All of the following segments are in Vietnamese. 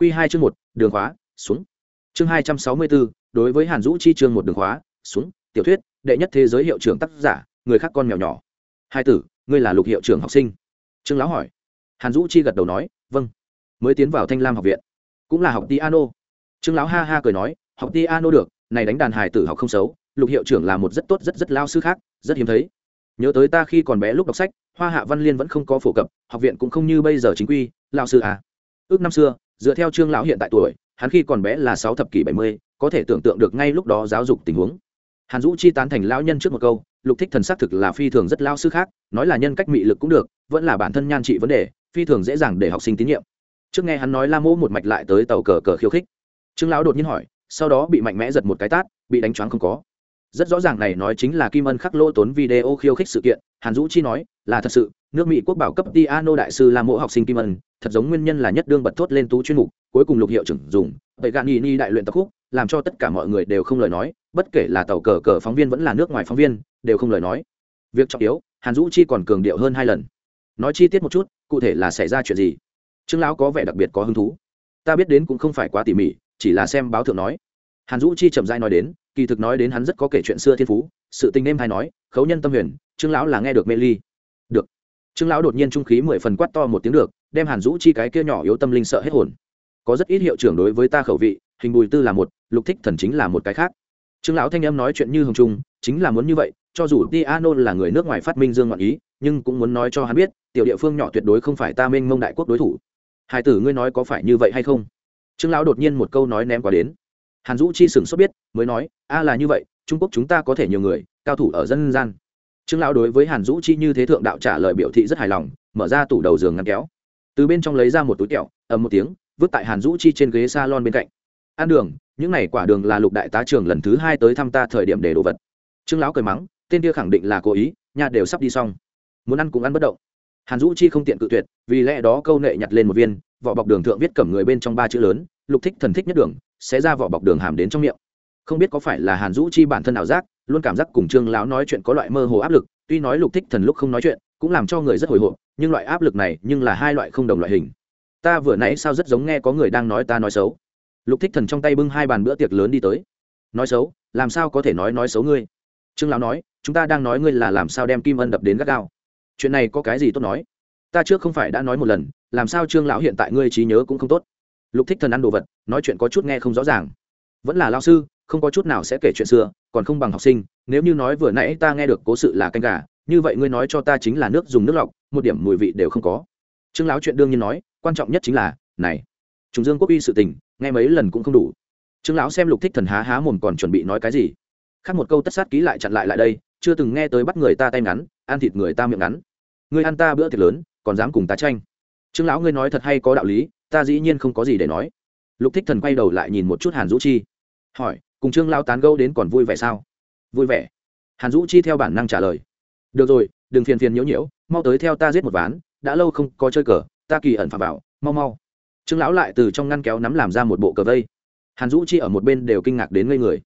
quy hai chương một, đường khóa, xuống. Chương hai trăm sáu mươi bốn, đối với hàn dũ chi chương một đường khóa, xuống. Tiểu thuyết, đệ nhất thế giới hiệu trưởng tác giả, người khác con mèo nhỏ. Hai tử, ngươi là lục hiệu trưởng học sinh. Trương lão hỏi. Hàn dũ chi gật đầu nói vâng. Mới tiến vào thanh lam học viện. Cũng là học piano. Trương lão ha ha cười nói, học piano được, này đánh đàn hài tử học không xấu, lục hiệu trưởng là một rất tốt, rất rất lao sư khác, rất hiếm thấy. Nhớ tới ta khi còn bé lúc đọc sách, hoa hạ văn liên vẫn không có phổ cập, học viện cũng không như bây giờ chính quy, lao sư à. ước năm xưa dựa theo trương lão hiện tại tuổi, hắn khi còn bé là sáu thập kỷ bảy mươi, có thể tưởng tượng được ngay lúc đó giáo dục tình huống. Hàn dũ chi tán thành lão nhân trước một câu, lục thích thần xác thực là phi thường rất lao sư khác, nói là nhân cách mị lực cũng được, vẫn là bản thân nhan trị vấn đề, phi thường dễ dàng để học sinh tín nhiệm. Trước nghe hắn nói la mỗ một mạch lại tới tàu cờ cờ khiêu khích. Trương lão đột nhiên hỏi, sau đó bị mạnh mẽ giật một cái tát, bị đánh choáng không có. Rất rõ ràng này nói chính là kim ân khắc lỗ tốn video khiêu khích sự kiện, hàn dũ chi nói, là thật sự, nước mỹ quốc bảo cấp tiano đại sư la mỗ học sinh kim ân thật giống nguyên nhân là nhất đương bật thốt lên tú chuyên mục, cuối cùng lục hiệu trưởng dùng, vậy gạn ni đại luyện tập khúc, làm cho tất cả mọi người đều không lời nói, bất kể là tàu cờ cờ phóng viên vẫn là nước ngoài phóng viên, đều không lời nói. Việc trọng yếu, hàn dũ chi còn cường điệu hơn hai lần. Nói chi tiết một chút, cụ thể là xảy ra chuyện gì? Trương lão có vẻ đặc biệt có hứng thú. Ta biết đến cũng không phải quá tỉ mỉ, chỉ là xem báo thượng nói. Hàn dũ chi chậm dai nói đến, kỳ thực nói đến hắn rất có kể chuyện xưa thiên phú, sự tình em hay nói, khấu nhân tâm huyền, trương lão là nghe được mê ly. Được. Trương lão đột nhiên trung khí mười phần quát to một tiếng được đem hàn dũ chi cái kia nhỏ yếu tâm linh sợ hết hồn. Có rất ít hiệu trưởng đối với ta khẩu vị, hình bùi tư là một, lục thích thần chính là một cái khác. Trương lão thanh âm nói chuyện như hồng trung, chính là muốn như vậy, cho dù piano là người nước ngoài phát minh dương ngoạn ý, nhưng cũng muốn nói cho hắn biết, tiểu địa phương nhỏ tuyệt đối không phải ta mênh mông đại quốc đối thủ. Hai tử ngươi nói có phải như vậy hay không? Trương lão đột nhiên một câu nói ném qua đến. Hàn dũ chi sửng sốt biết, mới nói, a là như vậy, trung quốc chúng ta có thể nhiều người, cao thủ ở dân gian. Trương lão đối với hàn dũ chi như thế thượng đạo trả lời biểu thị rất hài lòng, mở ra tủ đầu giường ngăn kéo từ bên trong lấy ra một túi kẹo, ầm một tiếng, vứt tại hàn dũ chi trên ghế salon bên cạnh. Ăn đường, những này quả đường là lục đại tá trường lần thứ hai tới thăm ta thời điểm để đồ vật. Trương lão cười mắng, tên kia khẳng định là cố ý, nhà đều sắp đi xong. Muốn ăn cũng ăn bất động. Hàn dũ chi không tiện cự tuyệt, vì lẽ đó câu nệ nhặt lên một viên, vỏ bọc đường thượng viết cẩm người bên trong ba chữ lớn, lục thích thần thích nhất đường, sẽ ra vỏ bọc đường hàm đến trong miệng. Không biết có phải là hàn dũ chi bản thân ảo giác, luôn cảm giác cùng trương lão nói chuyện có loại mơ hồ áp lực, tuy nói lục thích thần lúc không nói chuyện cũng làm cho người rất hồi hộp, nhưng loại áp lực này nhưng là hai loại không đồng loại hình. Ta vừa nãy sao rất giống nghe có người đang nói ta nói xấu. Lục thích thần trong tay bưng hai bàn bữa tiệc lớn đi tới. Nói xấu, làm sao có thể nói nói xấu ngươi? Trương lão nói, chúng ta đang nói ngươi là làm sao đem kim ân đập đến gắt gao. Chuyện này có cái gì tốt nói? Ta trước không phải đã nói một lần, làm sao trương lão hiện tại ngươi trí nhớ cũng không tốt? Lục thích thần ăn đồ vật, nói chuyện có chút nghe không rõ ràng. Vẫn là lao sư, không có chút nào sẽ kể chuyện xưa, còn không bằng học sinh, nếu như nói vừa nãy ta nghe được cố sự là canh gà như vậy ngươi nói cho ta chính là nước dùng nước lọc, một điểm mùi vị đều không có. Trương lão chuyện đương nhiên nói, quan trọng nhất chính là, này, trùng dương quốc uy sự tình, nghe mấy lần cũng không đủ. Trương lão xem lục thích thần há há mồm còn chuẩn bị nói cái gì. Khác một câu tất sát ký lại chặn lại lại đây, chưa từng nghe tới bắt người ta tay ngắn, ăn thịt người ta miệng ngắn. Ngươi ăn ta bữa thịt lớn, còn dám cùng ta tranh. Trương lão ngươi nói thật hay có đạo lý, ta dĩ nhiên không có gì để nói. Lục thích thần quay đầu lại nhìn một chút hàn dũ chi. Hỏi, cùng trương lão tán gẫu đến còn vui vẻ sao? Vui vẻ. Hàn dũ chi theo bản năng trả lời được rồi, đừng phiền phiền nhiễu nhiễu, mau tới theo ta giết một ván, đã lâu không có chơi cờ, ta kỳ ẩn phạm vào. mau mau. Trương lão lại từ trong ngăn kéo nắm làm ra một bộ cờ vây. Hàn dũ chi ở một bên đều kinh ngạc đến ngây người.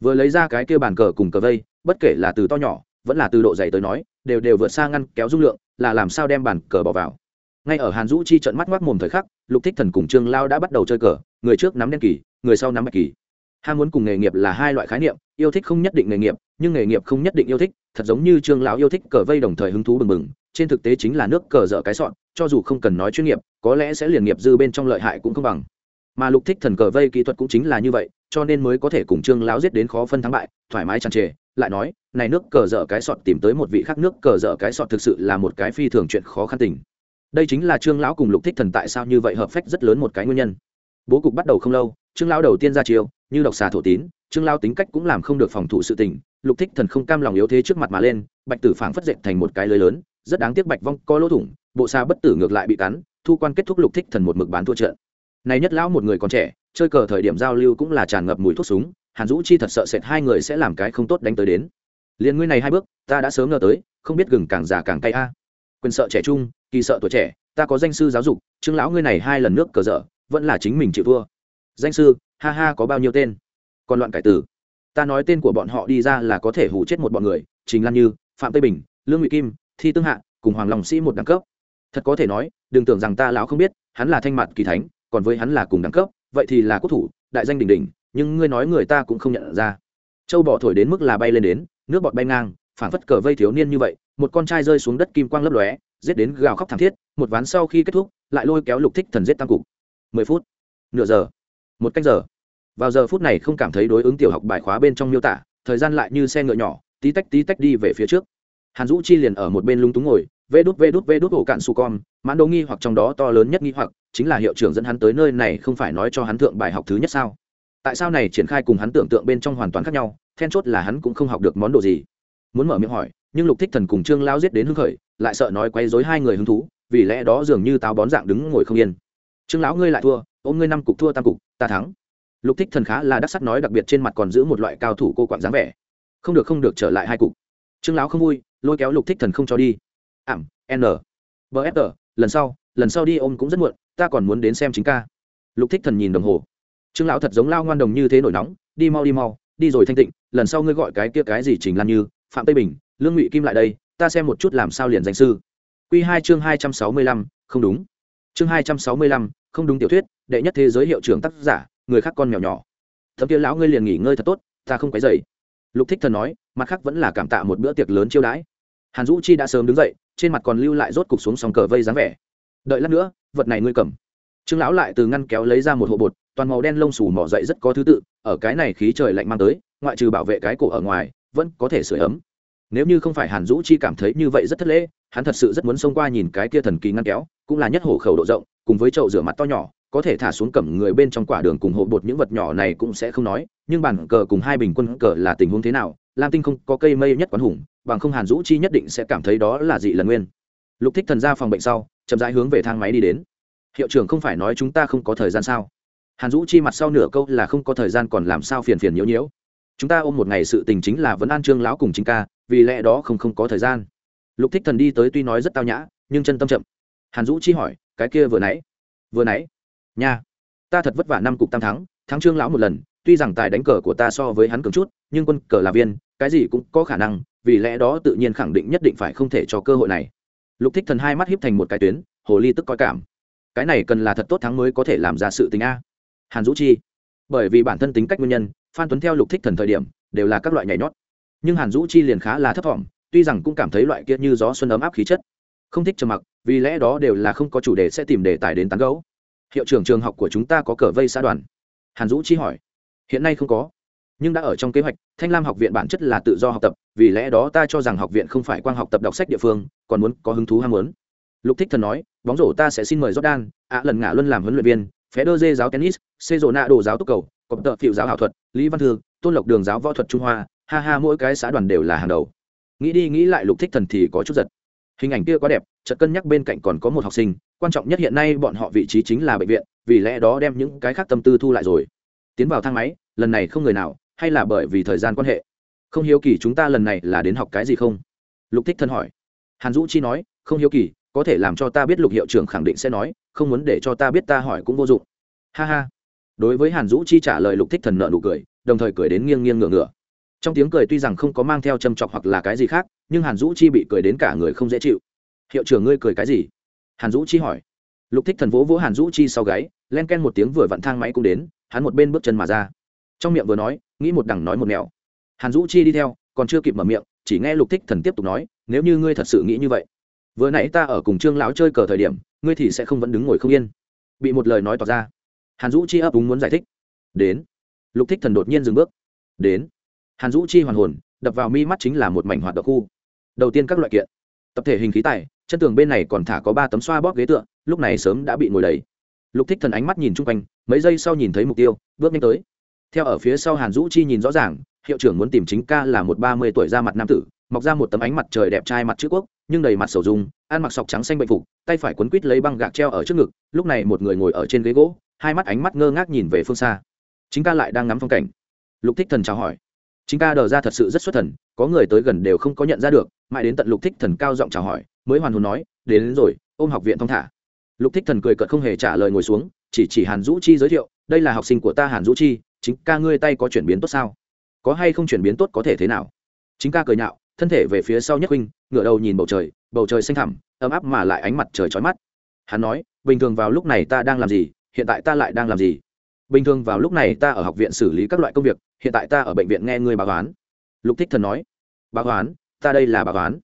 Vừa lấy ra cái kia bàn cờ cùng cờ vây, bất kể là từ to nhỏ, vẫn là từ độ dày tới nói, đều đều vượt xa ngăn kéo dung lượng, là làm sao đem bàn cờ bỏ vào. Ngay ở hàn dũ chi trận mắt ngoác mồm thời khắc, lục thích thần cùng trương lao đã bắt đầu chơi cờ, người trước nắm đen kỳ, người sau nắm bạch kỳ ham muốn cùng nghề nghiệp là hai loại khái niệm, yêu thích không nhất định nghề nghiệp, nhưng nghề nghiệp không nhất định yêu thích, thật giống như trương lão yêu thích cờ vây đồng thời hứng thú bừng bừng, trên thực tế chính là nước cờ dở cái sọn, cho dù không cần nói chuyên nghiệp, có lẽ sẽ liền nghiệp dư bên trong lợi hại cũng không bằng. Mà lục thích thần cờ vây kỹ thuật cũng chính là như vậy, cho nên mới có thể cùng trương lão giết đến khó phân thắng bại, thoải mái tràn trề, lại nói, này nước cờ dở cái sọt tìm tới một vị khác nước cờ dở cái sọt thực sự là một cái phi thường chuyện khó khăn tình. Đây chính là trương lão cùng lục thích thần tại sao như vậy hợp phách rất lớn một cái nguyên nhân bố cục bắt đầu không lâu, trương lão đầu tiên ra chiều như độc xà thổ tín, trương lão tính cách cũng làm không được phòng thủ sự tình, lục thích thần không cam lòng yếu thế trước mặt mà lên, bạch tử phảng phất dệt thành một cái lưới lớn, rất đáng tiếc bạch vong có lỗ thủng, bộ xa bất tử ngược lại bị cắn, thu quan kết thúc lục thích thần một mực bán thua trận. Này nhất lão một người còn trẻ, chơi cờ thời điểm giao lưu cũng là tràn ngập mùi thuốc súng, hàn dũ chi thật sợ sệt hai người sẽ làm cái không tốt đánh tới đến. Liền ngươi này hai bước, ta đã sớm ngờ tới, không biết gừng càng già càng cay a. Quyền sợ trẻ trung, kỳ sợ tuổi trẻ, ta có danh sư giáo dục, trương lão ngươi này hai lần nước cờ dở vẫn là chính mình chịu thua. Danh sư, ha ha có bao nhiêu tên? Còn loạn cải tử. Ta nói tên của bọn họ đi ra là có thể hủ chết một bọn người chính lan như, phạm tây bình, lương ngụy kim, thi tương hạ, cùng hoàng lòng sĩ một đẳng cấp. Thật có thể nói, đừng tưởng rằng ta lão không biết, hắn là thanh mặt kỳ thánh, còn với hắn là cùng đẳng cấp, vậy thì là quốc thủ, đại danh đỉnh đỉnh, nhưng ngươi nói người ta cũng không nhận ra. Châu bỏ thổi đến mức là bay lên đến, nước bọt bay ngang, phảng phất cờ vây thiếu niên như vậy, một con trai rơi xuống đất kim quang lấp lóe, giết đến gào khóc thảm thiết, một ván sau khi kết thúc, lại lôi kéo lục thích thần giết tam cục mười phút, nửa giờ, một canh giờ. Vào giờ phút này không cảm thấy đối ứng tiểu học bài khóa bên trong miêu tả, thời gian lại như xe ngựa nhỏ, tí tách tí tách đi về phía trước. Hàn dũ chi liền ở một bên lung túng ngồi, vê đút vê đút vê đút ổ cạn su con, mãn đô nghi hoặc trong đó to lớn nhất nghi hoặc chính là hiệu trưởng dẫn hắn tới nơi này không phải nói cho hắn thượng bài học thứ nhất sao? Tại sao này triển khai cùng hắn tưởng tượng bên trong hoàn toàn khác nhau, then chốt là hắn cũng không học được món đồ gì. Muốn mở miệng hỏi, nhưng lục thích thần cùng trương lao giết đến hưng khởi, lại sợ nói quấy rối hai người hứng thú, vì lẽ đó dường như táo bón dạng đứng ngồi không yên trương lão ngươi lại thua, ôm ngươi năm cục thua tam cục, ta thắng. Lục thích thần khá là đắc sắc nói đặc biệt trên mặt còn giữ một loại cao thủ cô quạng dáng vẻ. Không được không được, trở lại hai cục. Trương lão không vui, lôi kéo lục thích thần không cho đi. Ảm, n bfr lần sau lần sau đi ôm cũng rất muộn, ta còn muốn đến xem chính ca. Lục thích thần nhìn đồng hồ. Trương lão thật giống lao ngoan đồng như thế nổi nóng, đi mau đi mau, đi rồi thanh tịnh, lần sau ngươi gọi cái kia cái gì trình lan như, phạm tây bình, lương ngụy kim lại đây, ta xem một chút làm sao liền danh sư. Q hai chương hai trăm sáu mươi lăm, không đúng chương hai trăm sáu mươi lăm, không đúng tiểu thuyết, đệ nhất thế giới hiệu trưởng tác giả, người khác con mèo nhỏ. Thấm kia lão ngươi liền nghỉ ngơi thật tốt, ta không quấy dậy lục thích thần nói, mặt khác vẫn là cảm tạ một bữa tiệc lớn chiêu đãi. Hàn dũ chi đã sớm đứng dậy, trên mặt còn lưu lại rốt cục xuống sòng cờ vây dáng vẻ. Đợi lát nữa, vật này ngươi cầm. Trương lão lại từ ngăn kéo lấy ra một hộp bột, toàn màu đen lông xù mỏ dậy rất có thứ tự, ở cái này khí trời lạnh mang tới, ngoại trừ bảo vệ cái cổ ở ngoài, vẫn có thể sửa ấm nếu như không phải hàn dũ chi cảm thấy như vậy rất thất lễ, hắn thật sự rất muốn xông qua nhìn cái kia thần kỳ ngăn kéo, cũng là nhất hổ khẩu độ rộng, cùng với chậu rửa mặt to nhỏ, có thể thả xuống cầm người bên trong quả đường cùng hộ bột những vật nhỏ này cũng sẽ không nói, nhưng bản cờ cùng hai bình quân cờ là tình huống thế nào, lam tinh không có cây mây nhất quán hùng, bằng không hàn dũ chi nhất định sẽ cảm thấy đó là dị lần nguyên. Lục thích thần ra phòng bệnh sau, chậm rãi hướng về thang máy đi đến. Hiệu trưởng không phải nói chúng ta không có thời gian sao? Hàn dũ chi mặt sau nửa câu là không có thời gian còn làm sao phiền phiền nhiễu nhiễu chúng ta ôm một ngày sự tình chính là vấn an trương lão cùng chính ca, vì lẽ đó không không có thời gian. Lục thích thần đi tới tuy nói rất tao nhã, nhưng chân tâm chậm. Hàn dũ chi hỏi, cái kia vừa nãy? Vừa nãy? Nha, ta thật vất vả năm cục tam thắng thắng trương lão một lần, tuy rằng tài đánh cờ của ta so với hắn cường chút, nhưng quân cờ là viên, cái gì cũng có khả năng, vì lẽ đó tự nhiên khẳng định nhất định phải không thể cho cơ hội này. Lục thích thần hai mắt hiếp thành một cái tuyến, hồ ly tức coi cảm. Cái này cần là thật tốt thắng mới có thể làm ra sự tình a. Hàn dũ chi, bởi vì bản thân tính cách nguyên nhân phan tuấn theo lục thích thần thời điểm, đều là các loại nhảy nhót. Nhưng hàn dũ chi liền khá là thấp thỏm, tuy rằng cũng cảm thấy loại kia như gió xuân ấm áp khí chất. Không thích trầm mặc, vì lẽ đó đều là không có chủ đề sẽ tìm đề tài đến tán gấu hiệu trưởng trường học của chúng ta có cờ vây xã đoàn? Hàn dũ chi hỏi. Hiện nay không có, nhưng đã ở trong kế hoạch, thanh lam học viện bản chất là tự do học tập, vì lẽ đó ta cho rằng học viện không phải quang học tập đọc sách địa phương, còn muốn có hứng thú ham muốn. Lục thích thần nói, bóng rổ ta sẽ xin mời jordan, ạ, lần ngã luân làm huấn luyện viên phé đơ dê giáo tennis xê rộ nạ đồ giáo túc cầu, cộng tợ phiệu giáo ảo thuật, lý văn thư, tôn lộc đường giáo võ thuật trung hoa, ha ha, mỗi cái xã đoàn đều là hàng đầu. Nghĩ đi nghĩ lại lục thích thần thì có chút giật. Hình ảnh kia quá đẹp, chợt cân nhắc bên cạnh còn có một học sinh, quan trọng nhất hiện nay bọn họ vị trí chính là bệnh viện, vì lẽ đó đem những cái khác tâm tư thu lại rồi. Tiến vào thang máy, lần này không người nào, hay là bởi vì thời gian quan hệ? Không hiếu kỳ chúng ta lần này là đến học cái gì không? Lục thích thân hỏi. Hàn dũ chi nói, không hiếu kỳ có thể làm cho ta biết lục hiệu trưởng khẳng định sẽ nói, không muốn để cho ta biết ta hỏi cũng vô dụng. Ha ha. Đối với hàn dũ chi trả lời lục thích thần nợ nụ cười, đồng thời cười đến nghiêng nghiêng ngửa ngửa. Trong tiếng cười tuy rằng không có mang theo châm chọc hoặc là cái gì khác, nhưng hàn dũ chi bị cười đến cả người không dễ chịu. Hiệu trưởng ngươi cười cái gì? Hàn dũ chi hỏi. Lục thích thần vỗ vỗ hàn dũ chi sau gáy, len ken một tiếng vừa vặn thang máy cũng đến, hắn một bên bước chân mà ra. Trong miệng vừa nói, nghĩ một đằng nói một mèo hàn dũ chi đi theo, còn chưa kịp mở miệng, chỉ nghe lục thích thần tiếp tục nói, nếu như ngươi thật sự nghĩ như vậy vừa nãy ta ở cùng trương lão chơi cờ thời điểm, ngươi thì sẽ không vẫn đứng ngồi không yên. Bị một lời nói tỏ ra. Hàn dũ chi ấp úng muốn giải thích. Đến. Lục thích thần đột nhiên dừng bước. Đến. Hàn dũ chi hoàn hồn, đập vào mi mắt chính là một mảnh hoạt động khu. Đầu tiên các loại kiện. Tập thể hình khí tài, chân tường bên này còn thả có ba tấm xoa bóp ghế tựa, lúc này sớm đã bị ngồi đầy. Lục thích thần ánh mắt nhìn chung quanh, mấy giây sau nhìn thấy mục tiêu, bước nhanh tới. Theo ở phía sau hàn dũ chi nhìn rõ ràng, hiệu trưởng muốn tìm chính ca là một ba mươi tuổi ra mặt nam tử mọc ra một tấm ánh mặt trời đẹp trai mặt chữ quốc nhưng đầy mặt sầu dung ăn mặc sọc trắng xanh bệnh phục tay phải quấn quít lấy băng gạc treo ở trước ngực lúc này một người ngồi ở trên ghế gỗ hai mắt ánh mắt ngơ ngác nhìn về phương xa. Chính ca lại đang ngắm phong cảnh. Lục thích thần chào hỏi. Chính ca đờ ra thật sự rất xuất thần có người tới gần đều không có nhận ra được mãi đến tận lục thích thần cao giọng chào hỏi mới hoàn hồn nói đến, đến rồi ôm học viện thong thả. Lục thích thần cười cợt không hề trả lời ngồi xuống chỉ chỉ hàn dũ chi giới thiệu đây là học sinh của ta hàn dũ chi chính ca ngươi tay có chuyển biến tốt sao? Có hay không chuyển biến tốt có thể thế nào? Chính ca cười nhạo thân thể về phía sau nhất huynh, ngửa đầu nhìn bầu trời bầu trời xanh thẳm, ấm áp mà lại ánh mặt trời trói mắt. Hắn nói, bình thường vào lúc này ta đang làm gì, hiện tại ta lại đang làm gì? Bình thường vào lúc này ta ở học viện xử lý các loại công việc, hiện tại ta ở bệnh viện nghe người báo toán lục thích thần nói báo toán ta đây là báo toán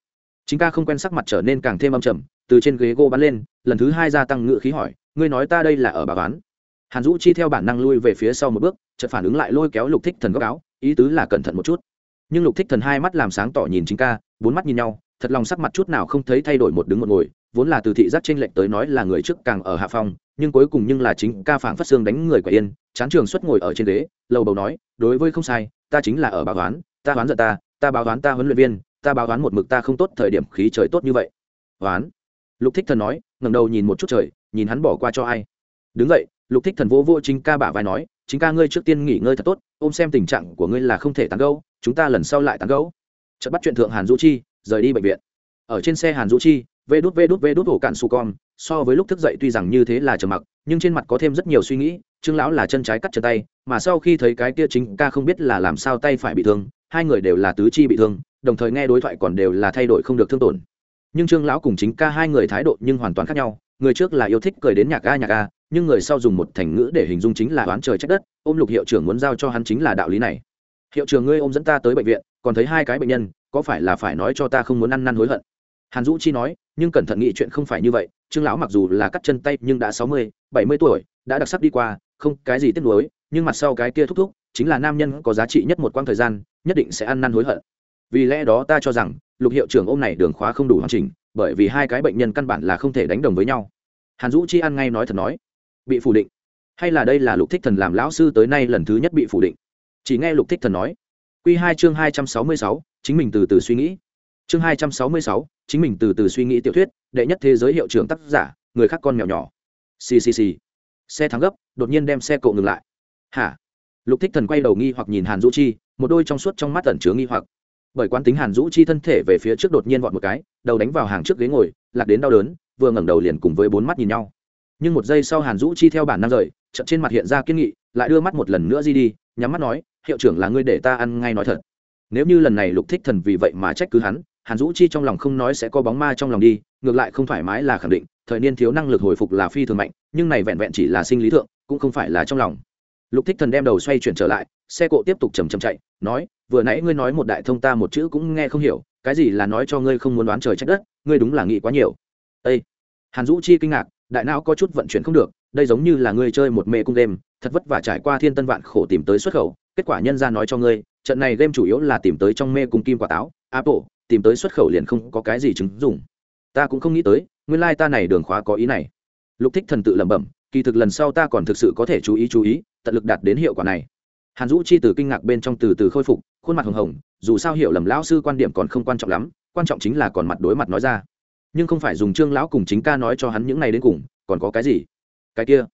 chính ca không quen sắc mặt trở nên càng thêm âm trầm, từ trên ghế gỗ bắn lên, lần thứ hai gia tăng ngựa khí hỏi, ngươi nói ta đây là ở báo toán hàn dũ chi theo bản năng lui về phía sau một bước, chợt phản ứng lại lôi kéo lục thích thần góc áo, ý tứ là cẩn thận một chút nhưng lục thích thần hai mắt làm sáng tỏ nhìn chính ca, bốn mắt nhìn nhau, thật lòng sắc mặt chút nào không thấy thay đổi một đứng một ngồi, vốn là từ thị giác trên lệnh tới nói là người trước càng ở hạ phong, nhưng cuối cùng nhưng là chính ca phảng phát xương đánh người quả yên, chán trường xuất ngồi ở trên ghế, lầu bầu nói, đối với không sai, ta chính là ở báo đoán ta đoán giận ta ta báo đoán ta huấn luyện viên, ta báo đoán một mực ta không tốt thời điểm khí trời tốt như vậy. Đoán lục thích thần nói, ngẩng đầu nhìn một chút trời, nhìn hắn bỏ qua cho ai. Đứng vậy lục thích thần vô vô chính ca bả vai nói, chính ca ngươi trước tiên nghỉ ngơi thật tốt, ôm xem tình trạng của ngươi là không thể tán gẫu, chúng ta lần sau lại tán gẫu. Chợt bắt chuyện thượng hàn dũ chi, rời đi bệnh viện. Ở trên xe hàn dũ chi, vê đút vê đút vê đút ổ cạn su con, so với lúc thức dậy tuy rằng như thế là trầm mặc, nhưng trên mặt có thêm rất nhiều suy nghĩ, trương lão là chân trái cắt chân tay, mà sau khi thấy cái kia chính ca không biết là làm sao tay phải bị thương, hai người đều là tứ chi bị thương, đồng thời nghe đối thoại còn đều là thay đổi không được thương tổn. Nhưng trương lão cùng chính ca hai người thái độ nhưng hoàn toàn khác nhau người trước là yêu thích cười đến nhạc ga nhạc ga, nhưng người sau dùng một thành ngữ để hình dung chính là oán trời trách đất, ôm lục hiệu trưởng muốn giao cho hắn chính là đạo lý này. Hiệu trưởng ngươi ôm dẫn ta tới bệnh viện, còn thấy hai cái bệnh nhân, có phải là phải nói cho ta không muốn ăn năn hối hận? Hàn dũ chi nói, nhưng cẩn thận nghĩ chuyện không phải như vậy, trương lão mặc dù là cắt chân tay nhưng đã sáu mươi, bảy mươi tuổi, đã đặc sắc đi qua, không cái gì tiếc nuối, nhưng mặt sau cái kia thúc thúc, chính là nam nhân có giá trị nhất một quãng thời gian, nhất định sẽ ăn năn hối hận. Vì lẽ đó ta cho rằng, lục hiệu trưởng ôm này đường khóa không đủ hoàn chỉnh bởi vì hai cái bệnh nhân căn bản là không thể đánh đồng với nhau. Hàn dũ chi ăn ngay nói thật nói, bị phủ định. Hay là đây là lục thích thần làm lão sư tới nay lần thứ nhất bị phủ định? Chỉ nghe lục thích thần nói q hai chương hai trăm sáu mươi sáu, chính mình từ từ suy nghĩ. Chương hai trăm sáu mươi sáu, chính mình từ từ suy nghĩ tiểu thuyết, đệ nhất thế giới hiệu trưởng tác giả, người khác con mèo nhỏ. Ccc xe thắng gấp, đột nhiên đem xe cộ ngừng lại. Hả? Lục thích thần quay đầu nghi hoặc nhìn hàn dũ chi, một đôi trong suốt trong mắt tẩn chứa nghi hoặc bởi quán tính hàn dũ chi thân thể về phía trước đột nhiên vọt một cái, đầu đánh vào hàng trước ghế ngồi, lạc đến đau đớn, vừa ngẩng đầu liền cùng với bốn mắt nhìn nhau. Nhưng một giây sau hàn dũ chi theo bản năng rời chậm trên mặt hiện ra kiên nghị, lại đưa mắt một lần nữa di đi, nhắm mắt nói, hiệu trưởng là ngươi để ta ăn ngay nói thật. Nếu như lần này lục thích thần vì vậy mà trách cứ hắn, hàn dũ chi trong lòng không nói sẽ có bóng ma trong lòng đi, ngược lại không thoải mái là khẳng định, thời niên thiếu năng lực hồi phục là phi thường mạnh, nhưng này vẹn vẹn chỉ là sinh lý thượng, cũng không phải là trong lòng. Lục thích thần đem đầu xoay chuyển trở lại xe cộ tiếp tục chầm chầm chạy, nói, vừa nãy ngươi nói một đại thông ta một chữ cũng nghe không hiểu, cái gì là nói cho ngươi không muốn đoán trời trách đất, ngươi đúng là nghĩ quá nhiều. Â hàn dũ chi kinh ngạc, đại não có chút vận chuyển không được, đây giống như là ngươi chơi một mê cung game, thật vất vả trải qua thiên tân vạn khổ tìm tới xuất khẩu, kết quả nhân ra nói cho ngươi, trận này game chủ yếu là tìm tới trong mê cung kim quả táo, apple, tìm tới xuất khẩu liền không có cái gì chứng dùng ta cũng không nghĩ tới, nguyên lai、like、ta này đường khóa có ý này. Lục thích thần tự lẩm bẩm, kỳ thực lần sau ta còn thực sự có thể chú ý chú ý, tận lực đạt đến hiệu quả này hàn dũ chi từ kinh ngạc bên trong từ từ khôi phục, khuôn mặt hồng hồng, dù sao hiểu lầm lão sư quan điểm còn không quan trọng lắm, quan trọng chính là còn mặt đối mặt nói ra. Nhưng không phải dùng trương lão cùng chính ca nói cho hắn những này đến cùng, còn có cái gì? Cái kia,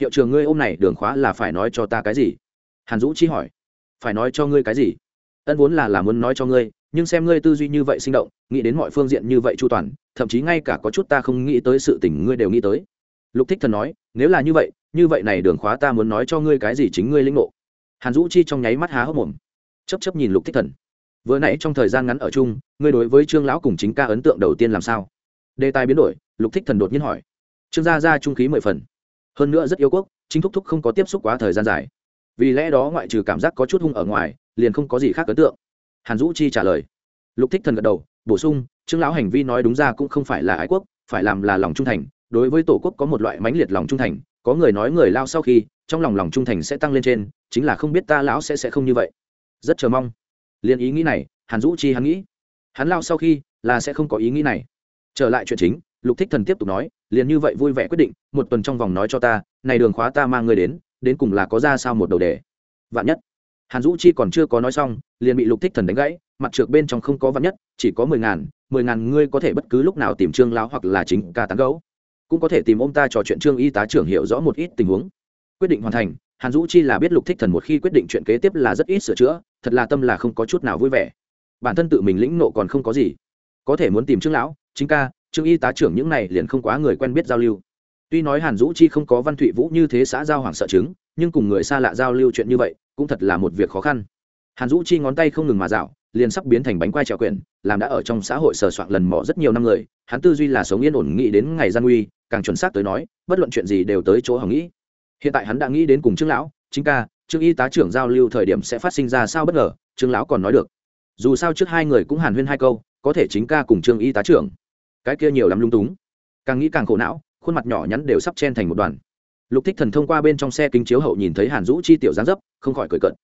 hiệu trường ngươi ôm này đường khóa là phải nói cho ta cái gì? Hàn dũ chi hỏi. Phải nói cho ngươi cái gì? Ân vốn là là muốn nói cho ngươi, nhưng xem ngươi tư duy như vậy sinh động, nghĩ đến mọi phương diện như vậy chu toàn, thậm chí ngay cả có chút ta không nghĩ tới sự tình ngươi đều nghĩ tới. Lục thích thần nói, nếu là như vậy như vậy này đường khóa ta muốn nói cho ngươi cái gì chính ngươi linh ngộ hàn dũ chi trong nháy mắt há hốc mồm. Chấp chấp nhìn lục thích thần. Vừa nãy trong thời gian ngắn ở chung, ngươi đối với trương lão cùng chính ca ấn tượng đầu tiên làm sao? Đề tài biến đổi, lục thích thần đột nhiên hỏi. Trương gia ra trung khí mười phần. Hơn nữa rất yêu quốc chính thúc thúc không có tiếp xúc quá thời gian dài. Vì lẽ đó ngoại trừ cảm giác có chút hung ở ngoài, liền không có gì khác ấn tượng. Hàn dũ chi trả lời. Lục thích thần gật đầu, bổ sung, trương lão hành vi nói đúng ra cũng không phải là ái quốc, phải làm là lòng trung thành đối với tổ quốc có một loại mãnh liệt lòng trung thành, có người nói người lao sau khi, trong lòng lòng trung thành sẽ tăng lên trên, chính là không biết ta lão sẽ sẽ không như vậy. Rất chờ mong. Liền ý nghĩ này, hàn dũ chi hắn nghĩ. Hắn lao sau khi, là sẽ không có ý nghĩ này. Trở lại chuyện chính, lục thích thần tiếp tục nói, liền như vậy vui vẻ quyết định, một tuần trong vòng nói cho ta, này đường khóa ta mang người đến đến cùng là có ra sao một đầu đề. Vạn nhất. Hàn dũ chi còn chưa có nói xong, liền bị lục thích thần đánh gãy, mặt trượt bên trong không có vạn nhất, chỉ có mười ngàn mười ngàn ngươi có thể bất cứ lúc nào tìm trương lão hoặc là chính ca tán gấu cũng có thể tìm ông ta trò chuyện trương y tá trưởng hiểu rõ một ít tình huống. Quyết định hoàn thành, hàn dũ chi là biết lục thích thần một khi quyết định chuyện kế tiếp là rất ít sửa chữa, thật là tâm là không có chút nào vui vẻ. Bản thân tự mình lĩnh nộ còn không có gì. Có thể muốn tìm trương lão, chính ca, trương y tá trưởng những này liền không quá người quen biết giao lưu. Tuy nói hàn dũ chi không có văn thụy vũ như thế xã giao hoàng sợ chứng, nhưng cùng người xa lạ giao lưu chuyện như vậy, cũng thật là một việc khó khăn. Hàn dũ chi ngón tay không ngừng mà dạo liền sắp biến thành bánh quai trèo quyển, làm đã ở trong xã hội sờ soạn lần mò rất nhiều năm người, hắn tư duy là sống yên ổn nghĩ đến ngày gian nguy, càng chuẩn xác tới nói, bất luận chuyện gì đều tới chỗ hỏng nghĩ. Hiện tại hắn đã nghĩ đến cùng trương lão, chính ca, trương y tá trưởng giao lưu thời điểm sẽ phát sinh ra sao bất ngờ? Trương lão còn nói được. Dù sao trước hai người cũng hàn huyên hai câu, có thể chính ca cùng trương y tá trưởng. Cái kia nhiều lắm lung túng. Càng nghĩ càng khổ não, khuôn mặt nhỏ nhắn đều sắp chen thành một đoàn. Lục thích thần thông qua bên trong xe kính chiếu hậu nhìn thấy hàn dũ chi tiểu gián dấp, không khỏi cười cận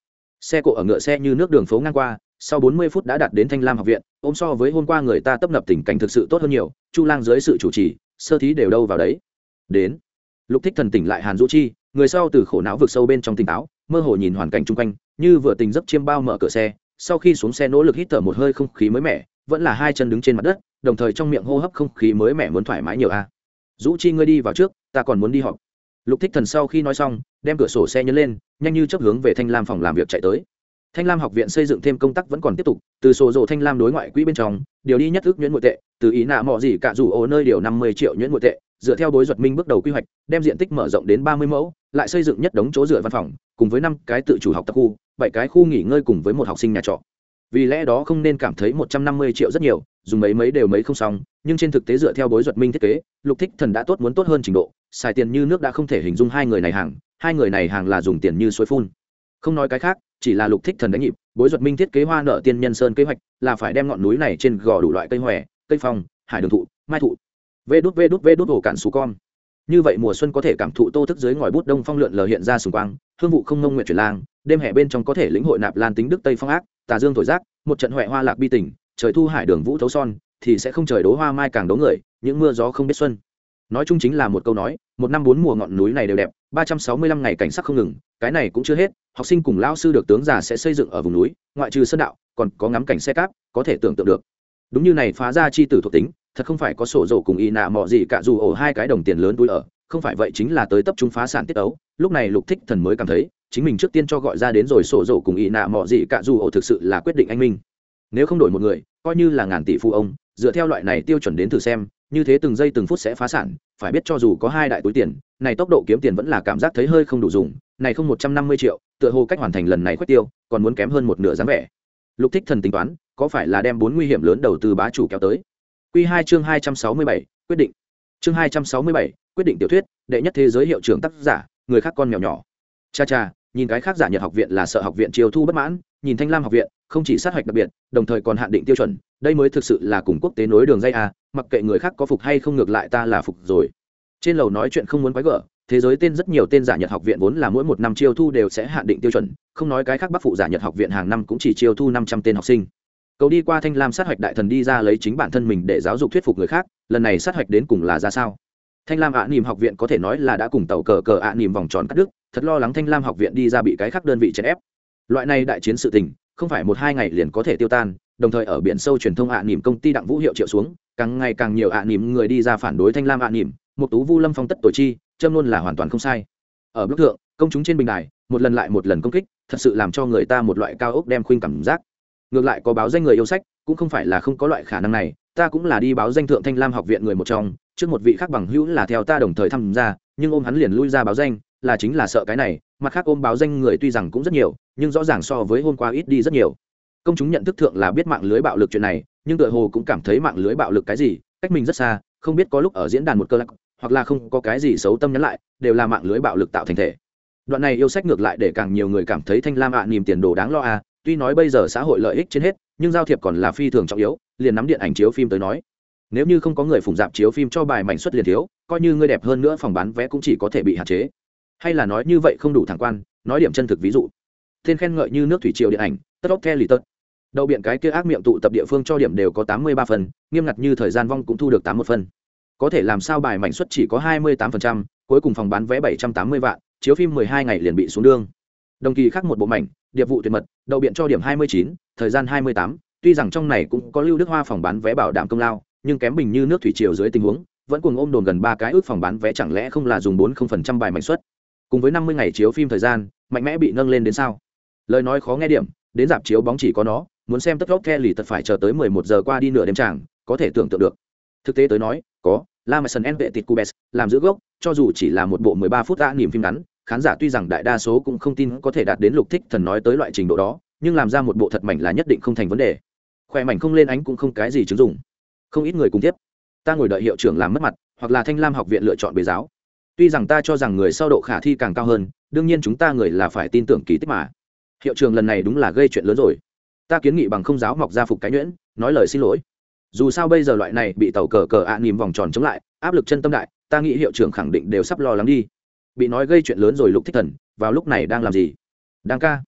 xe cộ ở ngựa xe như nước đường phố ngang qua sau bốn mươi phút đã đạt đến thanh lam học viện, ôm so với hôm qua người ta tấp nập tình cảnh thực sự tốt hơn nhiều, chu lang dưới sự chủ trì, sơ thí đều đâu vào đấy. Đến. Lục thích thần tỉnh lại hàn dũ chi, người sau từ khổ não vực sâu bên trong tỉnh táo, mơ hồ nhìn hoàn cảnh chung quanh, như vừa tình giấc chiêm bao mở cửa xe, sau khi xuống xe nỗ lực hít thở một hơi không khí mới mẻ, vẫn là hai chân đứng trên mặt đất, đồng thời trong miệng hô hấp không khí mới mẻ muốn thoải mái nhiều a. À. dũ chi ngươi đi vào trước, ta còn muốn đi họp. Lục thích thần sau khi nói xong, đem cửa sổ xe nhấn lên, nhanh như chớp hướng về thanh lam phòng làm việc chạy tới thanh lam học viện xây dựng thêm công tác vẫn còn tiếp tục, từ sổ rộ thanh lam đối ngoại quỹ bên trong, điều đi nhất ước nhuyễn nội tệ, từ ý nạ mọ gì cả rủ ổ nơi điều năm mươi triệu nhuyễn nội tệ, dựa theo đối duật minh bước đầu quy hoạch, đem diện tích mở rộng đến ba mươi mẫu, lại xây dựng nhất đống chỗ dựa văn phòng, cùng với năm cái tự chủ học tập khu, bảy cái khu nghỉ ngơi cùng với một học sinh nhà trọ. Vì lẽ đó không nên cảm thấy một trăm năm mươi triệu rất nhiều, dùng mấy mấy đều mấy không xong, nhưng trên thực tế dựa theo bối duật minh thiết kế, lục thích thần đã tốt muốn tốt hơn trình độ, xài tiền như nước đã không thể hình dung hai người này hàng, hai người này hàng là dùng tiền như suối phun. Không nói cái khác chỉ là lục thích thần đánh nhịp, bối duật minh thiết kế hoa nợ tiên nhân sơn kế hoạch, là phải đem ngọn núi này trên gò đủ loại cây hòe, cây phong, hải đường thụ, mai thụ. Vê đút vê đút vê đút ổ cạn xù con. Như vậy mùa xuân có thể cảm thụ tô thức dưới ngòi bút đông phong lượn lờ hiện ra sùng quang, hương vụ không nông nguyện chuyển lang, đêm hè bên trong có thể lĩnh hội nạp lan tính đức tây phong ác, tà dương thổi giác, một trận huệ hoa lạc bi tỉnh, trời thu hải đường vũ thấu son, thì sẽ không trời đố hoa mai càng đố người, những mưa gió không biết xuân. Nói chung chính là một câu nói, một năm bốn mùa ngọn núi này đều đẹp, ba trăm sáu mươi lăm ngày cảnh sắc không ngừng, cái này cũng chưa hết học sinh cùng lao sư được tướng già sẽ xây dựng ở vùng núi, ngoại trừ sân đạo, còn có ngắm cảnh xe cáp, có thể tưởng tượng được. Đúng như này phá ra chi tử thuộc tính, thật không phải có sổ rổ cùng y nạ mọ gì cả dù ổ hai cái đồng tiền lớn túi ở, không phải vậy chính là tới tập trung phá sản tiết ấu lúc này lục thích thần mới cảm thấy, chính mình trước tiên cho gọi ra đến rồi sổ rổ cùng y nạ mọ gì cả dù ổ thực sự là quyết định anh minh. Nếu không đổi một người, coi như là ngàn tỷ phụ ông, dựa theo loại này tiêu chuẩn đến thử xem, như thế từng giây từng phút sẽ phá sản, phải biết cho dù có hai đại túi tiền, này tốc độ kiếm tiền vẫn là cảm giác thấy hơi không đủ dùng này không một trăm năm mươi triệu, tựa hồ cách hoàn thành lần này khuyết tiêu, còn muốn kém hơn một nửa dáng vẻ. Lục thích thần tính toán, có phải là đem bốn nguy hiểm lớn đầu tư bá chủ kéo tới? Q hai chương hai trăm sáu mươi bảy, quyết định. Chương hai trăm sáu mươi bảy, quyết định tiểu thuyết, đệ nhất thế giới hiệu trưởng tác giả, người khác con mèo nhỏ. Cha cha, nhìn cái khác giả nhật học viện là sợ học viện chiều thu bất mãn, nhìn thanh lam học viện, không chỉ sát hạch đặc biệt, đồng thời còn hạn định tiêu chuẩn, đây mới thực sự là cùng quốc tế nối đường dây a, mặc kệ người khác có phục hay không ngược lại ta là phục rồi. Trên lầu nói chuyện không muốn quái gở thế giới tên rất nhiều tên giả nhật học viện vốn là mỗi một năm chiêu thu đều sẽ hạn định tiêu chuẩn, không nói cái khác bắc phụ giả nhật học viện hàng năm cũng chỉ chiêu thu năm trăm tên học sinh. Cầu đi qua thanh lam sát hạch đại thần đi ra lấy chính bản thân mình để giáo dục thuyết phục người khác, lần này sát hạch đến cùng là ra sao? Thanh lam ạ à nỉm học viện có thể nói là đã cùng tàu cờ cờ ạ à nỉm vòng tròn cắt đứt, thật lo lắng thanh lam học viện đi ra bị cái khác đơn vị chèn ép. Loại này đại chiến sự tình, không phải một hai ngày liền có thể tiêu tan, đồng thời ở biển sâu truyền thông ạ à nỉm công ty đặng vũ hiệu triệu xuống, càng ngày càng nhiều ạ nỉm người đi ra phản đối thanh lam ạ nỉm một tú vu lâm phong tất tổ chi, châm luôn là hoàn toàn không sai. Ở bức thượng, công chúng trên bình đài, một lần lại một lần công kích, thật sự làm cho người ta một loại cao ốc đem khuynh cảm giác. Ngược lại có báo danh người yêu sách, cũng không phải là không có loại khả năng này, ta cũng là đi báo danh thượng thanh lam học viện người một trong, trước một vị khác bằng hữu là theo ta đồng thời tham gia, nhưng ôm hắn liền lui ra báo danh, là chính là sợ cái này, mặt khác ôm báo danh người tuy rằng cũng rất nhiều, nhưng rõ ràng so với hôm qua ít đi rất nhiều. Công chúng nhận thức thượng là biết mạng lưới bạo lực chuyện này, nhưng tựa hồ cũng cảm thấy mạng lưới bạo lực cái gì, cách mình rất xa, không biết có lúc ở diễn đàn một cơ lắc hoặc là không có cái gì xấu tâm nhắn lại đều là mạng lưới bạo lực tạo thành thể. Đoạn này yêu sách ngược lại để càng nhiều người cảm thấy thanh lam ạ à, niềm tiền đồ đáng lo à tuy nói bây giờ xã hội lợi ích trên hết nhưng giao thiệp còn là phi thường trọng yếu liền nắm điện ảnh chiếu phim tới nói. Nếu như không có người phùng dạp chiếu phim cho bài mảnh xuất liền thiếu coi như ngươi đẹp hơn nữa phòng bán vé cũng chỉ có thể bị hạn chế. Hay là nói như vậy không đủ thẳng quan nói điểm chân thực ví dụ. Tên khen ngợi như nước thủy triều điện ảnh tất óc the lì tật đậu biện cái kia ác miệng tụ tập địa phương cho điểm đều có tám mươi ba phần nghiêm ngặt như thời gian vong cũng thu được tám một phần có thể làm sao bài mảnh suất chỉ có hai mươi tám phần trăm cuối cùng phòng bán vé bảy trăm tám mươi vạn chiếu phim mười hai ngày liền bị xuống đương. Đồng kỳ khác một bộ mảnh điệp vụ tuyệt mật đậu biện cho điểm hai mươi chín thời gian hai mươi tám. Tuy rằng trong này cũng có lưu đức hoa phòng bán vé bảo đảm công lao nhưng kém bình như nước thủy triều dưới tình huống vẫn cùng ôm đồn gần ba cái ước phòng bán vé chẳng lẽ không là dùng bốn không phần trăm bài mảnh suất? Cùng với năm mươi ngày chiếu phim thời gian mạnh mẽ bị nâng lên đến sao? Lời nói khó nghe điểm đến dạp chiếu bóng chỉ có nó muốn xem tất gốc the lì tật phải chờ tới mười một giờ qua đi nửa đêm chẳng, có thể tưởng tượng được. Thực tế tới nói có, la mày sân en vệ tịt cubes, làm giữ gốc, cho dù chỉ là một bộ mười ba phút đã niềm phim ngắn, khán giả tuy rằng đại đa số cũng không tin có thể đạt đến lục thích thần nói tới loại trình độ đó, nhưng làm ra một bộ thật mảnh là nhất định không thành vấn đề. Khỏe mảnh không lên ánh cũng không cái gì chứng dụng. Không ít người cùng tiếp. Ta ngồi đợi hiệu trưởng làm mất mặt, hoặc là thanh lam học viện lựa chọn bề giáo. Tuy rằng ta cho rằng người sau độ khả thi càng cao hơn, đương nhiên chúng ta người là phải tin tưởng kỳ tích mà. Hiệu trường lần này đúng là gây chuyện lớn rồi. Ta kiến nghị bằng không giáo mọc ra phục cái nhuyễn, nói lời xin lỗi dù sao bây giờ loại này bị tàu cờ cờ ạ à vòng tròn chống lại, áp lực chân tâm đại, ta nghĩ hiệu trưởng khẳng định đều sắp lo lắng đi. Bị nói gây chuyện lớn rồi lục thích thần, vào lúc này đang làm gì? Đang ca.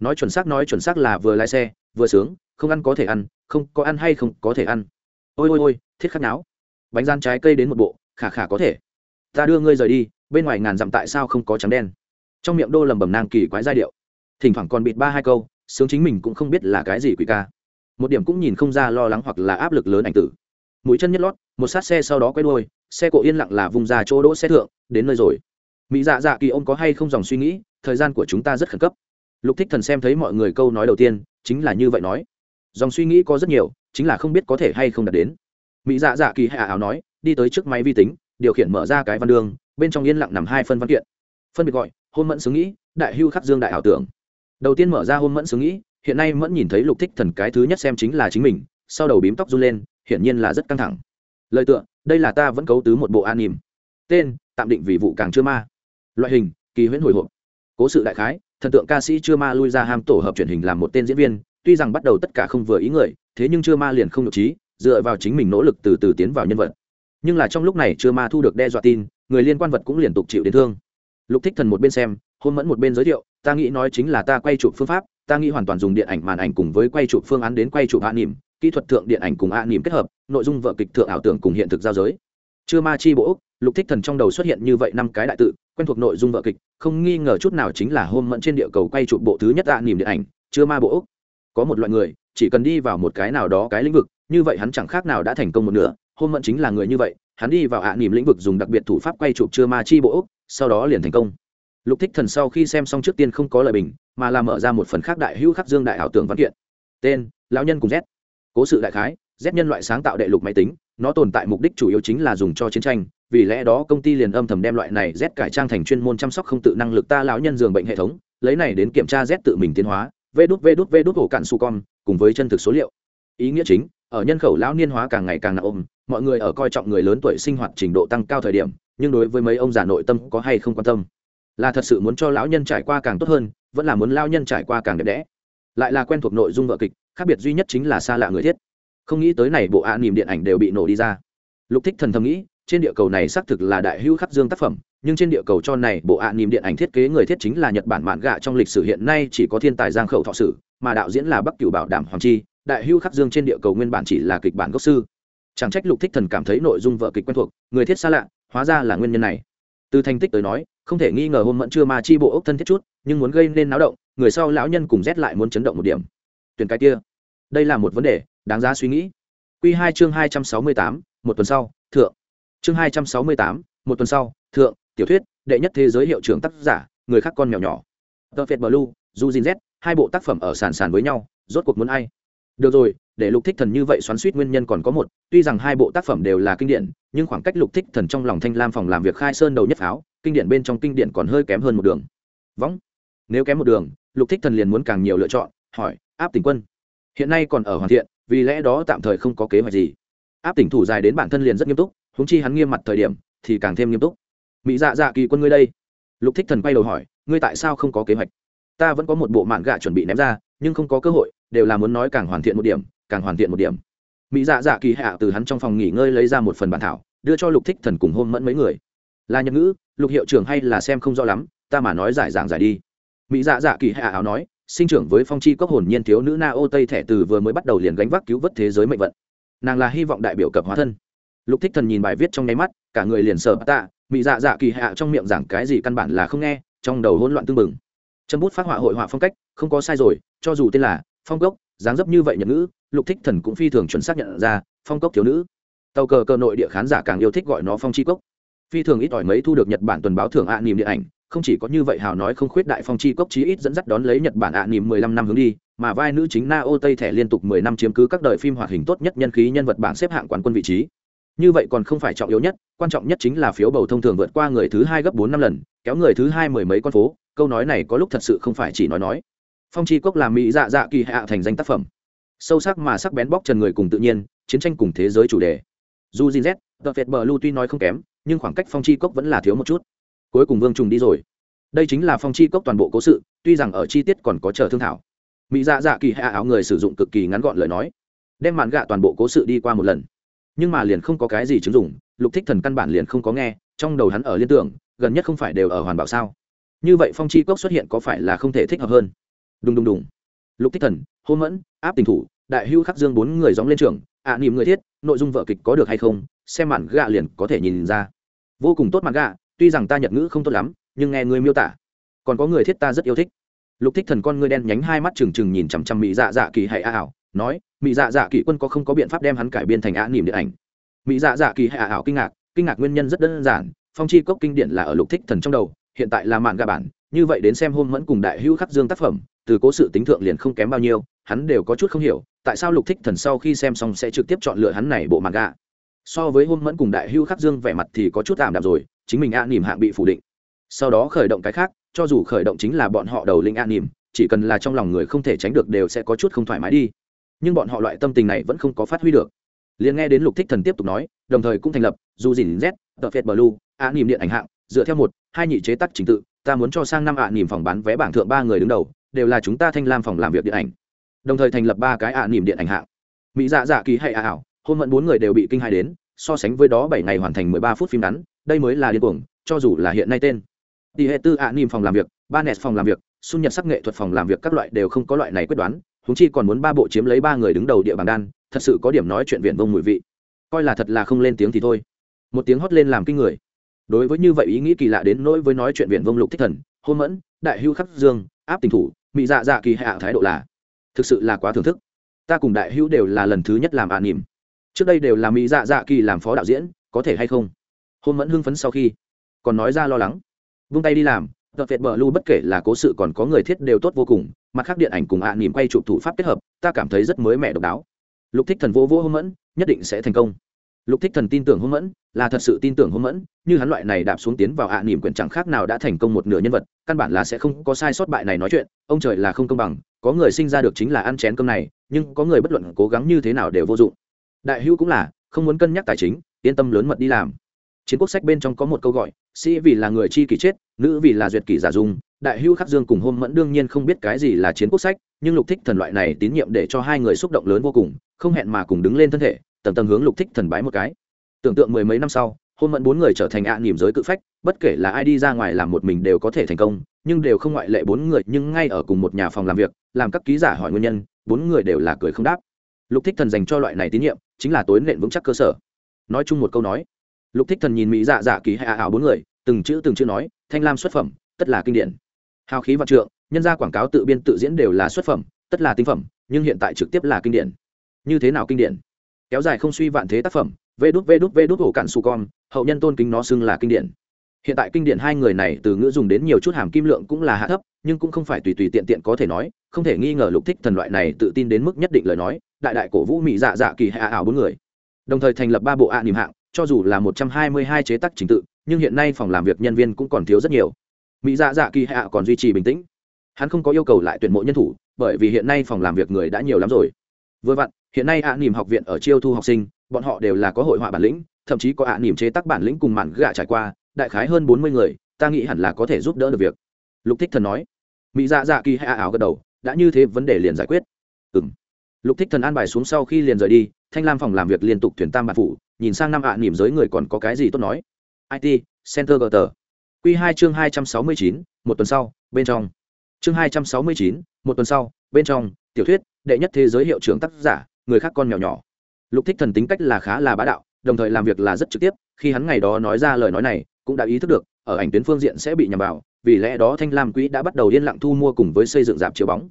Nói chuẩn xác nói chuẩn xác là vừa lái xe, vừa sướng, không ăn có thể ăn, không có ăn hay không có thể ăn. Ôi ôi ôi, thiết khắc náo. Bánh gian trái cây đến một bộ, khả khả có thể. Ta đưa ngươi rời đi, bên ngoài ngàn dặm tại sao không có trắng đen? Trong miệng đô lầm bầm nang kỳ quái giai điệu. Thỉnh thoảng còn bịt ba hai câu, sướng chính mình cũng không biết là cái gì quỷ ca một điểm cũng nhìn không ra lo lắng hoặc là áp lực lớn ảnh tử. Mũi chân nhất lót, một sát xe sau đó quay đuôi, xe cộ yên lặng là vùng ra chỗ đỗ xe thượng, đến nơi rồi. Mỹ dạ dạ kỳ ông có hay không dòng suy nghĩ, thời gian của chúng ta rất khẩn cấp. Lục thích thần xem thấy mọi người câu nói đầu tiên, chính là như vậy nói. Dòng suy nghĩ có rất nhiều, chính là không biết có thể hay không đạt đến. Mỹ dạ dạ kỳ hạ ảo nói, đi tới trước máy vi tính, điều khiển mở ra cái văn đường, bên trong yên lặng nằm hai phân văn kiện. Phân biệt gọi, hôn mẫn xứ nghĩ, đại hưu khắc dương đại ảo tưởng. Đầu tiên mở ra hôn mẫn xứ nghĩ hiện nay mẫn nhìn thấy lục thích thần cái thứ nhất xem chính là chính mình, sau đầu bím tóc run lên, hiển nhiên là rất căng thẳng. Lời tựa, đây là ta vẫn cấu tứ một bộ an nỉm. Tên, tạm định vì vụ càng chưa ma. Loại hình, kỳ huyễn hồi hộp. Cố sự đại khái, thần tượng ca sĩ chưa ma lui ra ham tổ hợp truyền hình làm một tên diễn viên, tuy rằng bắt đầu tất cả không vừa ý người, thế nhưng chưa ma liền không nhộn trí, dựa vào chính mình nỗ lực từ từ tiến vào nhân vật. Nhưng là trong lúc này chưa ma thu được đe dọa tin, người liên quan vật cũng liên tục chịu đến thương. Lục thích thần một bên xem, hôn mẫn một bên giới thiệu, ta nghĩ nói chính là ta quay chụp phương pháp ta nghĩ hoàn toàn dùng điện ảnh màn ảnh cùng với quay chụp phương án đến quay chụp hạ nỉm kỹ thuật thượng điện ảnh cùng hạ nỉm kết hợp, nội dung vợ kịch thượng ảo tưởng cùng hiện thực giao giới. Chưa ma chi bộ úc, lục thích thần trong đầu xuất hiện như vậy năm cái đại tự, quen thuộc nội dung vợ kịch, không nghi ngờ chút nào chính là hôm mẫn trên địa cầu quay chụp bộ thứ nhất hạ nỉm điện ảnh chưa ma bộ úc. Có một loại người, chỉ cần đi vào một cái nào đó cái lĩnh vực, như vậy hắn chẳng khác nào đã thành công một nửa, hôm mẫn chính là người như vậy, hắn đi vào hạ nỉm lĩnh vực dùng đặc biệt thủ pháp quay chụp chưa ma chi bộ úc, sau đó liền thành công lục thích thần sau khi xem xong trước tiên không có lời bình, mà là mở ra một phần khác đại hữu khắc dương đại ảo tưởng văn kiện. Tên, lão nhân cùng z. Cố sự đại khái, z nhân loại sáng tạo đệ lục máy tính, nó tồn tại mục đích chủ yếu chính là dùng cho chiến tranh, vì lẽ đó công ty liền âm thầm đem loại này z cải trang thành chuyên môn chăm sóc không tự năng lực ta lão nhân giường bệnh hệ thống, lấy này đến kiểm tra z tự mình tiến hóa vê đút vê đút vê đút ổ cạn su con cùng với chân thực số liệu. Ý nghĩa chính, ở nhân khẩu lão niên hóa càng ngày càng nặng ôm, mọi người ở coi trọng người lớn tuổi sinh hoạt trình độ tăng cao thời điểm, nhưng đối với mấy ông già nội tâm có hay không quan tâm? Là thật sự muốn cho lão nhân trải qua càng tốt hơn, vẫn là muốn lao nhân trải qua càng đẹp đẽ. Lại là quen thuộc nội dung vợ kịch, khác biệt duy nhất chính là xa lạ người thiết. Không nghĩ tới này bộ ạ nỉm điện ảnh đều bị nổ đi ra. Lục thích thần thầm nghĩ, trên địa cầu này xác thực là đại hưu khắc dương tác phẩm, nhưng trên địa cầu cho này bộ ạ nỉm điện ảnh thiết kế người thiết chính là nhật bản mạn gạ trong lịch sử hiện nay chỉ có thiên tài giang khẩu thọ sử, mà đạo diễn là bắc cửu bảo đảm hoàng chi, đại hưu khắc dương trên địa cầu nguyên bản chỉ là kịch bản gốc sư. Chẳng trách lục thích thần cảm thấy nội dung vợ kịch quen thuộc, người thiết xa lạ, hóa ra là nguyên nhân này từ thành tích tới nói, không thể nghi ngờ hôn mẫn chưa mà chi bộ ốc thân thiết chút, nhưng muốn gây nên náo động, người sau lão nhân cùng rét lại muốn chấn động một điểm. Tuyển cái kia. Đây là một vấn đề, đáng giá suy nghĩ. Q hai chương hai trăm sáu mươi tám, một tuần sau, thượng. Chương hai trăm sáu mươi tám, một tuần sau, thượng. Tiểu thuyết, đệ nhất thế giới hiệu trưởng tác giả, người khác con mèo nhỏ. Tờ phệt blue du z, hai bộ tác phẩm ở sàn sàn với nhau, rốt cuộc muốn ai? Được rồi, để lục thích thần như vậy xoắn suýt nguyên nhân còn có một, tuy rằng hai bộ tác phẩm đều là kinh điển, nhưng khoảng cách lục thích thần trong lòng thanh lam phòng làm việc khai sơn đầu nhất pháo, kinh điển bên trong kinh điển còn hơi kém hơn một đường. Võng nếu kém một đường, lục thích thần liền muốn càng nhiều lựa chọn, hỏi, áp tỉnh quân, hiện nay còn ở hoàn thiện, vì lẽ đó tạm thời không có kế hoạch gì? Áp tỉnh thủ dài đến bản thân liền rất nghiêm túc húng chi hắn nghiêm mặt thời điểm, thì càng thêm nghiêm túc. Mỹ dạ dạ kỳ quân ngươi đây. Lục thích thần quay đầu hỏi, ngươi tại sao không có kế hoạch? Ta vẫn có một bộ mạn gạ chuẩn bị ném ra, nhưng không có cơ hội đều là muốn nói càng hoàn thiện một điểm, càng hoàn thiện một điểm. Mỹ dạ dạ kỳ hạ từ hắn trong phòng nghỉ ngơi lấy ra một phần bản thảo, đưa cho lục thích thần cùng hôn mẫn mấy người. Là nhật ngữ, lục hiệu trưởng hay là xem không rõ lắm, ta mà nói giải giảng giải đi. Mỹ dạ dạ kỳ hạ áo nói, sinh trưởng với phong chi cốc hồn nhiên thiếu nữ na ô tây thẻ từ vừa mới bắt đầu liền gánh vác cứu vớt thế giới mệnh vận. Nàng là hy vọng đại biểu cập hóa thân. Lục thích thần nhìn bài viết trong nháy mắt, cả người liền sờ tạ, mỹ dạ dạ kỳ hạ trong miệng giảng cái gì căn bản là không nghe, trong đầu hỗn loạn tương bừng. Châm bút phát họa hội họa phong cách, không có sai rồi, cho dù tên là phong cốc, dáng dấp như vậy nhật ngữ, lục thích thần cũng phi thường chuẩn xác nhận ra, phong cốc thiếu nữ. Tàu cờ cờ nội địa khán giả càng yêu thích gọi nó phong chi cốc. Phi thường ít ỏi mấy thu được nhật bản tuần báo thưởng ạ à niềm điện ảnh, không chỉ có như vậy hào nói không khuyết đại phong chi cốc chí ít dẫn dắt đón lấy nhật bản ạ à niềm mười lăm năm hướng đi, mà vai nữ chính na ô tây thẻ liên tục mười năm chiếm cứ các đời phim hoạt hình tốt nhất nhân khí nhân vật bảng xếp hạng quán quân vị trí. Như vậy còn không phải trọng yếu nhất, quan trọng nhất chính là phiếu bầu thông thường vượt qua người thứ hai gấp bốn năm lần, kéo người thứ hai mười mấy con phố, câu nói này có lúc thật sự không phải chỉ nói nói phong chi cốc là mỹ dạ dạ kỳ hạ thành danh tác phẩm. Sâu sắc mà sắc bén bóc trần người cùng tự nhiên, chiến tranh cùng thế giới chủ đề. Dù gin z tờ việt bờ lu tuy nói không kém, nhưng khoảng cách phong chi cốc vẫn là thiếu một chút. Cuối cùng vương trùng đi rồi. Đây chính là phong chi cốc toàn bộ cố sự, tuy rằng ở chi tiết còn có chờ thương thảo. Mỹ dạ dạ kỳ hạ áo người sử dụng cực kỳ ngắn gọn lời nói, đem màn gạ toàn bộ cố sự đi qua một lần. Nhưng mà liền không có cái gì chứng dụng, lục thích thần căn bản liền không có nghe, trong đầu hắn ở liên tưởng, gần nhất không phải đều ở hoàn bảo sao? Như vậy phong chi cốc xuất hiện có phải là không thể thích hợp hơn? Đùng đùng đùng. Lục thích thần hô mẫn áp tình thủ đại hưu khắc dương bốn người dóng lên trường ạ à, niệm người thiết nội dung vợ kịch có được hay không xem màn gạ liền có thể nhìn ra. Vô cùng tốt màn gạ tuy rằng ta nhật ngữ không tốt lắm nhưng nghe người miêu tả. Còn có người thiết ta rất yêu thích. Lục thích thần con ngươi đen nhánh hai mắt trừng trừng nhìn chằm chằm mỹ dạ dạ kỳ hay a ảo nói mỹ dạ dạ kỳ quân có không có biện pháp đem hắn cải biên thành ạ niệm điện ảnh? Mỹ dạ dạ kỳ hay a ảo kinh ngạc kinh ngạc nguyên nhân rất đơn giản phong chi cốc kinh điển là ở lục thích thần trong đầu hiện tại là mạn gạ bản như vậy đến xem hôm mẫn cùng đại hữu khắc dương tác phẩm từ cố sự tính thượng liền không kém bao nhiêu, hắn đều có chút không hiểu, tại sao lục thích thần sau khi xem xong sẽ trực tiếp chọn lựa hắn này bộ mạn gạ. so với hôm mẫn cùng đại hưu khắc dương vẻ mặt thì có chút tạm đạm rồi, chính mình a nỉm hạng bị phủ định. Sau đó khởi động cái khác, cho dù khởi động chính là bọn họ đầu linh a nỉm chỉ cần là trong lòng người không thể tránh được đều sẽ có chút không thoải mái đi. Nhưng bọn họ loại tâm tình này vẫn không có phát huy được. Liền nghe đến lục thích thần tiếp tục nói, đồng thời cũng thành lập dù dìn z tờ phết blue, a nỉm điện ảnh hạng, dựa theo một, hai nhị chế tác trình tự, ta muốn cho sang năm ạ nỉm phòng bán vé bảng thượng ba người đứng đầu đều là chúng ta thanh lam phòng làm việc điện ảnh. Đồng thời thành lập ba cái ạ à nỉm điện ảnh hạng. Mỹ dạ dạ kỳ hay ạ à ảo, hôn mẫn bốn người đều bị kinh hai đến, so sánh với đó bảy ngày hoàn thành mười ba phút phim ngắn, đây mới là điên cuồng, cho dù là hiện nay tên. Tỷ hệ tư ạ à nỉm phòng làm việc, ba nẹt phòng làm việc, xung nhật sắc nghệ thuật phòng làm việc các loại đều không có loại này quyết đoán húng chi còn muốn ba bộ chiếm lấy ba người đứng đầu địa bàn đan, thật sự có điểm nói chuyện viện vông mùi vị. Coi là thật là không lên tiếng thì thôi. Một tiếng hót lên làm kinh người. Đối với như vậy ý nghĩ kỳ lạ đến nỗi với nói chuyện viện vông lục thích thần, hôn mẫn, đại hưu khắc dương, áp tình thủ mỹ dạ dạ kỳ hạ thái độ là, thực sự là quá thưởng thức. Ta cùng đại hưu đều là lần thứ nhất làm ạ à nỉm trước đây đều là mỹ dạ dạ kỳ làm phó đạo diễn, có thể hay không? Hôn mẫn hưng phấn sau khi, còn nói ra lo lắng. Vung tay đi làm tờ phệt bờ lu bất kể là cố sự còn có người thiết đều tốt vô cùng, mặt khác điện ảnh cùng ạ à nỉm quay chụp thủ pháp kết hợp, ta cảm thấy rất mới mẻ độc đáo. Lục thích thần vô vô hôn mẫn, nhất định sẽ thành công lục thích thần tin tưởng hôn mẫn, là thật sự tin tưởng hôn mẫn, như hắn loại này đạp xuống tiến vào ạ à quyển chẳng khác nào đã thành công một nửa nhân vật, căn bản là sẽ không có sai sót bại này nói chuyện, ông trời là không công bằng, có người sinh ra được chính là ăn chén cơm này, nhưng có người bất luận cố gắng như thế nào đều vô dụng. Đại hữu cũng là, không muốn cân nhắc tài chính, yên tâm lớn mật đi làm. Chiến quốc sách bên trong có một câu gọi, sĩ vì là người chi kỷ chết, nữ vì là duyệt kỷ giả dung. Đại hữu khắc dương cùng hôn mẫn đương nhiên không biết cái gì là chiến quốc sách, nhưng lục thích thần loại này tín nhiệm để cho hai người xúc động lớn vô cùng, không hẹn mà cùng đứng lên thân thể tầng tầng hướng lục thích thần bái một cái. Tưởng tượng mười mấy năm sau, hôn mẫn bốn người trở thành ạ à niềm giới cự phách, bất kể là ai đi ra ngoài làm một mình đều có thể thành công, nhưng đều không ngoại lệ bốn người, nhưng ngay ở cùng một nhà phòng làm việc, làm các ký giả hỏi nguyên nhân, bốn người đều là cười không đáp. Lục thích thần dành cho loại này tín nhiệm, chính là tối nện vững chắc cơ sở. Nói chung một câu nói, lục thích thần nhìn mỹ dạ dạ ký hay ảo bốn người, từng chữ từng chữ nói, thanh lam xuất phẩm, tất là kinh điển. Hào khí vạn trượng, nhân ra quảng cáo tự biên tự diễn đều là xuất phẩm, tất là tinh phẩm, nhưng hiện tại trực tiếp là kinh điển. Như thế nào kinh điển? Kéo dài không suy vạn thế tác phẩm, vê đút vê đút vê đút hổ cạn su con, hậu nhân tôn kính nó xưng là kinh điển. Hiện tại kinh điển hai người này từ ngữ dùng đến nhiều chút hàm kim lượng cũng là hạ thấp, nhưng cũng không phải tùy tùy tiện tiện có thể nói, không thể nghi ngờ lục thích thần loại này tự tin đến mức nhất định lời nói, đại đại cổ vũ mỹ dạ dạ kỳ hạ ảo bốn người. Đồng thời thành lập ba bộ ạ niềm hạng, cho dù là một trăm hai mươi hai chế tác trình tự, nhưng hiện nay phòng làm việc nhân viên cũng còn thiếu rất nhiều. Mỹ dạ dạ kỳ hạ còn duy trì bình tĩnh. Hắn không có yêu cầu lại tuyển mộ nhân thủ, bởi vì hiện nay phòng làm việc người đã nhiều lắm rồi. Vừa vặn hiện nay ạ nỉm học viện ở chiêu thu học sinh, bọn họ đều là có hội họa bản lĩnh, thậm chí có ạ nỉm chế tác bản lĩnh cùng màn gạ trải qua, đại khái hơn bốn mươi người, ta nghĩ hẳn là có thể giúp đỡ được việc. Lục thích thần nói. Mỹ dạ dạ kỳ hạ ảo gật đầu, đã như thế vấn đề liền giải quyết. Ừ m lục thích thần an bài xuống sau khi liền rời đi, thanh lam phòng làm việc liên tục thuyền tam bản phủ nhìn sang năm ạ nỉm giới người còn có cái gì tốt nói. It center gờ tờ q hai chương hai trăm sáu mươi chín, một tuần sau, bên trong. Chương hai trăm sáu mươi chín, một tuần sau, bên trong. Tiểu thuyết, đệ nhất thế giới hiệu trưởng tác giả người khác con nhỏ nhỏ. Lục thích thần tính cách là khá là bá đạo, đồng thời làm việc là rất trực tiếp, khi hắn ngày đó nói ra lời nói này, cũng đã ý thức được, ở ảnh tuyến phương diện sẽ bị nhầm vào, vì lẽ đó thanh lam quỹ đã bắt đầu yên lặng thu mua cùng với xây dựng dạp chiếu bóng.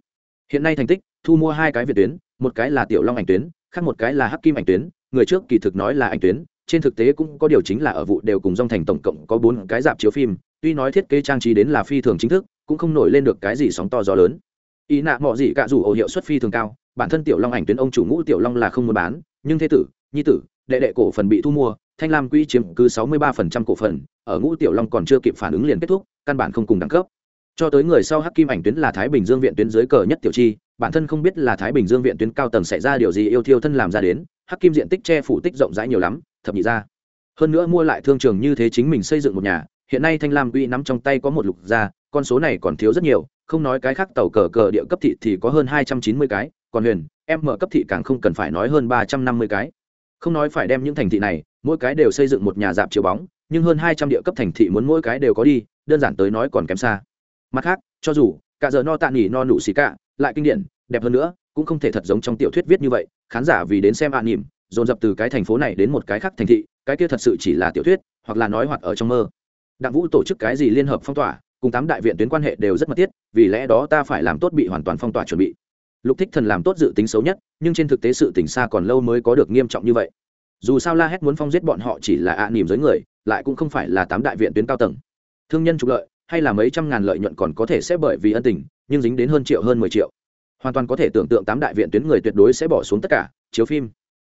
Hiện nay thành tích, thu mua hai cái việt tuyến, một cái là tiểu long ảnh tuyến, khác một cái là hắc kim ảnh tuyến, người trước kỳ thực nói là ảnh tuyến, trên thực tế cũng có điều chính là ở vụ đều cùng dòng thành tổng cộng có bốn cái dạp chiếu phim, tuy nói thiết kế trang trí đến là phi thường chính thức, cũng không nổi lên được cái gì sóng to gió lớn. Ý nạ mọi gì cả dù ổ hiệu suất phi thường cao bản thân tiểu long ảnh tuyến ông chủ ngũ tiểu long là không muốn bán, nhưng thế tử, nhi tử, đệ đệ cổ phần bị thu mua, thanh lam quỹ chiếm cứ sáu mươi ba phần trăm cổ phần, ở ngũ tiểu long còn chưa kịp phản ứng liền kết thúc, căn bản không cùng đẳng cấp. Cho tới người sau hắc kim ảnh tuyến là thái bình dương viện tuyến dưới cờ nhất tiểu chi, bản thân không biết là thái bình dương viện tuyến cao tầng xảy ra điều gì yêu thiêu thân làm ra đến, hắc kim diện tích che phủ tích rộng rãi nhiều lắm, thập nhị ra hơn nữa mua lại thương trường như thế chính mình xây dựng một nhà, hiện nay thanh lam quỹ nắm trong tay có một lục gia, con số này còn thiếu rất nhiều, không nói cái khác tàu cờ cờ địa cấp thị thì có hơn hai trăm chín mươi cái còn huyền, em mở cấp thị càng không cần phải nói hơn ba trăm năm mươi cái. Không nói phải đem những thành thị này, mỗi cái đều xây dựng một nhà dạp chiếu bóng, nhưng hơn hai trăm địa cấp thành thị muốn mỗi cái đều có đi, đơn giản tới nói còn kém xa. Mặt khác, cho dù, cả giờ no tạ nghỉ no nụ xì cả, lại kinh điển, đẹp hơn nữa, cũng không thể thật giống trong tiểu thuyết viết như vậy, khán giả vì đến xem ạ à nỉm, dồn dập từ cái thành phố này đến một cái khác thành thị, cái kia thật sự chỉ là tiểu thuyết, hoặc là nói hoặc ở trong mơ. Đặng vũ tổ chức cái gì liên hợp phong tỏa, cùng tám đại viện tuyến quan hệ đều rất mật thiết, vì lẽ đó ta phải làm tốt bị hoàn toàn phong tỏa chuẩn bị lục thích thần làm tốt dự tính xấu nhất, nhưng trên thực tế sự tỉnh xa còn lâu mới có được nghiêm trọng như vậy. Dù sao la hét muốn phong giết bọn họ chỉ là ạ à nỉm giới người, lại cũng không phải là tám đại viện tuyến cao tầng. Thương nhân trục lợi, hay là mấy trăm ngàn lợi nhuận còn có thể sẽ bởi vì ân tình, nhưng dính đến hơn triệu hơn mười triệu. Hoàn toàn có thể tưởng tượng tám đại viện tuyến người tuyệt đối sẽ bỏ xuống tất cả, chiếu phim.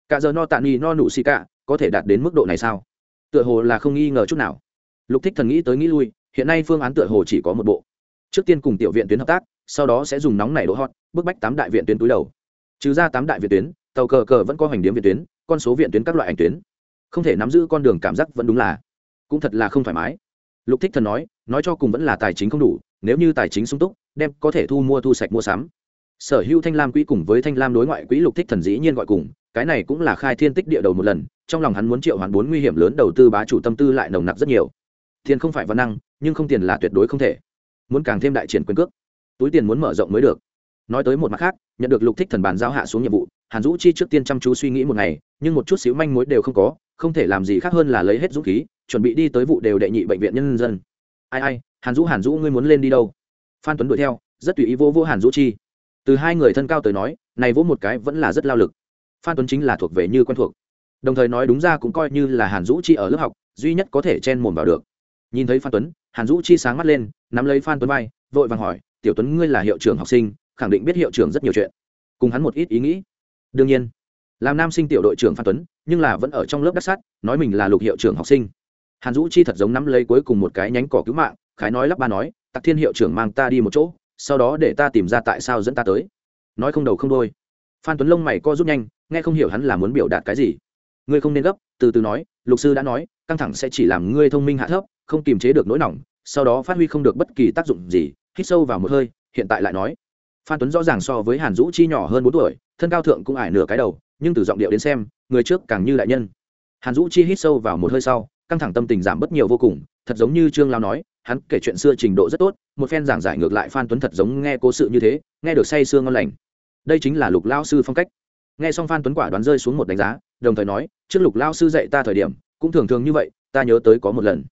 Cả giờ no tạ ni no nụ xì cả, có thể đạt đến mức độ này sao? Tựa hồ là không nghi ngờ chút nào. Lục thích thần nghĩ tới nghĩ lui, hiện nay phương án tựa hồ chỉ có một bộ. Trước tiên cùng tiểu viện tuyến hợp tác, sau đó sẽ dùng nóng này đỗ hot bức bách tám đại viện tuyến túi đầu. Trừ ra tám đại viện tuyến, tàu cờ cờ vẫn có hoành điếm viện tuyến, con số viện tuyến các loại ảnh tuyến. Không thể nắm giữ con đường cảm giác vẫn đúng là, cũng thật là không thoải mái. Lục thích thần nói nói cho cùng vẫn là tài chính không đủ, nếu như tài chính sung túc, đem có thể thu mua thu sạch mua sắm. Sở hữu thanh lam quỹ cùng với thanh lam đối ngoại quỹ lục thích thần dĩ nhiên gọi cùng, cái này cũng là khai thiên tích địa đầu một lần, trong lòng hắn muốn triệu hoàn bốn nguy hiểm lớn đầu tư bá chủ tâm tư lại nồng nặc rất nhiều. Tiền không phải văn năng, nhưng không tiền là tuyệt đối không thể. Muốn càng thêm đại triển quyền cước, túi tiền muốn mở rộng mới được nói tới một mặt khác, nhận được lục thích thần bàn giao hạ xuống nhiệm vụ, hàn dũ chi trước tiên chăm chú suy nghĩ một ngày, nhưng một chút xíu manh mối đều không có, không thể làm gì khác hơn là lấy hết dũng khí, chuẩn bị đi tới vụ đều đệ nhị bệnh viện nhân dân. Ai ai, hàn dũ hàn dũ, ngươi muốn lên đi đâu? Phan tuấn đuổi theo, rất tùy ý vô vô hàn dũ chi. Từ hai người thân cao tới nói, này vỗ một cái vẫn là rất lao lực. Phan tuấn chính là thuộc về như quen thuộc. Đồng thời nói đúng ra cũng coi như là hàn dũ chi ở lớp học, duy nhất có thể chen mồm vào được. Nhìn thấy phan tuấn, hàn dũ chi sáng mắt lên, nắm lấy phan tuấn vai, vội vàng hỏi, tiểu tuấn, ngươi là hiệu trưởng học sinh khẳng định biết hiệu trưởng rất nhiều chuyện. Cùng hắn một ít ý nghĩ. Đương nhiên, làm nam sinh tiểu đội trưởng phan tuấn, nhưng là vẫn ở trong lớp đắc sát, nói mình là lục hiệu trưởng học sinh. Hàn dũ chi thật giống nắm lấy cuối cùng một cái nhánh cỏ cứu mạng, khái nói lắp ba nói tặc thiên hiệu trưởng mang ta đi một chỗ, sau đó để ta tìm ra tại sao dẫn ta tới. Nói không đầu không đôi phan tuấn lông mày co rút nhanh, nghe không hiểu hắn là muốn biểu đạt cái gì. Ngươi không nên gấp, từ từ nói, lục sư đã nói, căng thẳng sẽ chỉ làm ngươi thông minh hạ thấp, không kiềm chế được nỗi nỏng sau đó phát huy không được bất kỳ tác dụng gì, hít sâu vào một hơi, hiện tại lại nói phan tuấn rõ ràng so với hàn dũ chi nhỏ hơn bốn tuổi, thân cao thượng cũng ải nửa cái đầu, nhưng từ giọng điệu đến xem, người trước càng như đại nhân. Hàn dũ chi hít sâu vào một hơi sau, căng thẳng tâm tình giảm bớt nhiều vô cùng, thật giống như trương lao nói, hắn kể chuyện xưa trình độ rất tốt, một phen giảng giải ngược lại phan tuấn thật giống nghe cố sự như thế, nghe được say sương ngon lành. Đây chính là lục lao sư phong cách. Nghe xong phan tuấn quả đoán rơi xuống một đánh giá, đồng thời nói, trước lục lao sư dạy ta thời điểm, cũng thường thường như vậy, ta nhớ tới có một lần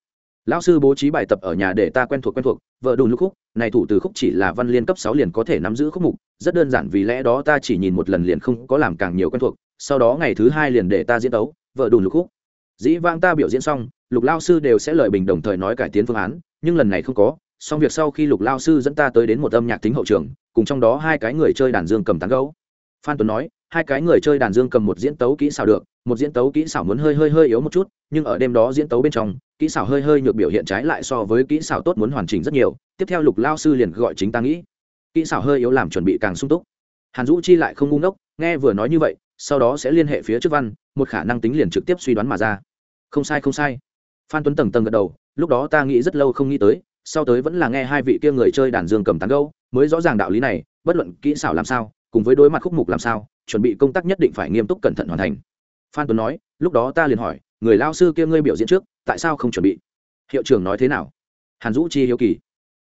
lão sư bố trí bài tập ở nhà để ta quen thuộc quen thuộc, vợ đùn lúc khúc, này thủ từ khúc chỉ là văn liên cấp sáu liền có thể nắm giữ khúc mục, rất đơn giản vì lẽ đó ta chỉ nhìn một lần liền không có làm càng nhiều quen thuộc, sau đó ngày thứ hai liền để ta diễn tấu, vợ đùn lúc khúc. Dĩ vãng ta biểu diễn xong, lục lao sư đều sẽ lời bình đồng thời nói cải tiến phương án, nhưng lần này không có, xong việc sau khi lục lao sư dẫn ta tới đến một âm nhạc tính hậu trường, cùng trong đó hai cái người chơi đàn dương cầm tán gấu. Phan tuấn nói, hai cái người chơi đàn dương cầm một diễn tấu kỹ xảo được, một diễn tấu kỹ xảo muốn hơi hơi hơi yếu một chút, nhưng ở đêm đó diễn tấu bên trong kỹ xảo hơi hơi nhược biểu hiện trái lại so với kỹ xảo tốt muốn hoàn chỉnh rất nhiều, tiếp theo lục lao sư liền gọi chính ta nghĩ. Kỹ xảo hơi yếu làm chuẩn bị càng sung túc. Hàn dũ chi lại không ngu ngốc, nghe vừa nói như vậy, sau đó sẽ liên hệ phía trước văn, một khả năng tính liền trực tiếp suy đoán mà ra. Không sai không sai. Phan tuấn tầng tầng gật đầu, lúc đó ta nghĩ rất lâu không nghĩ tới, sau tới vẫn là nghe hai vị kia người chơi đàn dương cầm tán gâu mới rõ ràng đạo lý này, bất luận kỹ xảo làm sao, cùng với đối mặt khúc mục làm sao, chuẩn bị công tác nhất định phải nghiêm túc cẩn thận hoàn thành. Phan tuấn nói, lúc đó ta liền hỏi, người lao sư kia ngươi biểu diễn trước tại sao không chuẩn bị? Hiệu trưởng nói thế nào? Hàn dũ chi hiếu kỳ.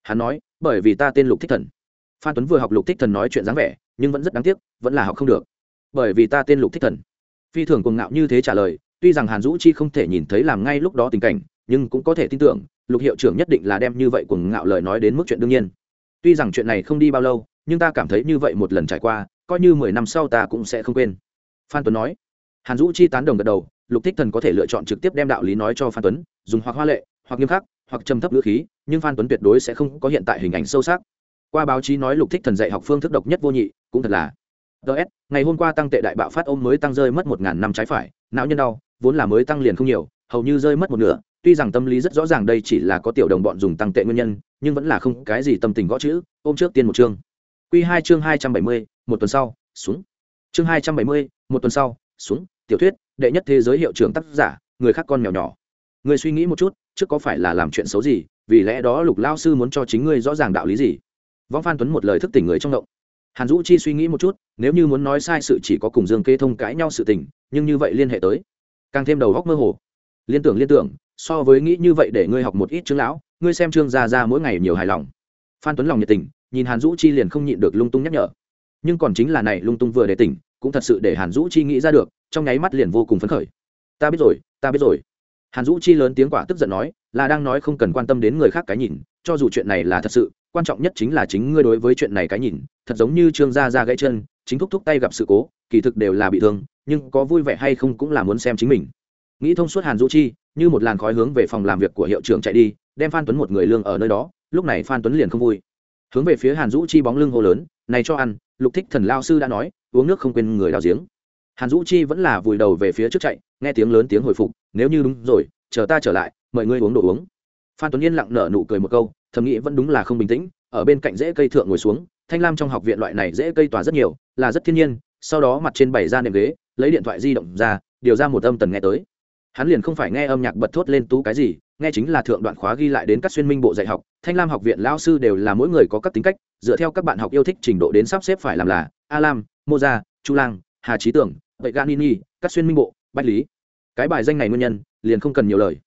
Hắn nói, bởi vì ta tên lục thích thần. Phan tuấn vừa học lục thích thần nói chuyện dáng vẻ, nhưng vẫn rất đáng tiếc, vẫn là học không được. Bởi vì ta tên lục thích thần. Phi thường cuồng ngạo như thế trả lời, tuy rằng hàn dũ chi không thể nhìn thấy làm ngay lúc đó tình cảnh, nhưng cũng có thể tin tưởng, lục hiệu trưởng nhất định là đem như vậy cuồng ngạo lời nói đến mức chuyện đương nhiên. Tuy rằng chuyện này không đi bao lâu, nhưng ta cảm thấy như vậy một lần trải qua, coi như mười năm sau ta cũng sẽ không quên. Phan tuấn nói. Hàn dũ chi tán đồng gật đầu lục thích thần có thể lựa chọn trực tiếp đem đạo lý nói cho phan tuấn, dùng hoặc hoa lệ, hoặc nghiêm khắc, hoặc trầm thấp ngữ khí, nhưng phan tuấn tuyệt đối sẽ không có hiện tại hình ảnh sâu sắc. Qua báo chí nói lục thích thần dạy học phương thức độc nhất vô nhị, cũng thật là. Ts ngày hôm qua tăng tệ đại bạo phát ôm mới tăng rơi mất một ngàn năm trái phải, não nhân đau, vốn là mới tăng liền không nhiều, hầu như rơi mất một nửa, tuy rằng tâm lý rất rõ ràng đây chỉ là có tiểu đồng bọn dùng tăng tệ nguyên nhân, nhưng vẫn là không cái gì tâm tình gõ chữ, ôm trước tiên một chương. Q hai chương hai trăm bảy mươi, một tuần sau, xuống. Chương hai trăm bảy mươi, một tuần sau, xuống, tiểu thuyết đệ nhất thế giới hiệu trưởng tác giả, người khác con mèo nhỏ. Người suy nghĩ một chút, trước có phải là làm chuyện xấu gì, vì lẽ đó lục lao sư muốn cho chính ngươi rõ ràng đạo lý gì? Võng phan tuấn một lời thức tỉnh người trong động hàn dũ chi suy nghĩ một chút, nếu như muốn nói sai sự chỉ có cùng dương kê thông cãi nhau sự tình, nhưng như vậy liên hệ tới. Càng thêm đầu góc mơ hồ. Liên tưởng liên tưởng, so với nghĩ như vậy để ngươi học một ít chứng lão, ngươi xem trương gia ra mỗi ngày nhiều hài lòng. Phan tuấn lòng nhiệt tình, nhìn hàn dũ chi liền không nhịn được lung tung nhắc nhở. Nhưng còn chính là này lung tung vừa để tỉnh cũng thật sự để hàn dũ chi nghĩ ra được, trong nháy mắt liền vô cùng phấn khởi. Ta biết rồi, ta biết rồi. Hàn dũ chi lớn tiếng quả tức giận nói, là đang nói không cần quan tâm đến người khác cái nhìn, cho dù chuyện này là thật sự, quan trọng nhất chính là chính ngươi đối với chuyện này cái nhìn, thật giống như trương gia ra gãy chân, chính thúc thúc tay gặp sự cố, kỳ thực đều là bị thương, nhưng có vui vẻ hay không cũng là muốn xem chính mình. Nghĩ thông suốt hàn dũ chi, như một làn khói hướng về phòng làm việc của hiệu trưởng chạy đi, đem phan tuấn một người lương ở nơi đó, lúc này phan tuấn liền không vui. Hướng về phía hàn dũ chi bóng lưng hô lớn này cho ăn, lục thích thần lao sư đã nói, uống nước không quên người đào giếng. Hàn dũ chi vẫn là vùi đầu về phía trước chạy, nghe tiếng lớn tiếng hồi phục, nếu như đúng rồi, chờ ta trở lại, mời ngươi uống đồ uống. Phan tuấn yên lặng nở nụ cười một câu, thầm nghĩ vẫn đúng là không bình tĩnh, ở bên cạnh rễ cây thượng ngồi xuống, thanh lam trong học viện loại này rễ cây tỏa rất nhiều, là rất thiên nhiên, sau đó mặt trên bảy ra nệm ghế, lấy điện thoại di động ra, điều ra một âm tần nghe tới hắn liền không phải nghe âm nhạc bật thốt lên tú cái gì, nghe chính là thượng đoạn khóa ghi lại đến các xuyên minh bộ dạy học. Thanh lam học viện lao sư đều là mỗi người có các tính cách, dựa theo các bạn học yêu thích trình độ đến sắp xếp phải làm là a lam mô gia chu lang, hà trí tưởng vậy ganini các xuyên minh bộ, bách lý. Cái bài danh này nguyên nhân, liền không cần nhiều lời.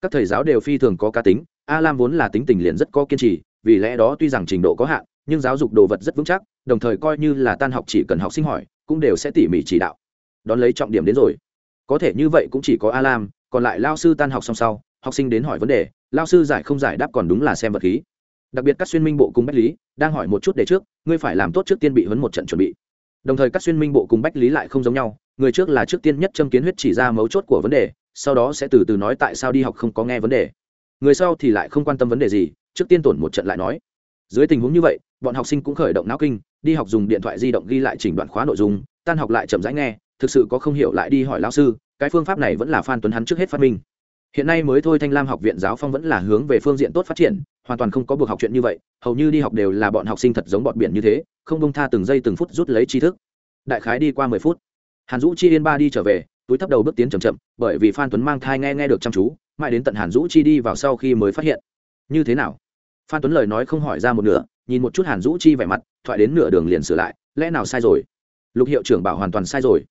Các thầy giáo đều phi thường có cá tính a lam vốn là tính tình liền rất có kiên trì, vì lẽ đó tuy rằng trình độ có hạn, nhưng giáo dục đồ vật rất vững chắc, đồng thời coi như là tan học chỉ cần học sinh hỏi, cũng đều sẽ tỉ mỉ chỉ đạo. Đón lấy trọng điểm đến rồi có thể như vậy cũng chỉ có a lam, còn lại lao sư tan học xong sau, học sinh đến hỏi vấn đề, lao sư giải không giải đáp còn đúng là xem vật khí. Đặc biệt các xuyên minh bộ cùng bách lý đang hỏi một chút để trước, ngươi phải làm tốt trước tiên bị huấn một trận chuẩn bị. Đồng thời các xuyên minh bộ cùng bách lý lại không giống nhau, người trước là trước tiên nhất châm kiến huyết chỉ ra mấu chốt của vấn đề, sau đó sẽ từ từ nói tại sao đi học không có nghe vấn đề. Người sau thì lại không quan tâm vấn đề gì, trước tiên tổn một trận lại nói. Dưới tình huống như vậy, bọn học sinh cũng khởi động não kinh, đi học dùng điện thoại di động ghi lại chỉnh đoạn khóa nội dung, tan học lại chậm rãi nghe thực sự có không hiểu lại đi hỏi lão sư, cái phương pháp này vẫn là phan tuấn hắn trước hết phát minh. Hiện nay mới thôi thanh lam học viện giáo phong vẫn là hướng về phương diện tốt phát triển, hoàn toàn không có buộc học chuyện như vậy, hầu như đi học đều là bọn học sinh thật giống bọn biển như thế, không bông tha từng giây từng phút rút lấy tri thức. Đại khái đi qua mười phút, hàn dũ chi yên ba đi trở về, túi thấp đầu bước tiến c h ậ m chậm, bởi vì phan tuấn mang thai nghe nghe được chăm chú, mãi đến tận hàn dũ chi đi vào sau khi mới phát hiện. Như thế nào? Phan tuấn lời nói không hỏi ra một nửa, nhìn một chút hàn dũ chi vẻ mặt, thoại đến nửa đường liền sửa lại, lẽ nào sai rồi? Lục hiệu trưởng bảo hoàn toàn sai rồi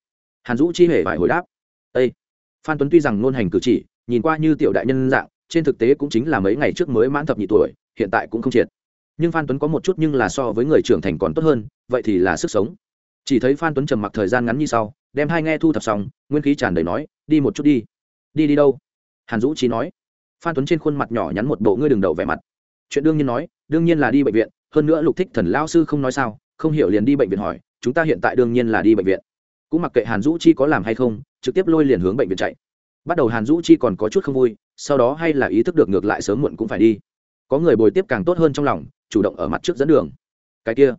hàn dũ chi hề phải hồi đáp. Â phan tuấn tuy rằng ngôn hành cử chỉ, nhìn qua như tiểu đại nhân dạng, trên thực tế cũng chính là mấy ngày trước mới mãn thập nhị tuổi, hiện tại cũng không triệt. Nhưng phan tuấn có một chút nhưng là so với người trưởng thành còn tốt hơn, vậy thì là sức sống. Chỉ thấy phan tuấn trầm mặc thời gian ngắn như sau, đem hai nghe thu thập xong, nguyên khí tràn đầy nói, đi một chút đi. Đi đi đâu? Hàn dũ trí nói. Phan tuấn trên khuôn mặt nhỏ nhắn một bộ ngươi đường đầu vẻ mặt. Chuyện đương nhiên nói, đương nhiên là đi bệnh viện, hơn nữa lục thích thần lao sư không nói sao, không hiểu liền đi bệnh viện hỏi, chúng ta hiện tại đương nhiên là đi bệnh viện cũng mặc kệ hàn dũ chi có làm hay không, trực tiếp lôi liền hướng bệnh viện chạy. Bắt đầu hàn dũ chi còn có chút không vui, sau đó hay là ý thức được ngược lại sớm muộn cũng phải đi. Có người bồi tiếp càng tốt hơn trong lòng, chủ động ở mặt trước dẫn đường. Cái kia,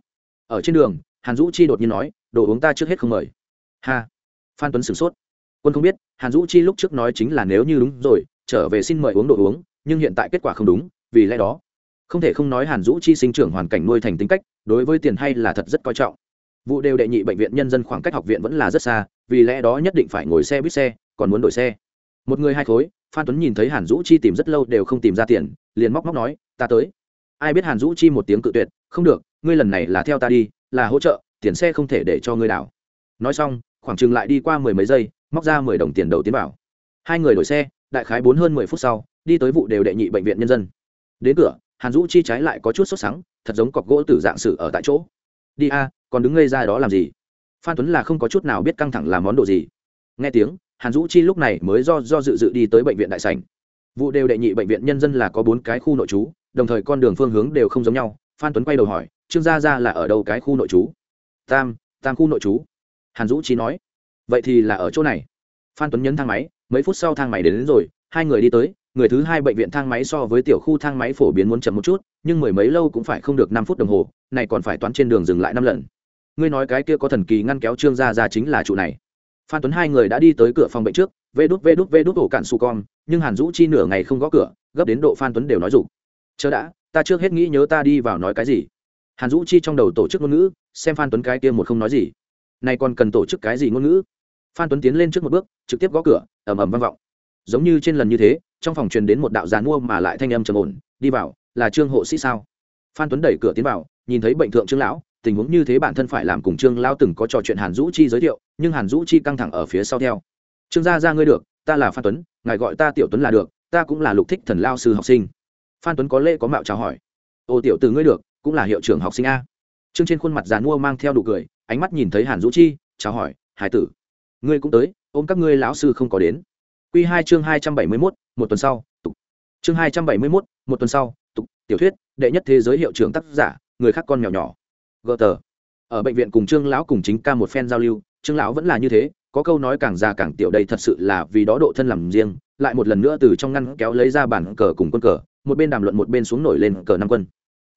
ở trên đường, hàn dũ chi đột nhiên nói, đồ uống ta trước hết không mời. Ha. Phan tuấn sửng sốt. Quân không biết, hàn dũ chi lúc trước nói chính là nếu như đúng rồi, trở về xin mời uống đồ uống, nhưng hiện tại kết quả không đúng, vì lẽ đó. Không thể không nói hàn dũ chi sinh trưởng hoàn cảnh nuôi thành tính cách, đối với tiền hay là thật rất coi trọng vụ đều đệ nhị bệnh viện nhân dân khoảng cách học viện vẫn là rất xa, vì lẽ đó nhất định phải ngồi xe buýt xe, còn muốn đổi xe. Một người hai khối, phan tuấn nhìn thấy hàn dũ chi tìm rất lâu đều không tìm ra tiền, liền móc móc nói, ta tới. Ai biết hàn dũ chi một tiếng cự tuyệt, không được, ngươi lần này là theo ta đi, là hỗ trợ, tiền xe không thể để cho ngươi đảo. Nói xong, khoảng chừng lại đi qua mười mấy giây, móc ra mười đồng tiền đầu tiến vào. Hai người đổi xe, đại khái bốn hơn mười phút sau, đi tới vụ đều đệ nhị bệnh viện nhân dân. Đến cửa, hàn dũ chi trái lại có chút sốt sắng, thật giống cọc gỗ tử dạng sử ở tại chỗ. Đi a còn đứng ngây ra đó làm gì? Phan tuấn là không có chút nào biết căng thẳng làm món đồ gì. Nghe tiếng hàn dũ chi lúc này mới do do dự dự đi tới bệnh viện đại sành vụ đều đệ nhị bệnh viện nhân dân là có bốn cái khu nội trú đồng thời con đường phương hướng đều không giống nhau. Phan tuấn quay đầu hỏi trương gia ra là ở đâu cái khu nội trú? Tam tam khu nội trú. Hàn dũ chi nói. Vậy thì là ở chỗ này. Phan tuấn nhấn thang máy mấy phút sau thang máy đến, đến rồi hai người đi tới. Người thứ hai bệnh viện thang máy so với tiểu khu thang máy phổ biến muốn chậm một chút nhưng mười mấy lâu cũng phải không được năm phút đồng hồ này còn phải toán trên đường dừng lại năm lần ngươi nói cái kia có thần kỳ ngăn kéo trương gia ra chính là trụ này. Phan tuấn hai người đã đi tới cửa phòng bệnh trước, vê đút vê đút vê đút, ổ cạn su con, nhưng hàn dũ chi nửa ngày không gõ cửa, gấp đến độ phan tuấn đều nói rủ chờ đã, ta trước hết nghĩ nhớ ta đi vào nói cái gì. Hàn dũ chi trong đầu tổ chức ngôn ngữ, xem phan tuấn cái kia một không nói gì. Này còn cần tổ chức cái gì ngôn ngữ? Phan tuấn tiến lên trước một bước, trực tiếp gõ cửa, ầm ầm vang vọng. Giống như trên lần như thế, trong phòng truyền đến một đạo giàn mua mà lại thanh âm trầm ổn, đi vào, là trương hộ sĩ sao? Phan tuấn đẩy cửa tiến vào, nhìn thấy bệnh thượng trương lão tình huống như thế bản thân phải làm cùng trương lao từng có trò chuyện hàn dũ chi giới thiệu, nhưng hàn dũ chi căng thẳng ở phía sau theo. Trương gia ra ngươi được, ta là phan tuấn, ngài gọi ta tiểu tuấn là được, ta cũng là lục thích thần lao sư học sinh. Phan tuấn có lễ có mạo chào hỏi. Ô tiểu từ ngươi được, cũng là hiệu trưởng học sinh a. Trương trên khuôn mặt giàn nua mang theo đủ cười, ánh mắt nhìn thấy hàn dũ chi, chào hỏi, hải tử, ngươi cũng tới, ôm các ngươi lão sư không có đến. Q hai chương hai trăm bảy mươi mốt, một tuần sau, tục. Chương hai trăm bảy mươi mốt, một tuần sau, tục. Tiểu thuyết, đệ nhất thế giới hiệu trưởng tác giả, người khác con nhỏ nhỏ gờ tờ. Ở bệnh viện cùng trương lão cùng chính ca một phen giao lưu, trương lão vẫn là như thế, có câu nói càng già càng tiểu đây thật sự là vì đó độ thân làm riêng, lại một lần nữa từ trong ngăn kéo lấy ra bản cờ cùng quân cờ, một bên đàm luận một bên xuống nổi lên cờ năm quân.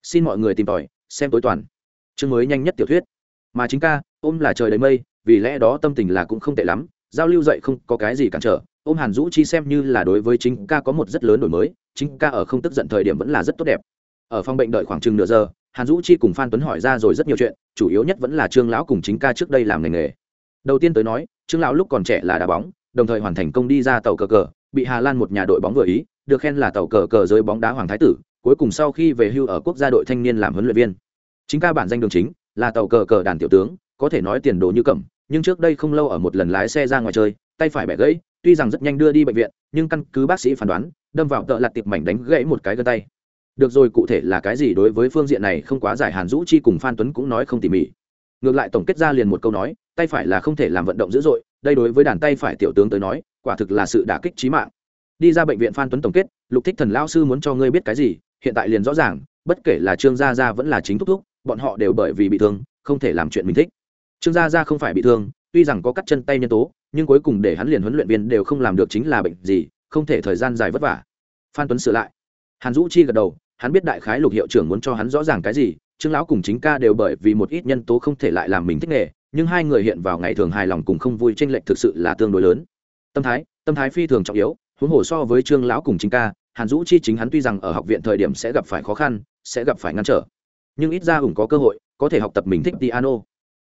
Xin mọi người tìm tòi, xem tối toàn. Chương mới nhanh nhất tiểu thuyết. Mà chính ca, ôm là trời đầy mây, vì lẽ đó tâm tình là cũng không tệ lắm, giao lưu dậy không có cái gì cản trở, ôm hàn dũ chi xem như là đối với chính ca có một rất lớn đổi mới, chính ca ở không tức giận thời điểm vẫn là rất tốt đẹp. Ở phòng bệnh đợi khoảng chừng nửa giờ hàn dũ chi cùng phan tuấn hỏi ra rồi rất nhiều chuyện, chủ yếu nhất vẫn là trương lão cùng chính ca trước đây làm ngành nghề. Đầu tiên tới nói, trương lão lúc còn trẻ là đá bóng, đồng thời hoàn thành công đi ra tàu cờ cờ, bị hà lan một nhà đội bóng vừa ý, được khen là tàu cờ cờ giới bóng đá hoàng thái tử, cuối cùng sau khi về hưu ở quốc gia đội thanh niên làm huấn luyện viên. Chính ca bản danh đường chính, là tàu cờ cờ đàn tiểu tướng, có thể nói tiền đồ như cẩm, nhưng trước đây không lâu ở một lần lái xe ra ngoài chơi, tay phải bẻ gãy, tuy rằng rất nhanh đưa đi bệnh viện, nhưng căn cứ bác sĩ phán đoán, đâm vào tợ lặt tiệp mảnh đánh gãy một cái gân tay được rồi, cụ thể là cái gì đối với phương diện này không quá giải hàn dũ chi cùng phan tuấn cũng nói không tỉ mỉ. Ngược lại tổng kết ra liền một câu nói, tay phải là không thể làm vận động dữ dội, đây đối với đàn tay phải tiểu tướng tới nói, quả thực là sự đả kích trí mạng. Đi ra bệnh viện phan tuấn tổng kết, lục thích thần lao sư muốn cho ngươi biết cái gì, hiện tại liền rõ ràng, bất kể là trương gia gia vẫn là chính thúc thúc, bọn họ đều bởi vì bị thương, không thể làm chuyện mình thích. Trương gia gia không phải bị thương, tuy rằng có cắt chân tay nhân tố, nhưng cuối cùng để hắn liền huấn luyện viên đều không làm được chính là bệnh gì, không thể thời gian dài vất vả. Phan tuấn sửa lại. Hàn dũ chi gật đầu hắn biết đại khái lục hiệu trưởng muốn cho hắn rõ ràng cái gì, trương lão cùng chính ca đều bởi vì một ít nhân tố không thể lại làm mình thích nghề, nhưng hai người hiện vào ngày thường hài lòng cùng không vui tranh lệch thực sự là tương đối lớn. Tâm thái tâm thái phi thường trọng yếu, huống hồ so với trương lão cùng chính ca, hàn dũ chi chính hắn tuy rằng ở học viện thời điểm sẽ gặp phải khó khăn, sẽ gặp phải ngăn trở, nhưng ít ra hùng có cơ hội, có thể học tập mình thích piano.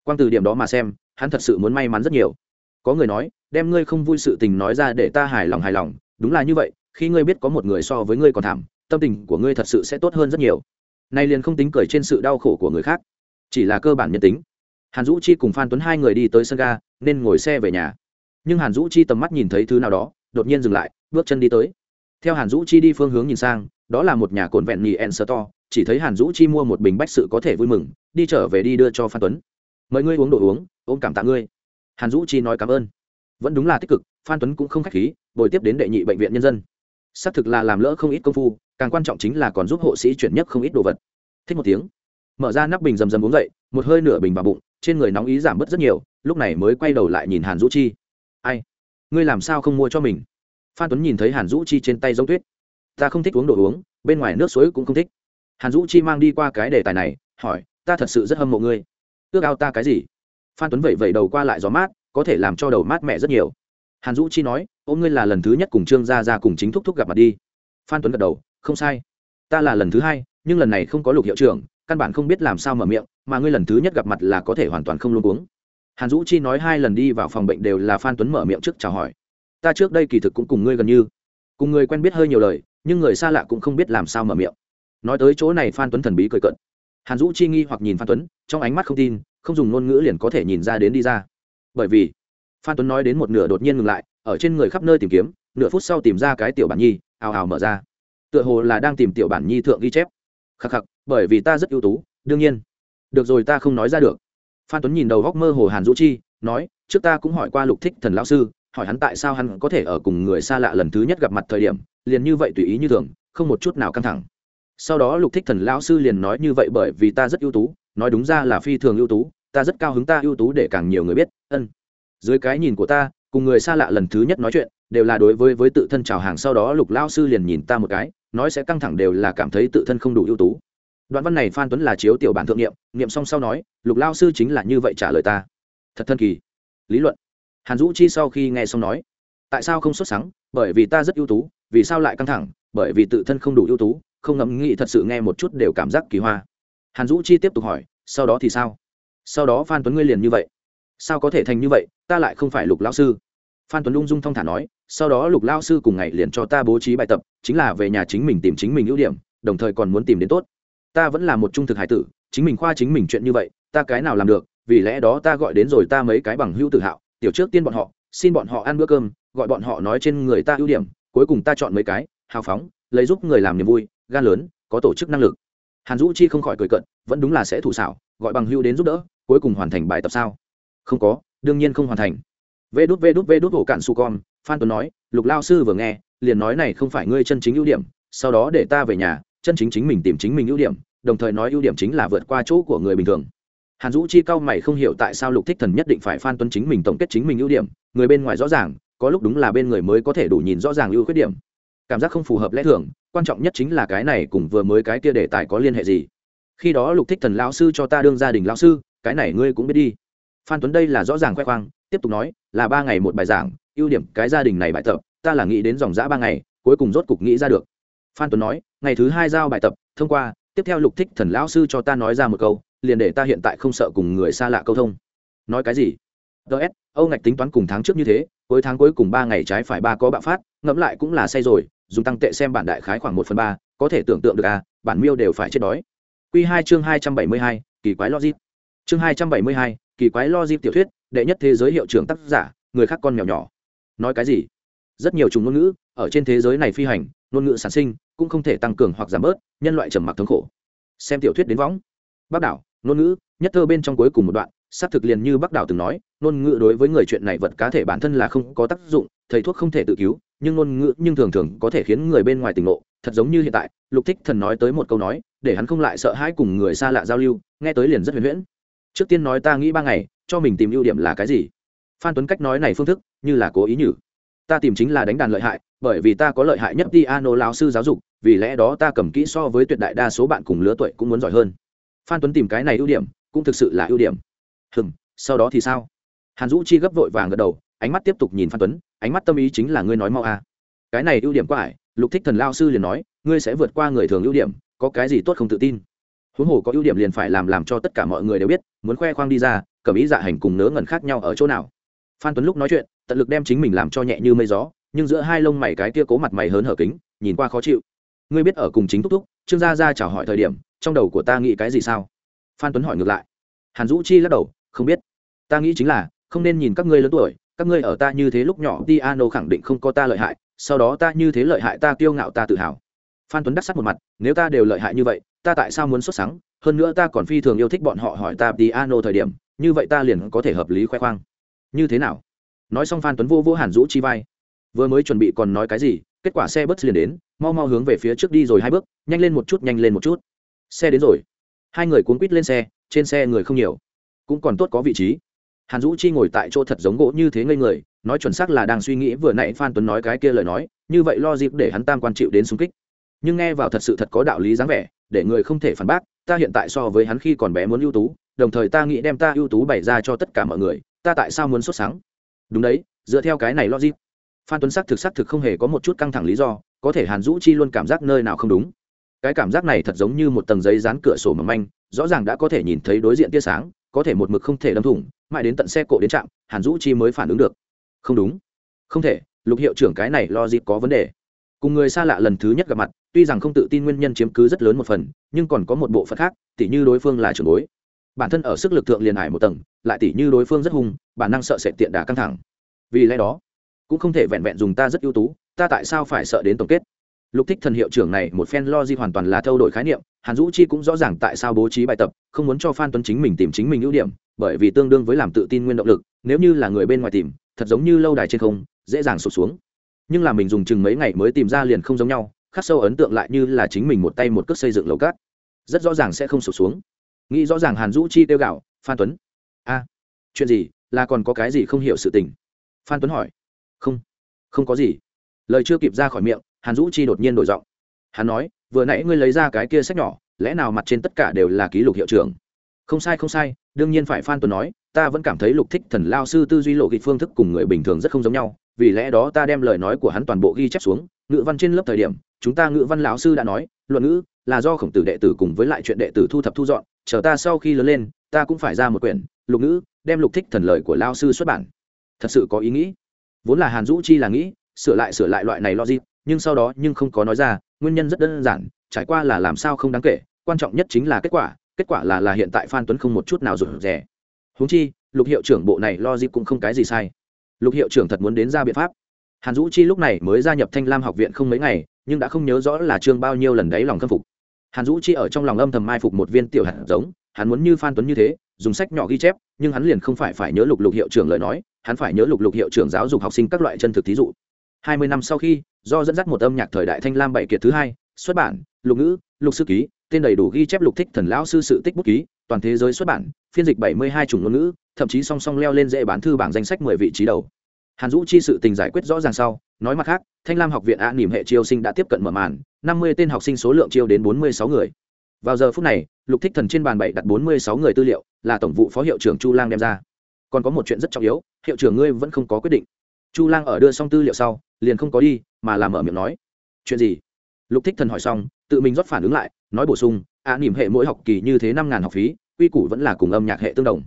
Quang từ điểm đó mà xem, hắn thật sự muốn may mắn rất nhiều. Có người nói, đem ngươi không vui sự tình nói ra để ta hài lòng hài lòng. Đúng là như vậy, khi ngươi biết có một người so với ngươi còn thảm tâm tình của ngươi thật sự sẽ tốt hơn rất nhiều. Nay liền không tính cười trên sự đau khổ của người khác, chỉ là cơ bản nhân tính. Hàn dũ chi cùng phan tuấn hai người đi tới sân ga, nên ngồi xe về nhà. Nhưng hàn dũ chi tầm mắt nhìn thấy thứ nào đó, đột nhiên dừng lại, bước chân đi tới. Theo hàn dũ chi đi phương hướng nhìn sang, đó là một nhà cồn vẹn nhì en sơ to chỉ thấy hàn dũ chi mua một bình bách sự có thể vui mừng, đi trở về đi đưa cho phan tuấn. Mời ngươi uống đồ uống, ôm cảm tạ ngươi. Hàn dũ chi nói cảm ơn. Vẫn đúng là tích cực, phan tuấn cũng không k h á c h khí, bồi tiếp đến đệ nhị bệnh viện nhân dân xác thực là làm lỡ không ít công phu, càng quan trọng chính là còn giúp hộ sĩ chuyển nhất không ít đồ vật. Thích một tiếng. Mở ra nắp bình rầm rầm uống dậy, một hơi nửa bình vào bụng, trên người nóng ý giảm bớt rất nhiều, lúc này mới quay đầu lại nhìn hàn dũ chi. Ai? Ngươi làm sao không mua cho mình? Phan tuấn nhìn thấy hàn dũ chi trên tay giống tuyết. Ta không thích uống đồ uống, bên ngoài nước suối cũng không thích. Hàn dũ chi mang đi qua cái đề tài này, hỏi, ta thật sự rất hâm mộ ngươi. Ước ao ta cái gì? Phan tuấn vẩy vẩy đầu qua lại gió mát, có thể làm cho đầu mát mẹ rất nhiều hàn dũ chi nói ô ngươi là lần thứ nhất cùng trương gia ra cùng chính thúc thúc gặp mặt đi. Phan tuấn gật đầu, không sai. Ta là lần thứ hai, nhưng lần này không có lục hiệu trưởng, căn bản không biết làm sao mở miệng, mà ngươi lần thứ nhất gặp mặt là có thể hoàn toàn không luôn uống hàn dũ chi nói hai lần đi vào phòng bệnh đều là phan tuấn mở miệng trước chào hỏi. Ta trước đây kỳ thực cũng cùng ngươi gần như, cùng người quen biết hơi nhiều lời, nhưng người xa lạ cũng không biết làm sao mở miệng. Nói tới chỗ này phan tuấn thần bí cười cận hàn dũ chi nghi hoặc nhìn phan tuấn, trong ánh mắt không tin, không dùng ngôn ngữ liền có thể nhìn ra đến đi ra. Bởi vì phan tuấn nói đến một nửa đột nhiên ngừng lại ở trên người khắp nơi tìm kiếm nửa phút sau tìm ra cái tiểu bản nhi ào ào mở ra tựa hồ là đang tìm tiểu bản nhi thượng ghi chép khắc khắc bởi vì ta rất ưu tú đương nhiên được rồi ta không nói ra được phan tuấn nhìn đầu góc mơ hồ hàn dũ chi nói trước ta cũng hỏi qua lục thích thần lão sư hỏi hắn tại sao hắn có thể ở cùng người xa lạ lần thứ nhất gặp mặt thời điểm liền như vậy tùy ý như thường không một chút nào căng thẳng sau đó lục thích thần lão sư liền nói như vậy bởi vì ta rất ưu tú nói đúng ra là phi thường ưu tú ta rất cao hứng ta ưu tú để càng nhiều người biết ân dưới cái nhìn của ta, cùng người xa lạ lần thứ nhất nói chuyện, đều là đối với với tự thân chào hàng sau đó lục lao sư liền nhìn ta một cái, nói sẽ căng thẳng đều là cảm thấy tự thân không đủ ưu tú. Đoạn văn này phan tuấn là chiếu tiểu bản thượng nghiệm nghiệm xong sau nói, lục lao sư chính là như vậy trả lời ta. Thật thân kỳ. Lý luận. Hàn dũ chi sau khi nghe xong nói, tại sao không xuất sáng bởi vì ta rất ưu tú, vì sao lại căng thẳng? Bởi vì tự thân không đủ ưu tú, không ngẫm nghĩ thật sự nghe một chút đều cảm giác kỳ hoa. Hàn dũ chi tiếp tục hỏi, sau đó thì sao? Sau đó phan tuấn ngươi liền như vậy sao có thể thành như vậy ta lại không phải lục lão sư. Phan tuấn ung dung thong thả nói sau đó lục lao sư cùng ngày liền cho ta bố trí bài tập chính là về nhà chính mình tìm chính mình ưu điểm đồng thời còn muốn tìm đến tốt. Ta vẫn là một trung thực hải tử chính mình khoa chính mình chuyện như vậy ta cái nào làm được vì lẽ đó ta gọi đến rồi ta mấy cái bằng hữu tự hạo, tiểu trước tiên bọn họ xin bọn họ ăn bữa cơm gọi bọn họ nói trên người ta ưu điểm cuối cùng ta chọn mấy cái hào phóng lấy giúp người làm niềm vui gan lớn có tổ chức năng lực. Hàn dũ chi không khỏi cười cận vẫn đúng là sẽ thủ xảo gọi bằng hữu đến giúp đỡ cuối cùng hoàn thành bài tập sao? Không có, đương nhiên không hoàn thành. Vê đút vê đút vê đút hổ cạn su con, phan tuấn nói, lục lao sư vừa nghe, liền nói này không phải ngươi chân chính ưu điểm, sau đó để ta về nhà, chân chính chính mình tìm chính mình ưu điểm, đồng thời nói ưu điểm chính là vượt qua chỗ của người bình thường. Hàn dũ chi cao mày không hiểu tại sao lục thích thần nhất định phải phan tuấn chính mình tổng kết chính mình ưu điểm, người bên ngoài rõ ràng, có lúc đúng là bên người mới có thể đủ nhìn rõ ràng ưu khuyết điểm. Cảm giác không phù hợp lẽ thường, quan trọng nhất chính là cái này cùng vừa mới cái kia đề tài có liên hệ gì. Khi đó lục thích thần lão sư cho ta đương gia đình lão sư, cái này ngươi cũng biết đi phan tuấn đây là rõ ràng khoe khoang, tiếp tục nói, là ba ngày một bài giảng, ưu điểm cái gia đình này bài tập, ta là nghĩ đến dòng giã ba ngày, cuối cùng rốt cục nghĩ ra được. Phan tuấn nói, ngày thứ hai giao bài tập, thông qua, tiếp theo lục thích thần lão sư cho ta nói ra một câu, liền để ta hiện tại không sợ cùng người xa lạ câu thông. Nói cái gì? Ts âu ngạch tính toán cùng tháng trước như thế, cuối tháng cuối cùng ba ngày trái phải ba có bạo phát, ngẫm lại cũng là say rồi, dùng tăng tệ xem bản đại khái khoảng một phần ba, có thể tưởng tượng được à bản miêu đều phải chết đói. Q hai chương hai trăm bảy mươi hai, kỳ quái logic. Chương hai trăm bảy mươi hai kỳ quái lo dịp tiểu thuyết, đệ nhất thế giới hiệu trưởng tác giả, người khác con mèo nhỏ. Nói cái gì? Rất nhiều chủng ngôn ngữ ở trên thế giới này phi hành, ngôn ngữ sản sinh cũng không thể tăng cường hoặc giảm bớt, nhân loại trầm mặc thống khổ. Xem tiểu thuyết đến võng. Bác đảo, ngôn ngữ, nhất thơ bên trong cuối cùng một đoạn, xác thực liền như bác đảo từng nói, ngôn ngữ đối với người chuyện này vật cá thể bản thân là không có tác dụng, thầy thuốc không thể tự cứu, nhưng ngôn ngữ, nhưng thường thường có thể khiến người bên ngoài tỉnh ngộ. Thật giống như hiện tại, lục thích thần nói tới một câu nói, để hắn không lại sợ hãi cùng người xa lạ giao lưu, nghe tới liền rất huyền huyễn trước tiên nói ta nghĩ ba ngày, cho mình tìm ưu điểm là cái gì? Phan tuấn cách nói này phương thức, như là cố ý nhử. Ta tìm chính là đánh đàn lợi hại, bởi vì ta có lợi hại nhất piano lão sư giáo dục, vì lẽ đó ta cầm kỹ so với tuyệt đại đa số bạn cùng lứa tuổi cũng muốn giỏi hơn. Phan tuấn tìm cái này ưu điểm, cũng thực sự là ưu điểm. Hừm, sau đó thì sao? Hàn dũ chi gấp vội vàng gật đầu, ánh mắt tiếp tục nhìn phan tuấn, ánh mắt tâm ý chính là ngươi nói mau a à. cái này ưu điểm quá ải, lục thích thần lao sư liền nói, ngươi sẽ vượt qua người thường ưu điểm, có cái gì tốt không tự tin? Huống hồ có ưu điểm liền phải làm làm cho tất cả mọi người đều biết, muốn khoe khoang đi ra, cầm ý dạ hành cùng nớ ngẩn khác nhau ở chỗ nào. Phan tuấn lúc nói chuyện, tận lực đem chính mình làm cho nhẹ như mây gió, nhưng giữa hai lông mày cái kia cố mặt mày hớn hở kính, nhìn qua khó chịu. Ngươi biết ở cùng chính thúc thúc, trương gia gia chào hỏi thời điểm, trong đầu của ta nghĩ cái gì sao? Phan tuấn hỏi ngược lại. Hàn dũ chi lắc đầu, không biết. Ta nghĩ chính là, không nên nhìn các ngươi lớn tuổi, các ngươi ở ta như thế lúc nhỏ, piano khẳng định không có ta lợi hại, sau đó ta như thế lợi hại ta kiêu ngạo ta tự hào. Phan tuấn đắc sắc một mặt, nếu ta đều lợi hại như vậy ta tại sao muốn xuất sáng? Hơn nữa ta còn phi thường yêu thích bọn họ hỏi ta piano thời điểm, như vậy ta liền có thể hợp lý khoe khoang. Như thế nào? Nói xong phan tuấn vô vô hàn dũ chi vai. Vừa mới chuẩn bị còn nói cái gì, kết quả xe bớt liền đến, mau mau hướng về phía trước đi rồi hai bước, nhanh lên một chút, nhanh lên một chút. Xe đến rồi. Hai người cuốn quýt lên xe, trên xe người không nhiều. Cũng còn tốt có vị trí. Hàn dũ chi ngồi tại chỗ thật giống gỗ như thế ngây người, nói chuẩn xác là đang suy nghĩ, vừa nãy phan tuấn nói cái kia lời nói, như vậy lo dịp để hắn tam quan chịu đến xung kích. Nhưng nghe vào thật sự thật có đạo lý dáng vẻ để người không thể phản bác, ta hiện tại so với hắn khi còn bé muốn ưu tú, đồng thời ta nghĩ đem ta ưu tú bày ra cho tất cả mọi người, ta tại sao muốn xuất sáng đúng đấy, dựa theo cái này logic. Phan tuấn sắc thực sắc thực không hề có một chút căng thẳng lý do, có thể hàn dũ chi luôn cảm giác nơi nào không đúng. Cái cảm giác này thật giống như một tầng giấy dán cửa sổ mầm manh, rõ ràng đã có thể nhìn thấy đối diện tia sáng, có thể một mực không thể đâm thủng, mãi đến tận xe cộ đến trạm, hàn dũ chi mới phản ứng được. Không đúng. Không thể, lục hiệu trưởng cái này lo dịp có vấn đề. Cùng người xa lạ lần thứ nhất gặp mặt tuy rằng không tự tin nguyên nhân chiếm cứ rất lớn một phần, nhưng còn có một bộ phận khác, tỉ như đối phương là trưởng bối. Bản thân ở sức lực thượng liền hải một tầng, lại tỉ như đối phương rất hung, bản năng sợ sẽ tiện đà căng thẳng. Vì lẽ đó, cũng không thể vẹn vẹn dùng ta rất ưu tú, ta tại sao phải sợ đến tổng kết? Lục thích thần hiệu trưởng này một phen lo di hoàn toàn là thâu đổi khái niệm, hàn dũ chi cũng rõ ràng tại sao bố trí bài tập, không muốn cho phan tuấn chính mình tìm chính mình ưu điểm, bởi vì tương đương với làm tự tin nguyên động lực, nếu như là người bên ngoài tìm, thật giống như lâu đài trên không, dễ dàng sụp xuống. Nhưng là mình dùng chừng mấy ngày mới tìm ra liền không giống nhau khắc sâu ấn tượng lại như là chính mình một tay một cước xây dựng lầu cát. Rất rõ ràng sẽ không sụp xuống. Nghĩ rõ ràng hàn dũ chi tiêu gạo phan tuấn, a, chuyện gì? Là còn có cái gì không hiểu sự tình? Phan tuấn hỏi. Không không có gì. Lời chưa kịp ra khỏi miệng, hàn dũ chi đột nhiên đổi giọng. Hắn nói, vừa nãy ngươi lấy ra cái kia sách nhỏ, lẽ nào mặt trên tất cả đều là ký lục hiệu trưởng? Không sai không sai, đương nhiên phải, phan tuấn nói. Ta vẫn cảm thấy lục thích thần lao sư tư duy lộ ghi phương thức cùng người bình thường rất không giống nhau, vì lẽ đó ta đem lời nói của hắn toàn bộ ghi chép xuống, ngữ văn trên lớp thời điểm chúng ta ngữ văn lão sư đã nói, luận ngữ là do khổng tử đệ tử cùng với lại chuyện đệ tử thu thập thu dọn, chờ ta sau khi lớn lên, ta cũng phải ra một quyển lục ngữ, đem lục thích thần lời của lao sư xuất bản. Thật sự có ý nghĩ. Vốn là hàn dũ chi là nghĩ, sửa lại sửa lại loại này logic, nhưng sau đó nhưng không có nói ra, nguyên nhân rất đơn giản, trải qua là làm sao không đáng kể, quan trọng nhất chính là kết quả kết quả là là hiện tại phan tuấn không một chút nào rụt rè. Huống chi, lục hiệu trưởng bộ này logic cũng không cái gì sai. Lục hiệu trưởng thật muốn đến ra biện pháp. Hàn dũ chi lúc này mới gia nhập thanh lam học viện không mấy ngày nhưng đã không nhớ rõ là trương bao nhiêu lần đấy lòng khâm phục. Hàn dũ chi ở trong lòng âm thầm mai phục một viên tiểu hạt giống, hắn muốn như phan tuấn như thế, dùng sách nhỏ ghi chép, nhưng hắn liền không phải phải nhớ lục lục hiệu trưởng lời nói, hắn phải nhớ lục lục hiệu trưởng giáo dục học sinh các loại chân thực thí dụ. Hai mươi năm sau khi, do dẫn dắt một âm nhạc thời đại thanh lam bảy kiệt thứ hai, xuất bản, lục ngữ, lục sư ký, tên đầy đủ ghi chép lục thích thần lão sư sự tích bút ký, toàn thế giới xuất bản, phiên dịch bảy mươi hai chủng ngôn ngữ, thậm chí song song leo lên dễ bán thư bảng danh sách mười vị trí đầu. Hàn dũ chi sự tình giải quyết rõ ràng sau nói mặt khác, thanh lam học viện ạ nỉm hệ chiêu sinh đã tiếp cận mở màn, năm mươi tên học sinh số lượng chiêu đến bốn mươi sáu người. Vào giờ phút này, lục thích thần trên bàn bậy đặt bốn mươi sáu người tư liệu, là tổng vụ phó hiệu trưởng chu lang đem ra. Còn có một chuyện rất trọng yếu, hiệu trưởng ngươi vẫn không có quyết định. Chu lang ở đưa xong tư liệu sau, liền không có đi, mà làm mở miệng nói. Chuyện gì? Lục thích thần hỏi xong, tự mình rót phản ứng lại, nói bổ sung ạ nỉm hệ mỗi học kỳ như thế năm ngàn học phí, quy củ vẫn là cùng âm nhạc hệ tương đồng.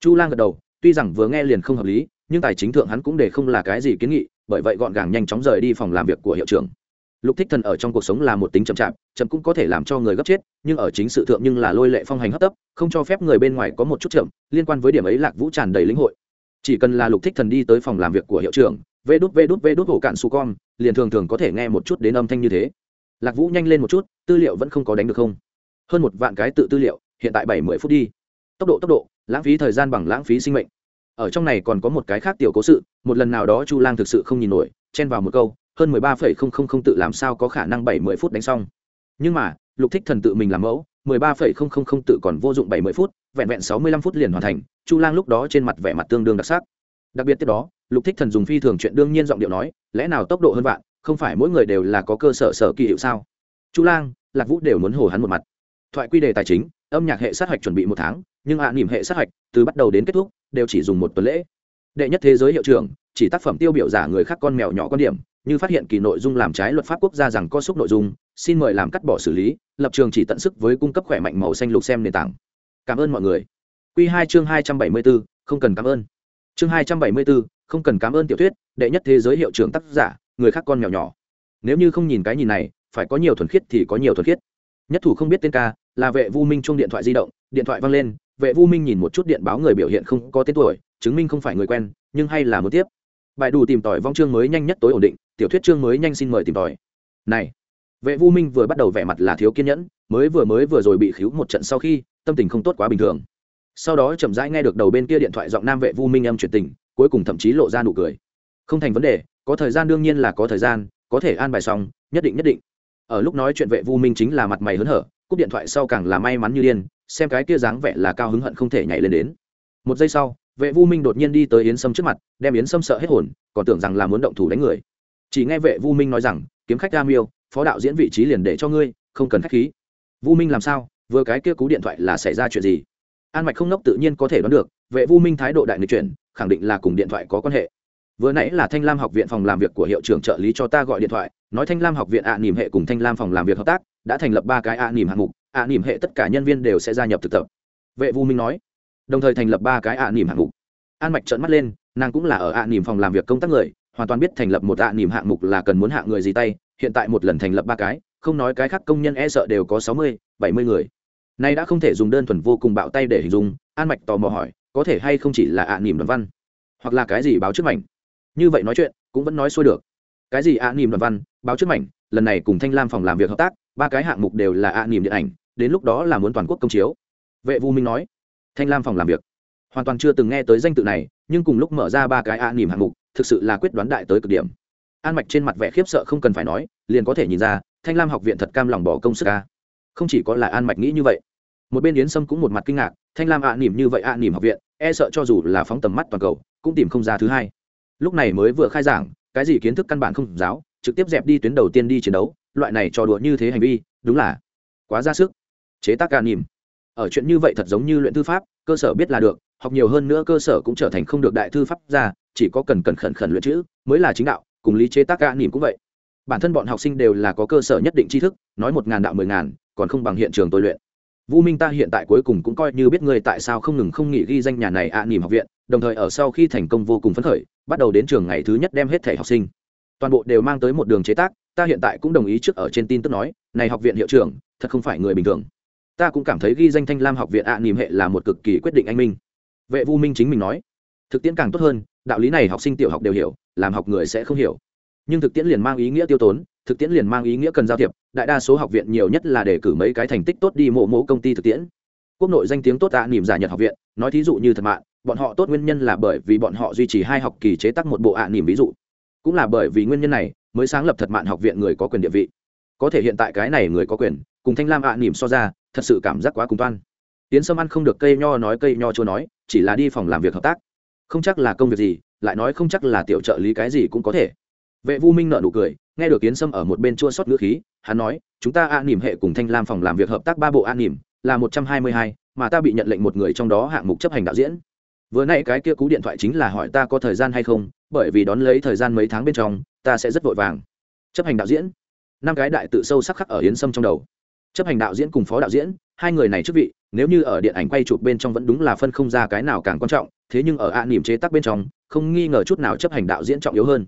Chu lang gật đầu, tuy rằng vừa nghe liền không hợp lý, nhưng tài chính thượng hắn cũng để không là cái gì kiến nghị bởi vậy gọn gàng nhanh chóng rời đi phòng làm việc của hiệu trưởng. Lục thích thần ở trong cuộc sống là một tính chậm chạp, chậm cũng có thể làm cho người gấp chết, nhưng ở chính sự thượng nhưng là lôi lệ phong hành hấp tấp, không cho phép người bên ngoài có một chút chậm, liên quan với điểm ấy lạc vũ tràn đầy lĩnh hội. Chỉ cần là lục thích thần đi tới phòng làm việc của hiệu trưởng, vê đút vê đút vê đút hổ cạn su con, liền thường thường có thể nghe một chút đến âm thanh như thế. Lạc vũ nhanh lên một chút, tư liệu vẫn không có đánh được không? Hơn một vạn cái tự tư liệu, hiện tại bảy mươi phút đi. Tốc độ tốc độ, lãng phí thời gian bằng lãng phí sinh mệnh ở trong này còn có một cái khác tiểu cố sự một lần nào đó chu lang thực sự không nhìn nổi chen vào một câu hơn mười ba phẩy không không không tự làm sao có khả năng bảy mươi phút đánh xong. Nhưng mà lục thích thần tự mình làm mẫu mười ba phẩy không không không tự còn vô dụng bảy mươi phút vẹn vẹn sáu mươi lăm phút liền hoàn thành chu lang lúc đó trên mặt vẻ mặt tương đương đặc sắc. Đặc biệt tiếp đó lục thích thần dùng phi thường chuyện đương nhiên giọng điệu nói lẽ nào tốc độ hơn vạn không phải mỗi người đều là có cơ sở sở kỳ hiệu sao? Chu lang lạc vũ đều muốn hồ hắn một mặt. Thoại quy đề tài chính âm nhạc hệ sát hạch chuẩn bị một tháng nhưng hạ à, nỉm hệ sát hạch từ bắt đầu đến kết thúc đều chỉ dùng một tuần lễ. Đệ nhất thế giới hiệu trưởng, chỉ tác phẩm tiêu biểu giả người khác con mèo nhỏ con điểm, như phát hiện kỳ nội dung làm trái luật pháp quốc gia rằng có xúc nội dung, xin mời làm cắt bỏ xử lý, lập trường chỉ tận sức với cung cấp khỏe mạnh màu xanh lục xem nền tảng. Cảm ơn mọi người. Q hai chương hai trăm bảy mươi bốn, không cần cảm ơn. Chương hai trăm bảy mươi bốn, không cần cảm ơn tiểu thuyết, đệ nhất thế giới hiệu trưởng tác giả, người khác con mèo nhỏ. Nếu như không nhìn cái nhìn này, phải có nhiều thuần khiết thì có nhiều thuần khiết. Nhất thủ không biết tên ca, là vệ vu minh chung điện thoại di động, điện thoại văng lên vệ vu minh nhìn một chút điện báo người biểu hiện không có tên tuổi, chứng minh không phải người quen, nhưng hay là muốn tiếp. Bài đủ tìm tòi vong chương mới nhanh nhất tối ổn định, tiểu thuyết chương mới nhanh xin mời tìm tòi. Này, vệ vu minh vừa bắt đầu vẻ mặt là thiếu kiên nhẫn, mới vừa mới vừa rồi bị khiếu một trận sau khi, tâm tình không tốt quá bình thường. Sau đó chậm rãi nghe được đầu bên kia điện thoại giọng nam vệ vu minh âm chuyển tình, cuối cùng thậm chí lộ ra nụ cười. Không thành vấn đề, có thời gian đương nhiên là có thời gian, có thể an bài xong, nhất định nhất định. Ở lúc nói chuyện vệ vu minh chính là mặt mày hớn hở, cúp điện thoại sau càng là may mắn như điên xem cái kia dáng vẻ là cao hứng hận không thể nhảy lên đến. Một giây sau, vệ vu minh đột nhiên đi tới yến sâm trước mặt, đem yến sâm sợ hết hồn, còn tưởng rằng là muốn động thủ đánh người. Chỉ nghe vệ vu minh nói rằng, kiếm khách đa miêu, phó đạo diễn vị trí liền để cho ngươi, không cần khách khí. Vu minh làm sao? Vừa cái kia cú điện thoại là xảy ra chuyện gì? An mạch không nốc tự nhiên có thể đoán được, vệ vu minh thái độ đại nghịch chuyển, khẳng định là cùng điện thoại có quan hệ. Vừa nãy là thanh lam học viện phòng làm việc của hiệu trưởng trợ lý cho ta gọi điện thoại, nói thanh lam học viện ạ à nỉm hệ cùng thanh lam phòng làm việc hợp tác, đã thành lập ba cái ạ à nỉm hạng mục ạ à nỉm hệ tất cả nhân viên đều sẽ gia nhập thực tập. Vệ vu minh nói, đồng thời thành lập ba cái ạ nỉm hạng mục. An mạch trợn mắt lên, nàng cũng là ở ạ nỉm phòng làm việc công tác người, hoàn toàn biết thành lập một ạ nỉm hạng mục là cần muốn hạng người gì tay, hiện tại một lần thành lập ba cái, không nói cái khác công nhân e sợ đều có sáu mươi, bảy mươi người. Nay đã không thể dùng đơn thuần vô cùng bạo tay để hình dung, an mạch tò mò hỏi, có thể hay không chỉ là ạ nỉm đoàn văn? Hoặc là cái gì báo trước mảnh? Như vậy nói chuyện, cũng vẫn nói xuôi được. Cái gì ạ nỉm đoàn văn, báo trước mảnh, lần này cùng thanh lam phòng làm việc hợp tác, ba cái hạng mục đều là ạ nỉm điện ảnh đến lúc đó là muốn toàn quốc công chiếu. Vệ vu minh nói, thanh lam phòng làm việc. Hoàn toàn chưa từng nghe tới danh tự này, nhưng cùng lúc mở ra ba cái ạ nỉm hạng mục, thực sự là quyết đoán đại tới cực điểm. An mạch trên mặt vẻ khiếp sợ không cần phải nói, liền có thể nhìn ra, thanh lam học viện thật cam lòng bỏ công sức ca không chỉ có là an mạch nghĩ như vậy, một bên yến sâm cũng một mặt kinh ngạc, thanh lam ạ à nỉm như vậy ạ à nỉm học viện e sợ cho dù là phóng tầm mắt toàn cầu, cũng tìm không ra thứ hai. Lúc này mới vừa khai giảng, cái gì kiến thức căn bản không giáo, trực tiếp dẹp đi tuyến đầu tiên đi chiến đấu, loại này trò đùa như thế hành vi, đúng là quá ra sức chế tác ạ nỉm. Ở chuyện như vậy thật giống như luyện thư pháp cơ sở biết là được học nhiều hơn nữa cơ sở cũng trở thành không được đại thư pháp ra chỉ có cần cần khẩn khẩn luyện chữ mới là chính đạo cùng lý chế tác ạ nỉm cũng vậy. Bản thân bọn học sinh đều là có cơ sở nhất định tri thức nói một ngàn đạo mười ngàn còn không bằng hiện trường tôi luyện. Vu Minh ta hiện tại cuối cùng cũng coi như biết ngươi tại sao không ngừng không nghỉ ghi danh nhà này ạ à, nỉm học viện, đồng thời ở sau khi thành công vô cùng phấn khởi, bắt đầu đến trường ngày thứ nhất đem hết thể học sinh. toàn bộ đều mang tới một đường chế tác ta hiện tại cũng đồng ý trước ở trên tin tức nói này học viện hiệu trưởng thật không phải người bình thường ta cũng cảm thấy ghi danh thanh lam học viện ạ à, hệ là một cực kỳ quyết định anh minh. Vệ vu minh chính mình nói thực tiễn càng tốt hơn đạo lý này học sinh tiểu học đều hiểu làm học người sẽ không hiểu. Nhưng thực tiễn liền mang ý nghĩa tiêu tốn thực tiễn liền mang ý nghĩa cần giao thiệp đại đa số học viện nhiều nhất là để cử mấy cái thành tích tốt đi mộ mộ công ty thực tiễn. Quốc nội danh tiếng tốt tạ niềm giả nhật học viện nói thí dụ như thật mạng bọn họ tốt nguyên nhân là bởi vì bọn họ duy trì hai học kỳ chế tác một bộ ạ niềm ví dụ. Cũng là bởi vì nguyên nhân này mới sáng lập thật mạng học viện người có quyền địa vị. Có thể hiện tại cái này người có quyền cùng thanh lam ạ niềm so ra thật sự cảm giác quá cùng toan. Tiến sâm ăn không được cây nho nói cây nho chưa nói, chỉ là đi phòng làm việc hợp tác. Không chắc là công việc gì, lại nói không chắc là tiểu trợ lý cái gì cũng có thể. Vệ vu minh nợ nụ cười, nghe được Tiến sâm ở một bên chua sót ngữ khí, hắn nói, chúng ta an nỉm hệ cùng thanh lam phòng làm việc hợp tác ba bộ an nỉm là một trăm hai mươi hai, mà ta bị nhận lệnh một người trong đó hạng mục chấp hành đạo diễn. Vừa nay cái kia cú điện thoại chính là hỏi ta có thời gian hay không, bởi vì đón lấy thời gian mấy tháng bên trong, ta sẽ rất vội vàng chấp hành đạo diễn. Năm cái đại tự sâu sắc khắc ở yến sâm trong đầu chấp hành đạo diễn cùng phó đạo diễn, hai người này chức vị, nếu như ở điện ảnh quay chụp bên trong vẫn đúng là phân không ra cái nào càng quan trọng, thế nhưng ở ạ niềm chế tác bên trong, không nghi ngờ chút nào chấp hành đạo diễn trọng yếu hơn.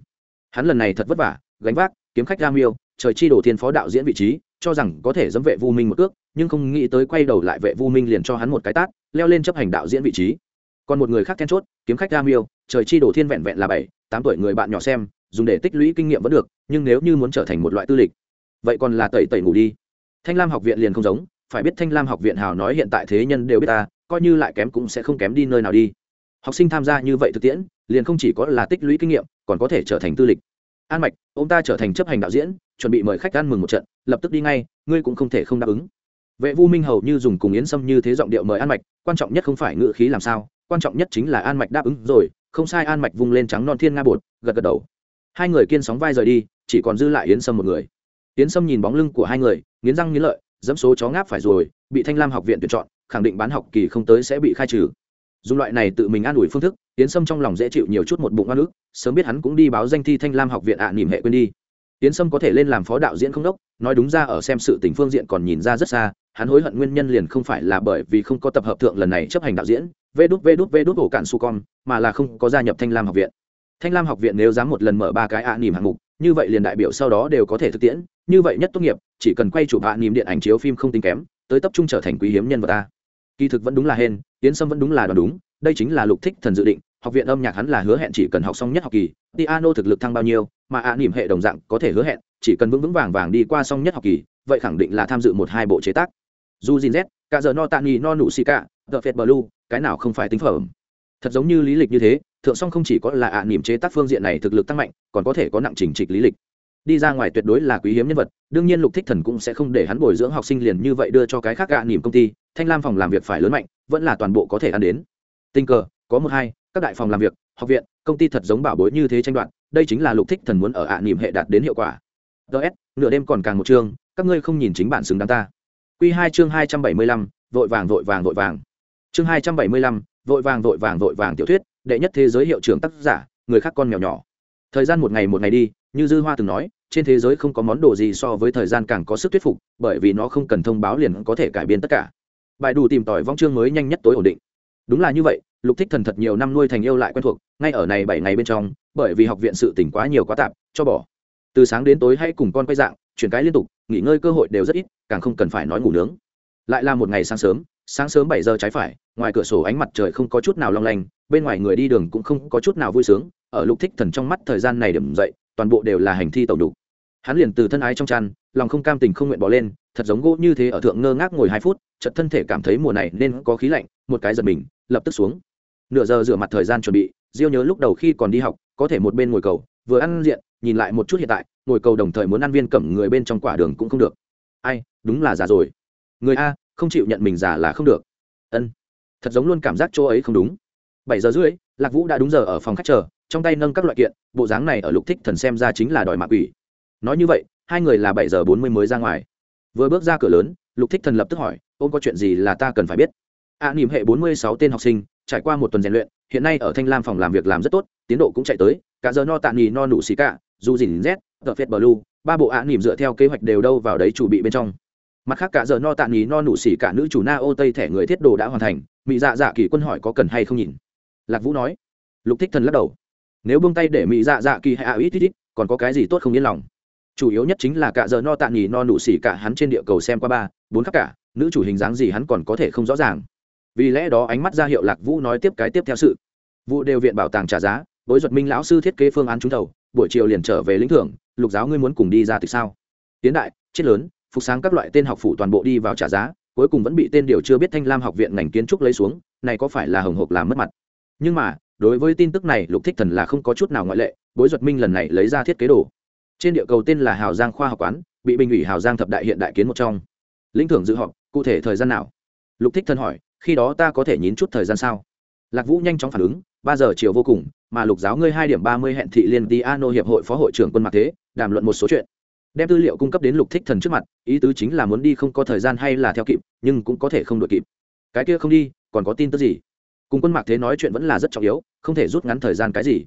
Hắn lần này thật vất vả, gánh vác, kiếm khách ra miêu, trời chi đổ thiên phó đạo diễn vị trí, cho rằng có thể dẫm vệ vu minh một cước, nhưng không nghĩ tới quay đầu lại vệ vu minh liền cho hắn một cái tát, leo lên chấp hành đạo diễn vị trí. Còn một người khác then chốt, kiếm khách ra miêu, trời chi đổ thiên vẹn vẹn là bảy, tám tuổi người bạn nhỏ xem, dùng để tích lũy kinh nghiệm vẫn được, nhưng nếu như muốn trở thành một loại tư lịch, vậy còn là tẩy tẩy ngủ đi thanh lam học viện liền không giống, phải biết thanh lam học viện hào nói hiện tại thế nhân đều biết ta, coi như lại kém cũng sẽ không kém đi nơi nào đi. Học sinh tham gia như vậy thực tiễn, liền không chỉ có là tích lũy kinh nghiệm, còn có thể trở thành tư lịch. An mạch, ông ta trở thành chấp hành đạo diễn, chuẩn bị mời khách ăn mừng một trận, lập tức đi ngay, ngươi cũng không thể không đáp ứng. Vệ vu minh hầu như dùng cùng yến sâm như thế giọng điệu mời an mạch, quan trọng nhất không phải ngự khí làm sao, quan trọng nhất chính là an mạch đáp ứng rồi, không sai an mạch vung lên trắng non thiên nga bột, gật gật đầu. Hai người kiên sóng vai rời đi, chỉ còn dư lại yến sâm một người yến sâm nhìn bóng lưng của hai người nghiến răng nghiến lợi dẫm số chó ngáp phải rồi bị thanh lam học viện tuyển chọn khẳng định bán học kỳ không tới sẽ bị khai trừ. Dùng loại này tự mình an ủi phương thức yến sâm trong lòng dễ chịu nhiều chút một bụng oan ức sớm biết hắn cũng đi báo danh thi thanh lam học viện ạ à, nỉm hệ quên đi. Yến sâm có thể lên làm phó đạo diễn không đốc nói đúng ra ở xem sự tình phương diện còn nhìn ra rất xa hắn hối hận nguyên nhân liền không phải là bởi vì không có tập hợp thượng lần này chấp hành đạo diễn vê đút vê đút vê đút ổ cạn su con mà là không có gia nhập thanh lam học viện. Thanh lam học viện nếu dám một lần mở ba cái ạ à, nỉm hạng mục như vậy liền đại biểu sau đó đều có thể thực tiễn như vậy nhất tốt nghiệp chỉ cần quay chụp ạ niềm điện ảnh chiếu phim không tính kém tới tập trung trở thành quý hiếm nhân vật ta. Kỳ thực vẫn đúng là hên tiến sâm vẫn đúng là đoán đúng đây chính là lục thích thần dự định học viện âm nhạc hắn là hứa hẹn chỉ cần học xong nhất học kỳ piano thực lực thăng bao nhiêu mà ạ à, hệ đồng dạng có thể hứa hẹn chỉ cần vững vững vàng vàng đi qua xong nhất học kỳ vậy khẳng định là tham dự một hai bộ chế tác. Dù gì z cả giờ no tạ nghi no nụ xì cả the fed blue cái nào không phải tính phẩm. Thật giống như lý lịch như thế thượng song không chỉ có là ạ à, chế tác phương diện này thực lực tăng mạnh còn có thể có nặng trình trịch lý lịch đi ra ngoài tuyệt đối là quý hiếm nhân vật, đương nhiên lục thích thần cũng sẽ không để hắn bồi dưỡng học sinh liền như vậy đưa cho cái khác ạ nỉm công ty, thanh lam phòng làm việc phải lớn mạnh, vẫn là toàn bộ có thể ăn đến. Tình cờ, có một hai, các đại phòng làm việc, học viện, công ty thật giống bảo bối như thế tranh đoạt, đây chính là lục thích thần muốn ở ạ nỉm hệ đạt đến hiệu quả. Ts nửa đêm còn càng một chương, các ngươi không nhìn chính bản xứng đáng ta. Q hai chương hai trăm bảy mươi lăm, vội vàng vội vàng vội vàng. Chương hai trăm bảy mươi lăm, vội vàng vội vàng vội vàng tiểu thuyết, đệ nhất thế giới hiệu trưởng tác giả, người khác con mèo nhỏ. Thời gian một ngày một ngày đi như dư hoa từng nói, trên thế giới không có món đồ gì so với thời gian càng có sức thuyết phục, bởi vì nó không cần thông báo liền có thể cải biến tất cả. Bài đủ tìm tòi vong chương mới nhanh nhất tối ổn định. Đúng là như vậy, lục thích thần thật nhiều năm nuôi thành yêu lại quen thuộc, ngay ở này bảy ngày bên trong, bởi vì học viện sự tỉnh quá nhiều quá tạp, cho bỏ. Từ sáng đến tối hay cùng con quay dạng, chuyển cái liên tục, nghỉ ngơi cơ hội đều rất ít, càng không cần phải nói ngủ nướng. Lại là một ngày sáng sớm sáng sớm bảy giờ trái phải, ngoài cửa sổ ánh mặt trời không có chút nào long lanh, bên ngoài người đi đường cũng không có chút nào vui sướng, ở lục thích thần trong mắt thời gian này điểm dậy toàn bộ đều là hành thi tẩu đủ hắn liền từ thân ái trong chăn, lòng không cam tình không nguyện bỏ lên, thật giống gỗ như thế ở thượng ngơ ngác ngồi hai phút chật thân thể cảm thấy mùa này nên có khí lạnh, một cái giật mình, lập tức xuống. Nửa giờ rửa mặt thời gian chuẩn bị, diêu nhớ lúc đầu khi còn đi học, có thể một bên ngồi cầu, vừa ăn diện, nhìn lại một chút hiện tại, ngồi cầu đồng thời muốn ăn viên cẩm người bên trong quả đường cũng không được. Ai, đúng là già rồi. Người a, không chịu nhận mình già là không được. Ân, thật giống luôn cảm giác chỗ ấy không đúng. Bảy giờ rưỡi, lạc vũ đã đúng giờ ở phòng khách chờ trong tay nâng các loại kiện bộ dáng này ở lục thích thần xem ra chính là đòi mạng ủy nói như vậy hai người là bảy giờ bốn mươi mới ra ngoài. Vừa bước ra cửa lớn lục thích thần lập tức hỏi ông có chuyện gì là ta cần phải biết? A à, nỉm hệ bốn mươi sáu tên học sinh trải qua một tuần rèn luyện hiện nay ở thanh lam phòng làm việc làm rất tốt tiến độ cũng chạy tới cả giờ no tạ nghỉ no nụ xì cả dù dìn z tờ phết blue ba bộ ạ nỉm dựa theo kế hoạch đều đâu vào đấy chủ bị bên trong. Mặt khác cả giờ no tạ nghỉ no nụ xì cả nữ chủ na ô tây thẻ người thiết đồ đã hoàn thành mỹ dạ dạ kỳ quân hỏi có cần hay không nhìn. Lạc vũ nói. Lục thích thần lắc đầu nếu buông tay để mỹ dạ dạ kỳ hay ít ít ít, còn có cái gì tốt không yên lòng? Chủ yếu nhất chính là cả giờ no tạ nghỉ no nụ xỉ cả hắn trên địa cầu xem qua ba, bốn khắc cả, nữ chủ hình dáng gì hắn còn có thể không rõ ràng. Vì lẽ đó ánh mắt ra hiệu lạc vũ nói tiếp cái tiếp theo sự. Vụ đều viện bảo tàng trả giá, bối duật minh lão sư thiết kế phương án trúng thầu, buổi chiều liền trở về lĩnh thưởng, lục giáo ngươi muốn cùng đi ra từ sao? Tiến đại, chết lớn, phục sáng các loại tên học phủ toàn bộ đi vào trả giá, cuối cùng vẫn bị tên điều chưa biết thanh lam học viện ngành kiến trúc lấy xuống, này có phải là hồng hộc làm mất mặt? Nhưng mà đối với tin tức này, lục thích thần là không có chút nào ngoại lệ, bối duật minh lần này lấy ra thiết kế đồ. Trên địa cầu tên là hào giang khoa học quán, bị bình ủy hào giang thập đại hiện đại kiến một trong. Lĩnh thưởng dự họp, cụ thể thời gian nào? Lục thích thần hỏi, khi đó ta có thể nhín chút thời gian sao? Lạc vũ nhanh chóng phản ứng, ba giờ chiều vô cùng, mà lục giáo ngươi hai điểm ba mươi hẹn thị liên ti Ano hiệp hội phó hội trưởng quân mạc thế, đàm luận một số chuyện. Đem tư liệu cung cấp đến lục thích thần trước mặt, ý tứ chính là muốn đi không có thời gian hay là theo kịp, nhưng cũng có thể không đội kịp. Cái kia không đi, còn có tin tức gì? Cùng quân mạc thế nói chuyện vẫn là rất trọng yếu, không thể rút ngắn thời gian cái gì.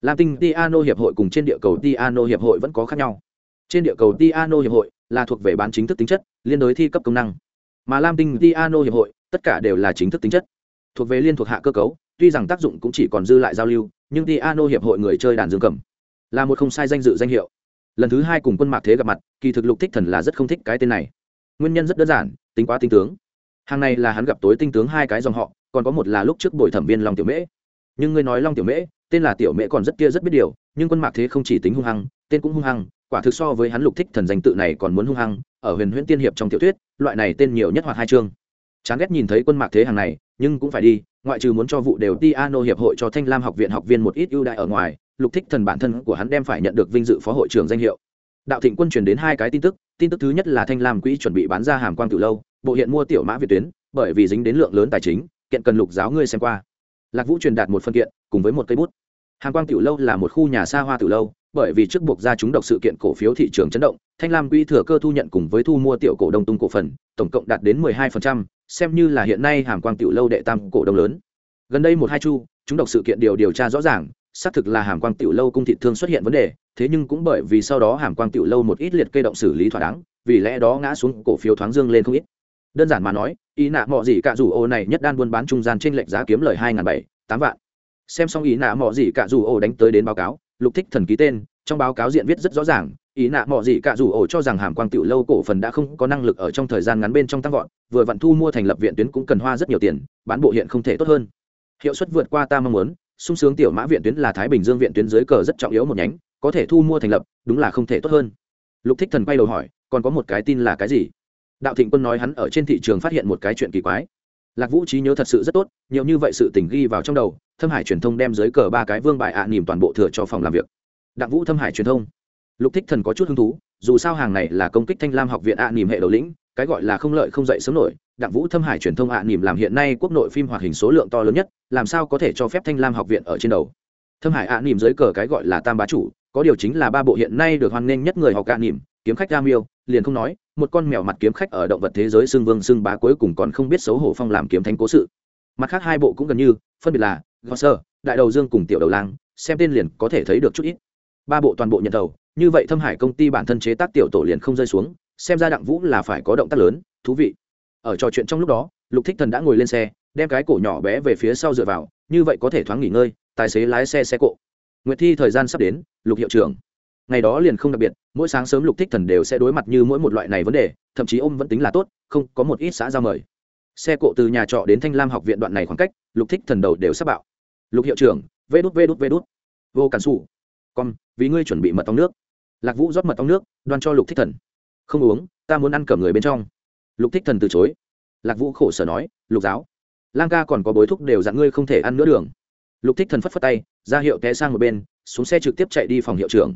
Lam tinh tiano hiệp hội cùng trên địa cầu tiano hiệp hội vẫn có khác nhau. Trên địa cầu tiano hiệp hội là thuộc về bán chính thức tính chất, liên đối thi cấp công năng. Mà lam tinh tiano hiệp hội, tất cả đều là chính thức tính chất. Thuộc về liên thuộc hạ cơ cấu, tuy rằng tác dụng cũng chỉ còn dư lại giao lưu, nhưng tiano hiệp hội người chơi đàn dương cầm là một không sai danh dự danh hiệu. Lần thứ hai cùng quân mạc thế gặp mặt, kỳ thực lục thích thần là rất không thích cái tên này. Nguyên nhân rất đơn giản, tính quá tinh tướng. Hàng này là hắn gặp tối tinh tướng hai cái dòng họ còn có một là lúc trước buổi thẩm viên long tiểu mễ. Nhưng ngươi nói long tiểu mễ, tên là tiểu mễ còn rất kia rất biết điều, nhưng quân mạc thế không chỉ tính hung hăng, tên cũng hung hăng, quả thực so với hắn lục thích thần danh tự này còn muốn hung hăng, ở huyền huyễn tiên hiệp trong tiểu thuyết, loại này tên nhiều nhất hoặc hai chương. Chán ghét nhìn thấy quân mạc thế hàng này, nhưng cũng phải đi, ngoại trừ muốn cho vụ đều đi ano hiệp hội cho thanh lam học viện học viên một ít ưu đại ở ngoài, lục thích thần bản thân của hắn đem phải nhận được vinh dự phó hội trưởng danh hiệu. Đạo thịnh quân truyền đến hai cái tin tức tin tức thứ nhất là thanh lam quỹ chuẩn bị bán ra hàm quang từ lâu, bộ hiện mua tiểu mã việt tuyến, bởi vì dính đến lượng lớn tài chính kiện cần lục giáo ngươi xem qua. Lạc vũ truyền đạt một phân kiện cùng với một cây bút. Hàm quang tiểu lâu là một khu nhà xa hoa tiểu lâu bởi vì trước buộc ra chúng độc sự kiện cổ phiếu thị trường chấn động thanh lam quỹ thừa cơ thu nhận cùng với thu mua tiểu cổ đông tung cổ phần tổng cộng đạt đến 12%, xem như là hiện nay hàm quang tiểu lâu đệ tam cổ đông lớn. Gần đây một hai chu chúng độc sự kiện điều điều tra rõ ràng xác thực là hàm quang tiểu lâu cung thị thương xuất hiện vấn đề thế nhưng cũng bởi vì sau đó hàm quang tiểu lâu một ít liệt kê động xử lý thỏa đáng vì lẽ đó ngã xuống cổ phiếu thoáng dương lên không ít đơn giản mà nói, ý nạ mọ gì cả dù ô này nhất đan buôn bán trung gian trên lệnh giá kiếm lời hai bảy, tám vạn. Xem xong ý nạ mọ gì cả dù ô đánh tới đến báo cáo, lục thích thần ký tên, trong báo cáo diện viết rất rõ ràng, ý nạ mọ gì cả dù ô cho rằng hàm quang tiểu lâu cổ phần đã không có năng lực ở trong thời gian ngắn bên trong tăng vọt, vừa vặn thu mua thành lập viện tuyến cũng cần hoa rất nhiều tiền, bán bộ hiện không thể tốt hơn. Hiệu suất vượt qua ta mong muốn, sung sướng tiểu mã viện tuyến là thái bình dương viện tuyến dưới cờ rất trọng yếu một nhánh, có thể thu mua thành lập, đúng là không thể tốt hơn. Lục thích thần quay đầu hỏi, còn có một cái tin là cái gì? Đạo thịnh quân nói hắn ở trên thị trường phát hiện một cái chuyện kỳ quái. Lạc vũ trí nhớ thật sự rất tốt nhiều như vậy sự tình ghi vào trong đầu thâm hải truyền thông đem dưới cờ ba cái vương bài ạ à nỉm toàn bộ thừa cho phòng làm việc. Đặng vũ thâm hải truyền thông. Lục thích thần có chút hứng thú dù sao hàng này là công kích thanh lam học viện ạ à nỉm hệ đầu lĩnh cái gọi là không lợi không dậy sớm nổi đặng vũ thâm hải truyền thông ạ à nỉm làm hiện nay quốc nội phim hoạt hình số lượng to lớn nhất làm sao có thể cho phép thanh lam học viện ở trên đầu? Thâm hải ạ nỉm dưới cờ cái gọi là tam bá chủ có điều chính là ba bộ hiện nay được hoan nghênh nhất người học ạ nỉm kiếm khách Gamio, liền không nói, một con mèo mặt kiếm khách ở động vật thế giới xương vương xương bá cuối cùng còn không biết xấu hổ phong làm kiếm thánh cố sự. Mặt khác hai bộ cũng gần như, phân biệt là Gosser, Đại đầu Dương cùng Tiểu đầu lang, xem tên liền có thể thấy được chút ít. Ba bộ toàn bộ nhận đầu, như vậy Thâm Hải công ty bản thân chế tác tiểu tổ liền không rơi xuống, xem ra Đặng Vũ là phải có động tác lớn, thú vị. Ở trò chuyện trong lúc đó, Lục Thích Thần đã ngồi lên xe, đem cái cổ nhỏ bé về phía sau dựa vào, như vậy có thể thoáng nghỉ ngơi, tài xế lái xe xe cộ. Nguyệt thi thời gian sắp đến, Lục hiệu trưởng ngày đó liền không đặc biệt, mỗi sáng sớm lục thích thần đều sẽ đối mặt như mỗi một loại này vấn đề, thậm chí ôm vẫn tính là tốt, không, có một ít xã giao mời. Xe cộ từ nhà trọ đến thanh lam học viện đoạn này khoảng cách, lục thích thần đầu đều sắp bạo. Lục hiệu trưởng, vê đút vê đút vê đút. Vô cản xù con, vì ngươi chuẩn bị mật ong nước. Lạc vũ rót mật ong nước, đoan cho lục thích thần. Không uống, ta muốn ăn cẩm người bên trong. Lục thích thần từ chối. Lạc vũ khổ sở nói, lục giáo. Lang ca còn có bối thúc đều dặn ngươi không thể ăn nữa đường. Lục thích thần phất phất tay, ra hiệu té sang một bên, xuống xe trực tiếp chạy đi phòng hiệu trưởng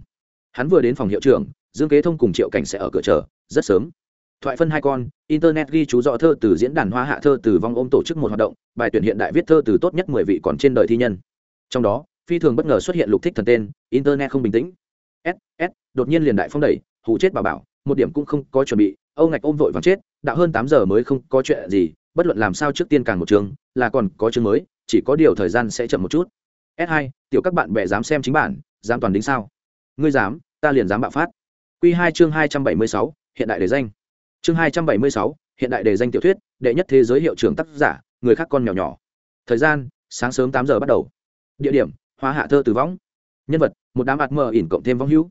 hắn vừa đến phòng hiệu trưởng, dương kế thông cùng triệu cảnh sẽ ở cửa chờ, rất sớm. Thoại phân hai con, internet ghi chú rõ thơ từ diễn đàn hoa hạ, thơ từ vong ôm tổ chức một hoạt động, bài tuyển hiện đại viết thơ từ tốt nhất mười vị còn trên đời thi nhân. Trong đó, phi thường bất ngờ xuất hiện lục thích thần tên, internet không bình tĩnh. S s, đột nhiên liền đại phong đẩy, hù chết bà bảo, một điểm cũng không có chuẩn bị, âu ngạch ôm vội vàng chết, đạo hơn tám giờ mới không có chuyện gì, bất luận làm sao trước tiên càng một trường, là còn có chương mới, chỉ có điều thời gian sẽ chậm một chút. S hai, tiểu các bạn bè dám xem chính bản, dám toàn đính sao? Ngươi dám? Ta liền dám bạo phát. Quy hai chương hai trăm bảy mươi sáu, hiện đại đề danh. Chương hai trăm bảy mươi sáu, hiện đại đề danh tiểu thuyết, đệ nhất thế giới hiệu trưởng tác giả, người khác con nhỏ nhỏ. Thời gian, sáng sớm tám giờ bắt đầu. Địa điểm, hoa hạ thơ từ võng nhân vật, một đám ạt mờ ỉn cộng thêm vong hữu.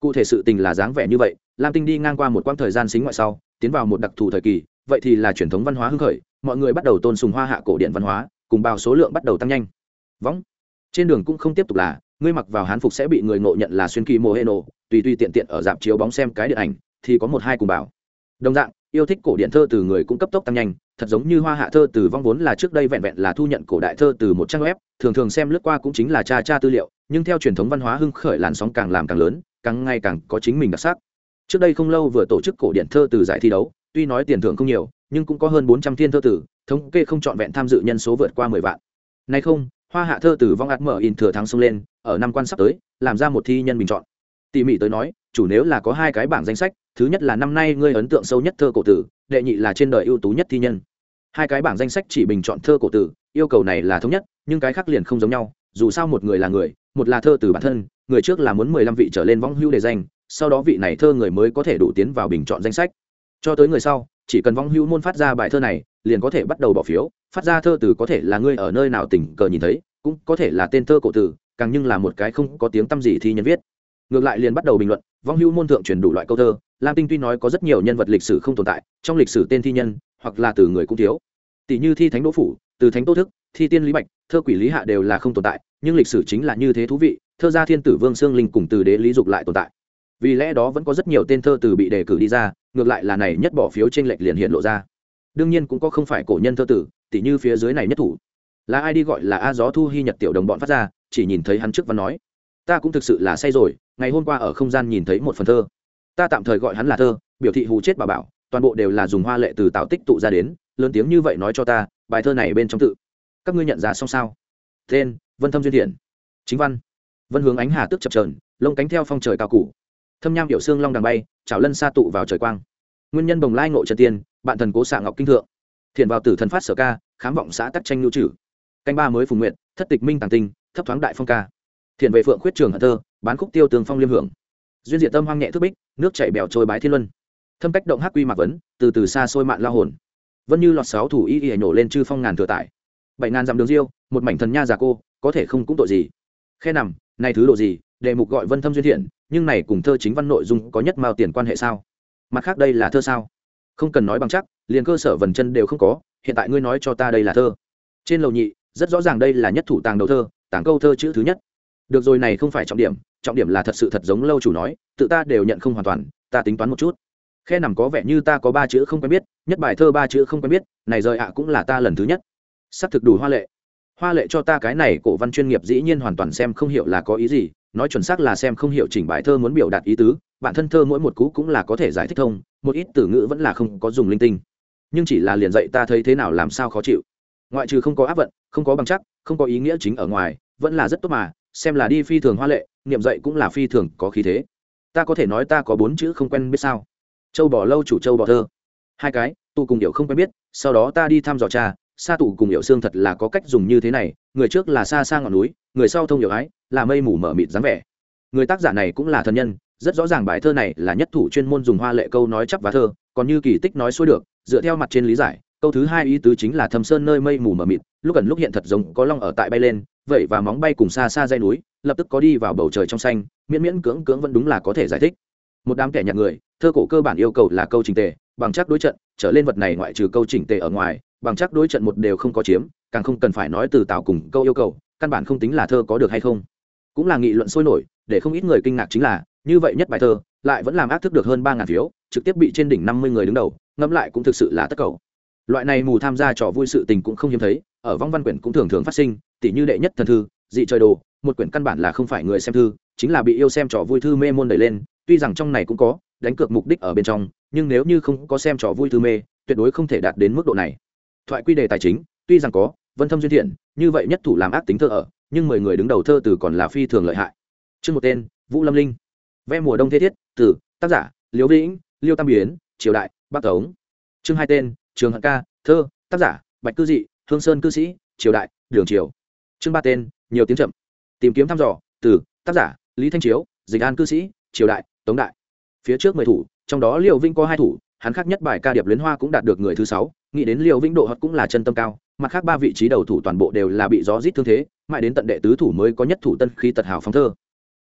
Cụ thể sự tình là dáng vẻ như vậy, lam tinh đi ngang qua một quãng thời gian xính ngoại sau, tiến vào một đặc thù thời kỳ, vậy thì là truyền thống văn hóa hưng khởi, mọi người bắt đầu tôn sùng hoa hạ cổ điện văn hóa, cùng bào số lượng bắt đầu tăng nhanh. Võng trên đường cũng không tiếp tục là ngươi mặc vào hán phục sẽ bị người ngộ nhận là xuyên kỳ mô hệ nổ tùy tùy tiện tiện ở dạp chiếu bóng xem cái điện ảnh, thì có một hai cùng bảo. Đồng dạng, yêu thích cổ điện thơ từ người cũng cấp tốc tăng nhanh, thật giống như hoa hạ thơ từ vong vốn là trước đây vẹn vẹn là thu nhận cổ đại thơ từ một trang web, thường thường xem lướt qua cũng chính là cha cha tư liệu, nhưng theo truyền thống văn hóa hưng khởi làn sóng càng làm càng lớn, càng ngày càng có chính mình đặc sắc. Trước đây không lâu vừa tổ chức cổ điện thơ từ giải thi đấu, tuy nói tiền thưởng không nhiều, nhưng cũng có hơn bốn trăm thiên thơ tử thống kê không trọn vẹn tham dự nhân số vượt qua mười vạn. Nay không, hoa hạ thơ từ vong ạt mở in thừa thắng xông lên ở năm quan sắp tới, làm ra một thi nhân bình chọn. Tỉ mỉ tới nói, chủ nếu là có hai cái bảng danh sách, thứ nhất là năm nay ngươi ấn tượng sâu nhất thơ cổ tử, đệ nhị là trên đời ưu tú nhất thi nhân. Hai cái bảng danh sách chỉ bình chọn thơ cổ tử, yêu cầu này là thống nhất, nhưng cái khác liền không giống nhau, dù sao một người là người, một là thơ từ bản thân, người trước là muốn mười lăm vị trở lên vong hưu đề danh, sau đó vị này thơ người mới có thể đủ tiến vào bình chọn danh sách. Cho tới người sau, chỉ cần vong hưu môn phát ra bài thơ này, liền có thể bắt đầu bỏ phiếu, phát ra thơ từ có thể là ngươi ở nơi nào tình cờ nhìn thấy, cũng có thể là tên thơ cổ tử càng nhưng là một cái không có tiếng tăm gì thi nhân viết. Ngược lại liền bắt đầu bình luận, vong hưu môn thượng truyền đủ loại câu thơ, lam tinh tuy nói có rất nhiều nhân vật lịch sử không tồn tại, trong lịch sử tên thi nhân, hoặc là từ người cũng thiếu. Tỷ như thi thánh đỗ phủ, từ thánh tô thức, thi tiên lý bạch, thơ quỷ lý hạ đều là không tồn tại, nhưng lịch sử chính là như thế thú vị, thơ gia thiên tử vương sương linh cùng từ đế lý dục lại tồn tại. Vì lẽ đó vẫn có rất nhiều tên thơ từ bị đề cử đi ra, ngược lại là này nhất bỏ phiếu trên lệch liền hiện lộ ra. Đương nhiên cũng có không phải cổ nhân thơ tử tỷ như phía dưới này nhất thủ. Là ai đi gọi là a gió thu hy nhật tiểu đồng bọn phát ra chỉ nhìn thấy hắn trước và nói, ta cũng thực sự là say rồi, ngày hôm qua ở không gian nhìn thấy một phần thơ. Ta tạm thời gọi hắn là thơ, biểu thị hù chết bà bảo, toàn bộ đều là dùng hoa lệ từ tạo tích tụ ra đến, lớn tiếng như vậy nói cho ta, bài thơ này bên trong tự. Các ngươi nhận ra xong sao? Tên, vân thâm duyên thiện. Chính văn, vân hướng ánh hà tức chập trờn, lông cánh theo phong trời cao cụ thâm nham hiệu xương long đằng bay chảo lân xa tụ vào trời quang. Nguyên nhân bồng lai ngộ trần tiên, bạn thần cố xạ ngọc kinh thượng. Thiện vào tử thần phát sở ca, khám vọng xã tắc tranh lưu trữ canh ba mới phùng nguyện thất tịch minh tàng tinh thấp thoáng đại phong ca. Thiện về phượng khuyết trường hận thơ, bán khúc tiêu tường phong liêm hưởng. Duyên diện tâm hoang nhẹ thức bích, nước chảy bèo trôi bái thiên luân. Thâm cách động hắc quy mạc vấn, từ từ xa xôi mạn lao hồn. Vẫn như lọt sáu thủ y y nổ lên chư phong ngàn thừa tải. Bảy ngàn dặm đường diêu, một mảnh thần nha già cô, có thể không cũng tội gì. Khe nằm, này thứ độ gì đề mục gọi vân thâm duyên thiện, nhưng này cùng thơ chính văn nội dung có nhất mao tiền quan hệ sao? Mặt khác đây là thơ sao? Không cần nói bằng chắc, liền cơ sở vần chân đều không có, hiện tại ngươi nói cho ta đây là thơ. Trên lầu nhị, rất rõ ràng đây là nhất thủ tàng đầu thơ tàng câu thơ chữ thứ nhất. Được rồi này không phải trọng điểm trọng điểm là thật sự thật giống lâu chủ nói, tự ta đều nhận không hoàn toàn, ta tính toán một chút. Khe nằm có vẻ như ta có ba chữ không quen biết, nhất bài thơ ba chữ không quen biết, này rời ạ à cũng là ta lần thứ nhất. Sắp thực đủ hoa lệ. Hoa lệ cho ta cái này cổ văn chuyên nghiệp dĩ nhiên hoàn toàn xem không hiểu là có ý gì, nói chuẩn xác là xem không hiểu chỉnh bài thơ muốn biểu đạt ý tứ, bản thân thơ mỗi một cú cũng là có thể giải thích thông, một ít từ ngữ vẫn là không có dùng linh tinh. Nhưng chỉ là liền dạy ta thấy thế nào làm sao khó chịu ngoại trừ không có áp vận, không có bằng chắc, không có ý nghĩa chính ở ngoài, vẫn là rất tốt mà, xem là đi phi thường hoa lệ, niệm dạy cũng là phi thường có khí thế. Ta có thể nói ta có bốn chữ không quen biết sao? Châu bò lâu chủ châu bò thơ. Hai cái, tụ cùng điệu không quen biết, sau đó ta đi thăm dò cha xa tụ cùng điệu xương thật là có cách dùng như thế này, người trước là xa xa ngọn núi, người sau thông hiểu ái, là mây mù mở mịt dáng vẻ. Người tác giả này cũng là thần nhân, rất rõ ràng bài thơ này là nhất thủ chuyên môn dùng hoa lệ câu nói chắp và thơ, còn như kỳ tích nói xuôi được, dựa theo mặt trên lý giải câu thứ hai ý tứ chính là thâm sơn nơi mây mù mờ mịt, lúc gần lúc hiện thật giống có long ở tại bay lên, vậy và móng bay cùng xa xa dây núi, lập tức có đi vào bầu trời trong xanh, miễn miễn cưỡng cưỡng vẫn đúng là có thể giải thích. Một đám kẻ nhặt người, thơ cổ cơ bản yêu cầu là câu trình tề, bằng chắc đối trận, trở lên vật này ngoại trừ câu chỉnh tề ở ngoài, bằng chắc đối trận một đều không có chiếm, càng không cần phải nói từ tạo cùng câu yêu cầu, căn bản không tính là thơ có được hay không. Cũng là nghị luận sôi nổi, để không ít người kinh ngạc chính là, như vậy nhất bài thơ, lại vẫn làm ác thức được hơn ba ngàn phiếu, trực tiếp bị trên đỉnh năm mươi người đứng đầu, ngẫm lại cũng thực sự là tất cầu loại này mù tham gia trò vui sự tình cũng không hiếm thấy, ở vong văn quyển cũng thường thường phát sinh tỷ như đệ nhất thần thư, dị trời đồ, một quyển căn bản là không phải người xem thư, chính là bị yêu xem trò vui thư mê môn đẩy lên, tuy rằng trong này cũng có, đánh cược mục đích ở bên trong, nhưng nếu như không có xem trò vui thư mê, tuyệt đối không thể đạt đến mức độ này. Thoại quy đề tài chính, tuy rằng có, vân thâm duyên thiện, như vậy nhất thủ làm ác tính thơ ở, nhưng mười người đứng đầu thơ từ còn là phi thường lợi hại. Chương một tên, vũ lâm linh. Ve mùa đông thế thiết, từ, tác giả, liễu vĩnh, liêu tam biến, triều đại, bắc tống. Chương hai tên trường hận ca, thơ, tác giả, bạch cư dị, hương sơn cư sĩ, triều đại, đường triều. Chương ba tên, nhiều tiếng chậm. Tìm kiếm thăm dò, từ tác giả, lý thanh chiếu, dịch an cư sĩ, triều đại, tống đại. Phía trước mười thủ, trong đó liệu vinh có hai thủ, hắn khác nhất bài ca điệp luyến hoa cũng đạt được người thứ sáu, nghĩ đến liệu vinh độ hot cũng là chân tâm cao, mặt khác ba vị trí đầu thủ toàn bộ đều là bị gió rít thương thế, mãi đến tận đệ tứ thủ mới có nhất thủ tân khí tật hào phóng thơ.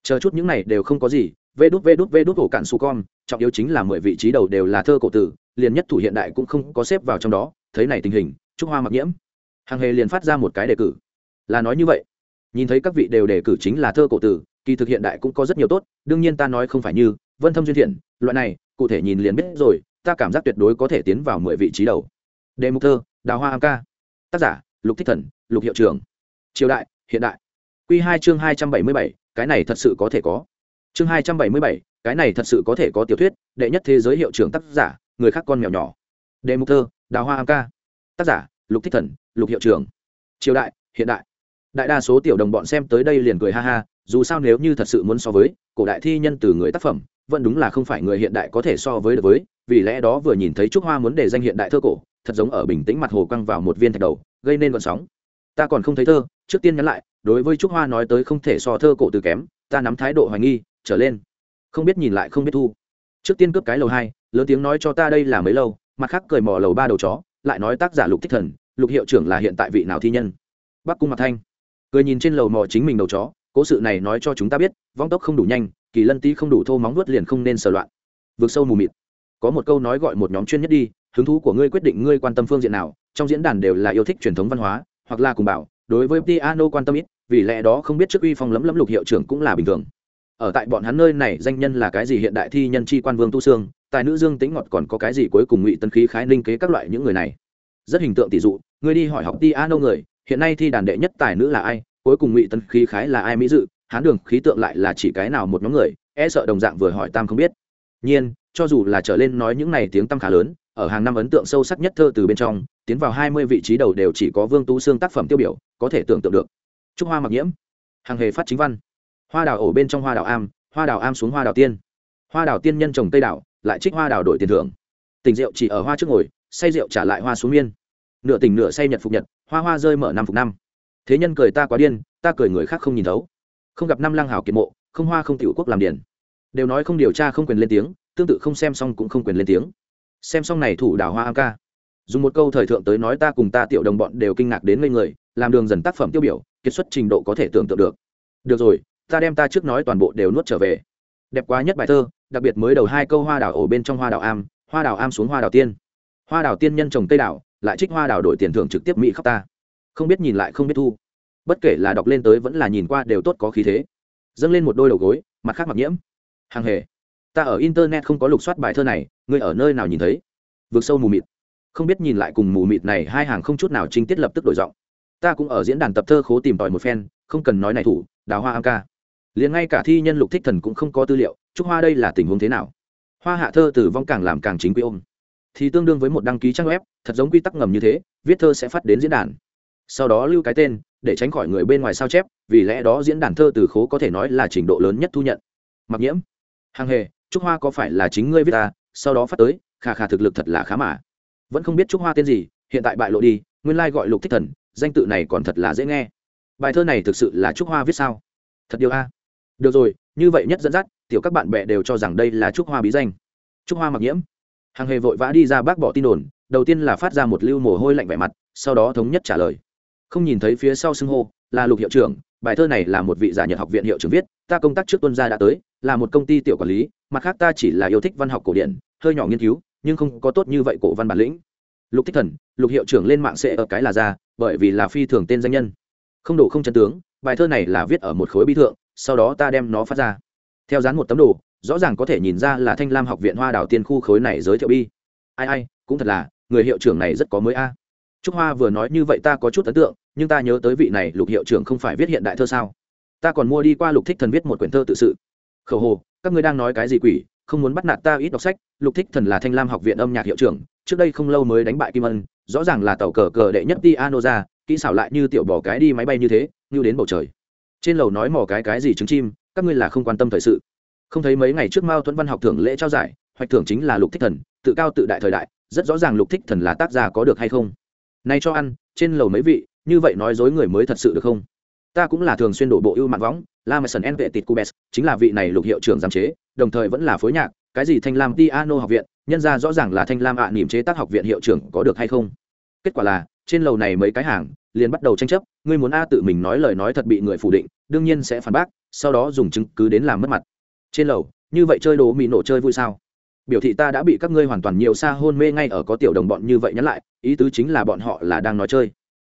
Chờ chút những này đều không có gì vê đút vê đút vê đút ổ cạn su con, trọng yếu chính là mười vị trí đầu đều là thơ cổ tử, liền nhất thủ hiện đại cũng không có xếp vào trong đó, thấy này tình hình, trúc hoa mặc nhiễm. Hàng hề liền phát ra một cái đề cử. Là nói như vậy. Nhìn thấy các vị đều đề cử chính là thơ cổ tử, kỳ thực hiện đại cũng có rất nhiều tốt, đương nhiên ta nói không phải như vân thâm duyên thiện, loại này, cụ thể nhìn liền biết rồi, ta cảm giác tuyệt đối có thể tiến vào mười vị trí đầu. Đề mục thơ, đào hoa am ca. Tác giả, lục thích thần, lục hiệu trưởng triều đại, hiện đại. Q hai chương hai trăm bảy mươi bảy, cái này thật sự có thể có chương hai trăm bảy mươi bảy, cái này thật sự có thể có tiểu thuyết, đệ nhất thế giới hiệu trưởng tác giả, người khác con mèo nhỏ. Đề mục thơ, đào hoa am ca. Tác giả, lục thích thần, lục hiệu trưởng. Triều đại, hiện đại. Đại đa số tiểu đồng bọn xem tới đây liền cười ha ha, dù sao nếu như thật sự muốn so với, cổ đại thi nhân từ người tác phẩm, vẫn đúng là không phải người hiện đại có thể so với được với, vì lẽ đó vừa nhìn thấy trúc hoa muốn để danh hiện đại thơ cổ, thật giống ở bình tĩnh mặt hồ quăng vào một viên thạch đầu, gây nên vận sóng. Ta còn không thấy thơ, trước tiên nhắn lại, đối với trúc hoa nói tới không thể so thơ cổ từ kém, ta nắm thái độ hoài nghi trở lên. Không biết nhìn lại không biết thu. Trước tiên cướp cái lầu hai, lớn tiếng nói cho ta đây là mấy lâu, mặt khác cười mò lầu ba đầu chó, lại nói tác giả lục thích thần, lục hiệu trưởng là hiện tại vị nào thi nhân. Bắc cung mặt thanh. Cười nhìn trên lầu mò chính mình đầu chó, cố sự này nói cho chúng ta biết, vong tốc không đủ nhanh, kỳ lân tí không đủ thô móng nuốt liền không nên sờ loạn. Vượt sâu mù mịt. Có một câu nói gọi một nhóm chuyên nhất đi, hứng thú của ngươi quyết định ngươi quan tâm phương diện nào, trong diễn đàn đều là yêu thích truyền thống văn hóa, hoặc là cùng bảo, đối với piano quan tâm ít, vì lẽ đó không biết trước uy phong lấm lấm lục hiệu trưởng cũng là bình thường ở tại bọn hắn nơi này danh nhân là cái gì hiện đại thi nhân chi quan vương tu sương, tài nữ dương tính ngọt còn có cái gì cuối cùng ngụy tân khí khái ninh kế các loại những người này? Rất hình tượng tỷ dụ người đi hỏi học piano người, hiện nay thi đàn đệ nhất tài nữ là ai, cuối cùng ngụy tân khí khái là ai mỹ dự, hán đường khí tượng lại là chỉ cái nào một nhóm người e sợ đồng dạng vừa hỏi tam không biết. Nhiên, cho dù là trở lên nói những này tiếng tăm khá lớn, ở hàng năm ấn tượng sâu sắc nhất thơ từ bên trong, tiến vào hai mươi vị trí đầu đều chỉ có vương tú xương tác phẩm tiêu biểu, có thể tưởng tượng được. Trúc hoa mặc nhiễm, hàng hề phát chính văn hoa đào ổ bên trong hoa đào am, hoa đào am xuống hoa đào tiên. Hoa đào tiên nhân trồng tây đảo lại trích hoa đào đổi tiền thưởng. Tình rượu chỉ ở hoa trước ngồi, say rượu trả lại hoa xuống miên. Nửa tình nửa say nhật phục nhật, hoa hoa rơi mở năm phục năm. Thế nhân cười ta quá điên, ta cười người khác không nhìn thấu. Không gặp năm lang hào kiệt mộ, không hoa không tiểu quốc làm điển. Đều nói không điều tra không quyền lên tiếng, tương tự không xem xong cũng không quyền lên tiếng. Xem xong này thủ đào hoa am ca. Dùng một câu thời thượng tới nói ta cùng ta tiểu đồng bọn đều kinh ngạc đến ngây người, làm đường dần tác phẩm tiêu biểu, kiệt xuất trình độ có thể tưởng tượng được. Được rồi ta đem ta trước nói toàn bộ đều nuốt trở về. Đẹp quá nhất bài thơ đặc biệt mới đầu hai câu hoa đào ổ bên trong hoa đào am hoa đào am xuống hoa đào tiên. Hoa đào tiên nhân trồng cây đào, lại trích hoa đào đổi tiền thưởng trực tiếp mỹ khóc ta. Không biết nhìn lại không biết thu. Bất kể là đọc lên tới vẫn là nhìn qua đều tốt có khí thế. Dâng lên một đôi đầu gối mặt khác mặc nhiễm. Hàng hề ta ở internet không có lục soát bài thơ này ngươi ở nơi nào nhìn thấy? Vượt sâu mù mịt. Không biết nhìn lại cùng mù mịt này hai hàng không chút nào trinh tiết lập tức đổi giọng. Ta cũng ở diễn đàn tập thơ khố tìm tòi một phen không cần nói này thủ đào hoa am ca liền ngay cả thi nhân lục thích thần cũng không có tư liệu, trúc hoa đây là tình huống thế nào? Hoa hạ thơ tử vong càng làm càng chính quy ôm. Thì tương đương với một đăng ký trang web, thật giống quy tắc ngầm như thế, viết thơ sẽ phát đến diễn đàn. Sau đó lưu cái tên, để tránh khỏi người bên ngoài sao chép, vì lẽ đó diễn đàn thơ từ khố có thể nói là trình độ lớn nhất thu nhận. Mặc nhiễm. Hàng hề, trúc hoa có phải là chính ngươi viết ta? Sau đó phát tới, khà khà thực lực thật là khá mà. Vẫn không biết trúc hoa tên gì, hiện tại bại lộ đi, nguyên lai gọi lục thích thần, danh tự này còn thật là dễ nghe. Bài thơ này thực sự là trúc hoa viết sao? Thật điều a được rồi, như vậy nhất dẫn dắt, tiểu các bạn bè đều cho rằng đây là trúc hoa bí danh. Trúc hoa mặc nhiễm. Hàng hề vội vã đi ra bác bỏ tin đồn, đầu tiên là phát ra một lưu mồ hôi lạnh vẻ mặt, sau đó thống nhất trả lời. Không nhìn thấy phía sau xưng hô, là lục hiệu trưởng, bài thơ này là một vị giả nhật học viện hiệu trưởng viết, ta công tác trước tuân gia đã tới, là một công ty tiểu quản lý, mặt khác ta chỉ là yêu thích văn học cổ điển, hơi nhỏ nghiên cứu, nhưng không có tốt như vậy cổ văn bản lĩnh. Lục thích thần, lục hiệu trưởng lên mạng sẽ ở cái là ra, bởi vì là phi thường tên danh nhân. Không đủ không chân tướng, bài thơ này là viết ở một khối bi thượng sau đó ta đem nó phát ra. Theo dán một tấm đồ, rõ ràng có thể nhìn ra là thanh lam học viện hoa đảo tiên khu khối này giới thiệu bi. Ai ai, cũng thật là, người hiệu trưởng này rất có mới a. Trúc hoa vừa nói như vậy ta có chút ấn tượng, nhưng ta nhớ tới vị này lục hiệu trưởng không phải viết hiện đại thơ sao? Ta còn mua đi qua lục thích thần viết một quyển thơ tự sự. Khẩu hồ, các ngươi đang nói cái gì quỷ, không muốn bắt nạt ta ít đọc sách, lục thích thần là thanh lam học viện âm nhạc hiệu trưởng, trước đây không lâu mới đánh bại kim ân, rõ ràng là tàu cờ cờ đệ nhất đi ano ra, kỹ xảo lại như tiểu bỏ cái đi máy bay như thế, như đến bầu trời trên lầu nói mỏ cái cái gì trứng chim các ngươi là không quan tâm thời sự. Không thấy mấy ngày trước mao tuấn văn học thưởng lễ trao giải hoạch thưởng chính là lục thích thần tự cao tự đại thời đại rất rõ ràng lục thích thần là tác giả có được hay không. Nay cho ăn trên lầu mấy vị như vậy nói dối người mới thật sự được không? Ta cũng là thường xuyên đổ bộ ưu mạng võng la mà sần en vệ tịt cubes chính là vị này lục hiệu trưởng giám chế đồng thời vẫn là phối nhạc cái gì thanh lam piano học viện nhân ra rõ ràng là thanh lam ạ à, niềm chế tác học viện hiệu trưởng có được hay không? Kết quả là trên lầu này mấy cái hàng liền bắt đầu tranh chấp, ngươi muốn a tự mình nói lời nói thật bị người phủ định, đương nhiên sẽ phản bác, sau đó dùng chứng cứ đến làm mất mặt. Trên lầu, như vậy chơi đồ mì nổ chơi vui sao? Biểu thị ta đã bị các ngươi hoàn toàn nhiều xa hôn mê ngay ở có tiểu đồng bọn như vậy nhắn lại, ý tứ chính là bọn họ là đang nói chơi.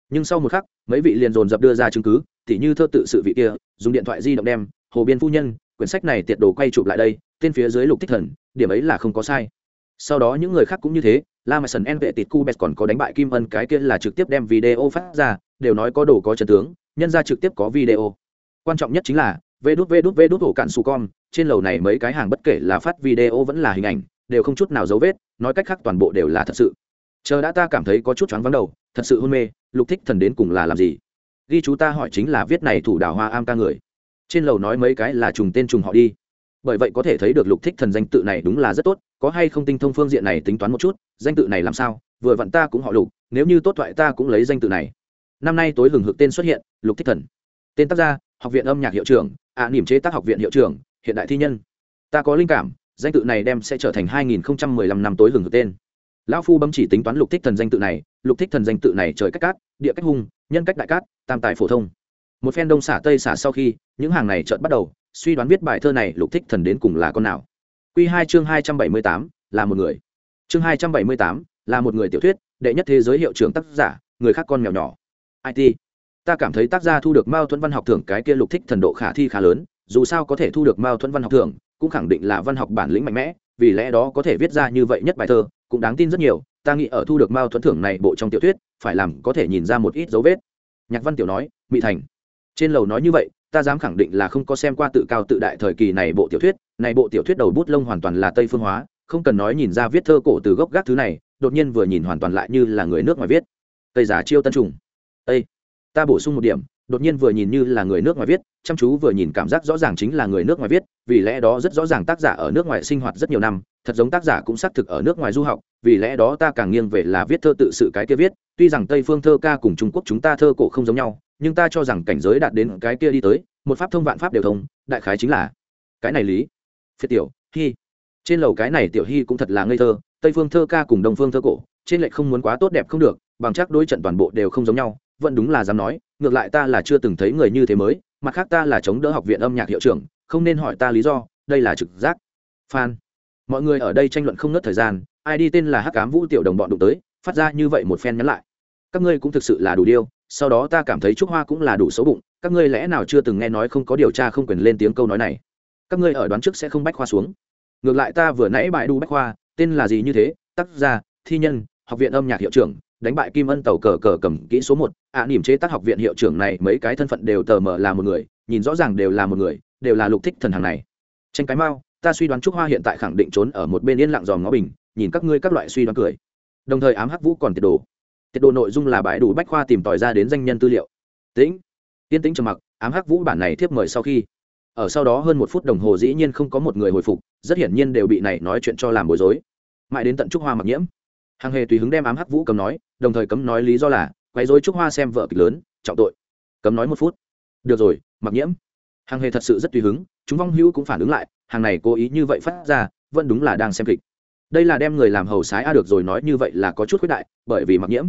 Nhưng sau một khắc, mấy vị liền dồn dập đưa ra chứng cứ thì như thơ tự sự vị kia, dùng điện thoại di động đem, hồ biên phu nhân, quyển sách này tiệt đồ quay chụp lại đây, tên phía dưới lục thích thần, điểm ấy là không có sai sau đó những người khác cũng như thế, la mày sần en vệ tịt cu còn có đánh bại kim ân, cái kia là trực tiếp đem video phát ra, đều nói có đồ có trần tướng, nhân ra trực tiếp có video. Quan trọng nhất chính là, vê đút vê đút vê đút ổ cạn su com trên lầu này mấy cái hàng bất kể là phát video vẫn là hình ảnh, đều không chút nào dấu vết, nói cách khác toàn bộ đều là thật sự. Chờ đã ta cảm thấy có chút choáng vắng đầu, thật sự hôn mê, lục thích thần đến cùng là làm gì? Ghi chú ta hỏi chính là viết này thủ đảo hoa am ca người. Trên lầu nói mấy cái là trùng tên trùng họ đi bởi vậy có thể thấy được lục thích thần danh tự này đúng là rất tốt có hay không tinh thông phương diện này tính toán một chút danh tự này làm sao vừa vặn ta cũng họ lục nếu như tốt thoại ta cũng lấy danh tự này. Năm nay tối hừng hực tên xuất hiện lục thích thần. Tên tác gia học viện âm nhạc hiệu trưởng ạ à, niềm chế tác học viện hiệu trưởng hiện đại thi nhân. Ta có linh cảm danh tự này đem sẽ trở thành 2015 năm tối hừng hực tên. Lão phu bấm chỉ tính toán lục thích thần danh tự này lục thích thần danh tự này trời cách cát địa cách hung nhân cách đại cát tam tài phổ thông. Một phen đông xả tây xả sau khi những hàng này chợt bắt đầu suy đoán viết bài thơ này, lục thích thần đến cùng là con nào? Q hai chương hai trăm bảy mươi tám, là một người. Chương hai trăm bảy mươi tám, là một người tiểu thuyết, đệ nhất thế giới hiệu trưởng tác giả, người khác con mèo nhỏ. It ta cảm thấy tác gia thu được mao thuẫn văn học thưởng cái kia lục thích thần độ khả thi khá lớn, dù sao có thể thu được mao thuẫn văn học thưởng, cũng khẳng định là văn học bản lĩnh mạnh mẽ, vì lẽ đó có thể viết ra như vậy nhất bài thơ, cũng đáng tin rất nhiều, ta nghĩ ở thu được mao thuẫn thưởng này bộ trong tiểu thuyết, phải làm có thể nhìn ra một ít dấu vết. Nhạc văn tiểu nói mỹ thành. Trên lầu nói như vậy ta dám khẳng định là không có xem qua tự cao tự đại thời kỳ này bộ tiểu thuyết, này bộ tiểu thuyết đầu bút lông hoàn toàn là tây phương hóa, không cần nói nhìn ra viết thơ cổ từ gốc gác thứ này, đột nhiên vừa nhìn hoàn toàn lại như là người nước ngoài viết. Tây giả chiêu tân trùng. Tây ta bổ sung một điểm, đột nhiên vừa nhìn như là người nước ngoài viết, chăm chú vừa nhìn cảm giác rõ ràng chính là người nước ngoài viết, vì lẽ đó rất rõ ràng tác giả ở nước ngoài sinh hoạt rất nhiều năm, thật giống tác giả cũng xác thực ở nước ngoài du học, vì lẽ đó ta càng nghiêng về là viết thơ tự sự cái kia viết, tuy rằng tây phương thơ ca cùng trung quốc chúng ta thơ cổ không giống nhau nhưng ta cho rằng cảnh giới đạt đến cái kia đi tới, một pháp thông vạn pháp đều thông, đại khái chính là cái này lý. Phiệt tiểu hy trên lầu cái này tiểu hy cũng thật là ngây thơ, tây phương thơ ca cùng đông phương thơ cổ, trên lệch không muốn quá tốt đẹp không được, bằng chắc đối trận toàn bộ đều không giống nhau, vẫn đúng là dám nói, ngược lại ta là chưa từng thấy người như thế mới, mặt khác ta là chống đỡ học viện âm nhạc hiệu trưởng, không nên hỏi ta lý do, đây là trực giác. Phan. Mọi người ở đây tranh luận không nớt thời gian, ai đi tên là hắc cám vũ tiểu đồng bọn đụng tới, phát ra như vậy một phen nhắn lại. Các ngươi cũng thực sự là đủ điêu sau đó ta cảm thấy trúc hoa cũng là đủ xấu bụng các ngươi lẽ nào chưa từng nghe nói không có điều tra không quyền lên tiếng câu nói này? Các ngươi ở đoán trước sẽ không bách khoa xuống. Ngược lại ta vừa nãy bại đu bách khoa tên là gì như thế? Tác gia thi nhân học viện âm nhạc hiệu trưởng đánh bại kim ân tàu cờ cờ cầm kỹ số một. Ạ à, niềm chế tác học viện hiệu trưởng này mấy cái thân phận đều tờ mờ là một người nhìn rõ ràng đều là một người đều là lục thích thần hàng này. Tranh cái mau ta suy đoán trúc hoa hiện tại khẳng định trốn ở một bên yên lặng dòm ngó bình nhìn các ngươi các loại suy đoán cười. Đồng thời ám hắc vũ còn tiệt đồ tiết độ nội dung là bãi đủ bách khoa tìm tòi ra đến danh nhân tư liệu. Tĩnh. Tiên tĩnh trầm mặc, ám hắc vũ bản này tiếp mời sau khi. Ở sau đó hơn một phút đồng hồ dĩ nhiên không có một người hồi phục, rất hiển nhiên đều bị này nói chuyện cho làm bối rối. Mãi đến tận trúc hoa mặc nhiễm. Hàng hề tùy hứng đem ám hắc vũ cấm nói, đồng thời cấm nói lý do là, quấy rối trúc hoa xem vợ kịch lớn, trọng tội. Cấm nói một phút. Được rồi, mặc nhiễm. Hàng hề thật sự rất tùy hứng, chúng vong hữu cũng phản ứng lại, hàng này cố ý như vậy phát ra, vẫn đúng là đang xem kịch. Đây là đem người làm hầu sái a được rồi nói như vậy là có chút khuyết đại, bởi vì mặc nhiễm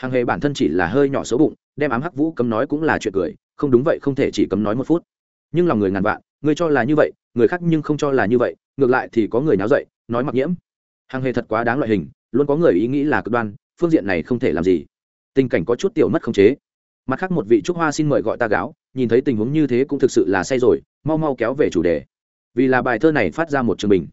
hàng hề bản thân chỉ là hơi nhỏ xấu bụng, đem ám hắc vũ cấm nói cũng là chuyện cười, không đúng vậy, không thể chỉ cấm nói một phút. Nhưng lòng người ngàn vạn, người cho là như vậy, người khác nhưng không cho là như vậy, ngược lại thì có người náo dậy, nói mặc nhiễm. Hàng hề thật quá đáng loại hình, luôn có người ý nghĩ là cực đoan, phương diện này không thể làm gì. Tình cảnh có chút tiểu mất khống chế. Mặt khác một vị trúc hoa xin mời gọi ta gáo, nhìn thấy tình huống như thế cũng thực sự là say rồi, mau mau kéo về chủ đề. Vì là bài thơ này phát ra một trường bình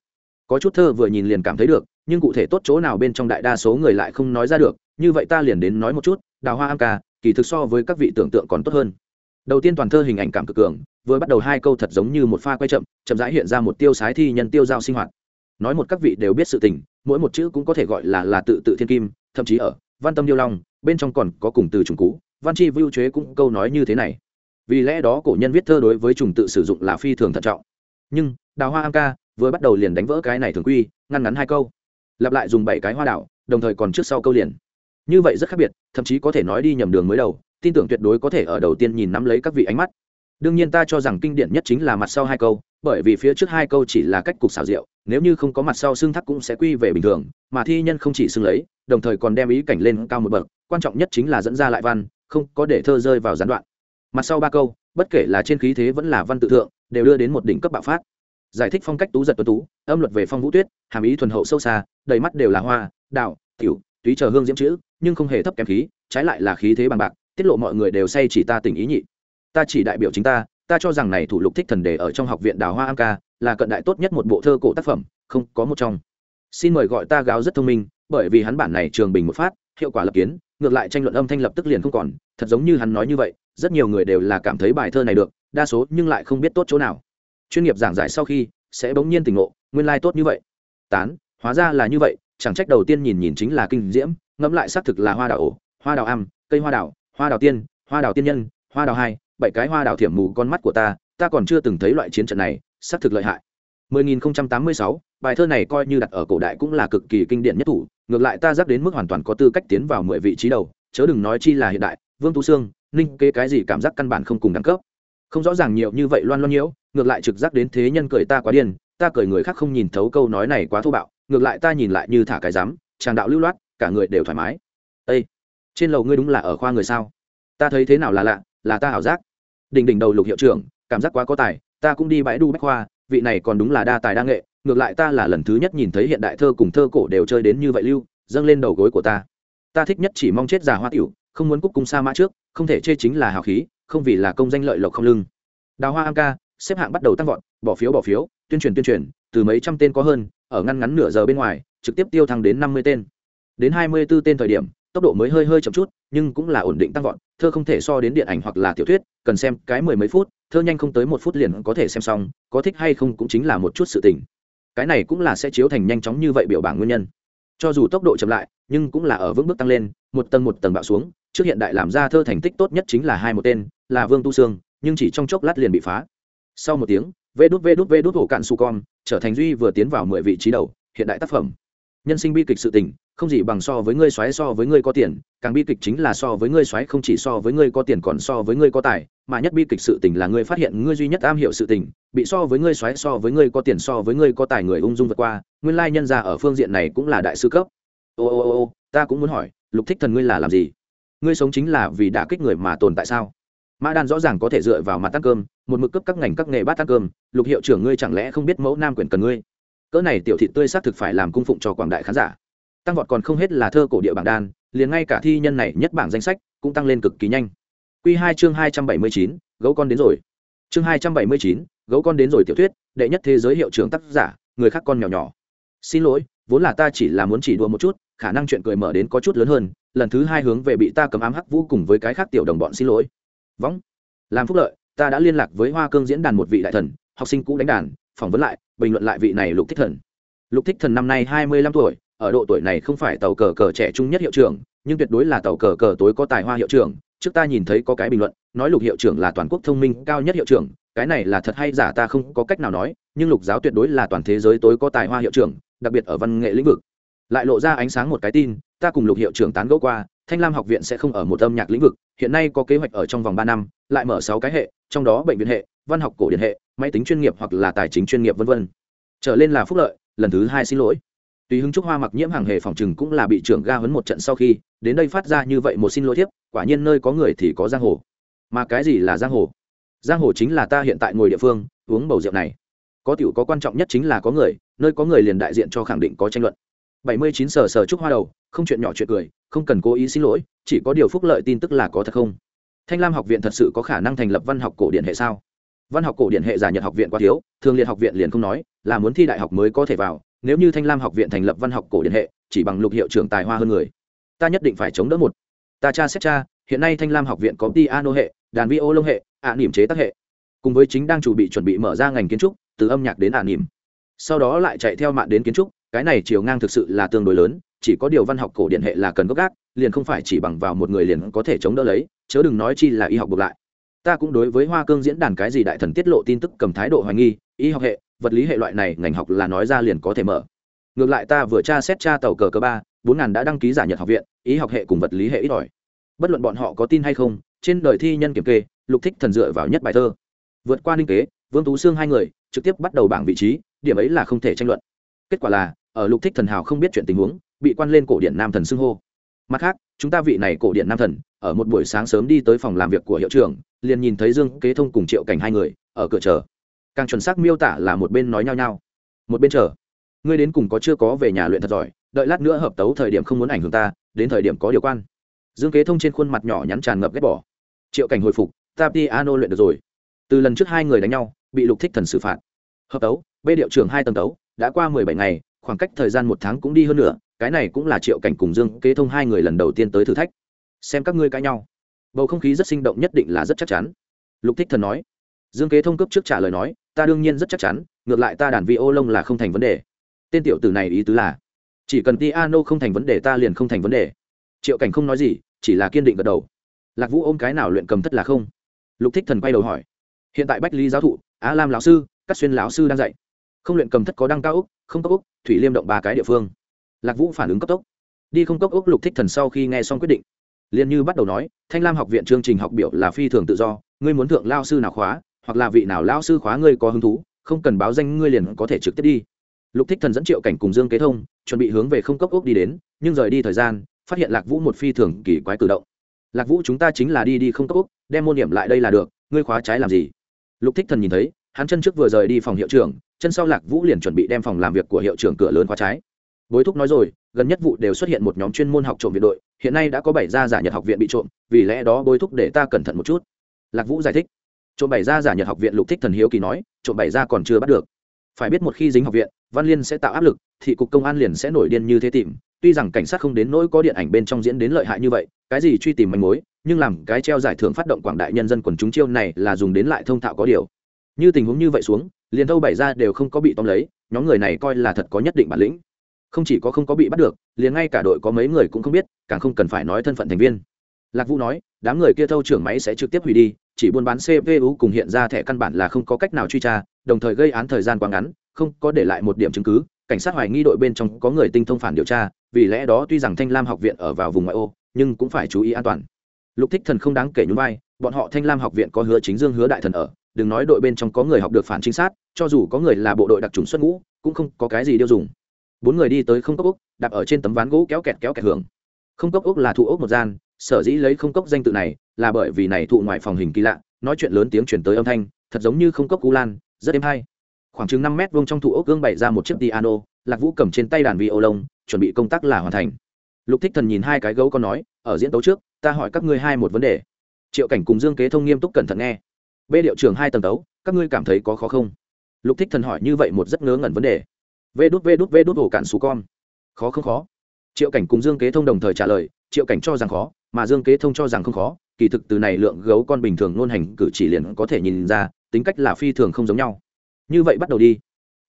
có chút thơ vừa nhìn liền cảm thấy được, nhưng cụ thể tốt chỗ nào bên trong đại đa số người lại không nói ra được, như vậy ta liền đến nói một chút, đào hoa am ca, kỳ thực so với các vị tưởng tượng còn tốt hơn. Đầu tiên toàn thơ hình ảnh cảm cực cường, vừa bắt đầu hai câu thật giống như một pha quay chậm chậm rãi hiện ra một tiêu sái thi nhân tiêu giao sinh hoạt. Nói một các vị đều biết sự tình, mỗi một chữ cũng có thể gọi là là tự tự thiên kim, thậm chí ở văn tâm điêu long, bên trong còn có cùng từ trùng cú, văn chi vưu chế cũng câu nói như thế này. Vì lẽ đó cổ nhân viết thơ đối với trùng tự sử dụng là phi thường thận trọng. Nhưng, đào hoa am ca vừa bắt đầu liền đánh vỡ cái này thường quy ngăn ngắn hai câu. Lặp lại dùng bảy cái hoa đảo, đồng thời còn trước sau câu liền. Như vậy rất khác biệt thậm chí có thể nói đi nhầm đường mới đầu tin tưởng tuyệt đối có thể ở đầu tiên nhìn nắm lấy các vị ánh mắt. Đương nhiên ta cho rằng kinh điển nhất chính là mặt sau hai câu bởi vì phía trước hai câu chỉ là cách cục xảo diệu nếu như không có mặt sau xương thắc cũng sẽ quy về bình thường mà thi nhân không chỉ xương lấy đồng thời còn đem ý cảnh lên cao một bậc quan trọng nhất chính là dẫn ra lại văn không có để thơ rơi vào gián đoạn. Mặt sau ba câu bất kể là trên khí thế vẫn là văn tự thượng đều đưa đến một đỉnh cấp bạo phát giải thích phong cách tú giật tuấn tú, âm luật về phong vũ tuyết, hàm ý thuần hậu sâu xa, đầy mắt đều là hoa đạo tiểu, túy chờ hương diễm chữ, nhưng không hề thấp kém khí, trái lại là khí thế bằng bạc, tiết lộ mọi người đều say chỉ ta tình ý nhị. Ta chỉ đại biểu chính ta ta cho rằng này thủ lục thích thần đề ở trong học viện đào hoa am ca, là cận đại tốt nhất một bộ thơ cổ tác phẩm, không có một trong. Xin mời gọi ta gáo rất thông minh, bởi vì hắn bản này trường bình một phát, hiệu quả lập kiến, ngược lại tranh luận âm thanh lập tức liền không còn, thật giống như hắn nói như vậy, rất nhiều người đều là cảm thấy bài thơ này được, đa số nhưng lại không biết tốt chỗ nào chuyên nghiệp giảng giải sau khi sẽ bỗng nhiên tỉnh ngộ nguyên lai tốt như vậy. Tán hóa ra là như vậy chẳng trách đầu tiên nhìn nhìn chính là kinh diễm ngẫm lại xác thực là hoa đào ổ hoa đào am cây hoa đào hoa đào tiên hoa đào tiên nhân hoa đào hai bảy cái hoa đào thiểm mù con mắt của ta ta còn chưa từng thấy loại chiến trận này xác thực lợi hại. 10.086, bài thơ này coi như đặt ở cổ đại cũng là cực kỳ kinh điển nhất thủ ngược lại ta dắt đến mức hoàn toàn có tư cách tiến vào mười vị trí đầu chớ đừng nói chi là hiện đại vương tu sương ninh kế cái gì cảm giác căn bản không cùng đẳng cấp không rõ ràng nhiều như vậy loan loan nhiễu, ngược lại trực giác đến thế nhân cười ta quá điên, ta cười người khác không nhìn thấu câu nói này quá thô bạo, ngược lại ta nhìn lại như thả cái dám tràng đạo lưu loát, cả người đều thoải mái. Ê! trên lầu ngươi đúng là ở khoa người sao? Ta thấy thế nào là lạ, là ta ảo giác. Đỉnh đỉnh đầu lục hiệu trưởng, cảm giác quá có tài, ta cũng đi bãi đu bách khoa, vị này còn đúng là đa tài đa nghệ, ngược lại ta là lần thứ nhất nhìn thấy hiện đại thơ cùng thơ cổ đều chơi đến như vậy lưu, dâng lên đầu gối của ta. Ta thích nhất chỉ mong chết già hoa tiểu, không muốn cúc cung sa mã trước, không thể chê chính là hào khí không vì là công danh lợi lộc không lưng. Đào hoa am ca, xếp hạng bắt đầu tăng vọt, bỏ phiếu bỏ phiếu, tuyên truyền tuyên truyền, từ mấy trăm tên có hơn, ở ngăn ngắn nửa giờ bên ngoài, trực tiếp tiêu thăng đến năm mươi tên. Đến hai mươi 24 tên thời điểm, tốc độ mới hơi hơi chậm chút, nhưng cũng là ổn định tăng vọt, thơ không thể so đến điện ảnh hoặc là tiểu thuyết, cần xem cái mười mấy phút, thơ nhanh không tới một phút liền có thể xem xong, có thích hay không cũng chính là một chút sự tình. Cái này cũng là sẽ chiếu thành nhanh chóng như vậy biểu bảng nguyên nhân. Cho dù tốc độ chậm lại, nhưng cũng là ở vững bước tăng lên, một tầng một tầng bạo xuống, trước hiện đại làm ra thơ thành tích tốt nhất chính là hai một tên là vương tu sương, nhưng chỉ trong chốc lát liền bị phá. Sau một tiếng, vê đút vê đút vê đút hổ cạn su con, trở thành duy vừa tiến vào mười vị trí đầu, hiện đại tác phẩm. Nhân sinh bi kịch sự tình, không gì bằng so với ngươi xoáy, so với ngươi có tiền, càng bi kịch chính là so với ngươi xoáy, không chỉ so với ngươi có tiền còn so với ngươi có tài, mà nhất bi kịch sự tình là ngươi phát hiện ngươi duy nhất am hiểu sự tình, bị so với ngươi xoáy, so với ngươi có tiền, so với ngươi có tài người ung dung vượt qua, nguyên lai nhân ra ở phương diện này cũng là đại sư cấp. Ô ô ô ô, ta cũng muốn hỏi, lục thích thần ngươi là làm gì? Ngươi sống chính là vì đã kích người mà tồn tại sao? Mã đan rõ ràng có thể dựa vào mặt tăng cơm, một mực cấp các ngành các nghề bát tăng cơm, lục hiệu trưởng ngươi chẳng lẽ không biết mẫu nam quyền cần ngươi? Cỡ này tiểu thị tươi xác thực phải làm cung phụng cho quảng đại khán giả. Tăng vọt còn không hết là thơ cổ địa bảng đan, liền ngay cả thi nhân này nhất bảng danh sách cũng tăng lên cực kỳ nhanh. Q hai chương hai trăm bảy mươi chín, gấu con đến rồi. Chương hai trăm bảy mươi chín, gấu con đến rồi tiểu thuyết, đệ nhất thế giới hiệu trưởng tác giả, người khác con nhỏ nhỏ. Xin lỗi, vốn là ta chỉ là muốn chỉ đùa một chút, khả năng chuyện cười mở đến có chút lớn hơn, lần thứ hai hướng về bị ta cấm ám hắc vũ cùng với cái khác tiểu đồng bọn xin lỗi võng. Làm phúc lợi, ta đã liên lạc với hoa cương diễn đàn một vị đại thần, học sinh cũ đánh đàn, phỏng vấn lại, bình luận lại vị này lục thích thần. Lục thích thần năm nay hai mươi lăm tuổi, ở độ tuổi này không phải tàu cờ cờ trẻ trung nhất hiệu trưởng, nhưng tuyệt đối là tàu cờ cờ tối có tài hoa hiệu trưởng, trước ta nhìn thấy có cái bình luận, nói lục hiệu trưởng là toàn quốc thông minh cao nhất hiệu trưởng, cái này là thật hay giả ta không có cách nào nói, nhưng lục giáo tuyệt đối là toàn thế giới tối có tài hoa hiệu trưởng, đặc biệt ở văn nghệ lĩnh vực. Lại lộ ra ánh sáng một cái tin, ta cùng lục hiệu trưởng tán gẫu qua thanh lam học viện sẽ không ở một âm nhạc lĩnh vực, hiện nay có kế hoạch ở trong vòng ba năm, lại mở sáu cái hệ, trong đó bệnh viện hệ, văn học cổ điển hệ, máy tính chuyên nghiệp hoặc là tài chính chuyên nghiệp v v trở lên là phúc lợi, lần thứ hai xin lỗi. Tùy hứng trúc hoa mặc nhiễm hàng hề phòng trừng cũng là bị trưởng ga huấn một trận sau khi, đến đây phát ra như vậy một xin lỗi thiếp, quả nhiên nơi có người thì có giang hồ. Mà cái gì là giang hồ? Giang hồ chính là ta hiện tại ngồi địa phương, uống bầu rượu này. Có tiểu có quan trọng nhất chính là có người, nơi có người liền đại diện cho khẳng định có tranh luận bảy mươi chín sờ sờ trúc hoa đầu, không chuyện nhỏ chuyện cười, không cần cố ý xin lỗi, chỉ có điều phúc lợi tin tức là có thật không? Thanh lam học viện thật sự có khả năng thành lập văn học cổ điển hệ sao? Văn học cổ điển hệ giả nhật học viện quá thiếu, thường liệt học viện liền không nói, là muốn thi đại học mới có thể vào, nếu như thanh lam học viện thành lập văn học cổ điển hệ, chỉ bằng lục hiệu trưởng tài hoa hơn người. Ta nhất định phải chống đỡ một. Ta cha xét cha hiện nay thanh lam học viện có piano hệ, đàn vi ô lông hệ, ạ à niềm chế tác hệ. Cùng với chính đang chủ bị chuẩn bị mở ra ngành kiến trúc, từ âm nhạc đến ạ à niềm sau đó lại chạy theo mạng đến kiến trúc cái này chiều ngang thực sự là tương đối lớn, chỉ có điều văn học cổ điển hệ là cần gốc gác, liền không phải chỉ bằng vào một người liền có thể chống đỡ lấy, chớ đừng nói chi là y học buộc lại. Ta cũng đối với hoa cương diễn đàn cái gì đại thần tiết lộ tin tức cầm thái độ hoài nghi, y học hệ, vật lý hệ loại này ngành học là nói ra liền có thể mở. Ngược lại ta vừa tra xét tra tàu cờ cờ ba, bốn ngàn đã đăng ký giả nhật học viện, y học hệ cùng vật lý hệ ít ỏi. Bất luận bọn họ có tin hay không, trên đời thi nhân kiểm kê, lục thích thần dựa vào nhất bài thơ. Vượt qua ninh kế, vương tú xương hai người, trực tiếp bắt đầu bảng vị trí, điểm ấy là không thể tranh luận. Kết quả là ở lục thích thần hào không biết chuyện tình huống, bị quan lên cổ điện nam thần xưng hô. Mặt khác, chúng ta vị này cổ điện nam thần, ở một buổi sáng sớm đi tới phòng làm việc của hiệu trưởng, liền nhìn thấy dương kế thông cùng triệu cảnh hai người, ở cửa chờ. Càng chuẩn xác miêu tả là một bên nói nhau nhau một bên chờ. Ngươi đến cùng có chưa có về nhà luyện thật giỏi, đợi lát nữa hợp tấu thời điểm không muốn ảnh hưởng ta, đến thời điểm có điều quan. Dương kế thông trên khuôn mặt nhỏ nhắn tràn ngập ghét bỏ. Triệu cảnh hồi phục, ta piano luyện được rồi. Từ lần trước hai người đánh nhau, bị lục thích thần xử phạt. Hợp tấu, bê điệu trưởng hai tầng tấu, đã qua mười bảy ngày khoảng cách thời gian một tháng cũng đi hơn nữa, cái này cũng là triệu cảnh cùng dương kế thông hai người lần đầu tiên tới thử thách. Xem các ngươi cãi nhau. Bầu không khí rất sinh động nhất định là rất chắc chắn. Lục thích thần nói. Dương kế thông cấp trước trả lời nói, ta đương nhiên rất chắc chắn, ngược lại ta đàn vi ô lông là không thành vấn đề. Tên tiểu tử này ý tứ là, chỉ cần ti ano không thành vấn đề ta liền không thành vấn đề. Triệu cảnh không nói gì, chỉ là kiên định gật đầu. Lạc vũ ôm cái nào luyện cầm thất là không? Lục thích thần quay đầu hỏi. Hiện tại bách lý giáo thụ, á lam lão sư các xuyên lão sư đang dạy không luyện cầm thất có đăng cao úc, không cấp úc, thủy liêm động ba cái địa phương. Lạc vũ phản ứng cấp tốc. Đi không cấp úc, lục thích thần sau khi nghe xong quyết định, liền như bắt đầu nói, thanh lam học viện chương trình học biểu là phi thường tự do, ngươi muốn thượng lao sư nào khóa, hoặc là vị nào lao sư khóa ngươi có hứng thú, không cần báo danh ngươi liền có thể trực tiếp đi. Lục thích thần dẫn triệu cảnh cùng dương kế thông, chuẩn bị hướng về không cấp úc đi đến, nhưng rời đi thời gian, phát hiện lạc vũ một phi thường kỳ quái cử động. Lạc vũ, chúng ta chính là đi đi không cấp úc, đem môn điểm lại đây là được, ngươi khóa trái làm gì? Lục thích thần nhìn thấy, hắn chân trước vừa rời đi phòng hiệu trưởng chân sau lạc vũ liền chuẩn bị đem phòng làm việc của hiệu trưởng cửa lớn khóa trái. Bối thúc nói rồi, gần nhất vụ đều xuất hiện một nhóm chuyên môn học trộm viện đội, hiện nay đã có bảy gia giả nhật học viện bị trộm, vì lẽ đó bối thúc để ta cẩn thận một chút. Lạc vũ giải thích. Trộm bảy gia giả nhật học viện lục thích thần hiếu kỳ nói, trộm bảy gia còn chưa bắt được. Phải biết một khi dính học viện, văn liên sẽ tạo áp lực, thị cục công an liền sẽ nổi điên như thế tìm. Tuy rằng cảnh sát không đến nỗi có điện ảnh bên trong diễn đến lợi hại như vậy, cái gì truy tìm manh mối, nhưng làm cái treo giải thưởng phát động quảng đại nhân dân quần chúng chiêu này là dùng đến lại thông thạo có điều. Như tình huống như vậy xuống liền thâu bảy ra đều không có bị tóm lấy, nhóm người này coi là thật có nhất định bản lĩnh. Không chỉ có không có bị bắt được, liền ngay cả đội có mấy người cũng không biết, càng không cần phải nói thân phận thành viên. Lạc vũ nói, đám người kia thâu trưởng máy sẽ trực tiếp hủy đi, chỉ buôn bán cpu cùng hiện ra thẻ căn bản là không có cách nào truy tra, đồng thời gây án thời gian quá ngắn, không có để lại một điểm chứng cứ. Cảnh sát hoài nghi đội bên trong có người tinh thông phản điều tra, vì lẽ đó tuy rằng thanh lam học viện ở vào vùng ngoại ô, nhưng cũng phải chú ý an toàn. Lục thích thần không đáng kể nhún vai bọn họ thanh lam học viện có hứa chính dương, hứa đại thần ở. Đừng nói đội bên trong có người học được phản trinh sát, cho dù có người là bộ đội đặc trùng xuất ngũ, cũng không có cái gì điêu dùng. Bốn người đi tới không cốc úc, đạp ở trên tấm ván gỗ kéo kẹt kéo kẹt hưởng. Không cốc úc là thụ ốc một gian, sở dĩ lấy không cốc danh tự này là bởi vì này thụ ngoài phòng hình kỳ lạ, nói chuyện lớn tiếng chuyển tới âm thanh, thật giống như không cốc cú lan, rất êm hay. Khoảng chừng năm mét vuông trong thụ ốc gương bày ra một chiếc piano, lạc vũ cầm trên tay đàn vi ô lông chuẩn bị công tác là hoàn thành. Lục thích thần nhìn hai cái gấu con nói, ở diễn tấu trước, ta hỏi các ngươi hai một vấn đề triệu cảnh cùng dương kế thông nghiêm túc cẩn thận nghe. B điệu trường hai tầng tấu, các ngươi cảm thấy có khó không? Lục thích thần hỏi như vậy một rất ngớ ngẩn vấn đề. Vê đút vê đút vê đút, ổ cạn xù con. Khó không khó? Triệu cảnh cùng dương kế thông đồng thời trả lời, triệu cảnh cho rằng khó, mà dương kế thông cho rằng không khó, kỳ thực từ này lượng gấu con bình thường luôn hành cử chỉ liền có thể nhìn ra, tính cách là phi thường không giống nhau. Như vậy bắt đầu đi.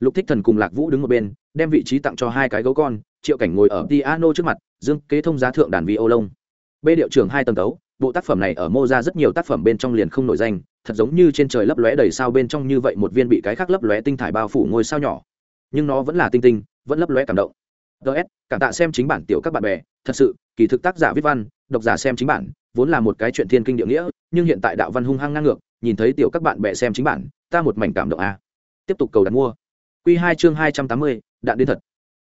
Lục thích thần cùng lạc vũ đứng một bên, đem vị trí tặng cho hai cái gấu con, triệu cảnh ngồi ở piano trước mặt, dương kế thông giá thượng đàn vi ô lông b điệu trường hai tầng tấu bộ tác phẩm này ở mô ra rất nhiều tác phẩm bên trong liền không nổi danh, thật giống như trên trời lấp lóe đầy sao bên trong như vậy một viên bị cái khác lấp lóe tinh thải bao phủ ngôi sao nhỏ. Nhưng nó vẫn là tinh tinh, vẫn lấp lóe cảm động. Ts cảm tạ xem chính bản tiểu các bạn bè. Thật sự, kỳ thực tác giả viết văn, độc giả xem chính bản, vốn là một cái chuyện thiên kinh địa nghĩa, nhưng hiện tại đạo văn hung hăng ngang ngược, nhìn thấy tiểu các bạn bè xem chính bản, ta một mảnh cảm động a tiếp tục cầu đặt mua. Q hai chương hai trăm tám mươi, đạn đến thật.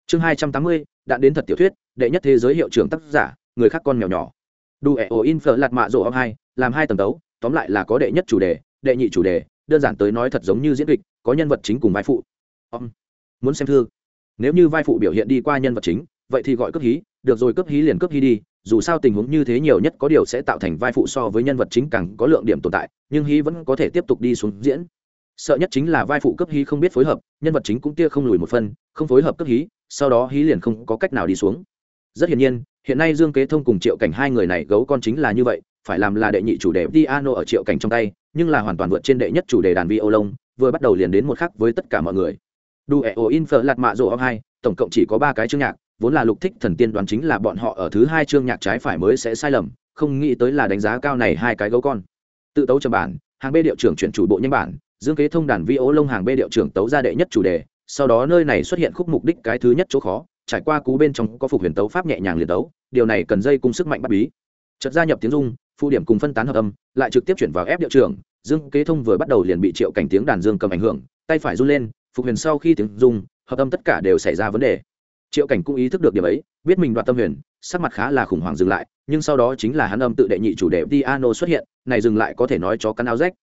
Chương hai trăm tám mươi, đạn đến thật tiểu thuyết, đệ nhất thế giới hiệu trưởng tác giả, người khác con mèo nhỏ đủ ẻ ổ in phở lạt mạ rộ ông hai, làm hai tầng tấu, tóm lại là có đệ nhất chủ đề, đệ nhị chủ đề, đơn giản tới nói thật giống như diễn kịch, có nhân vật chính cùng vai phụ. Ông muốn xem thư. Nếu như vai phụ biểu hiện đi qua nhân vật chính, vậy thì gọi cấp hí, được rồi cấp hí liền cấp hí đi, dù sao tình huống như thế nhiều nhất có điều sẽ tạo thành vai phụ so với nhân vật chính càng có lượng điểm tồn tại, nhưng hí vẫn có thể tiếp tục đi xuống diễn. Sợ nhất chính là vai phụ cấp hí không biết phối hợp, nhân vật chính cũng tia không lùi một phân, không phối hợp cấp hí, sau đó hí liền không có cách nào đi xuống. Rất hiển nhiên hiện nay dương kế thông cùng triệu cảnh hai người này gấu con chính là như vậy, phải làm là đệ nhị chủ đề piano ở triệu cảnh trong tay, nhưng là hoàn toàn vượt trên đệ nhất chủ đề đàn vi ô lông vừa bắt đầu liền đến một khắc với tất cả mọi người. Đủ ẻ ổ in phở lạt mạ rộ hai, tổng cộng chỉ có ba cái chương nhạc, vốn là lục thích thần tiên đoán chính là bọn họ ở thứ hai chương nhạc trái phải mới sẽ sai lầm, không nghĩ tới là đánh giá cao này hai cái gấu con. Tự tấu trầm bản, hàng bê điệu trưởng chuyển chủ bộ nhân bản, dương kế thông đàn vi ố lông hàng bê điệu trưởng tấu ra đệ nhất chủ đề, sau đó nơi này xuất hiện khúc mục đích cái thứ nhất chỗ khó trải qua cú bên trong có phục huyền tấu pháp nhẹ nhàng liền tấu, điều này cần dây cung sức mạnh bắt bí. Chợt gia nhập tiếng dung phụ điểm cùng phân tán hợp âm, lại trực tiếp chuyển vào ép điệu trưởng dương kế thông vừa bắt đầu liền bị triệu cảnh tiếng đàn dương cầm ảnh hưởng, tay phải run lên, phục huyền sau khi tiếng dung hợp âm tất cả đều xảy ra vấn đề. Triệu cảnh cũng ý thức được điểm ấy, biết mình đoạt tâm huyền, sắc mặt khá là khủng hoảng dừng lại, nhưng sau đó chính là hắn âm tự đệ nhị chủ đề piano xuất hiện, này dừng lại có thể nói cho cắn áo rách.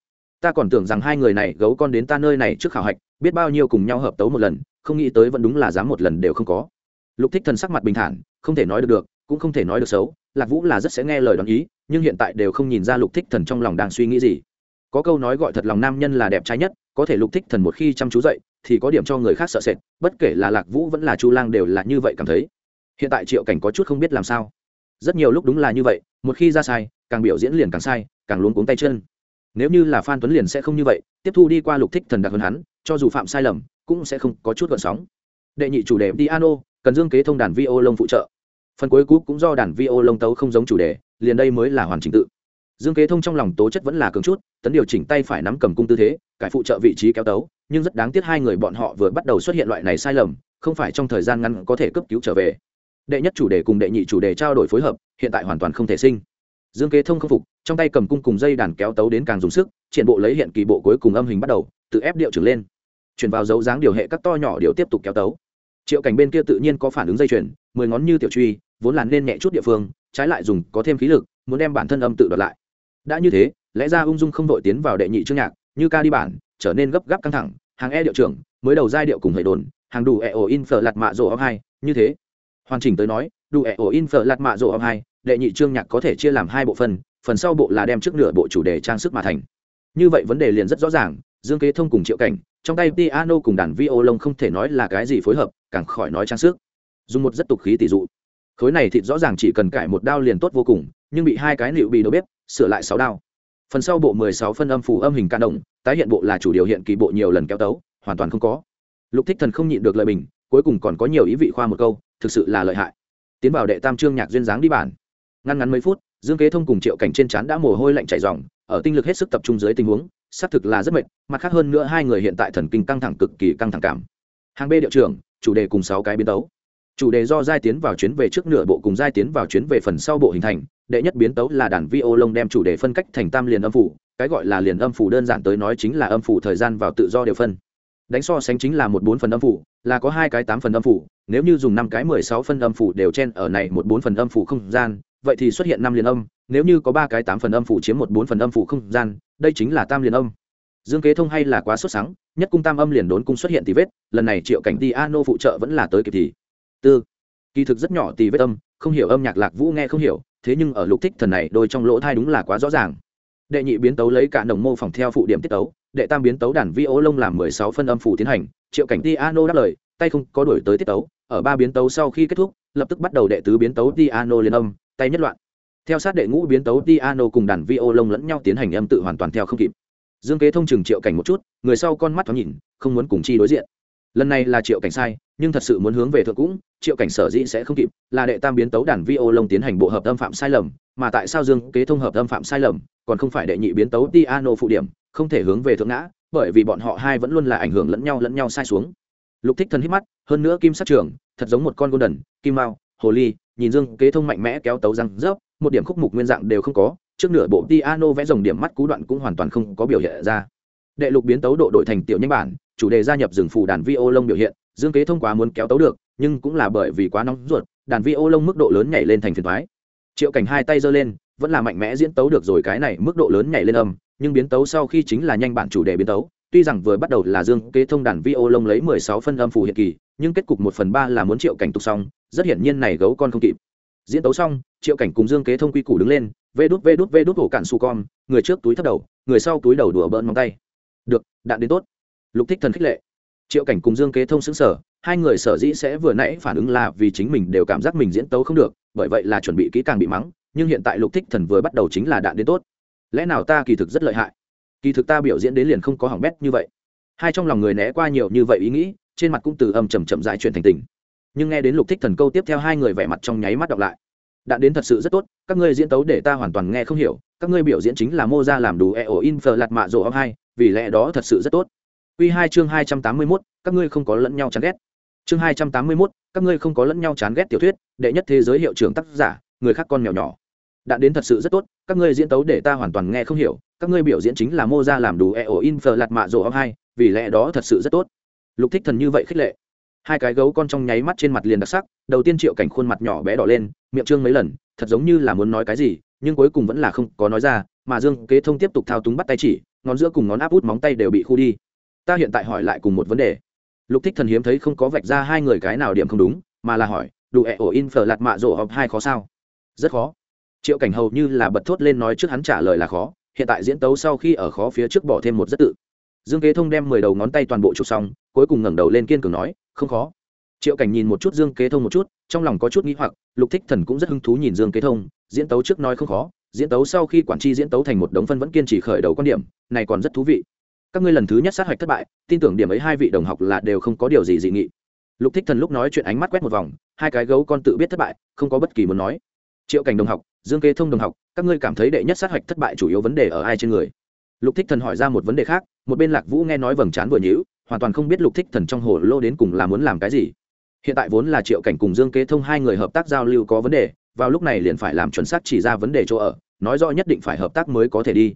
Ta còn tưởng rằng hai người này gấu con đến ta nơi này trước khảo hạch, biết bao nhiêu cùng nhau hợp tấu một lần, không nghĩ tới vẫn đúng là dám một lần đều không có lục thích thần sắc mặt bình thản, không thể nói được được, cũng không thể nói được xấu, lạc vũ là rất sẽ nghe lời đoán ý, nhưng hiện tại đều không nhìn ra lục thích thần trong lòng đang suy nghĩ gì. Có câu nói gọi thật lòng nam nhân là đẹp trai nhất, có thể lục thích thần một khi chăm chú dậy, thì có điểm cho người khác sợ sệt, bất kể là lạc vũ vẫn là chu lang đều là như vậy cảm thấy. Hiện tại triệu cảnh có chút không biết làm sao. Rất nhiều lúc đúng là như vậy, một khi ra sai, càng biểu diễn liền càng sai, càng luống cuống tay chân. Nếu như là phan tuấn liền sẽ không như vậy, tiếp thu đi qua lục thích thần đặc hơn hắn, cho dù phạm sai lầm, cũng sẽ không có chút gợn sóng. Đệ nhị chủ đề, piano cần dương kế thông đàn vi ô lông phụ trợ. Phần cuối cúp cũng do đàn vi ô lông tấu không giống chủ đề, liền đây mới là hoàn chỉnh tự. Dương kế thông trong lòng tố chất vẫn là cứng chút, tấn điều chỉnh tay phải nắm cầm cung tư thế, cải phụ trợ vị trí kéo tấu, nhưng rất đáng tiếc hai người bọn họ vừa bắt đầu xuất hiện loại này sai lầm, không phải trong thời gian ngắn có thể cấp cứu trở về. Đệ nhất chủ đề cùng đệ nhị chủ đề trao đổi phối hợp, hiện tại hoàn toàn không thể sinh. Dương kế thông không phục, trong tay cầm cung cùng dây đàn kéo tấu đến càng dùng sức, triển bộ lấy hiện kỳ bộ cuối cùng âm hình bắt đầu, tự ép điệu trưởng lên. Chuyển vào dấu dáng điều hệ các to nhỏ điệu tiếp tục kéo tấu triệu cảnh bên kia tự nhiên có phản ứng dây chuyền, mười ngón như tiểu truy vốn là nên nhẹ chút địa phương trái lại dùng có thêm khí lực muốn đem bản thân âm tự đoạt lại. Đã như thế lẽ ra ung dung không đội tiến vào đệ nhị chương nhạc như ca đi bản trở nên gấp gáp căng thẳng hàng e điệu trưởng mới đầu giai điệu cùng hệ đồn hàng đủ e ổ in phở lạt mạ rổ âm hai như thế. Hoàn chỉnh tới nói đủ e ổ in phở lạt mạ rổ âm hai đệ nhị chương nhạc có thể chia làm hai bộ phần phần sau bộ là đem trước nửa bộ chủ đề trang sức mà thành. Như vậy vấn đề liền rất rõ ràng dương kế thông cùng triệu cảnh trong tay piano cùng đàn vi ô lông không thể nói là cái gì phối hợp càng khỏi nói trang sức. Dùng một rất tục khí tỷ dụ. Khối này thịt rõ ràng chỉ cần cải một đao liền tốt vô cùng nhưng bị hai cái liệu bị đầu bếp sửa lại sáu đao. Phần sau bộ mười sáu phân âm phủ âm hình ca động tái hiện bộ là chủ điều hiện kỳ bộ nhiều lần kéo tấu hoàn toàn không có. Lục thích thần không nhịn được lời bình cuối cùng còn có nhiều ý vị khoa một câu thực sự là lợi hại. Tiến vào đệ tam trương nhạc duyên dáng đi bản ngăn ngắn mấy phút dương kế thông cùng triệu cảnh trên trán đã mồ hôi lạnh chảy ròng, ở tinh lực hết sức tập trung dưới tình huống xác thực là rất mệt mặt khác hơn nữa hai người hiện tại thần kinh căng thẳng cực kỳ căng thẳng cảm. Hàng b điệu trưởng chủ đề cùng sáu cái biến tấu. Chủ đề do giai tiến vào chuyến về trước nửa bộ cùng giai tiến vào chuyến về phần sau bộ hình thành, đệ nhất biến tấu là đàn vi ô lông đem chủ đề phân cách thành tam liền âm phủ, cái gọi là liền âm phủ đơn giản tới nói chính là âm phủ thời gian vào tự do đều phân. Đánh so sánh chính là một bốn phần âm phủ, là có hai cái tám phần âm phủ, nếu như dùng năm cái mười sáu phân âm phủ đều chen ở này một bốn phần âm phủ không gian, vậy thì xuất hiện năm liền âm, nếu như có ba cái tám phần âm phủ chiếm một bốn phần âm phủ không gian, đây chính là tam liền âm. Dương kế thông hay là quá xuất sáng nhất cung tam âm liền đốn cung xuất hiện tỷ vết, lần này triệu cảnh ti ano phụ trợ vẫn là tới kịp thì. Tư. Kỳ thực rất nhỏ tỷ vết âm, không hiểu âm nhạc lạc vũ nghe không hiểu, thế nhưng ở lục thích thần này đôi trong lỗ thai đúng là quá rõ ràng. Đệ nhị biến tấu lấy cả đồng mô phỏng theo phụ điểm tiết tấu, đệ tam biến tấu đàn vi ô lông làm mười sáu phân âm phủ tiến hành, triệu cảnh ti ano đáp lời, tay không có đổi tới tiết tấu, ở ba biến tấu sau khi kết thúc, lập tức bắt đầu đệ tứ biến tấu ti ano liên âm, tay nhất loạn. Theo sát đệ ngũ biến tấu piano cùng đàn vi ô lông lẫn nhau tiến hành âm tự hoàn toàn theo không kịp dương kế thông chừng triệu cảnh một chút, người sau con mắt thoáng nhìn, không muốn cùng chi đối diện. Lần này là triệu cảnh sai, nhưng thật sự muốn hướng về thượng cũng, triệu cảnh sở dĩ sẽ không kịp, là đệ tam biến tấu đàn vi ô lông tiến hành bộ hợp âm phạm sai lầm, mà tại sao dương kế thông hợp âm phạm sai lầm, còn không phải đệ nhị biến tấu piano phụ điểm, không thể hướng về thượng ngã, bởi vì bọn họ hai vẫn luôn là ảnh hưởng lẫn nhau lẫn nhau sai xuống. Lục thích thân hít mắt, hơn nữa kim sát trường, thật giống một con golden, kim mao, hồ ly, nhìn dương kế thông mạnh mẽ kéo tấu răng rớp, một điểm khúc mục nguyên dạng đều không có trước nửa bộ piano vẽ dòng điểm mắt cú đoạn cũng hoàn toàn không có biểu hiện ra. Đệ lục biến tấu độ đổi thành tiểu nhanh bản, chủ đề gia nhập rừng phù đàn vi ô lông biểu hiện, dương kế thông quá muốn kéo tấu được, nhưng cũng là bởi vì quá nóng ruột, đàn vi ô lông mức độ lớn nhảy lên thành phiền thoái triệu cảnh hai tay giơ lên, vẫn là mạnh mẽ diễn tấu được rồi cái này mức độ lớn nhảy lên âm, nhưng biến tấu sau khi chính là nhanh bản chủ đề biến tấu, tuy rằng vừa bắt đầu là dương kế thông đàn vi ô lông lấy mười sáu phân âm phù hiện kỳ, nhưng kết cục một phần ba là muốn triệu cảnh tục xong, rất hiển nhiên này gấu con không kịp diễn tấu xong, triệu cảnh cùng dương kế thông quy củ đứng lên, vê đút vê đút vê đút hổ cạn su con người trước túi thấp đầu, người sau túi đầu đùa bỡn móng tay. Được, đạn đến tốt. Lục thích thần khích lệ. Triệu cảnh cùng dương kế thông xứng sở hai người sở dĩ sẽ vừa nãy phản ứng là vì chính mình đều cảm giác mình diễn tấu không được, bởi vậy là chuẩn bị kỹ càng bị mắng, nhưng hiện tại lục thích thần vừa bắt đầu chính là đạn đến tốt. Lẽ nào ta kỳ thực rất lợi hại? Kỳ thực ta biểu diễn đến liền không có hỏng bét như vậy. Hai trong lòng người né qua nhiều như vậy ý nghĩ, trên mặt cũng từ âm chầm chậm dại chuyển thành tình nhưng nghe đến lục thích thần câu tiếp theo hai người vẻ mặt trong nháy mắt đọc lại đạn đến thật sự rất tốt các ngươi diễn tấu để ta hoàn toàn nghe không hiểu các ngươi biểu diễn chính là mô ra làm đủ e ổ in phờ lạt mạ rổ hai vì lẽ đó thật sự rất tốt Quy hai chương hai trăm tám mươi 281, các ngươi không có lẫn nhau chán ghét. Chương hai trăm tám mươi 281, các ngươi không có lẫn nhau chán ghét tiểu thuyết, đệ nhất thế giới hiệu trưởng tác giả, người khác con mèo nhỏ. Đạn đến thật sự rất tốt, các ngươi diễn tấu để ta hoàn toàn nghe không hiểu, các ngươi biểu diễn chính là mô ra làm đủ e ổ in phờ lạt mạ rổ hai vì lẽ đó thật sự rất tốt. Lục Thích Thần như vậy khích lệ hai cái gấu con trong nháy mắt trên mặt liền đặc sắc, đầu tiên triệu cảnh khuôn mặt nhỏ bé đỏ lên, miệng trương mấy lần, thật giống như là muốn nói cái gì, nhưng cuối cùng vẫn là không có nói ra, mà dương kế thông tiếp tục thao túng bắt tay chỉ, ngón giữa cùng ngón áp út móng tay đều bị khu đi. Ta hiện tại hỏi lại cùng một vấn đề. Lục thích thần hiếm thấy không có vạch ra hai người cái nào điểm không đúng, mà là hỏi đủ ẹ ổ in phở lạt mạ rộ họp hai khó sao? Rất khó. Triệu cảnh hầu như là bật thốt lên nói trước hắn trả lời là khó, hiện tại diễn tấu sau khi ở khó phía trước bỏ thêm một rất tự dương kế thông đem mười đầu ngón tay toàn bộ chụp xong, cuối cùng ngẩng đầu lên kiên cường nói, không khó. Triệu cảnh nhìn một chút dương kế thông một chút, trong lòng có chút nghi hoặc, lục thích thần cũng rất hứng thú nhìn dương kế thông, diễn tấu trước nói không khó, diễn tấu sau khi quản tri diễn tấu thành một đống phân vẫn kiên trì khởi đầu quan điểm, này còn rất thú vị. Các ngươi lần thứ nhất sát hạch thất bại, tin tưởng điểm ấy hai vị đồng học là đều không có điều gì dị nghị. Lục thích thần lúc nói chuyện ánh mắt quét một vòng, hai cái gấu con tự biết thất bại, không có bất kỳ muốn nói. Triệu cảnh đồng học, dương kế thông đồng học, các ngươi cảm thấy đệ nhất sát hạch thất bại chủ yếu vấn đề ở ai trên người? Lục thích thần hỏi ra một vấn đề khác, một bên lạc vũ nghe nói vầng trán vừa nhữ hoàn toàn không biết lục thích thần trong hồ lô đến cùng là muốn làm cái gì. Hiện tại vốn là triệu cảnh cùng dương kế thông hai người hợp tác giao lưu có vấn đề, vào lúc này liền phải làm chuẩn xác chỉ ra vấn đề chỗ ở, nói rõ nhất định phải hợp tác mới có thể đi.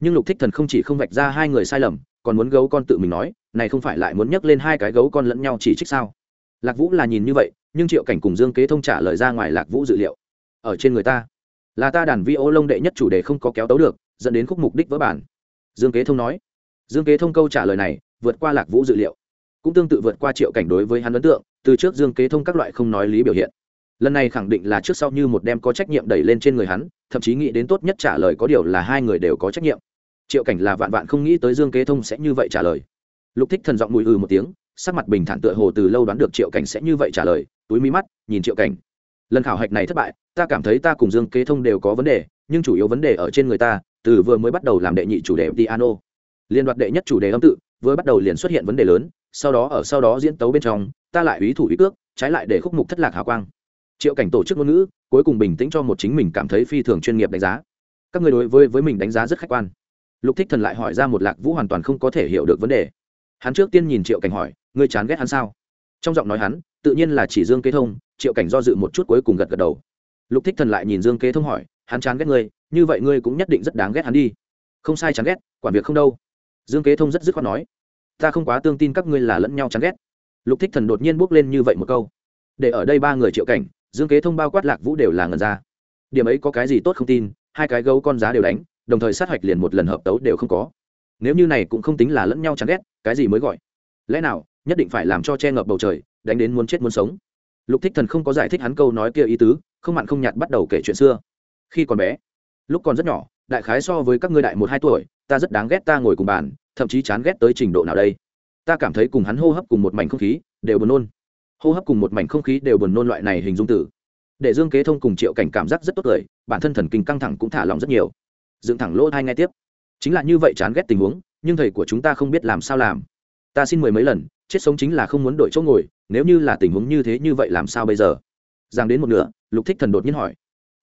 Nhưng lục thích thần không chỉ không vạch ra hai người sai lầm, còn muốn gấu con tự mình nói, này không phải lại muốn nhắc lên hai cái gấu con lẫn nhau chỉ trích sao? Lạc vũ là nhìn như vậy, nhưng triệu cảnh cùng dương kế thông trả lời ra ngoài lạc vũ dự liệu. Ở trên người ta, là ta đàn vi ô lông đệ nhất chủ đề không có kéo tấu được, dẫn đến khúc mục đích vỡ bản dương kế thông nói. Dương kế thông câu trả lời này, vượt qua lạc vũ dự liệu. Cũng tương tự vượt qua triệu cảnh đối với hắn ấn tượng, từ trước dương kế thông các loại không nói lý biểu hiện. Lần này khẳng định là trước sau như một đem có trách nhiệm đẩy lên trên người hắn, thậm chí nghĩ đến tốt nhất trả lời có điều là hai người đều có trách nhiệm. Triệu cảnh là vạn vạn không nghĩ tới dương kế thông sẽ như vậy trả lời. Lục thích thần giọng mùi ừ một tiếng, sắc mặt bình thản tựa hồ từ lâu đoán được triệu cảnh sẽ như vậy trả lời, túi mí mắt, nhìn triệu cảnh. Lần khảo hạch này thất bại, ta cảm thấy ta cùng dương kế thông đều có vấn đề nhưng chủ yếu vấn đề ở trên người ta, từ vừa mới bắt đầu làm đệ nhị chủ đề piano. Liên đoạt đệ nhất chủ đề âm tự, vừa bắt đầu liền xuất hiện vấn đề lớn, sau đó ở sau đó diễn tấu bên trong, ta lại ý thủ ý cước, trái lại để khúc mục thất lạc hào quang. Triệu cảnh tổ chức ngôn ngữ, cuối cùng bình tĩnh cho một chính mình cảm thấy phi thường chuyên nghiệp đánh giá. Các người đối với với mình đánh giá rất khách quan. Lục thích thần lại hỏi ra một lạc vũ hoàn toàn không có thể hiểu được vấn đề. Hắn trước tiên nhìn triệu cảnh hỏi, ngươi chán ghét hắn sao? Trong giọng nói hắn, tự nhiên là chỉ dương kế thông, triệu cảnh do dự một chút cuối cùng gật gật đầu. Lục thích thần lại nhìn dương kế thông hỏi hắn chán ghét ngươi, như vậy ngươi cũng nhất định rất đáng ghét hắn đi. Không sai chán ghét, quản việc không đâu. Dương kế thông rất dứt khoát nói, ta không quá tương tin các ngươi là lẫn nhau chán ghét. Lục thích thần đột nhiên bước lên như vậy một câu. Để ở đây ba người triệu cảnh, dương kế thông bao quát lạc vũ đều là ngần ra. Điểm ấy có cái gì tốt không tin, hai cái gấu con giá đều đánh, đồng thời sát hạch liền một lần hợp tấu đều không có. Nếu như này cũng không tính là lẫn nhau chán ghét, cái gì mới gọi? Lẽ nào, nhất định phải làm cho che ngập bầu trời, đánh đến muốn chết muốn sống? Lục thích thần không có giải thích hắn câu nói kia ý tứ, không mặn không nhạt bắt đầu kể chuyện xưa khi còn bé. Lúc còn rất nhỏ, đại khái so với các ngươi đại một hai tuổi, ta rất đáng ghét ta ngồi cùng bàn, thậm chí chán ghét tới trình độ nào đây. Ta cảm thấy cùng hắn hô hấp cùng một mảnh không khí, đều buồn nôn. Hô hấp cùng một mảnh không khí đều buồn nôn loại này hình dung tử để dương kế thông cùng triệu cảnh cảm giác rất tốt cười, bản thân thần kinh căng thẳng cũng thả lòng rất nhiều. Dựng thẳng lỗ hai nghe tiếp. Chính là như vậy chán ghét tình huống, nhưng thầy của chúng ta không biết làm sao làm. Ta xin mười mấy lần, chết sống chính là không muốn đổi chỗ ngồi, nếu như là tình huống như thế như vậy làm sao bây giờ? Giang đến một nửa, lục thích thần đột nhiên hỏi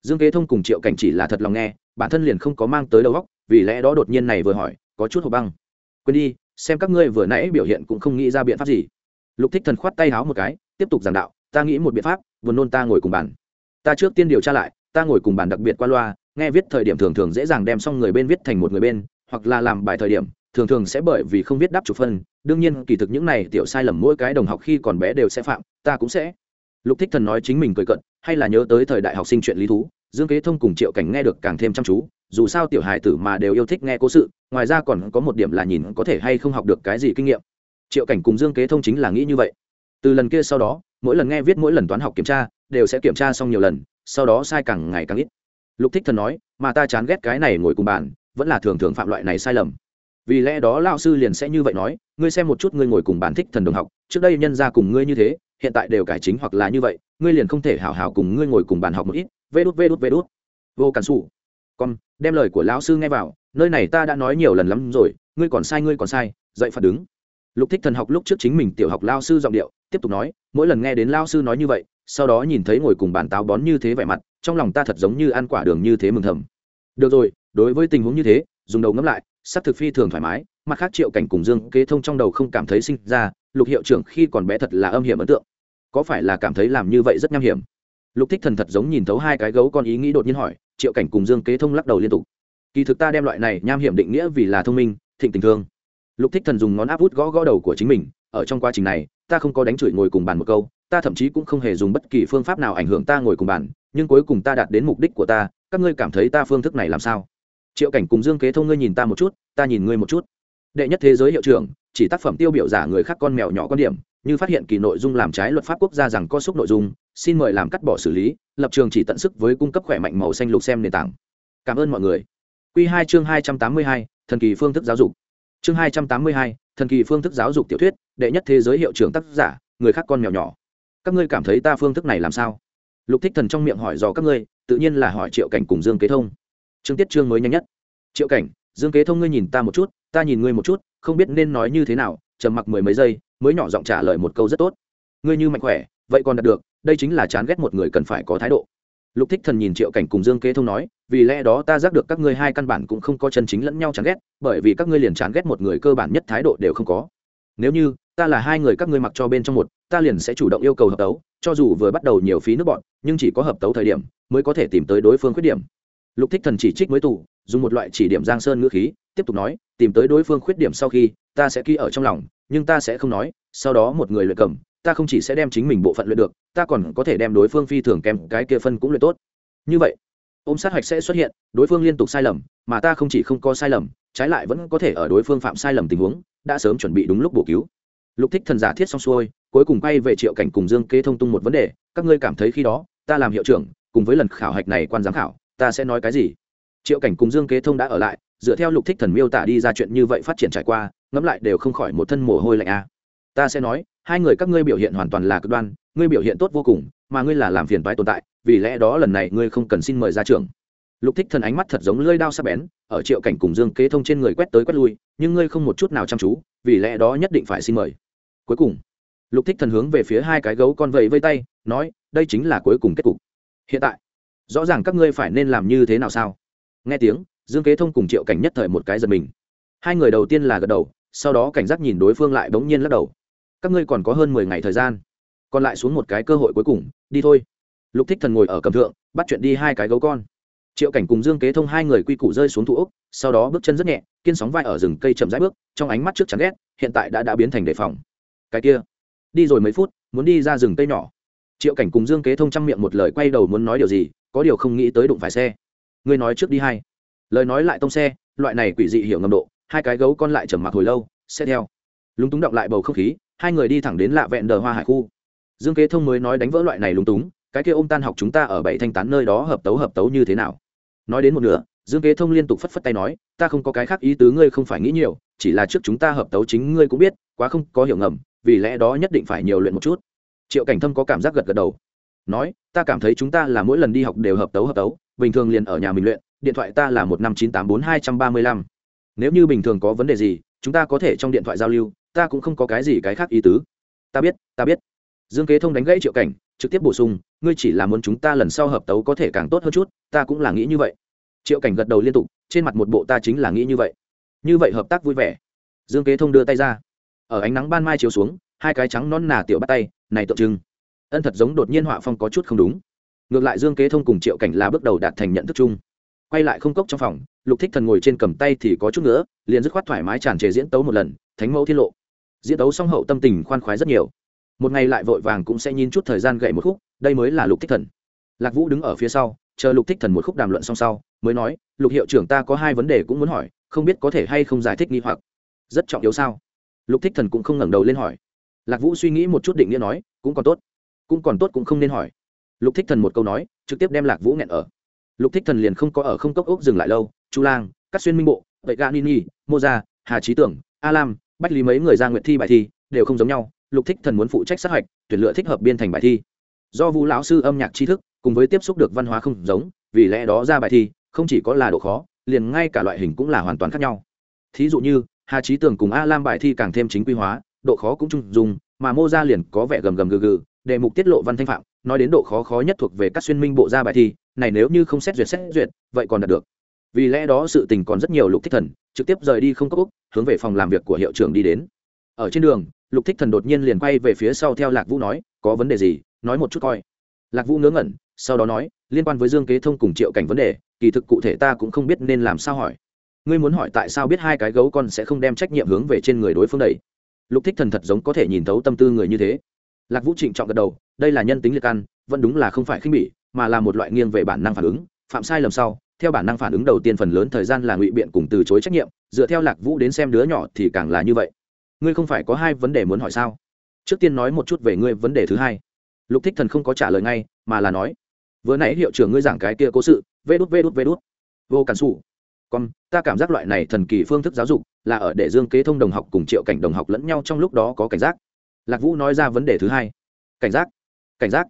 dương kế thông cùng triệu cảnh chỉ là thật lòng nghe, bản thân liền không có mang tới đầu góc vì lẽ đó đột nhiên này vừa hỏi, có chút hộp băng. Quên đi, xem các ngươi vừa nãy biểu hiện cũng không nghĩ ra biện pháp gì. Lục thích thần khoát tay háo một cái, tiếp tục giảng đạo, ta nghĩ một biện pháp vừa nôn ta ngồi cùng bàn. Ta trước tiên điều tra lại, ta ngồi cùng bàn đặc biệt qua loa, nghe viết thời điểm thường thường dễ dàng đem xong người bên viết thành một người bên, hoặc là làm bài thời điểm, thường thường sẽ bởi vì không viết đáp chủ phân, đương nhiên kỳ thực những này tiểu sai lầm mỗi cái đồng học khi còn bé đều sẽ phạm, ta cũng sẽ. Lục thích thần nói chính mình cười cận, hay là nhớ tới thời đại học sinh chuyện lý thú dương kế thông cùng triệu cảnh nghe được càng thêm chăm chú, dù sao tiểu hài tử mà đều yêu thích nghe cố sự, ngoài ra còn có một điểm là nhìn có thể hay không học được cái gì kinh nghiệm. Triệu cảnh cùng dương kế thông chính là nghĩ như vậy. Từ lần kia sau đó, mỗi lần nghe viết mỗi lần toán học kiểm tra, đều sẽ kiểm tra xong nhiều lần, sau đó sai càng ngày càng ít. Lục thích thần nói, mà ta chán ghét cái này ngồi cùng bàn, vẫn là thường thường phạm loại này sai lầm. Vì lẽ đó Lão sư liền sẽ như vậy nói, ngươi xem một chút ngươi ngồi cùng bàn thích thần đồng học, trước đây nhân ra cùng ngươi như thế, hiện tại đều cải chính hoặc là như vậy, ngươi liền không thể hảo hảo cùng ngươi ngồi cùng bàn học một ít vê đút vê đút vê đút. Vô cản xù con, đem lời của lão sư nghe vào, nơi này ta đã nói nhiều lần lắm rồi, ngươi còn sai, ngươi còn sai, dậy phạt đứng. Lục thích thần học lúc trước chính mình tiểu học lao sư giọng điệu, tiếp tục nói, mỗi lần nghe đến lao sư nói như vậy, sau đó nhìn thấy ngồi cùng bàn táo bón như thế vẻ mặt, trong lòng ta thật giống như ăn quả đường như thế mừng thầm. Được rồi, đối với tình huống như thế, dùng đầu ngẫm lại sắc thực phi thường thoải mái, mặt khác triệu cảnh cùng dương kế thông trong đầu không cảm thấy sinh ra, lục hiệu trưởng khi còn bé thật là âm hiểm ấn tượng. Có phải là cảm thấy làm như vậy rất nham hiểm? Lục thích thần thật giống nhìn thấu hai cái gấu con ý nghĩ đột nhiên hỏi, triệu cảnh cùng dương kế thông lắc đầu liên tục. Kỳ thực ta đem loại này nham hiểm định nghĩa vì là thông minh, thịnh tình thương. Lục thích thần dùng ngón áp út gõ gõ đầu của chính mình, ở trong quá trình này, ta không có đánh chửi ngồi cùng bàn một câu, ta thậm chí cũng không hề dùng bất kỳ phương pháp nào ảnh hưởng ta ngồi cùng bàn, nhưng cuối cùng ta đạt đến mục đích của ta, các ngươi cảm thấy ta phương thức này làm sao? Triệu cảnh cùng dương kế thông ngươi nhìn ta một chút, ta nhìn ngươi một chút. Đệ nhất thế giới hiệu trưởng, chỉ tác phẩm tiêu biểu giả người khác con mèo nhỏ quan điểm, như phát hiện kỳ nội dung làm trái luật pháp quốc gia rằng có xúc nội dung xin mời làm cắt bỏ xử lý, lập trường chỉ tận sức với cung cấp khỏe mạnh màu xanh lục xem nền tảng. Cảm ơn mọi người. Q hai chương hai trăm tám mươi hai, thần kỳ phương thức giáo dục. Chương hai trăm tám mươi hai, thần kỳ phương thức giáo dục tiểu thuyết, đệ nhất thế giới hiệu trưởng tác giả, người khác con mèo nhỏ. Các ngươi cảm thấy ta phương thức này làm sao? Lục thích thần trong miệng hỏi dò các ngươi, tự nhiên là hỏi triệu cảnh cùng dương kế thông. Chương tiết chương mới nhanh nhất. Triệu cảnh, dương kế thông ngươi nhìn ta một chút, ta nhìn ngươi một chút, không biết nên nói như thế nào, trầm mặc mười mấy giây, mới nhỏ giọng trả lời một câu rất tốt. Ngươi như mạnh khỏe, vậy còn đạt được đây chính là chán ghét một người cần phải có thái độ. Lục thích thần nhìn triệu cảnh cùng dương kế thông nói, vì lẽ đó ta giác được các ngươi hai căn bản cũng không có chân chính lẫn nhau chán ghét, bởi vì các ngươi liền chán ghét một người cơ bản nhất thái độ đều không có. Nếu như, ta là hai người các ngươi mặc cho bên trong một, ta liền sẽ chủ động yêu cầu hợp tấu, cho dù vừa bắt đầu nhiều phí nước bọn, nhưng chỉ có hợp tấu thời điểm, mới có thể tìm tới đối phương khuyết điểm. Lục thích thần chỉ trích mới tù, dùng một loại chỉ điểm giang sơn ngữ khí, tiếp tục nói, tìm tới đối phương khuyết điểm sau khi, ta sẽ ký ở trong lòng, nhưng ta sẽ không nói, sau đó một người luyện cầm ta không chỉ sẽ đem chính mình bộ phận luyện được, ta còn có thể đem đối phương phi thường kèm cái kia phân cũng luyện tốt. Như vậy, ôm sát hạch sẽ xuất hiện, đối phương liên tục sai lầm, mà ta không chỉ không có sai lầm, trái lại vẫn có thể ở đối phương phạm sai lầm tình huống, đã sớm chuẩn bị đúng lúc bổ cứu. Lục thích thần giả thiết xong xuôi, cuối cùng quay về triệu cảnh cùng dương kế thông tung một vấn đề, các ngươi cảm thấy khi đó, ta làm hiệu trưởng, cùng với lần khảo hạch này quan giám khảo, ta sẽ nói cái gì? Triệu cảnh cùng dương kế thông đã ở lại, dựa theo lục thích thần miêu tả đi ra chuyện như vậy phát triển trải qua, ngẫm lại đều không khỏi một thân mồ hôi lạnh a. Ta sẽ nói hai người các ngươi biểu hiện hoàn toàn là cực đoan, ngươi biểu hiện tốt vô cùng, mà ngươi là làm phiền toái tồn tại, vì lẽ đó lần này ngươi không cần xin mời ra trường. Lục thích thần ánh mắt thật giống lưỡi đao sắc bén, ở triệu cảnh cùng dương kế thông trên người quét tới quét lui, nhưng ngươi không một chút nào chăm chú, vì lẽ đó nhất định phải xin mời. Cuối cùng, lục thích thần hướng về phía hai cái gấu con vẫy vây tay, nói, đây chính là cuối cùng kết cục. Hiện tại, rõ ràng các ngươi phải nên làm như thế nào sao? Nghe tiếng, dương kế thông cùng triệu cảnh nhất thời một cái giật mình. Hai người đầu tiên là gật đầu, sau đó cảnh giác nhìn đối phương lại bỗng nhiên lắc đầu các ngươi còn có hơn mười ngày thời gian. Còn lại xuống một cái cơ hội cuối cùng, đi thôi. Lục thích thần ngồi ở cầm thượng, bắt chuyện đi hai cái gấu con. Triệu cảnh cùng dương kế thông hai người quy củ rơi xuống thủ ốc, sau đó bước chân rất nhẹ, kiên sóng vai ở rừng cây chậm rãi bước, trong ánh mắt trước chắn ghét, hiện tại đã đã biến thành đề phòng. Cái kia, đi rồi mấy phút, muốn đi ra rừng cây nhỏ. Triệu cảnh cùng dương kế thông chăm miệng một lời quay đầu muốn nói điều gì, có điều không nghĩ tới đụng phải xe. Ngươi nói trước đi hai. Lời nói lại tông xe, loại này quỷ dị hiểu ngầm độ, hai cái gấu con lại trầm mặc hồi lâu xe theo. Lúng túng động lại bầu không khí hai người đi thẳng đến lạ vẹn đờ hoa hải khu. Dương kế thông mới nói đánh vỡ loại này lúng túng, cái kia ôm tan học chúng ta ở bảy thanh tán nơi đó hợp tấu hợp tấu như thế nào? Nói đến một nửa, dương kế thông liên tục phất phất tay nói, ta không có cái khác ý tứ ngươi không phải nghĩ nhiều, chỉ là trước chúng ta hợp tấu chính ngươi cũng biết, quá không có hiểu ngầm, vì lẽ đó nhất định phải nhiều luyện một chút. Triệu cảnh thâm có cảm giác gật gật đầu. Nói, ta cảm thấy chúng ta là mỗi lần đi học đều hợp tấu hợp tấu, bình thường liền ở nhà mình luyện, điện thoại ta là một năm chín tám bốn hai trăm ba mươi lăm. Nếu như bình thường có vấn đề gì, chúng ta có thể trong điện thoại giao lưu ta cũng không có cái gì cái khác ý tứ. Ta biết ta biết. Dương kế thông đánh gãy triệu cảnh, trực tiếp bổ sung, ngươi chỉ là muốn chúng ta lần sau hợp tấu có thể càng tốt hơn chút, ta cũng là nghĩ như vậy. Triệu cảnh gật đầu liên tục, trên mặt một bộ ta chính là nghĩ như vậy. Như vậy hợp tác vui vẻ. Dương kế thông đưa tay ra. Ở ánh nắng ban mai chiếu xuống, hai cái trắng non nà tiểu bắt tay, này tượng trưng. Ân thật giống đột nhiên họa phong có chút không đúng. Ngược lại dương kế thông cùng triệu cảnh là bước đầu đạt thành nhận thức chung. Quay lại không cốc trong phòng, lục thích thần ngồi trên cầm tay thì có chút nữa, liền dứt khoát thoải mái tràn trề diễn tấu một lần, thánh mẫu tiết lộ diễn đấu song hậu tâm tình khoan khoái rất nhiều. Một ngày lại vội vàng cũng sẽ nhìn chút thời gian gậy một khúc, đây mới là lục thích thần. Lạc vũ đứng ở phía sau, chờ lục thích thần một khúc đàm luận xong sau, mới nói, lục hiệu trưởng ta có hai vấn đề cũng muốn hỏi, không biết có thể hay không giải thích nghi hoặc. Rất trọng yếu sao? Lục thích thần cũng không ngẩng đầu lên hỏi. Lạc vũ suy nghĩ một chút định nghĩa nói, cũng còn tốt, cũng còn tốt cũng không nên hỏi. Lục thích thần một câu nói, trực tiếp đem lạc vũ nghẹn ở. Lục thích thần liền không có ở không cốc ốc dừng lại lâu, chu lang cắt xuyên minh bộ, vậy gà nini mô gia, hà trí tưởng, a lam bách lý mấy người ra nguyện thi bài thi, đều không giống nhau, lục thích thần muốn phụ trách sát hạch, tuyển lựa thích hợp biên thành bài thi. Do vũ lão sư âm nhạc tri thức, cùng với tiếp xúc được văn hóa không giống, vì lẽ đó ra bài thi, không chỉ có là độ khó, liền ngay cả loại hình cũng là hoàn toàn khác nhau. Thí dụ như, hà trí tường cùng a lam bài thi càng thêm chính quy hóa, độ khó cũng chung dùng mà mô ra liền có vẻ gầm gầm gừ gừ, đề mục tiết lộ văn thanh phạm, nói đến độ khó khó nhất thuộc về các xuyên minh bộ ra bài thi, này nếu như không xét duyệt xét duyệt, vậy còn đạt được. Vì lẽ đó sự tình còn rất nhiều lục thích thần trực tiếp rời đi không cấp úc, hướng về phòng làm việc của hiệu trưởng đi đến. Ở trên đường, lục thích thần đột nhiên liền quay về phía sau theo lạc vũ nói, có vấn đề gì, nói một chút coi. Lạc vũ ngớ ngẩn, sau đó nói, liên quan với dương kế thông cùng triệu cảnh vấn đề, kỳ thực cụ thể ta cũng không biết nên làm sao hỏi. Ngươi muốn hỏi tại sao biết hai cái gấu con sẽ không đem trách nhiệm hướng về trên người đối phương đầy lục thích thần thật giống có thể nhìn thấu tâm tư người như thế. Lạc vũ trịnh trọng gật đầu, đây là nhân tính liệt căn vẫn đúng là không phải khinh bỉ, mà là một loại nghiêng về bản năng phản ứng, phạm sai lầm sau theo bản năng phản ứng đầu tiên phần lớn thời gian là ngụy biện cùng từ chối trách nhiệm, dựa theo lạc vũ đến xem đứa nhỏ thì càng là như vậy. Ngươi không phải có hai vấn đề muốn hỏi sao? Trước tiên nói một chút về ngươi vấn đề thứ hai. Lục thích thần không có trả lời ngay, mà là nói, vừa nãy hiệu trưởng ngươi giảng cái kia cố sự, vê đút vê đút vê đút. Vô cản xù còn ta cảm giác loại này thần kỳ phương thức giáo dục là ở để dương kế thông đồng học cùng triệu cảnh đồng học lẫn nhau trong lúc đó có cảnh giác. Lạc vũ nói ra vấn đề thứ hai. Cảnh giác cảnh giác.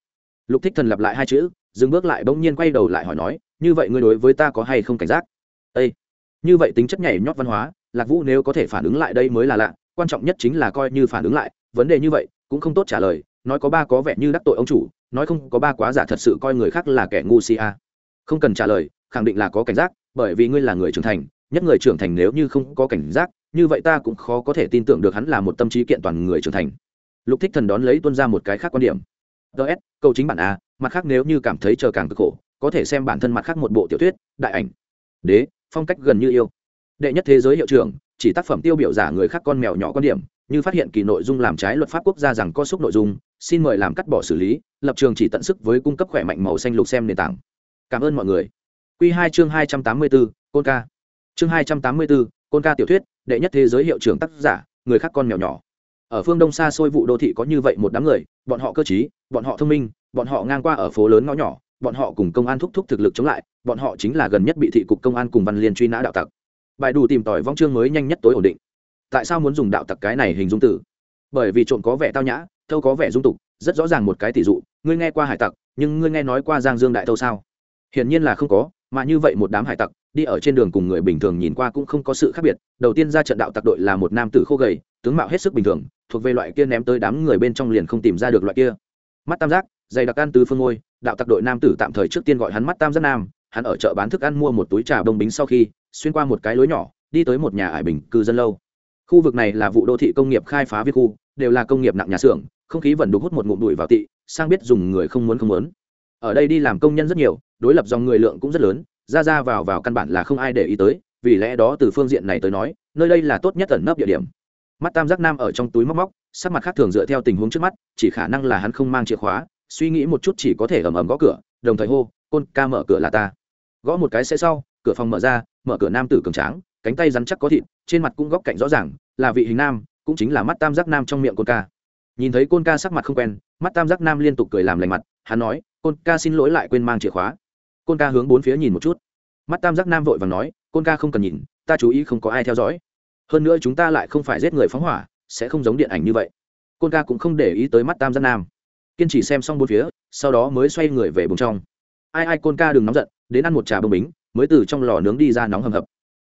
Lục thích thần lặp lại hai chữ, dừng bước lại bỗng nhiên quay đầu lại hỏi nói như vậy ngươi đối với ta có hay không cảnh giác? Â như vậy tính chất nhảy nhót văn hóa, lạc vũ nếu có thể phản ứng lại đây mới là lạ, quan trọng nhất chính là coi như phản ứng lại, vấn đề như vậy cũng không tốt trả lời, nói có ba có vẻ như đắc tội ông chủ, nói không có ba quá giả thật sự coi người khác là kẻ ngu si a. Không cần trả lời, khẳng định là có cảnh giác, bởi vì ngươi là người trưởng thành, nhất người trưởng thành nếu như không có cảnh giác, như vậy ta cũng khó có thể tin tưởng được hắn là một tâm trí kiện toàn người trưởng thành. Lục thích thần đón lấy tuân ra một cái khác quan điểm. Ts câu chính bản a, mặt khác nếu như cảm thấy chờ càng cực khổ có thể xem bản thân mặt khác một bộ tiểu thuyết, đại ảnh. Đế, phong cách gần như yêu. Đệ nhất thế giới hiệu trưởng, chỉ tác phẩm tiêu biểu giả người khác con mèo nhỏ quan điểm, như phát hiện kỳ nội dung làm trái luật pháp quốc gia rằng có xúc nội dung, xin mời làm cắt bỏ xử lý, lập trường chỉ tận sức với cung cấp khỏe mạnh màu xanh lục xem nền tảng. Cảm ơn mọi người. Q hai chương hai trăm tám mươi bốn côn ca. Chương hai trăm tám mươi bốn côn ca tiểu thuyết, đệ nhất thế giới hiệu trưởng tác giả, người khác con mèo nhỏ. Ở phương đông xa xôi vụ đô thị có như vậy một đám người, bọn họ cơ t bọn họ thông minh, bọn họ ngang qua ở phố lớn ngõ nhỏ bọn họ cùng công an thúc thúc thực lực chống lại, bọn họ chính là gần nhất bị thị cục công an cùng văn liên truy nã đạo tặc. Bài đủ tìm tòi vong chương mới nhanh nhất tối ổn định. Tại sao muốn dùng đạo tặc cái này hình dung tử bởi vì trộm có vẻ tao nhã, thâu có vẻ dung tục, rất rõ ràng một cái tỷ dụ, ngươi nghe qua hải tặc, nhưng ngươi nghe nói qua giang dương đại thâu sao? Hiển nhiên là không có, mà như vậy một đám hải tặc, đi ở trên đường cùng người bình thường nhìn qua cũng không có sự khác biệt. Đầu tiên ra trận đạo tặc đội là một nam tử khô gầy, tướng mạo hết sức bình thường, thuộc về loại kia ném tới đám người bên trong liền không tìm ra được loại kia. Mắt tam giác dày đặc ăn từ phương ngôi, đạo tặc đội nam tử tạm thời trước tiên gọi hắn mắt tam giác nam, hắn ở chợ bán thức ăn mua một túi trà bông bính sau khi, xuyên qua một cái lối nhỏ, đi tới một nhà ải bình cư dân lâu. Khu vực này là vụ đô thị công nghiệp khai phá viên khu, đều là công nghiệp nặng nhà xưởng, không khí vẫn đục hút một ngụm bụi vào tị, sang biết dùng người không muốn không muốn. Ở đây đi làm công nhân rất nhiều, đối lập dòng người lượng cũng rất lớn, ra ra vào vào căn bản là không ai để ý tới, vì lẽ đó từ phương diện này tới nói, nơi đây là tốt nhất ẩn nấp địa điểm. Mắt tam giác nam ở trong túi móc móc, sắc mặt khác thường dựa theo tình huống trước mắt, chỉ khả năng là hắn không mang chìa khóa suy nghĩ một chút chỉ có thể ầm ầm gõ cửa, đồng thời hô, côn ca mở cửa là ta. Gõ một cái sẽ sau, cửa phòng mở ra, mở cửa nam tử cường tráng, cánh tay rắn chắc có thịt, trên mặt cũng góc cạnh rõ ràng, là vị hình nam, cũng chính là mắt tam giác nam trong miệng côn ca. Nhìn thấy côn ca sắc mặt không quen, mắt tam giác nam liên tục cười làm lành mặt, hắn nói, côn ca xin lỗi lại quên mang chìa khóa. Côn ca hướng bốn phía nhìn một chút. Mắt tam giác nam vội và nói, côn ca không cần nhìn, ta chú ý không có ai theo dõi. Hơn nữa chúng ta lại không phải giết người phóng hỏa, sẽ không giống điện ảnh như vậy. Côn ca cũng không để ý tới mắt tam giác nam kiên trì xem xong bốn phía, sau đó mới xoay người về bùng trong. Ai ai côn ca đừng nóng giận, đến ăn một trà bông bính, mới từ trong lò nướng đi ra nóng hầm hập.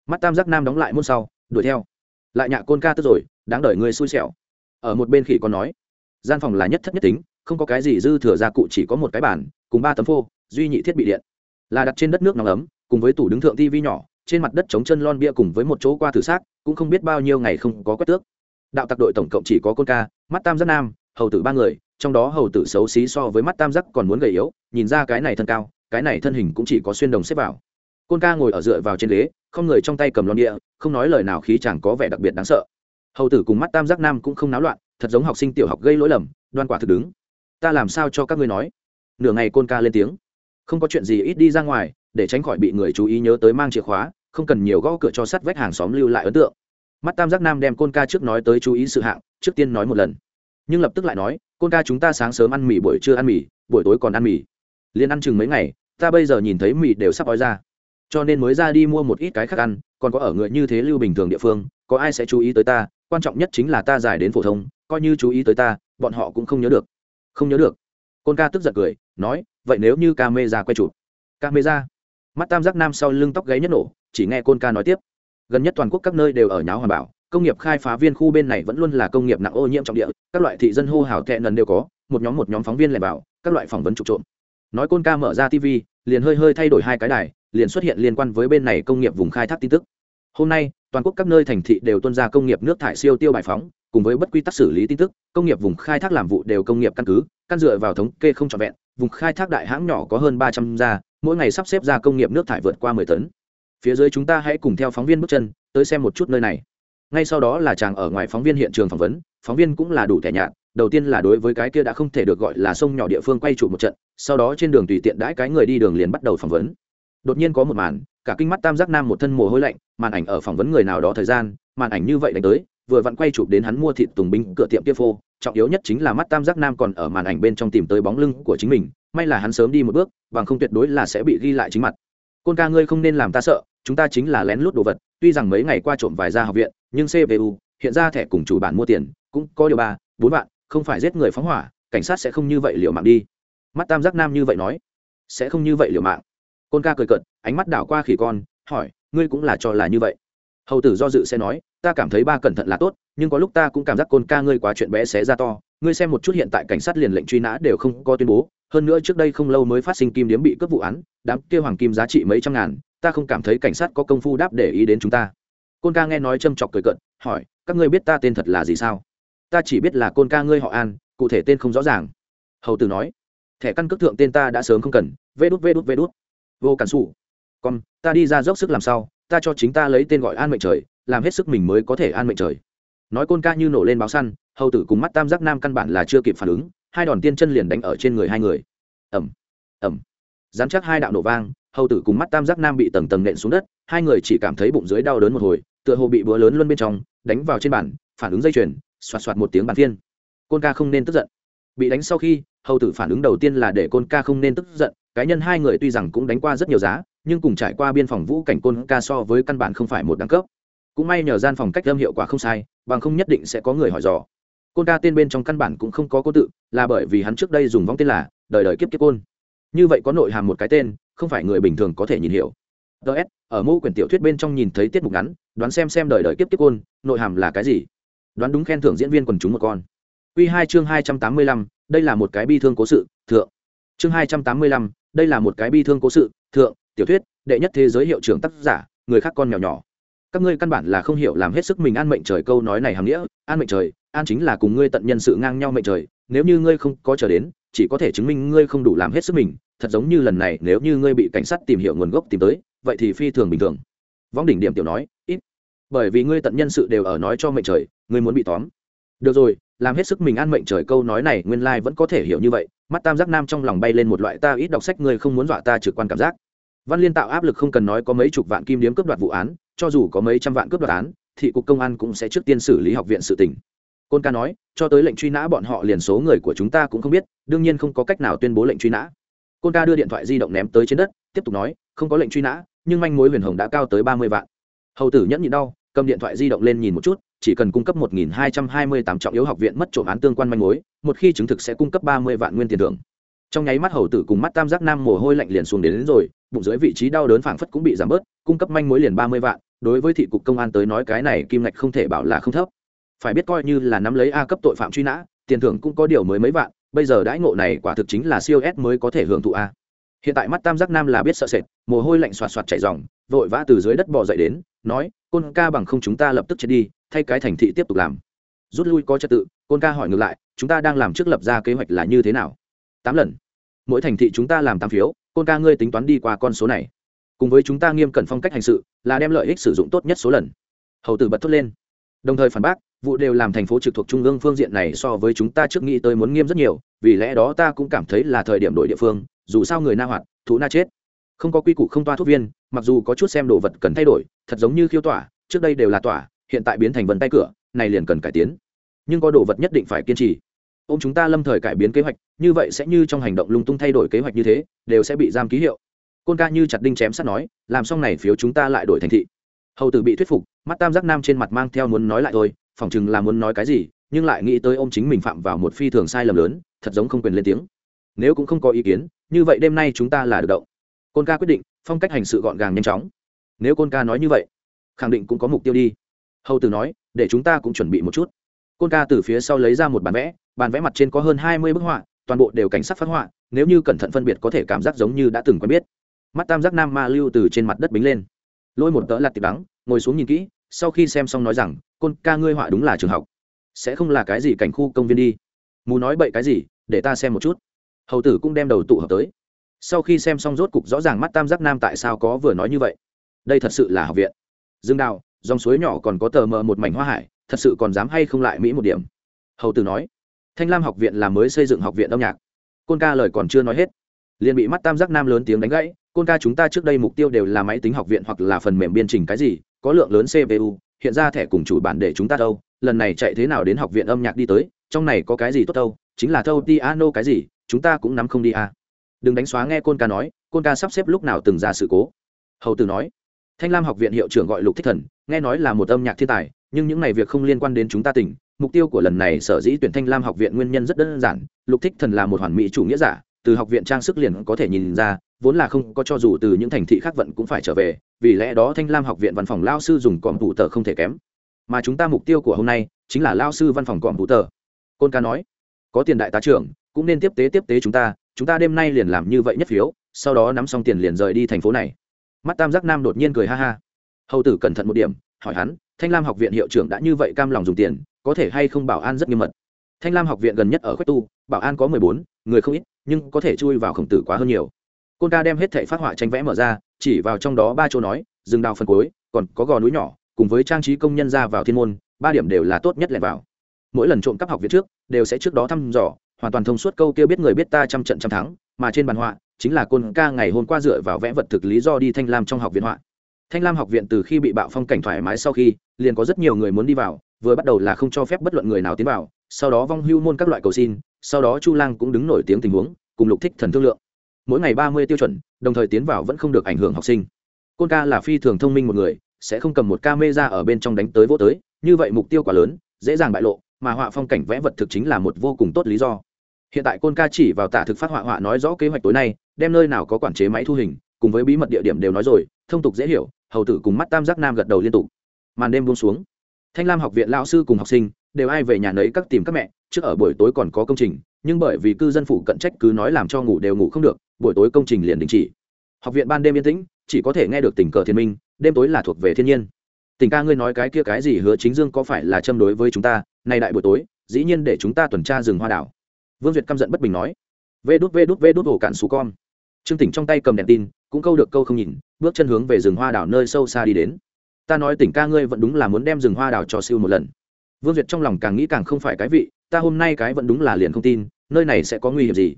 Mắt tam giác nam đóng lại môn sau, đuổi theo. Lại nhạ côn ca tức rồi, đáng đợi người xui xẻo. Ở một bên khỉ còn nói, gian phòng là nhất thất nhất tính, không có cái gì dư thừa gia cụ, chỉ có một cái bàn, cùng ba tấm phô, duy nhị thiết bị điện. Là đặt trên đất nước nóng ấm, cùng với tủ đứng thượng tv nhỏ, trên mặt đất chống chân lon bia cùng với một chỗ qua thử xác, cũng không biết bao nhiêu ngày không có quét tước. Đạo tặc đội tổng cộng chỉ có côn ca, mắt tam giác nam, hầu tử ba người trong đó hầu tử xấu xí so với mắt tam giác còn muốn gầy yếu, nhìn ra cái này thân cao, cái này thân hình cũng chỉ có xuyên đồng xếp vào. Côn ca ngồi ở dựa vào trên ghế, không người trong tay cầm lon địa, không nói lời nào khí chẳng có vẻ đặc biệt đáng sợ. Hầu tử cùng mắt tam giác nam cũng không náo loạn, thật giống học sinh tiểu học gây lỗi lầm, đoan quả thực đứng. Ta làm sao cho các ngươi nói? Nửa ngày côn ca lên tiếng. Không có chuyện gì ít đi ra ngoài, để tránh khỏi bị người chú ý nhớ tới mang chìa khóa, không cần nhiều gõ cửa cho sắt vách hàng xóm lưu lại ấn tượng. Mắt tam giác nam đem côn ca trước nói tới chú ý sự hạng, trước tiên nói một lần. Nhưng lập tức lại nói côn ca chúng ta sáng sớm ăn mì, buổi trưa ăn mì, buổi tối còn ăn mì. Liền ăn chừng mấy ngày, ta bây giờ nhìn thấy mì đều sắp ói ra. Cho nên mới ra đi mua một ít cái khác ăn, còn có ở người như thế lưu bình thường địa phương, có ai sẽ chú ý tới ta? Quan trọng nhất chính là ta giải đến phổ thông, coi như chú ý tới ta, bọn họ cũng không nhớ được. Không nhớ được. Côn ca tức giận cười, nói, vậy nếu như ca mê ra quay chụp? Ca mê ra? Mắt tam giác nam sau lưng tóc gáy nhất nổ, chỉ nghe côn ca nói tiếp. Gần nhất toàn quốc các nơi đều ở nháo hoàn bảo công nghiệp khai phá viên khu bên này vẫn luôn là công nghiệp nặng ô nhiễm trọng địa, các loại thị dân hô hào tệ nần đều có, một nhóm một nhóm phóng viên lẻ bảo, các loại phỏng vấn trục trộm. Nói côn ca mở ra tv liền hơi hơi thay đổi hai cái đài, liền xuất hiện liên quan với bên này công nghiệp vùng khai thác tin tức. Hôm nay, toàn quốc các nơi thành thị đều tuân ra công nghiệp nước thải siêu tiêu bài phóng, cùng với bất quy tắc xử lý tin tức, công nghiệp vùng khai thác làm vụ đều công nghiệp căn cứ, căn dựa vào thống kê không trọn vẹn, vùng khai thác đại hãng nhỏ có hơn ba trăm gia, mỗi ngày sắp xếp ra công nghiệp nước thải vượt qua mười tấn. Phía dưới chúng ta hãy cùng theo phóng viên bước chân, tới xem một chút nơi này ngay sau đó là chàng ở ngoài phóng viên hiện trường phỏng vấn, phóng viên cũng là đủ thẻ nhạt, đầu tiên là đối với cái kia đã không thể được gọi là sông nhỏ địa phương quay trụ một trận, sau đó trên đường tùy tiện đãi cái người đi đường liền bắt đầu phỏng vấn. Đột nhiên có một màn, cả kinh mắt tam giác nam một thân mồ hôi lạnh, màn ảnh ở phỏng vấn người nào đó thời gian, màn ảnh như vậy đánh tới, vừa vặn quay chụp đến hắn mua thịt tùng binh cửa tiệm kia phô, trọng yếu nhất chính là mắt tam giác nam còn ở màn ảnh bên trong tìm tới bóng lưng của chính mình, may là hắn sớm đi một bước, bằng không tuyệt đối là sẽ bị ghi lại chính mặt. Côn ca ngươi không nên làm ta sợ, chúng ta chính là lén lút đồ vật tuy rằng mấy ngày qua trộm vài gia học viện, nhưng cpu hiện ra thẻ cùng chủ bản mua tiền, cũng có điều ba, bốn bạn không phải giết người phóng hỏa, cảnh sát sẽ không như vậy liệu mạng đi. Mắt tam giác nam như vậy nói, sẽ không như vậy liệu mạng. Côn ca cười cợt, ánh mắt đảo qua khỉ con, hỏi, ngươi cũng là cho là như vậy. Hầu tử do dự sẽ nói, ta cảm thấy ba cẩn thận là tốt, nhưng có lúc ta cũng cảm giác côn ca ngươi quá chuyện bé xé ra to, ngươi xem một chút hiện tại cảnh sát liền lệnh truy nã đều không có tuyên bố, hơn nữa trước đây không lâu mới phát sinh kim điếm bị cướp vụ án, đám kêu hoàng kim giá trị mấy trăm ngàn ta không cảm thấy cảnh sát có công phu đáp để ý đến chúng ta. Côn ca nghe nói châm chọc cười cận hỏi, các ngươi biết ta tên thật là gì sao? Ta chỉ biết là côn ca ngươi họ an, cụ thể tên không rõ ràng. Hầu tử nói, thẻ căn cước thượng tên ta đã sớm không cần, vê đút vê đút vê đút. Vô cản xù con, ta đi ra dốc sức làm sao, ta cho chính ta lấy tên gọi an mệnh trời, làm hết sức mình mới có thể an mệnh trời. Nói côn ca như nổ lên báo săn, hầu tử cùng mắt tam giác nam căn bản là chưa kịp phản ứng, hai đòn tiên chân liền đánh ở trên người hai người. Ẩm ẩm dám chắc hai đạo nổ vang hầu tử cùng mắt tam giác nam bị tầng tầng nện xuống đất, hai người chỉ cảm thấy bụng dưới đau đớn một hồi, tựa hồ bị búa lớn luân bên trong, đánh vào trên bàn, phản ứng dây chuyền, xoạt xoạt một tiếng bàn thiên côn ca không nên tức giận. Bị đánh sau khi, hầu tử phản ứng đầu tiên là để côn ca không nên tức giận, cá nhân hai người tuy rằng cũng đánh qua rất nhiều giá, nhưng cùng trải qua biên phòng vũ cảnh côn ca so với căn bản không phải một đẳng cấp. Cũng may nhờ gian phòng cách âm hiệu quả không sai, bằng không nhất định sẽ có người hỏi dò. Côn ca tên bên trong căn bản cũng không có cô tự, là bởi vì hắn trước đây dùng vong tên là, đời đời kiếp kiếp côn như vậy có nội hàm một cái tên, không phải người bình thường có thể nhìn hiểu. Ts ở mẫu quyển tiểu thuyết bên trong nhìn thấy tiết mục ngắn, đoán xem xem đời đời kiếp kiếp côn, nội hàm là cái gì? Đoán đúng khen thưởng diễn viên quần chúng một con. Q hai chương hai trăm tám mươi lăm, đây là một cái bi thương cố sự, thượng. Chương hai trăm tám mươi lăm, đây là một cái bi thương cố sự, thượng. Tiểu thuyết, đệ nhất thế giới hiệu trưởng tác giả, người khác con nhỏ nhỏ. Các ngươi căn bản là không hiểu làm hết sức mình an mệnh trời câu nói này hàm nghĩa, an mệnh trời, an chính là cùng ngươi tận nhân sự ngang nhau mệnh trời, nếu như ngươi không có chờ đến chỉ có thể chứng minh ngươi không đủ làm hết sức mình, thật giống như lần này nếu như ngươi bị cảnh sát tìm hiểu nguồn gốc tìm tới, vậy thì phi thường bình thường. Võng đỉnh điểm tiểu nói, ít, bởi vì ngươi tận nhân sự đều ở nói cho mệnh trời, ngươi muốn bị tóm. Được rồi, làm hết sức mình an mệnh trời câu nói này nguyên lai vẫn có thể hiểu như vậy, mắt tam giác nam trong lòng bay lên một loại ta ít đọc sách ngươi không muốn dọa ta trực quan cảm giác. Văn liên tạo áp lực không cần nói có mấy chục vạn kim điếm cướp đoạt vụ án, cho dù có mấy trăm vạn cướp đoạt án, thì cục công an cũng sẽ trước tiên xử lý học viện sự tỉnh côn ca nói cho tới lệnh truy nã bọn họ liền số người của chúng ta cũng không biết đương nhiên không có cách nào tuyên bố lệnh truy nã. Côn ca đưa điện thoại di động ném tới trên đất tiếp tục nói không có lệnh truy nã nhưng manh mối huyền hồng đã cao tới ba mươi vạn. Hầu tử nhẫn nhịn đau cầm điện thoại di động lên nhìn một chút chỉ cần cung cấp một nghìn hai trăm hai mươi tám trọng yếu học viện mất trộm án tương quan manh mối một khi chứng thực sẽ cung cấp ba mươi vạn nguyên tiền thưởng. Trong nháy mắt hầu tử cùng mắt tam giác nam mồ hôi lạnh liền xuống đến, đến rồi bụng dưới vị trí đau đớn phảng phất cũng bị giảm bớt cung cấp manh mối liền ba mươi vạn đối với thị cục công an tới nói cái này kim ngạch không thể bảo là không thấp phải biết coi như là nắm lấy a cấp tội phạm truy nã, tiền thưởng cũng có điều mới mấy vạn, bây giờ đãi ngộ này quả thực chính là siêu s mới có thể hưởng thụ a. Hiện tại mắt tam giác nam là biết sợ sệt, mồ hôi lạnh xoạt xoạt chảy dòng vội vã từ dưới đất bò dậy đến, nói, côn ca bằng không chúng ta lập tức chết đi, thay cái thành thị tiếp tục làm. Rút lui có trật tự, côn ca hỏi ngược lại, chúng ta đang làm trước lập ra kế hoạch là như thế nào? Tám lần. Mỗi thành thị chúng ta làm tám phiếu, côn ca ngươi tính toán đi qua con số này. Cùng với chúng ta nghiêm cẩn phong cách hành sự, là đem lợi ích sử dụng tốt nhất số lần. Hầu tử bật thốt lên. Đồng thời phản bác vụ đều làm thành phố trực thuộc trung ương phương diện này so với chúng ta trước nghĩ tới muốn nghiêm rất nhiều, vì lẽ đó ta cũng cảm thấy là thời điểm đổi địa phương, dù sao người na hoạt, thú na chết. Không có quy củ không toa thuốc viên, mặc dù có chút xem đồ vật cần thay đổi, thật giống như khiêu tỏa, trước đây đều là tỏa, hiện tại biến thành vân tay cửa, này liền cần cải tiến. Nhưng có đồ vật nhất định phải kiên trì. Ô m chúng ta lâm thời cải biến kế hoạch, như vậy sẽ như trong hành động lung tung thay đổi kế hoạch như thế, đều sẽ bị giam ký hiệu. Côn ca như chặt đinh chém sắt nói, làm xong này phiếu chúng ta lại đổi thành thị. Hầu tử bị thuyết phục, mắt tam giác nam trên mặt mang theo muốn nói lại thôi phỏng chừng là muốn nói cái gì, nhưng lại nghĩ tới ô m chính mình phạm vào một phi thường sai lầm lớn, thật giống không quyền lên tiếng. Nếu cũng không có ý kiến, như vậy đêm nay chúng ta là được động. Côn ca quyết định, phong cách hành sự gọn gàng nhanh chóng. Nếu côn ca nói như vậy, khẳng định cũng có mục tiêu đi. Hầu tử nói, để chúng ta cũng chuẩn bị một chút. Côn ca từ phía sau lấy ra một bản vẽ bản vẽ mặt trên có hơn hai mươi bức họa, toàn bộ đều cảnh sắc phát họa, nếu như cẩn thận phân biệt có thể cảm giác giống như đã từng quen biết. Mắt tam giác nam ma lưu từ trên mặt đất bính lên. Lôi một tớ lạt tiệc đắng, ngồi xuống nhìn kỹ, sau khi xem xong nói rằng côn ca ngươi họa đúng là trường học. Sẽ không là cái gì cảnh khu công viên đi. Mù nói bậy cái gì, để ta xem một chút. Hầu tử cũng đem đầu tụ hợp tới. Sau khi xem xong rốt cục rõ ràng mắt tam giác nam tại sao có vừa nói như vậy. Đây thật sự là học viện. Dương đào, dòng suối nhỏ còn có tờ mờ một mảnh hoa hải, thật sự còn dám hay không lại mỹ một điểm? Hầu tử nói, thanh lam học viện là mới xây dựng học viện âm nhạc. Côn ca lời còn chưa nói hết, liền bị mắt tam giác nam lớn tiếng đánh gãy. Côn ca chúng ta trước đây mục tiêu đều là máy tính học viện hoặc là phần mềm biên trình cái gì, có lượng lớn cpu hiện ra thẻ cùng chủ bản để chúng ta đâu lần này chạy thế nào đến học viện âm nhạc đi tới, trong này có cái gì tốt đâu chính là thâu piano cái gì, chúng ta cũng nắm không đi à. đừng đánh xóa nghe côn ca nói, côn ca sắp xếp lúc nào từng ra sự cố hầu tử nói, thanh lam học viện hiệu trưởng gọi lục thích thần, nghe nói là một âm nhạc thiên tài, nhưng những này việc không liên quan đến chúng ta tỉnh, mục tiêu của lần này sở dĩ tuyển thanh lam học viện nguyên nhân rất đơn giản, lục thích thần là một hoàn mỹ chủ nghĩa giả từ học viện trang sức liền có thể nhìn ra, vốn là không có cho dù từ những thành thị khác vận cũng phải trở về, vì lẽ đó thanh lam học viện văn phòng lao sư dùng còm thủ tờ không thể kém. Mà chúng ta mục tiêu của hôm nay chính là lao sư văn phòng còm thủ tờ côn ca nói, có tiền đại tá trưởng, cũng nên tiếp tế tiếp tế chúng ta chúng ta đêm nay liền làm như vậy nhất phiếu, sau đó nắm xong tiền liền rời đi thành phố này. Mắt tam giác nam đột nhiên cười ha ha. Hầu tử cẩn thận một điểm, hỏi hắn, thanh lam học viện hiệu trưởng đã như vậy cam lòng dùng tiền, có thể hay không bảo an rất nghiêm mật? Thanh lam học viện gần nhất ở khuất tu, bảo an có mười bốn, người không ít nhưng có thể chui vào khổng tử quá hơn nhiều. Côn ca đem hết thệ phát họa tranh vẽ mở ra, chỉ vào trong đó ba chỗ nói, rừng đào phân cuối, còn có gò núi nhỏ, cùng với trang trí công nhân ra vào thiên môn, ba điểm đều là tốt nhất lẻn vào. Mỗi lần trộm cắp học viện trước, đều sẽ trước đó thăm dò, hoàn toàn thông suốt câu kia biết người biết ta trăm trận trăm thắng, mà trên bàn họa, chính là côn ca ngày hôm qua dựa vào vẽ vật thực lý do đi thanh lam trong học viện họa. Thanh lam học viện từ khi bị bạo phong cảnh thoải mái sau khi, liền có rất nhiều người muốn đi vào, vừa bắt đầu là không cho phép bất luận người nào tiến vào, sau đó vong hưu môn các loại cầu xin, sau đó chu lang cũng đứng nổi tiếng tình huống cùng lục thích thần thương lượng. Mỗi ngày ba mươi tiêu chuẩn, đồng thời tiến vào vẫn không được ảnh hưởng học sinh. Côn ca là phi thường thông minh một người, sẽ không cầm một ca mê ra ở bên trong đánh tới vô tới, như vậy mục tiêu quá lớn, dễ dàng bại lộ, mà họa phong cảnh vẽ vật thực chính là một vô cùng tốt lý do. Hiện tại côn ca chỉ vào tả thực phát họa họa nói rõ kế hoạch tối nay, đem nơi nào có quản chế máy thu hình, cùng với bí mật địa điểm đều nói rồi, thông tục dễ hiểu, hầu tử cùng mắt tam giác nam gật đầu liên tục. Màn đêm buông xuống, thanh lam học viện lão sư cùng học sinh, đều ai về nhà nấy các tìm các mẹ, trước ở buổi tối còn có công trình nhưng bởi vì cư dân phủ cận trách cứ nói làm cho ngủ đều ngủ không được, buổi tối công trình liền đình chỉ. Học viện ban đêm yên tĩnh, chỉ có thể nghe được tình cờ thiên minh, đêm tối là thuộc về thiên nhiên. Tình ca ngươi nói cái kia cái gì hứa chính dương có phải là châm đối với chúng ta, nay đại buổi tối, dĩ nhiên để chúng ta tuần tra rừng hoa đảo. Vương duyệt căm giận bất bình nói. Vê đút vê đút vê đút ổ cạn xú con. Trương tỉnh trong tay cầm đèn tin, cũng câu được câu không nhìn, bước chân hướng về rừng hoa đảo nơi sâu xa đi đến. Ta nói tỉnh ca ngươi vẫn đúng là muốn đem rừng hoa đảo cho siêu một lần vương duyệt trong lòng càng nghĩ càng không phải cái vị, ta hôm nay cái vẫn đúng là liền không tin, nơi này sẽ có nguy hiểm gì.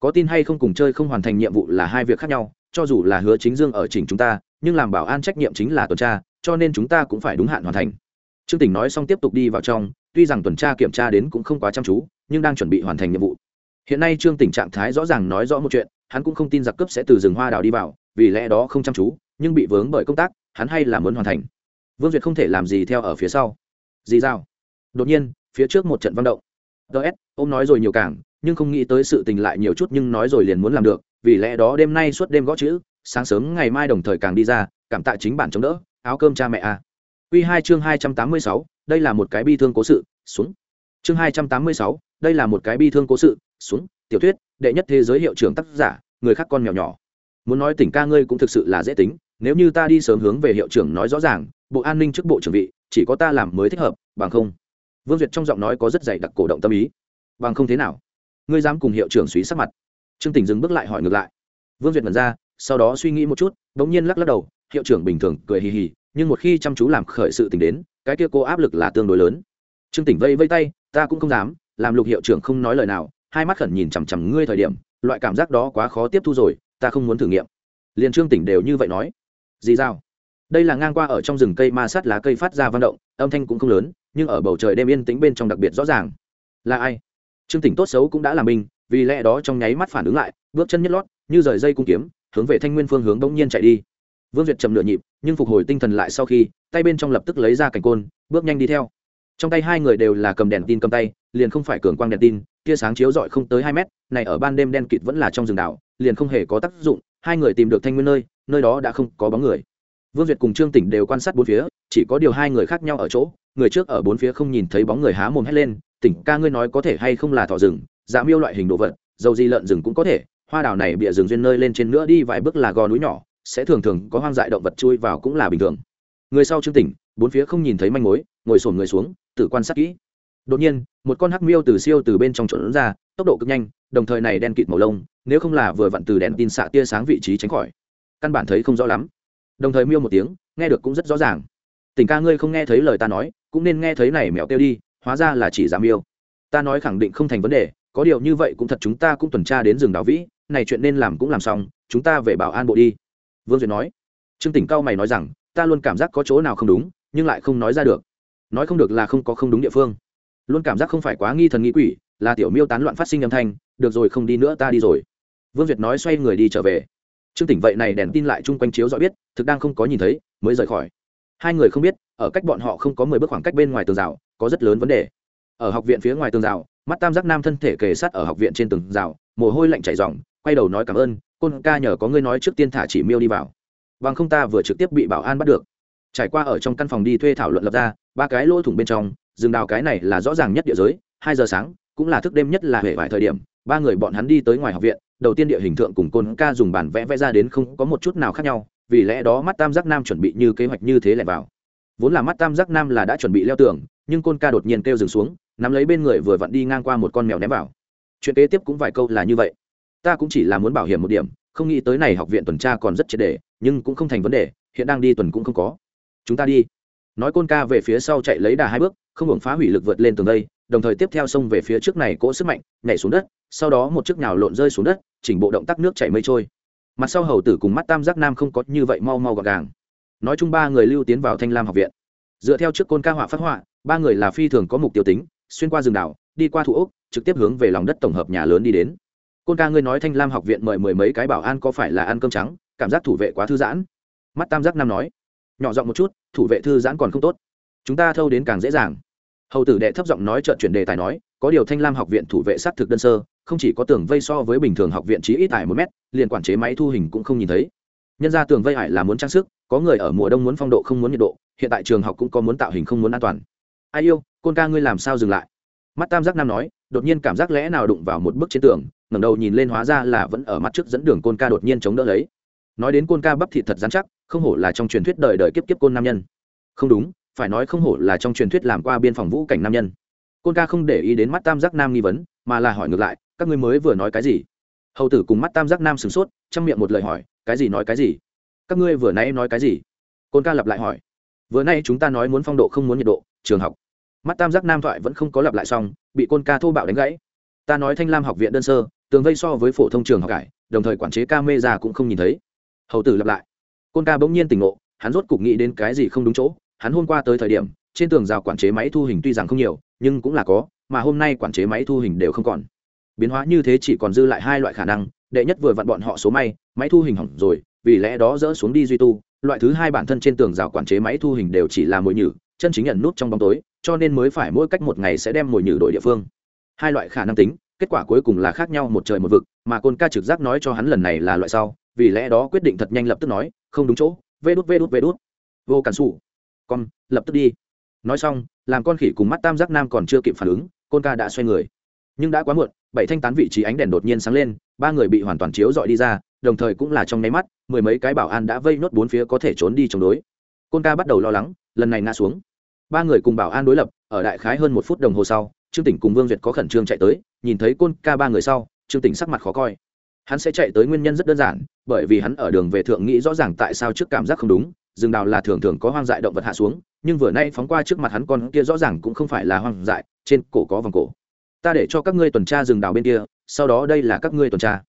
Có tin hay không cùng chơi không hoàn thành nhiệm vụ là hai việc khác nhau, cho dù là hứa chính dương ở chỉnh chúng ta, nhưng làm bảo an trách nhiệm chính là tuần tra, cho nên chúng ta cũng phải đúng hạn hoàn thành. Trương tỉnh nói xong tiếp tục đi vào trong, tuy rằng tuần tra kiểm tra đến cũng không quá chăm chú, nhưng đang chuẩn bị hoàn thành nhiệm vụ. Hiện nay trương tỉnh trạng thái rõ ràng nói rõ một chuyện, hắn cũng không tin giặc cướp sẽ từ rừng hoa đào đi vào, vì lẽ đó không chăm chú, nhưng bị vướng bởi công tác, hắn hay là muốn hoàn thành. Vương duyệt không thể làm gì theo ở phía sau. Dì dao đột nhiên phía trước một trận văn động ts ông nói rồi nhiều càng nhưng không nghĩ tới sự tình lại nhiều chút nhưng nói rồi liền muốn làm được vì lẽ đó đêm nay suốt đêm gõ chữ sáng sớm ngày mai đồng thời càng đi ra cảm tạ chính bản chống đỡ áo cơm cha mẹ a à. Quy hai chương 286, đây là một cái bi thương cố sự, xuống. Chương 286, đây là một cái bi thương cố sự, xuống. Tiểu thuyết, đệ nhất thế giới hiệu trưởng tác giả, người khác con mèo nhỏ. Muốn nói tỉnh ca ngươi cũng thực sự là dễ tính, nếu như ta đi sớm hướng về hiệu trưởng nói rõ ràng, bộ an ninh trước bộ trưởng vị, chỉ có ta làm mới thích hợp, bằng không. Vương Duyệt trong giọng nói có rất dày đặc cổ động tâm ý. Bằng không thế nào? Ngươi dám cùng hiệu trưởng suý sắc mặt? Trương Tỉnh dừng bước lại hỏi ngược lại. Vương Duyệt mật ra, sau đó suy nghĩ một chút, bỗng nhiên lắc lắc đầu, hiệu trưởng bình thường cười hì hì, nhưng một khi chăm chú làm khởi sự tình đến cái kia cô áp lực là tương đối lớn trương tỉnh vây vây tay ta cũng không dám làm lục hiệu trưởng không nói lời nào hai mắt khẩn nhìn chằm chằm ngươi thời điểm loại cảm giác đó quá khó tiếp thu rồi ta không muốn thử nghiệm liền trương tỉnh đều như vậy nói gì sao đây là ngang qua ở trong rừng cây ma sát lá cây phát ra văn động âm thanh cũng không lớn nhưng ở bầu trời đêm yên tĩnh bên trong đặc biệt rõ ràng. Là ai? Trương tỉnh tốt xấu cũng đã làm mình vì lẽ đó trong nháy mắt phản ứng lại, bước chân nhất lót, như rời dây cung kiếm, hướng về thanh nguyên phương hướng bỗng nhiên chạy đi. Vương duyệt trầm nửa nhịp, nhưng phục hồi tinh thần lại sau khi, tay bên trong lập tức lấy ra cảnh côn, bước nhanh đi theo. Trong tay hai người đều là cầm đèn tin cầm tay, liền không phải cường quang đèn tin, tia sáng chiếu rọi không tới hai mét, này ở ban đêm đen kịt vẫn là trong rừng đảo, liền không hề có tác dụng, hai người tìm được thanh nguyên nơi nơi đó đã không có bóng người. Vương duyệt cùng trương tỉnh đều quan sát bốn phía, chỉ có điều hai người khác nhau ở chỗ người trước ở bốn phía không nhìn thấy bóng người há mồm hét lên, tỉnh ca ngươi nói có thể hay không là thỏ rừng dạ miêu loại hình đồ vật, dầu di lợn rừng cũng có thể, hoa đào này bịa rừng duyên nơi lên trên nữa đi vài bước là gò núi nhỏ, sẽ thường thường có hoang dại động vật chui vào cũng là bình thường. Người sau chương tỉnh, bốn phía không nhìn thấy manh mối, ngồi sổn người xuống, tự quan sát kỹ. Đột nhiên, một con hắc miêu từ siêu từ bên trong trộn ra, tốc độ cực nhanh, đồng thời này đen kịt màu lông, nếu không là vừa vặn từ đèn tin xạ tia sáng vị trí tránh khỏi, căn bản thấy không rõ lắm. Đồng thời miêu một tiếng, nghe được cũng rất rõ ràng tình ca ngươi không nghe thấy lời ta nói, cũng nên nghe thấy này mèo kêu đi, hóa ra là chỉ giảm miêu ta nói khẳng định không thành vấn đề, có điều như vậy cũng thật chúng ta cũng tuần tra đến rừng đào vĩ, này chuyện nên làm cũng làm xong, chúng ta về bảo an bộ đi. Vương duyệt nói. Trương tỉnh cao mày nói rằng, ta luôn cảm giác có chỗ nào không đúng, nhưng lại không nói ra được. Nói không được là không có không đúng địa phương. Luôn cảm giác không phải quá nghi thần nghi quỷ, là tiểu miêu tán loạn phát sinh âm thanh, được rồi không đi nữa ta đi rồi. Vương duyệt nói xoay người đi trở về. Trương tỉnh vậy này đèn tin lại chung quanh chiếu rõ biết, thực đang không có nhìn thấy, mới rời khỏi hai người không biết, ở cách bọn họ không có mười bước khoảng cách bên ngoài tường rào, có rất lớn vấn đề. Ở học viện phía ngoài tường rào, mắt tam giác nam thân thể kề sát ở học viện trên tường rào, mồ hôi lạnh chảy ròng, quay đầu nói cảm ơn, côn ca nhờ có ngươi nói trước tiên thả chỉ miêu đi vào. Bằng không ta vừa trực tiếp bị bảo an bắt được. Trải qua ở trong căn phòng đi thuê thảo luận lập ra, ba cái lỗ thủng bên trong, rừng đào cái này là rõ ràng nhất địa giới, hai giờ sáng, cũng là thức đêm nhất là hệ vài thời điểm, ba người bọn hắn đi tới ngoài học viện, đầu tiên địa hình thượng cùng côn ca dùng bản vẽ vẽ ra đến không có một chút nào khác nhau vì lẽ đó mắt tam giác nam chuẩn bị như kế hoạch như thế lại vào. Vốn là mắt tam giác nam là đã chuẩn bị leo tường, nhưng côn ca đột nhiên kêu dừng xuống, nắm lấy bên người vừa vặn đi ngang qua một con mèo ném vào. Chuyện kế tiếp cũng vài câu là như vậy. Ta cũng chỉ là muốn bảo hiểm một điểm, không nghĩ tới này học viện tuần tra còn rất triệt đề nhưng cũng không thành vấn đề, hiện đang đi tuần cũng không có. Chúng ta đi. Nói côn ca về phía sau chạy lấy đà hai bước, không hưởng phá hủy lực vượt lên tường đây, đồng thời tiếp theo xông về phía trước này cỗ sức mạnh, nhảy xuống đất, sau đó một chiếc nhào lộn rơi xuống đất, chỉnh bộ động tác nước chảy mây trôi mặt sau hầu tử cùng mắt tam giác nam không có như vậy mau mau gọn gàng. Nói chung ba người lưu tiến vào thanh lam học viện. Dựa theo trước côn ca họa phát họa, ba người là phi thường có mục tiêu tính, xuyên qua rừng đảo, đi qua thủ ốc, trực tiếp hướng về lòng đất tổng hợp nhà lớn đi đến. Côn ca ngươi nói thanh lam học viện mời mười mấy cái bảo an có phải là ăn cơm trắng, cảm giác thủ vệ quá thư giãn? Mắt tam giác nam nói. Nhỏ giọng một chút, thủ vệ thư giãn còn không tốt. Chúng ta thâu đến càng dễ dàng. Hầu tử đệ thấp giọng nói trợn chuyển đề tài nói, có điều thanh lam học viện thủ vệ sát thực đơn sơ không chỉ có tường vây so với bình thường học viện trí ít ải một mét, liền quản chế máy thu hình cũng không nhìn thấy. Nhân ra tường vây ải là muốn trang sức, có người ở mùa đông muốn phong độ không muốn nhiệt độ, hiện tại trường học cũng có muốn tạo hình không muốn an toàn. Ai yêu, côn ca ngươi làm sao dừng lại? Mắt tam giác nam nói, đột nhiên cảm giác lẽ nào đụng vào một bức trên tường, ngẩng đầu nhìn lên hóa ra là vẫn ở mắt trước dẫn đường côn ca đột nhiên chống đỡ lấy. Nói đến côn ca bắp thịt thật dán chắc, không hổ là trong truyền thuyết đời đời kiếp kiếp côn nam nhân. Không đúng, phải nói không hổ là trong truyền thuyết làm qua biên phòng vũ cảnh nam nhân. Côn ca không để ý đến mắt tam giác nam nghi vấn, mà là hỏi ngược lại các ngươi mới vừa nói cái gì? Hầu tử cùng mắt tam giác nam sửng sốt, trong miệng một lời hỏi, cái gì nói cái gì? Các ngươi vừa nãy nói cái gì? Côn ca lặp lại hỏi. Vừa nay chúng ta nói muốn phong độ không muốn nhiệt độ, trường học. Mắt tam giác nam thoại vẫn không có lặp lại xong, bị côn ca thô bạo đánh gãy. Ta nói thanh lam học viện đơn sơ, tường vây so với phổ thông trường học cải, đồng thời quản chế ca mê ra cũng không nhìn thấy. Hầu tử lặp lại. Côn ca bỗng nhiên tỉnh ngộ, hắn rốt cục nghĩ đến cái gì không đúng chỗ, hắn hôm qua tới thời điểm, trên tường rào quản chế máy thu hình tuy rằng không nhiều, nhưng cũng là có, mà hôm nay quản chế máy thu hình đều không còn biến hóa như thế chỉ còn dư lại hai loại khả năng, đệ nhất vừa vặn bọn họ số may, máy thu hình hỏng rồi, vì lẽ đó dỡ xuống đi duy tu, loại thứ hai bản thân trên tường rào quản chế máy thu hình đều chỉ là mồi nhử, chân chính nhận nút trong bóng tối, cho nên mới phải mỗi cách một ngày sẽ đem mồi nhử đổi địa phương. Hai loại khả năng tính, kết quả cuối cùng là khác nhau một trời một vực, mà côn ca trực giác nói cho hắn lần này là loại sau, vì lẽ đó quyết định thật nhanh lập tức nói, không đúng chỗ, vê đút vê đút vê đút. Vô cản xù con, lập tức đi. Nói xong, làm con khỉ cùng mắt tam giác nam còn chưa kịp phản ứng, côn ca đã xoay người. Nhưng đã quá muộn bảy thanh tán vị trí ánh đèn đột nhiên sáng lên, ba người bị hoàn toàn chiếu dọi đi ra, đồng thời cũng là trong nháy mắt, mười mấy cái bảo an đã vây nốt bốn phía có thể trốn đi chống đối. Côn ca bắt đầu lo lắng, lần này ngã xuống. Ba người cùng bảo an đối lập, ở đại khái hơn một phút đồng hồ sau, trương tỉnh cùng vương duyệt có khẩn trương chạy tới, nhìn thấy côn ca ba người sau, trương tỉnh sắc mặt khó coi. Hắn sẽ chạy tới nguyên nhân rất đơn giản, bởi vì hắn ở đường về thượng nghĩ rõ ràng tại sao trước cảm giác không đúng, rừng đào là thường thường có hoang dại động vật hạ xuống, nhưng vừa nay phóng qua trước mặt hắn con kia rõ ràng cũng không phải là hoang dại, trên cổ có vòng cổ ta để cho các ngươi tuần tra rừng đào bên kia, sau đó đây là các ngươi tuần tra.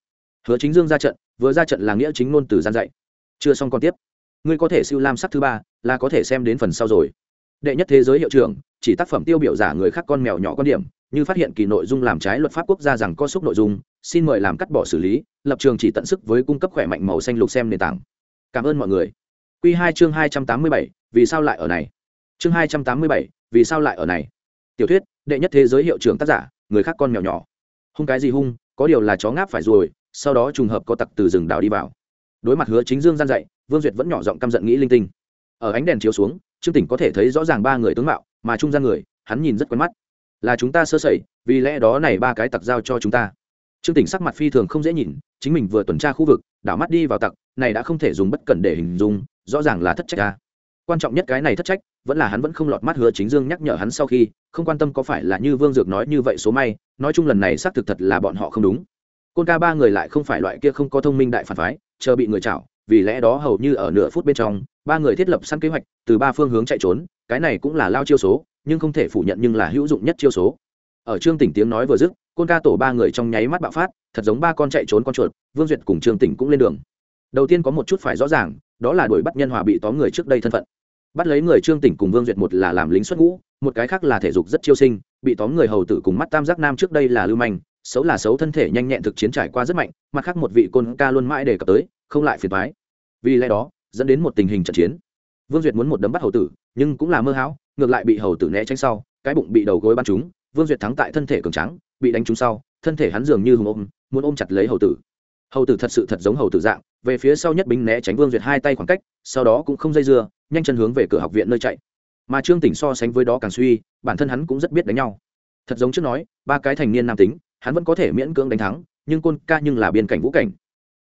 Hứa chính dương ra trận, vừa ra trận là nghĩa chính ngôn từ gian dạy. Chưa xong còn tiếp. Ngươi có thể siêu lam sắc thứ ba, là có thể xem đến phần sau rồi. Đệ nhất thế giới hiệu trưởng, chỉ tác phẩm tiêu biểu giả người khác con mèo nhỏ quan điểm, như phát hiện kỳ nội dung làm trái luật pháp quốc gia rằng có xúc nội dung, xin mời làm cắt bỏ xử lý, lập trường chỉ tận sức với cung cấp khỏe mạnh màu xanh lục xem nền tảng. Cảm ơn mọi người. Q hai chương hai trăm tám mươi bảy, vì sao lại ở này? Chương hai trăm tám mươi bảy, vì sao lại ở này? Tiểu thuyết, đệ nhất thế giới hiệu trưởng tác giả người khác con mèo nhỏ. Hung cái gì hung, có điều là chó ngáp phải rồi, sau đó trùng hợp có tặc từ rừng đào đi vào. Đối mặt hứa chính dương gian dạy, vương duyệt vẫn nhỏ giọng căm giận nghĩ linh tinh. Ở ánh đèn chiếu xuống, trương tỉnh có thể thấy rõ ràng ba người tướng mạo, mà trung gian người, hắn nhìn rất quen mắt. Là chúng ta sơ sẩy, vì lẽ đó này ba cái tặc giao cho chúng ta. Trương tỉnh sắc mặt phi thường không dễ nhìn, chính mình vừa tuần tra khu vực, đảo mắt đi vào tặc, này đã không thể dùng bất cẩn để hình dung, rõ ràng là thất trách ta quan trọng nhất cái này thất trách, vẫn là hắn vẫn không lọt mắt hứa chính dương nhắc nhở hắn sau khi, không quan tâm có phải là như vương dược nói như vậy số may, nói chung lần này xác thực thật là bọn họ không đúng. Côn ca ba người lại không phải loại kia không có thông minh đại phản phái, chờ bị người chảo, vì lẽ đó hầu như ở nửa phút bên trong, ba người thiết lập sẵn kế hoạch, từ ba phương hướng chạy trốn, cái này cũng là lao chiêu số, nhưng không thể phủ nhận nhưng là hữu dụng nhất chiêu số. Ở trương tỉnh tiếng nói vừa dứt, côn ca tổ ba người trong nháy mắt bạo phát, thật giống ba con chạy trốn con chuột, vương duyệt cùng trương tỉnh cũng lên đường. Đầu tiên có một chút phải rõ ràng, đó là đuổi bắt nhân hòa bị tóm người trước đây thân phận bắt lấy người trương tỉnh cùng vương duyệt một là làm lính xuất ngũ, một cái khác là thể dục rất chiêu sinh, bị tóm người hầu tử cùng mắt tam giác nam trước đây là lưu manh, xấu là xấu thân thể nhanh nhẹn thực chiến trải qua rất mạnh, mặt khác một vị côn ca luôn mãi đề cập tới, không lại phiền thoái vì lẽ đó, dẫn đến một tình hình trận chiến. Vương duyệt muốn một đấm bắt hầu tử, nhưng cũng là mơ hão, ngược lại bị hầu tử né tránh sau, cái bụng bị đầu gối bắn trúng, vương duyệt thắng tại thân thể cường trắng bị đánh trúng sau, thân thể hắn dường như hùng ôm, muốn ôm chặt lấy hầu tử. Hầu tử thật sự thật giống hầu tử dạng về phía sau nhất binh né tránh vương duyệt hai tay khoảng cách, sau đó cũng không dây dưa, nhanh chân hướng về cửa học viện nơi chạy. Mà trương tỉnh so sánh với đó càng suy, bản thân hắn cũng rất biết đánh nhau. Thật giống trước nói, ba cái thành niên nam tính, hắn vẫn có thể miễn cưỡng đánh thắng, nhưng côn ca nhưng là biên cảnh vũ cảnh.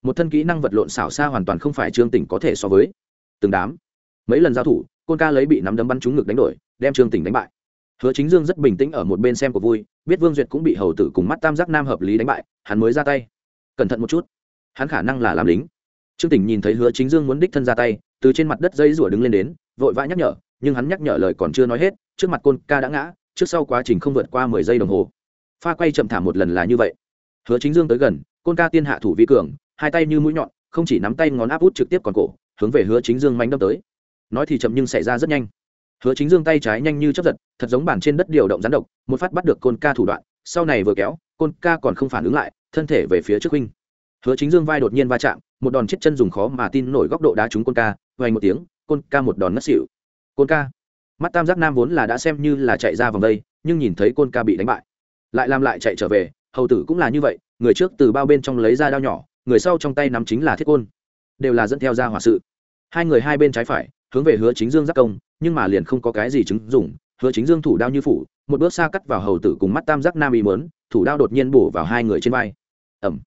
Một thân kỹ năng vật lộn xảo xa hoàn toàn không phải trương tỉnh có thể so với. Từng đám, mấy lần giao thủ, côn ca lấy bị nắm đấm bắn trúng ngực đánh đổi, đem trương tỉnh đánh bại. Hứa chính dương rất bình tĩnh ở một bên xem của vui, biết vương duyệt cũng bị hầu tử cùng mắt tam giác nam hợp lý đánh bại, hắn mới ra tay. Cẩn thận một chút, hắn khả năng là làm lính trương tỉnh nhìn thấy hứa chính dương muốn đích thân ra tay, từ trên mặt đất dây rủa đứng lên đến, vội vã nhắc nhở, nhưng hắn nhắc nhở lời còn chưa nói hết, trước mặt côn ca đã ngã, trước sau quá trình không vượt qua mười giây đồng hồ. Pha quay chậm thả một lần là như vậy. Hứa chính dương tới gần, côn ca tiên hạ thủ vi cường, hai tay như mũi nhọn, không chỉ nắm tay ngón áp út trực tiếp còn cổ, hướng về hứa chính dương mánh đâm tới. Nói thì chậm nhưng xảy ra rất nhanh. Hứa chính dương tay trái nhanh như chấp giật, thật giống bản trên đất điều động rắn độc, một phát bắt được côn ca thủ đoạn, sau này vừa kéo, côn ca còn không phản ứng lại, thân thể về phía trước huynh. Hứa chính dương vai đột nhiên va chạm một đòn chết chân dùng khó mà tin nổi góc độ đá trúng côn ca vay một tiếng, côn ca một đòn ngất xỉu. Côn ca. Mắt tam giác nam vốn là đã xem như là chạy ra vòng đây, nhưng nhìn thấy côn ca bị đánh bại, lại làm lại chạy trở về, hầu tử cũng là như vậy, người trước từ bao bên trong lấy ra đao nhỏ, người sau trong tay nắm chính là thiết côn. Đều là dẫn theo ra hỏa sự. Hai người hai bên trái phải, hướng về hứa chính dương giác công, nhưng mà liền không có cái gì chứng dùng hứa chính dương thủ đao như phủ, một bước xa cắt vào hầu tử cùng mắt tam giác nam bị mớn thủ đao đột nhiên bổ vào hai người trên vai. Ẩm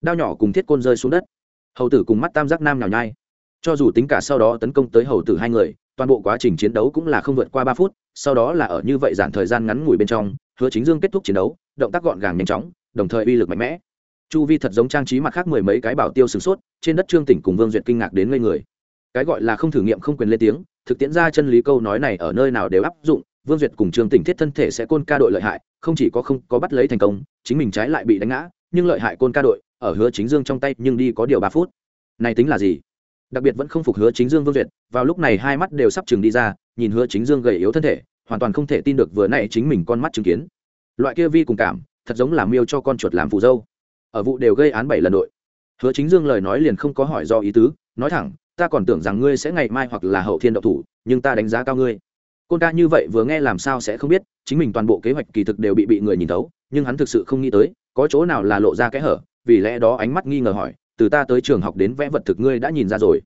đao nhỏ cùng thiết côn rơi xuống đất hầu tử cùng mắt tam giác nam nhào nhai. Cho dù tính cả sau đó tấn công tới hầu tử hai người, toàn bộ quá trình chiến đấu cũng là không vượt qua ba phút, sau đó là ở như vậy giản thời gian ngắn ngủi bên trong, hứa chính dương kết thúc chiến đấu, động tác gọn gàng nhanh chóng, đồng thời uy lực mạnh mẽ. Chu vi thật giống trang trí mặt khác mười mấy cái bảo tiêu sửng sốt, trên đất trương tỉnh cùng vương duyệt kinh ngạc đến ngây người. Cái gọi là không thử nghiệm không quyền lên tiếng, thực tiễn ra chân lý câu nói này ở nơi nào đều áp dụng, vương duyệt cùng trương tỉnh thiết thân thể sẽ côn ca đội lợi hại, không chỉ có không có bắt lấy thành công, chính mình trái lại bị đánh ngã, nhưng lợi hại côn ca đội ở hứa chính dương trong tay, nhưng đi có điều ba phút. Này tính là gì? Đặc biệt vẫn không phục hứa chính dương vương duyệt, vào lúc này hai mắt đều sắp chừng đi ra, nhìn hứa chính dương gầy yếu thân thể, hoàn toàn không thể tin được vừa nãy chính mình con mắt chứng kiến. Loại kia vi cùng cảm, thật giống làm miêu cho con chuột làm phù dâu. Ở vụ đều gây án bảy lần đội. Hứa chính dương lời nói liền không có hỏi do ý tứ, nói thẳng, ta còn tưởng rằng ngươi sẽ ngày mai hoặc là hậu thiên độc thủ, nhưng ta đánh giá cao ngươi. Côn ca như vậy vừa nghe làm sao sẽ không biết, chính mình toàn bộ kế hoạch kỳ thực đều bị bị người nhìn thấu, nhưng hắn thực sự không nghĩ tới, có chỗ nào là lộ ra kẽ hở vì lẽ đó ánh mắt nghi ngờ hỏi, từ ta tới trường học đến vẽ vật thực ngươi đã nhìn ra rồi.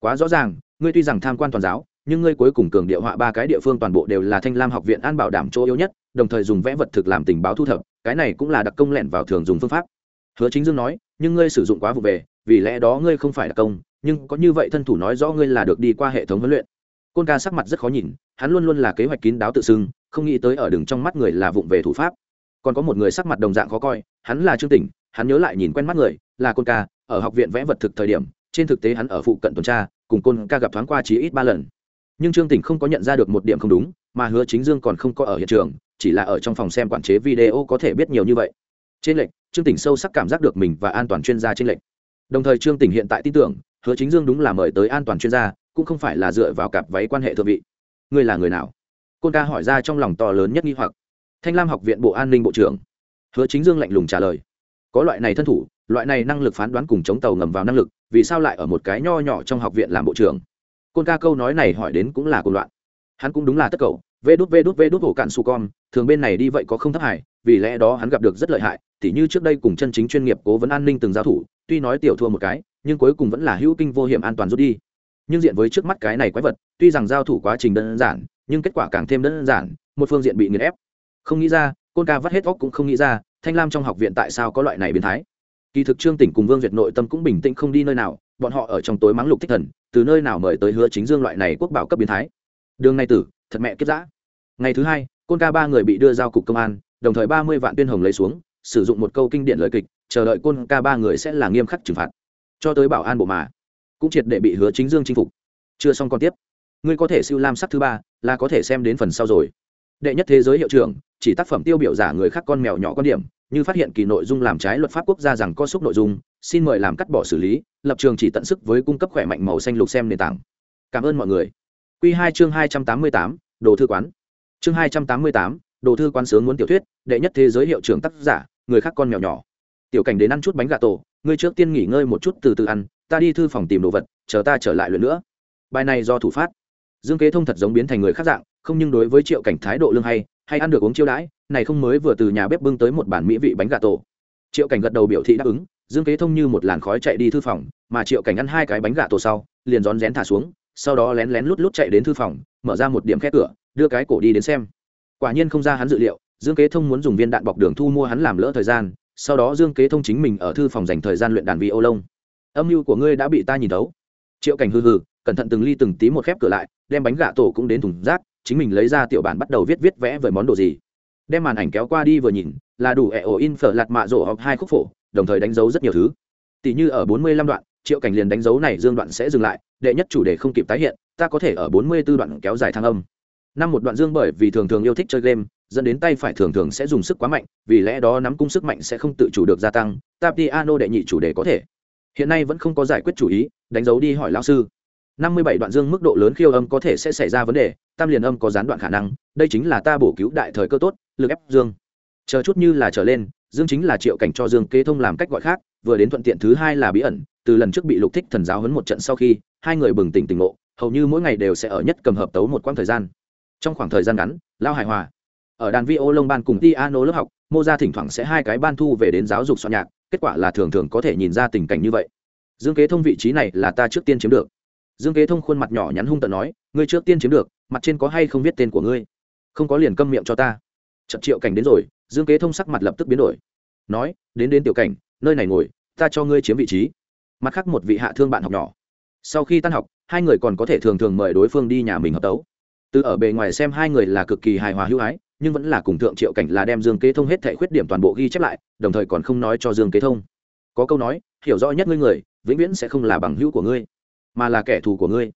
Quá rõ ràng, ngươi tuy rằng tham quan toàn giáo, nhưng ngươi cuối cùng cường địa họa ba cái địa phương toàn bộ đều là thanh lam học viện an bảo đảm chỗ yếu nhất, đồng thời dùng vẽ vật thực làm tình báo thu thập, cái này cũng là đặc công lẻn vào thường dùng phương pháp. Hứa chính dương nói, nhưng ngươi sử dụng quá vụ về, vì lẽ đó ngươi không phải đặc công, nhưng có như vậy thân thủ nói rõ ngươi là được đi qua hệ thống huấn luyện. Côn ca sắc mặt rất khó nhìn, hắn luôn luôn là kế hoạch kín đáo tự xưng, không nghĩ tới ở đường trong mắt người là vụng về thủ pháp. Còn có một người sắc mặt đồng dạng khó coi, hắn là trương tỉnh hắn nhớ lại nhìn quen mắt người, là côn ca, ở học viện vẽ vật thực thời điểm, trên thực tế hắn ở phụ cận tuần tra, cùng côn ca gặp thoáng qua chí ít ba lần. Nhưng trương tỉnh không có nhận ra được một điểm không đúng, mà hứa chính dương còn không có ở hiện trường, chỉ là ở trong phòng xem quản chế video có thể biết nhiều như vậy. Trên lệnh trương tỉnh sâu sắc cảm giác được mình và an toàn chuyên gia trên lệnh đồng thời trương tỉnh hiện tại tin tưởng, hứa chính dương đúng là mời tới an toàn chuyên gia, cũng không phải là dựa vào cặp váy quan hệ thượng vị. Ngươi là người nào? Côn ca hỏi ra trong lòng to lớn nhất nghi hoặc. Thanh lam học viện bộ an ninh bộ trưởng. Hứa chính dương lạnh lùng trả lời có loại này thân thủ, loại này năng lực phán đoán cùng chống tàu ngầm vào năng lực, vì sao lại ở một cái nho nhỏ trong học viện làm bộ trưởng? Côn ca câu nói này hỏi đến cũng là côn loạn. Hắn cũng đúng là tất cầu, vê đút vê đút vê đút hổ cạn su con, thường bên này đi vậy có không thấp hải vì lẽ đó hắn gặp được rất lợi hại, tỉ như trước đây cùng chân chính chuyên nghiệp cố vấn an ninh từng giáo thủ, tuy nói tiểu thua một cái, nhưng cuối cùng vẫn là hữu kinh vô hiểm an toàn rút đi. Nhưng diện với trước mắt cái này quái vật, tuy rằng giao thủ quá trình đơn giản, nhưng kết quả càng thêm đơn giản, một phương diện bị nghiền ép. Không nghĩ ra, côn ca vắt hết óc cũng không nghĩ ra thanh lam trong học viện tại sao có loại này biến thái? Kỳ thực trương tỉnh cùng vương duyệt nội tâm cũng bình tĩnh không đi nơi nào, bọn họ ở trong tối mắng lục thích thần, từ nơi nào mời tới hứa chính dương loại này quốc bảo cấp biến thái? Đường này tử, thật mẹ kết giã ngày thứ hai, côn ca ba người bị đưa giao cục công an, đồng thời ba mươi vạn tuyên hồng lấy xuống, sử dụng một câu kinh điển lời kịch, chờ đợi côn ca ba người sẽ là nghiêm khắc trừng phạt. Cho tới bảo an bộ mà, cũng triệt để bị hứa chính dương chinh phục. Chưa xong còn tiếp. Ngươi có thể siêu lam sắc thứ ba, là có thể xem đến phần sau rồi đệ nhất thế giới hiệu trưởng, chỉ tác phẩm tiêu biểu giả người khác con mèo nhỏ con điểm, như phát hiện kỳ nội dung làm trái luật pháp quốc gia rằng có xúc nội dung, xin mời làm cắt bỏ xử lý, lập trường chỉ tận sức với cung cấp khỏe mạnh màu xanh lục xem nền tảng. Cảm ơn mọi người. Q hai chương hai trăm tám mươi tám, đồ thư quán. Chương hai trăm tám mươi tám, đồ thư quán sướng muốn tiểu thuyết, đệ nhất thế giới hiệu trưởng tác giả, người khác con mèo nhỏ. Tiểu cảnh đến ăn chút bánh gà tổ, ngươi trước tiên nghỉ ngơi một chút từ từ ăn, ta đi thư phòng tìm đồ vật, chờ ta trở lại luyện nữa. Bài này do thủ phát. Dương kế thông thật giống biến thành người khác dạng không nhưng đối với triệu cảnh thái độ lương hay hay ăn được uống chiêu đãi, này không mới vừa từ nhà bếp bưng tới một bản mỹ vị bánh gà tổ. Triệu cảnh gật đầu biểu thị đáp ứng, dương kế thông như một làn khói chạy đi thư phòng, mà triệu cảnh ăn hai cái bánh gà tổ sau, liền rón rén thả xuống, sau đó lén lén lút lút chạy đến thư phòng, mở ra một điểm khét cửa, đưa cái cổ đi đến xem. Quả nhiên không ra hắn dự liệu, dương kế thông muốn dùng viên đạn bọc đường thu mua hắn làm lỡ thời gian, sau đó dương kế thông chính mình ở thư phòng dành thời gian luyện đàn vi ô lông. Âm mưu của ngươi đã bị ta nhìn thấu. Triệu cảnh hư hư cẩn thận từng ly từng tí một khép cửa lại, đem bánh gà tổ cũng đến thùng rác chính mình lấy ra tiểu bản bắt đầu viết viết vẽ với món đồ gì. Đem màn ảnh kéo qua đi vừa nhìn, là đủ ẹ ổ in phở lạt mạ rổ học hai khúc phổ, đồng thời đánh dấu rất nhiều thứ. Tỷ như ở bốn mươi lăm đoạn, triệu cảnh liền đánh dấu này dương đoạn sẽ dừng lại, đệ nhất chủ đề không kịp tái hiện, ta có thể ở bốn mươi 44 đoạn kéo dài thăng âm. Năm một đoạn dương bởi vì thường thường yêu thích chơi game, dẫn đến tay phải thường thường sẽ dùng sức quá mạnh, vì lẽ đó nắm cung sức mạnh sẽ không tự chủ được gia tăng ta piano đệ nhị chủ đề có thể. Hiện nay vẫn không có giải quyết chủ ý, đánh dấu đi hỏi lao sư. Năm mươi bảy đoạn dương mức độ lớn khiêu âm có thể sẽ xảy ra vấn đề tam liền âm có gián đoạn khả năng, đây chính là ta bổ cứu đại thời cơ tốt, lực ép dương. Chờ chút như là trở lên, dương chính là triệu cảnh cho dương kế thông làm cách gọi khác, vừa đến thuận tiện thứ hai là bí ẩn, từ lần trước bị lục thích thần giáo hấn một trận sau khi, hai người bừng tỉnh tỉnh ngộ, hầu như mỗi ngày đều sẽ ở nhất cầm hợp tấu một quãng thời gian. Trong khoảng thời gian ngắn, lao hài hòa, ở đàn vi ô lông ban cùng piano lớp học, mô ra thỉnh thoảng sẽ hai cái ban thu về đến giáo dục soạn nhạc, kết quả là thường thường có thể nhìn ra tình cảnh như vậy. Dương kế thông vị trí này là ta trước tiên chiếm được dương kế thông khuôn mặt nhỏ nhắn hung tợn nói, ngươi trước tiên chiếm được, mặt trên có hay không viết tên của ngươi? Không có liền câm miệng cho ta. Trận triệu cảnh đến rồi, dương kế thông sắc mặt lập tức biến đổi. Nói, đến đến tiểu cảnh, nơi này ngồi, ta cho ngươi chiếm vị trí. Mặt khác một vị hạ thương bạn học nhỏ. Sau khi tan học, hai người còn có thể thường thường mời đối phương đi nhà mình hợp tấu. Từ ở bề ngoài xem hai người là cực kỳ hài hòa hữu ái, nhưng vẫn là cùng thượng triệu cảnh là đem dương kế thông hết thể khuyết điểm toàn bộ ghi chép lại, đồng thời còn không nói cho dương kế thông. Có câu nói, hiểu rõ nhất ngươi người, vĩnh viễn sẽ không là bằng hữu của ngươi mà là kẻ thù của ngươi.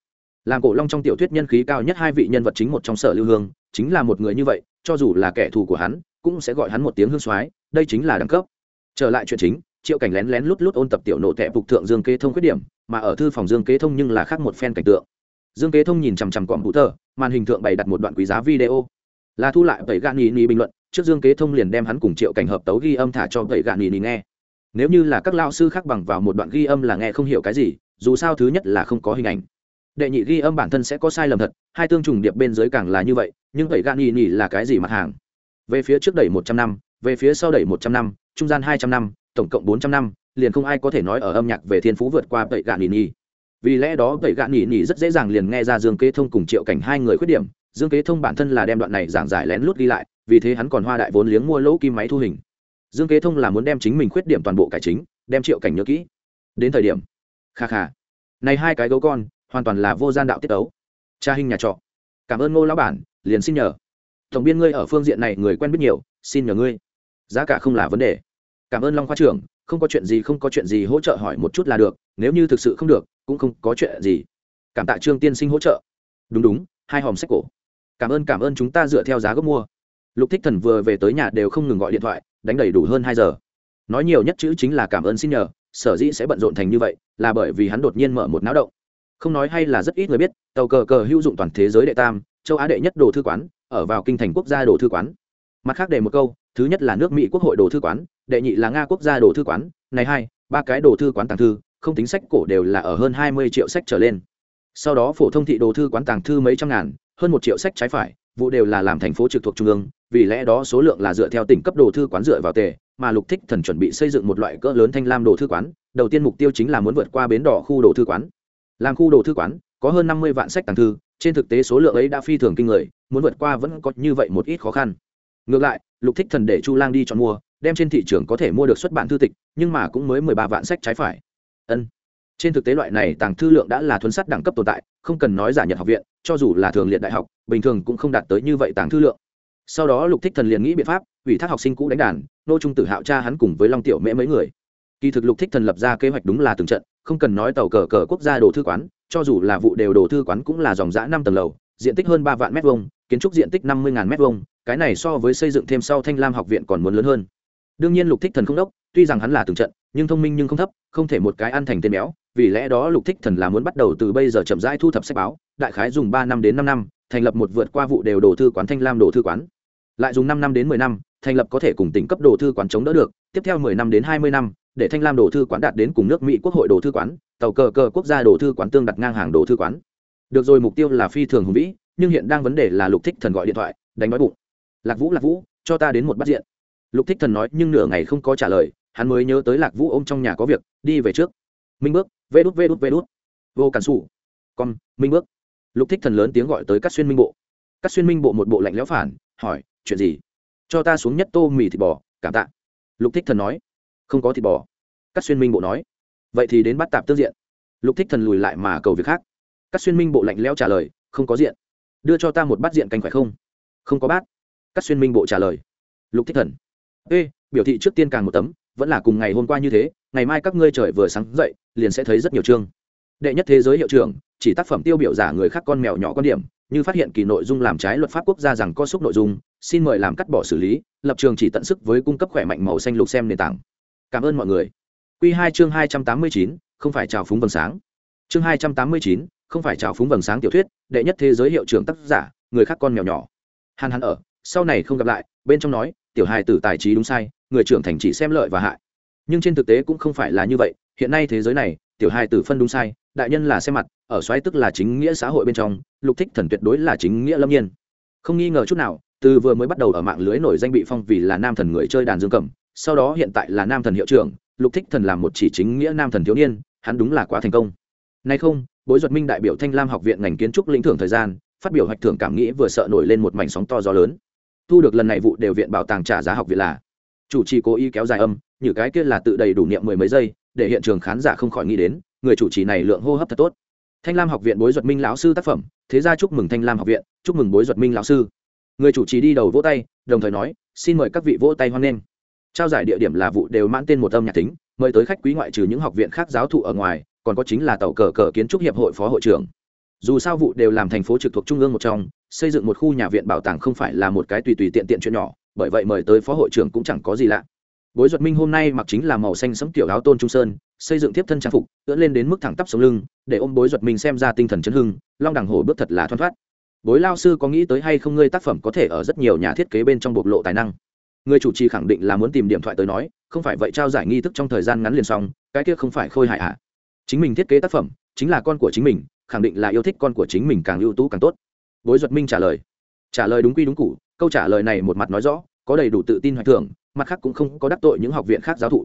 Làm cổ long trong tiểu thuyết nhân khí cao nhất hai vị nhân vật chính một trong sở lưu hương, chính là một người như vậy, cho dù là kẻ thù của hắn, cũng sẽ gọi hắn một tiếng hương soái, đây chính là đẳng cấp. Trở lại chuyện chính, triệu cảnh lén lén lút lút ôn tập tiểu nộ tệ phục thượng dương kế thông khuyết điểm, mà ở thư phòng dương kế thông nhưng là khác một phen cảnh tượng. Dương kế thông nhìn chằm chằm cọm hữu tờ, màn hình thượng bày đặt một đoạn quý giá video. Là thu lại tẩy gạn nhì nhì bình luận, trước dương kế thông liền đem hắn cùng triệu cảnh hợp tấu ghi âm thả cho tẩy gạn nhì nhì nghe. Nếu như là các lao sư khác bằng vào một đoạn ghi âm là nghe không hiểu cái gì dù sao thứ nhất là không có hình ảnh. Đệ nhị ghi âm bản thân sẽ có sai lầm thật, hai tương trùng điệp bên dưới càng là như vậy, nhưng tẩy gạn nhì nhì là cái gì mặt hàng? Về phía trước đẩy một trăm năm, về phía sau đẩy một trăm năm, trung gian hai trăm năm, tổng cộng bốn trăm năm, liền không ai có thể nói ở âm nhạc về thiên phú vượt qua tẩy gạn nhì nhì vì lẽ đó tẩy gạn nhì nhì rất dễ dàng liền nghe ra dương kế thông cùng triệu cảnh hai người khuyết điểm, dương kế thông bản thân là đem đoạn này giảng giải lén lút ghi lại, vì thế hắn còn hoa đại vốn liếng mua lỗ kim máy thu hình. Dương kế thông là muốn đem chính mình khuyết điểm toàn bộ cải chính, đem triệu cảnh nhớ kỹ. Đến thời điểm kha kha. Này hai cái gấu con, hoàn toàn là vô gian đạo tiết tấu. Cha hình nhà trọ. Cảm ơn ngô lão bản, liền xin nhờ. Tổng biên ngươi ở phương diện này người quen biết nhiều, xin nhờ ngươi. Giá cả không là vấn đề. Cảm ơn long khoa trưởng, không có chuyện gì không có chuyện gì hỗ trợ hỏi một chút là được, nếu như thực sự không được, cũng không có chuyện gì. Cảm tạ trương tiên sinh hỗ trợ. Đúng đúng, hai hòm sách cổ. Cảm ơn cảm ơn chúng ta dựa theo giá gốc mua. Lục thích thần vừa về tới nhà đều không ngừng gọi điện thoại, đánh đầy đủ hơn hai giờ. Nói nhiều nhất chữ chính là cảm ơn xin nhờ sở dĩ sẽ bận rộn thành như vậy là bởi vì hắn đột nhiên mở một não động. Không nói hay là rất ít người biết, tàu cờ cờ hữu dụng toàn thế giới đệ tam, châu á đệ nhất đồ thư quán, ở vào kinh thành quốc gia đồ thư quán. Mặt khác để một câu, thứ nhất là nước mỹ quốc hội đồ thư quán, đệ nhị là nga quốc gia đồ thư quán, này hai, ba cái đồ thư quán tàng thư, không tính sách cổ đều là ở hơn hai mươi triệu sách trở lên. Sau đó phổ thông thị đồ thư quán tàng thư mấy trăm ngàn, hơn một triệu sách trái phải, vụ đều là làm thành phố trực thuộc trung ương, vì lẽ đó số lượng là dựa theo tỉnh cấp đồ thư quán dựa vào tề mà lục thích thần chuẩn bị xây dựng một loại cỡ lớn thanh lam đồ thư quán, đầu tiên mục tiêu chính là muốn vượt qua bến đỏ khu đồ thư quán. Làm khu đồ thư quán, có hơn năm mươi vạn sách tàng thư, trên thực tế số lượng ấy đã phi thường kinh người, muốn vượt qua vẫn có như vậy một ít khó khăn. Ngược lại, lục thích thần để chu lang đi chọn mua, đem trên thị trường có thể mua được xuất bản thư tịch, nhưng mà cũng mới mười ba vạn sách trái phải. Ân. Trên thực tế loại này tàng thư lượng đã là thuấn sắt đẳng cấp tồn tại, không cần nói giả nhật học viện, cho dù là thường liệt đại học, bình thường cũng không đạt tới như vậy tàng thư lượng sau đó lục thích thần liền nghĩ biện pháp, ủy thác học sinh cũ đánh đàn, nô trung tử hạo cha hắn cùng với long tiểu mễ mấy người. Kỳ thực lục thích thần lập ra kế hoạch đúng là từng trận, không cần nói tàu cờ cờ quốc gia đồ thư quán, cho dù là vụ đều đồ thư quán cũng là dòng dã năm tầng lầu, diện tích hơn ba vạn m vuông, kiến trúc diện tích năm mươi m vuông, cái này so với xây dựng thêm sau thanh lam học viện còn muốn lớn hơn. Đương nhiên lục thích thần không đốc, tuy rằng hắn là từng trận, nhưng thông minh nhưng không thấp, không thể một cái ăn thành tên béo, vì lẽ đó lục thích thần là muốn bắt đầu từ bây giờ chậm rãi thu thập sách báo, đại khái dùng ba năm đến năm năm, thành lập một vượt qua vụ đều đồ thư quán thanh lam đồ thư quán lại dùng năm năm đến mười năm, thành lập có thể cùng tỉnh cấp đồ thư quán chống đỡ được, tiếp theo mười năm đến hai mươi năm, để thanh lam đồ thư quán đạt đến cùng nước mỹ quốc hội đồ thư quán, tàu cờ cờ quốc gia đồ thư quán tương đặt ngang hàng đồ thư quán. Được rồi, mục tiêu là phi thường hùng vĩ, nhưng hiện đang vấn đề là lục thích thần gọi điện thoại, đánh nói bụng. Lạc vũ lạc vũ, cho ta đến một bắt diện. Lục thích thần nói, nhưng nửa ngày không có trả lời, hắn mới nhớ tới lạc vũ ôm trong nhà có việc, đi về trước. Minh bước, vê đút vê đút vê đút. Vô cản xù con, minh bước. Lục thích thần lớn tiếng gọi tới các xuyên minh bộ. Các xuyên minh bộ một bộ lạnh lẽo phản hỏi, chuyện gì? Cho ta xuống nhất tô mì thịt bò, cảm tạ. Lục thích thần nói, không có thịt bò. Các xuyên minh bộ nói, vậy thì đến bắt tạp tương diện. Lục thích thần lùi lại mà cầu việc khác. Các xuyên minh bộ lạnh lẽo trả lời, không có diện. Đưa cho ta một bát diện canh khỏe không? Không có bát. Các xuyên minh bộ trả lời, lục thích thần. Ê, biểu thị trước tiên càng một tấm, vẫn là cùng ngày hôm qua như thế, ngày mai các ngươi trời vừa sáng dậy, liền sẽ thấy rất nhiều chương. Đệ nhất thế giới hiệu trưởng, chỉ tác phẩm tiêu biểu giả người khác con mèo nhỏ quan điểm như phát hiện kỳ nội dung làm trái luật pháp quốc gia rằng có xúc nội dung, xin mời làm cắt bỏ xử lý, lập trường chỉ tận sức với cung cấp khỏe mạnh màu xanh lục xem nền tảng. Cảm ơn mọi người. Q hai chương hai trăm tám mươi chín, không phải chào phúng vầng sáng. Chương hai trăm tám mươi chín, không phải chào phúng vầng sáng tiểu thuyết, đệ nhất thế giới hiệu trưởng tác giả, người khác con mèo nhỏ. Hàn hàn ở, sau này không gặp lại, bên trong nói, tiểu hài tử tài trí đúng sai, người trưởng thành chỉ xem lợi và hại. Nhưng trên thực tế cũng không phải là như vậy, hiện nay thế giới này, tiểu hài tử phân đúng sai đại nhân là xem mặt, ở xoáy tức là chính nghĩa xã hội bên trong, lục thích thần tuyệt đối là chính nghĩa lâm nhiên. Không nghi ngờ chút nào, từ vừa mới bắt đầu ở mạng lưới nổi danh bị phong vì là nam thần người chơi đàn dương cầm, sau đó hiện tại là nam thần hiệu trưởng, lục thích thần làm một chỉ chính nghĩa nam thần thiếu niên, hắn đúng là quá thành công. Nay không, bối duật minh đại biểu thanh lam học viện ngành kiến trúc lĩnh thưởng thời gian, phát biểu hoạch thưởng cảm nghĩ vừa sợ nổi lên một mảnh sóng to gió lớn. Thu được lần này vụ đều viện bảo tàng trả giá học viện là chủ trì cố ý kéo dài âm, như cái kia là tự đầy đủ niệm mười mấy giây, để hiện trường khán giả không khỏi nghĩ đến người chủ trì này lượng hô hấp thật tốt. Thanh lam học viện bối duật minh lão sư tác phẩm, thế ra chúc mừng thanh lam học viện, chúc mừng bối duật minh lão sư. Người chủ trì đi đầu vỗ tay, đồng thời nói, xin mời các vị vỗ tay hoan nghênh. Trao giải địa điểm là vụ đều mãn tên một âm nhạc tính mời tới khách quý ngoại trừ những học viện khác giáo thụ ở ngoài, còn có chính là tàu cờ cờ kiến trúc hiệp hội phó hội trưởng. Dù sao vụ đều làm thành phố trực thuộc trung ương một trong, xây dựng một khu nhà viện bảo tàng không phải là một cái tùy tùy tiện tiện chuyện nhỏ, bởi vậy mời tới phó hội trưởng cũng chẳng có gì lạ bối duật minh hôm nay mặc chính là màu xanh sẫm kiểu áo tôn trung sơn, xây dựng tiếp thân trang phục, ưỡn lên đến mức thẳng tắp sống lưng, để ôm bối duật minh xem ra tinh thần chấn hưng, long đẳng hổ bước thật là thoăn thoát. Bối lao sư có nghĩ tới hay không ngươi tác phẩm có thể ở rất nhiều nhà thiết kế bên trong bộc lộ tài năng? Người chủ trì khẳng định là muốn tìm điểm thoại tới nói, không phải vậy trao giải nghi thức trong thời gian ngắn liền xong, cái kia không phải khôi hại ạ. À. chính mình thiết kế tác phẩm, chính là con của chính mình, khẳng định là yêu thích con của chính mình càng ưu tú càng tốt. Bối duật minh trả lời. Trả lời đúng quy đúng cụ, câu trả lời này một mặt nói rõ, có đầy đủ tự tin hoạch thưởng mặt khác cũng không có đắc tội những học viện khác giáo thụ.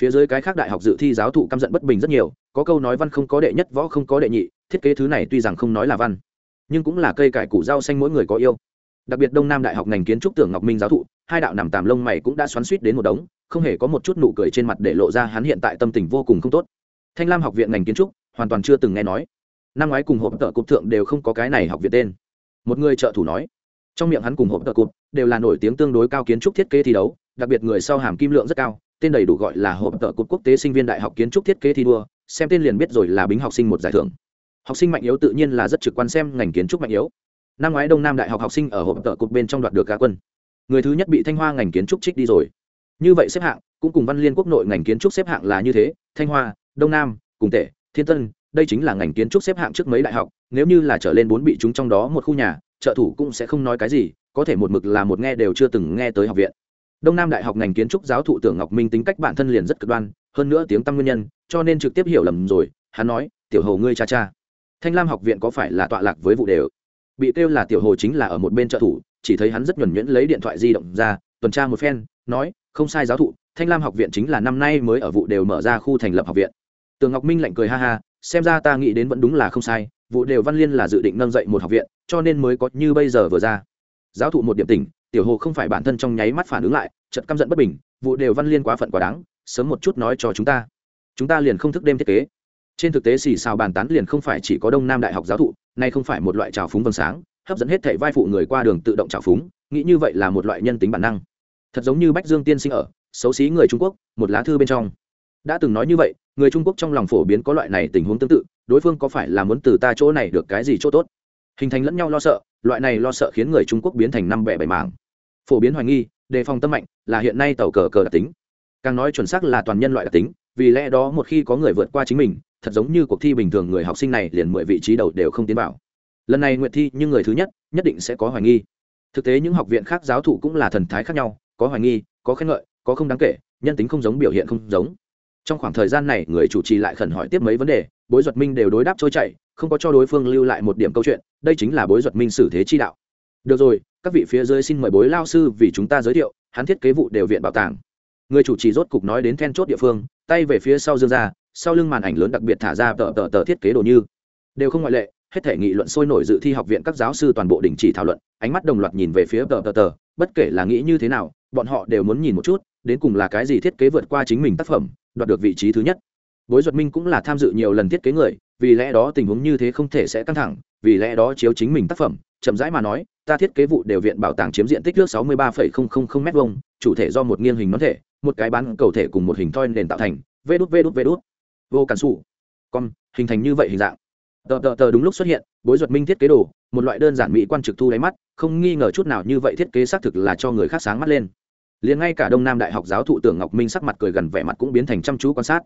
Phía dưới cái khác đại học dự thi giáo thụ căm giận bất bình rất nhiều, có câu nói văn không có đệ nhất, võ không có đệ nhị, thiết kế thứ này tuy rằng không nói là văn, nhưng cũng là cây cải củ rau xanh mỗi người có yêu. Đặc biệt đông nam đại học ngành kiến trúc tưởng ngọc minh giáo thụ, hai đạo nằm tàm lông mày cũng đã xoắn suýt đến một đống, không hề có một chút nụ cười trên mặt để lộ ra hắn hiện tại tâm tình vô cùng không tốt. Thanh lam học viện ngành kiến trúc, hoàn toàn chưa từng nghe nói. Năm ngoái cùng hộp tợ cục thượng đều không có cái này học viện tên. Một người trợ thủ nói trong miệng hắn cùng hộp tờ cụt đều là nổi tiếng tương đối cao kiến trúc thiết kế thi đấu, đặc biệt người sau hàm kim lượng rất cao, tên đầy đủ gọi là hộp tờ cụt quốc tế sinh viên đại học kiến trúc thiết kế thi đua, xem tên liền biết rồi là bính học sinh một giải thưởng. Học sinh mạnh yếu tự nhiên là rất trực quan xem ngành kiến trúc mạnh yếu. Năm ngoái đông nam đại học học sinh ở hộp tờ cụt bên trong đoạt được cá quân. Người thứ nhất bị thanh hoa ngành kiến trúc trích đi rồi. Như vậy xếp hạng, cũng cùng văn liên quốc nội ngành kiến trúc xếp hạng là như thế, thanh hoa, đông nam, cùng tể, thiên tân, đây chính là ngành kiến trúc xếp hạng trước mấy đại học, nếu như là trở lên bốn bị chúng trong đó một khu nhà trợ thủ cũng sẽ không nói cái gì, có thể một mực là một nghe đều chưa từng nghe tới học viện. Đông nam đại học ngành kiến trúc giáo thụ tưởng ngọc minh tính cách bản thân liền rất cực đoan, hơn nữa tiếng tăng nguyên nhân, cho nên trực tiếp hiểu lầm rồi, hắn nói, tiểu hồ ngươi cha cha, thanh lam học viện có phải là tọa lạc với vụ đều? Bị kêu là tiểu hồ chính là ở một bên trợ thủ, chỉ thấy hắn rất nhuẩn nhuyễn lấy điện thoại di động ra, tuần tra một phen, nói, không sai giáo thụ, thanh lam học viện chính là năm nay mới ở vụ đều mở ra khu thành lập học viện. Tường ngọc minh lạnh cười ha ha xem ra ta nghĩ đến vẫn đúng là không sai vụ đều văn liên là dự định nâng dậy một học viện, cho nên mới có như bây giờ vừa ra. Giáo thụ một điểm tỉnh, tiểu hồ không phải bản thân trong nháy mắt phản ứng lại trận căm giận bất bình vụ đều văn liên quá phận quá đáng, sớm một chút nói cho chúng ta. Chúng ta liền không thức đêm thiết kế. Trên thực tế xì xào bàn tán liền không phải chỉ có đông nam đại học giáo thụ, nay không phải một loại trào phúng vầng sáng, hấp dẫn hết thảy vai phụ người qua đường tự động trào phúng, nghĩ như vậy là một loại nhân tính bản năng. Thật giống như bách dương tiên sinh ở, xấu xí người trung quốc, một lá thư bên trong đã từng nói như vậy, người trung quốc trong lòng phổ biến có loại này tình huống tương tự, đối phương có phải là muốn từ ta chỗ này được cái gì chỗ tốt? Hình thành lẫn nhau lo sợ, loại này lo sợ khiến người trung quốc biến thành năm bẻ bảy mảng. Phổ biến hoài nghi, đề phòng tâm mạnh, là hiện nay tàu cờ cờ đặc tính. Càng nói chuẩn xác là toàn nhân loại đặc tính, vì lẽ đó một khi có người vượt qua chính mình, thật giống như cuộc thi bình thường người học sinh này liền mười vị trí đầu đều không tiến vào. Lần này nguyện thi nhưng người thứ nhất nhất định sẽ có hoài nghi. Thực tế những học viện khác giáo thụ cũng là thần thái khác nhau, có hoài nghi, có khen ngợi, có không đáng kể, nhân tính không giống, biểu hiện không giống trong khoảng thời gian này, người chủ trì lại khẩn hỏi tiếp mấy vấn đề, bối duật minh đều đối đáp trôi chảy, không có cho đối phương lưu lại một điểm câu chuyện, đây chính là bối duật minh xử thế chi đạo. Được rồi, các vị phía dưới xin mời bối lao sư vì chúng ta giới thiệu, hắn thiết kế vụ đều viện bảo tàng. Người chủ trì rốt cục nói đến then chốt địa phương, tay về phía sau dương ra, sau lưng màn ảnh lớn đặc biệt thả ra tờ tờ tờ thiết kế đồ như. Đều không ngoại lệ, hết thể nghị luận sôi nổi dự thi học viện các giáo sư toàn bộ đình chỉ thảo luận, ánh mắt đồng loạt nhìn về phía tờ tờ tờ, bất kể là nghĩ như thế nào, bọn họ đều muốn nhìn một chút đến cùng là cái gì thiết kế vượt qua chính mình tác phẩm, đoạt được vị trí thứ nhất. Bối duật minh cũng là tham dự nhiều lần thiết kế người, vì lẽ đó tình huống như thế không thể sẽ căng thẳng, vì lẽ đó chiếu chính mình tác phẩm, chậm rãi mà nói, ta thiết kế vụ đều viện bảo tàng chiếm diện tích nước sáu mươi ba m hai chủ thể do một nghiêng hình nón thể, một cái bán cầu thể cùng một hình thoi nền tạo thành, vê đút vê đút vê đút. Vô cản sụ con hình thành như vậy hình dạng. Tờ tờ tờ đúng lúc xuất hiện, bối duật minh thiết kế đồ, một loại đơn giản mỹ quan trực thu đáy mắt, không nghi ngờ chút nào như vậy thiết kế xác thực là cho người khác sáng mắt lên liền ngay cả đông nam đại học giáo thụ tưởng ngọc minh sắc mặt cười gần vẻ mặt cũng biến thành chăm chú quan sát.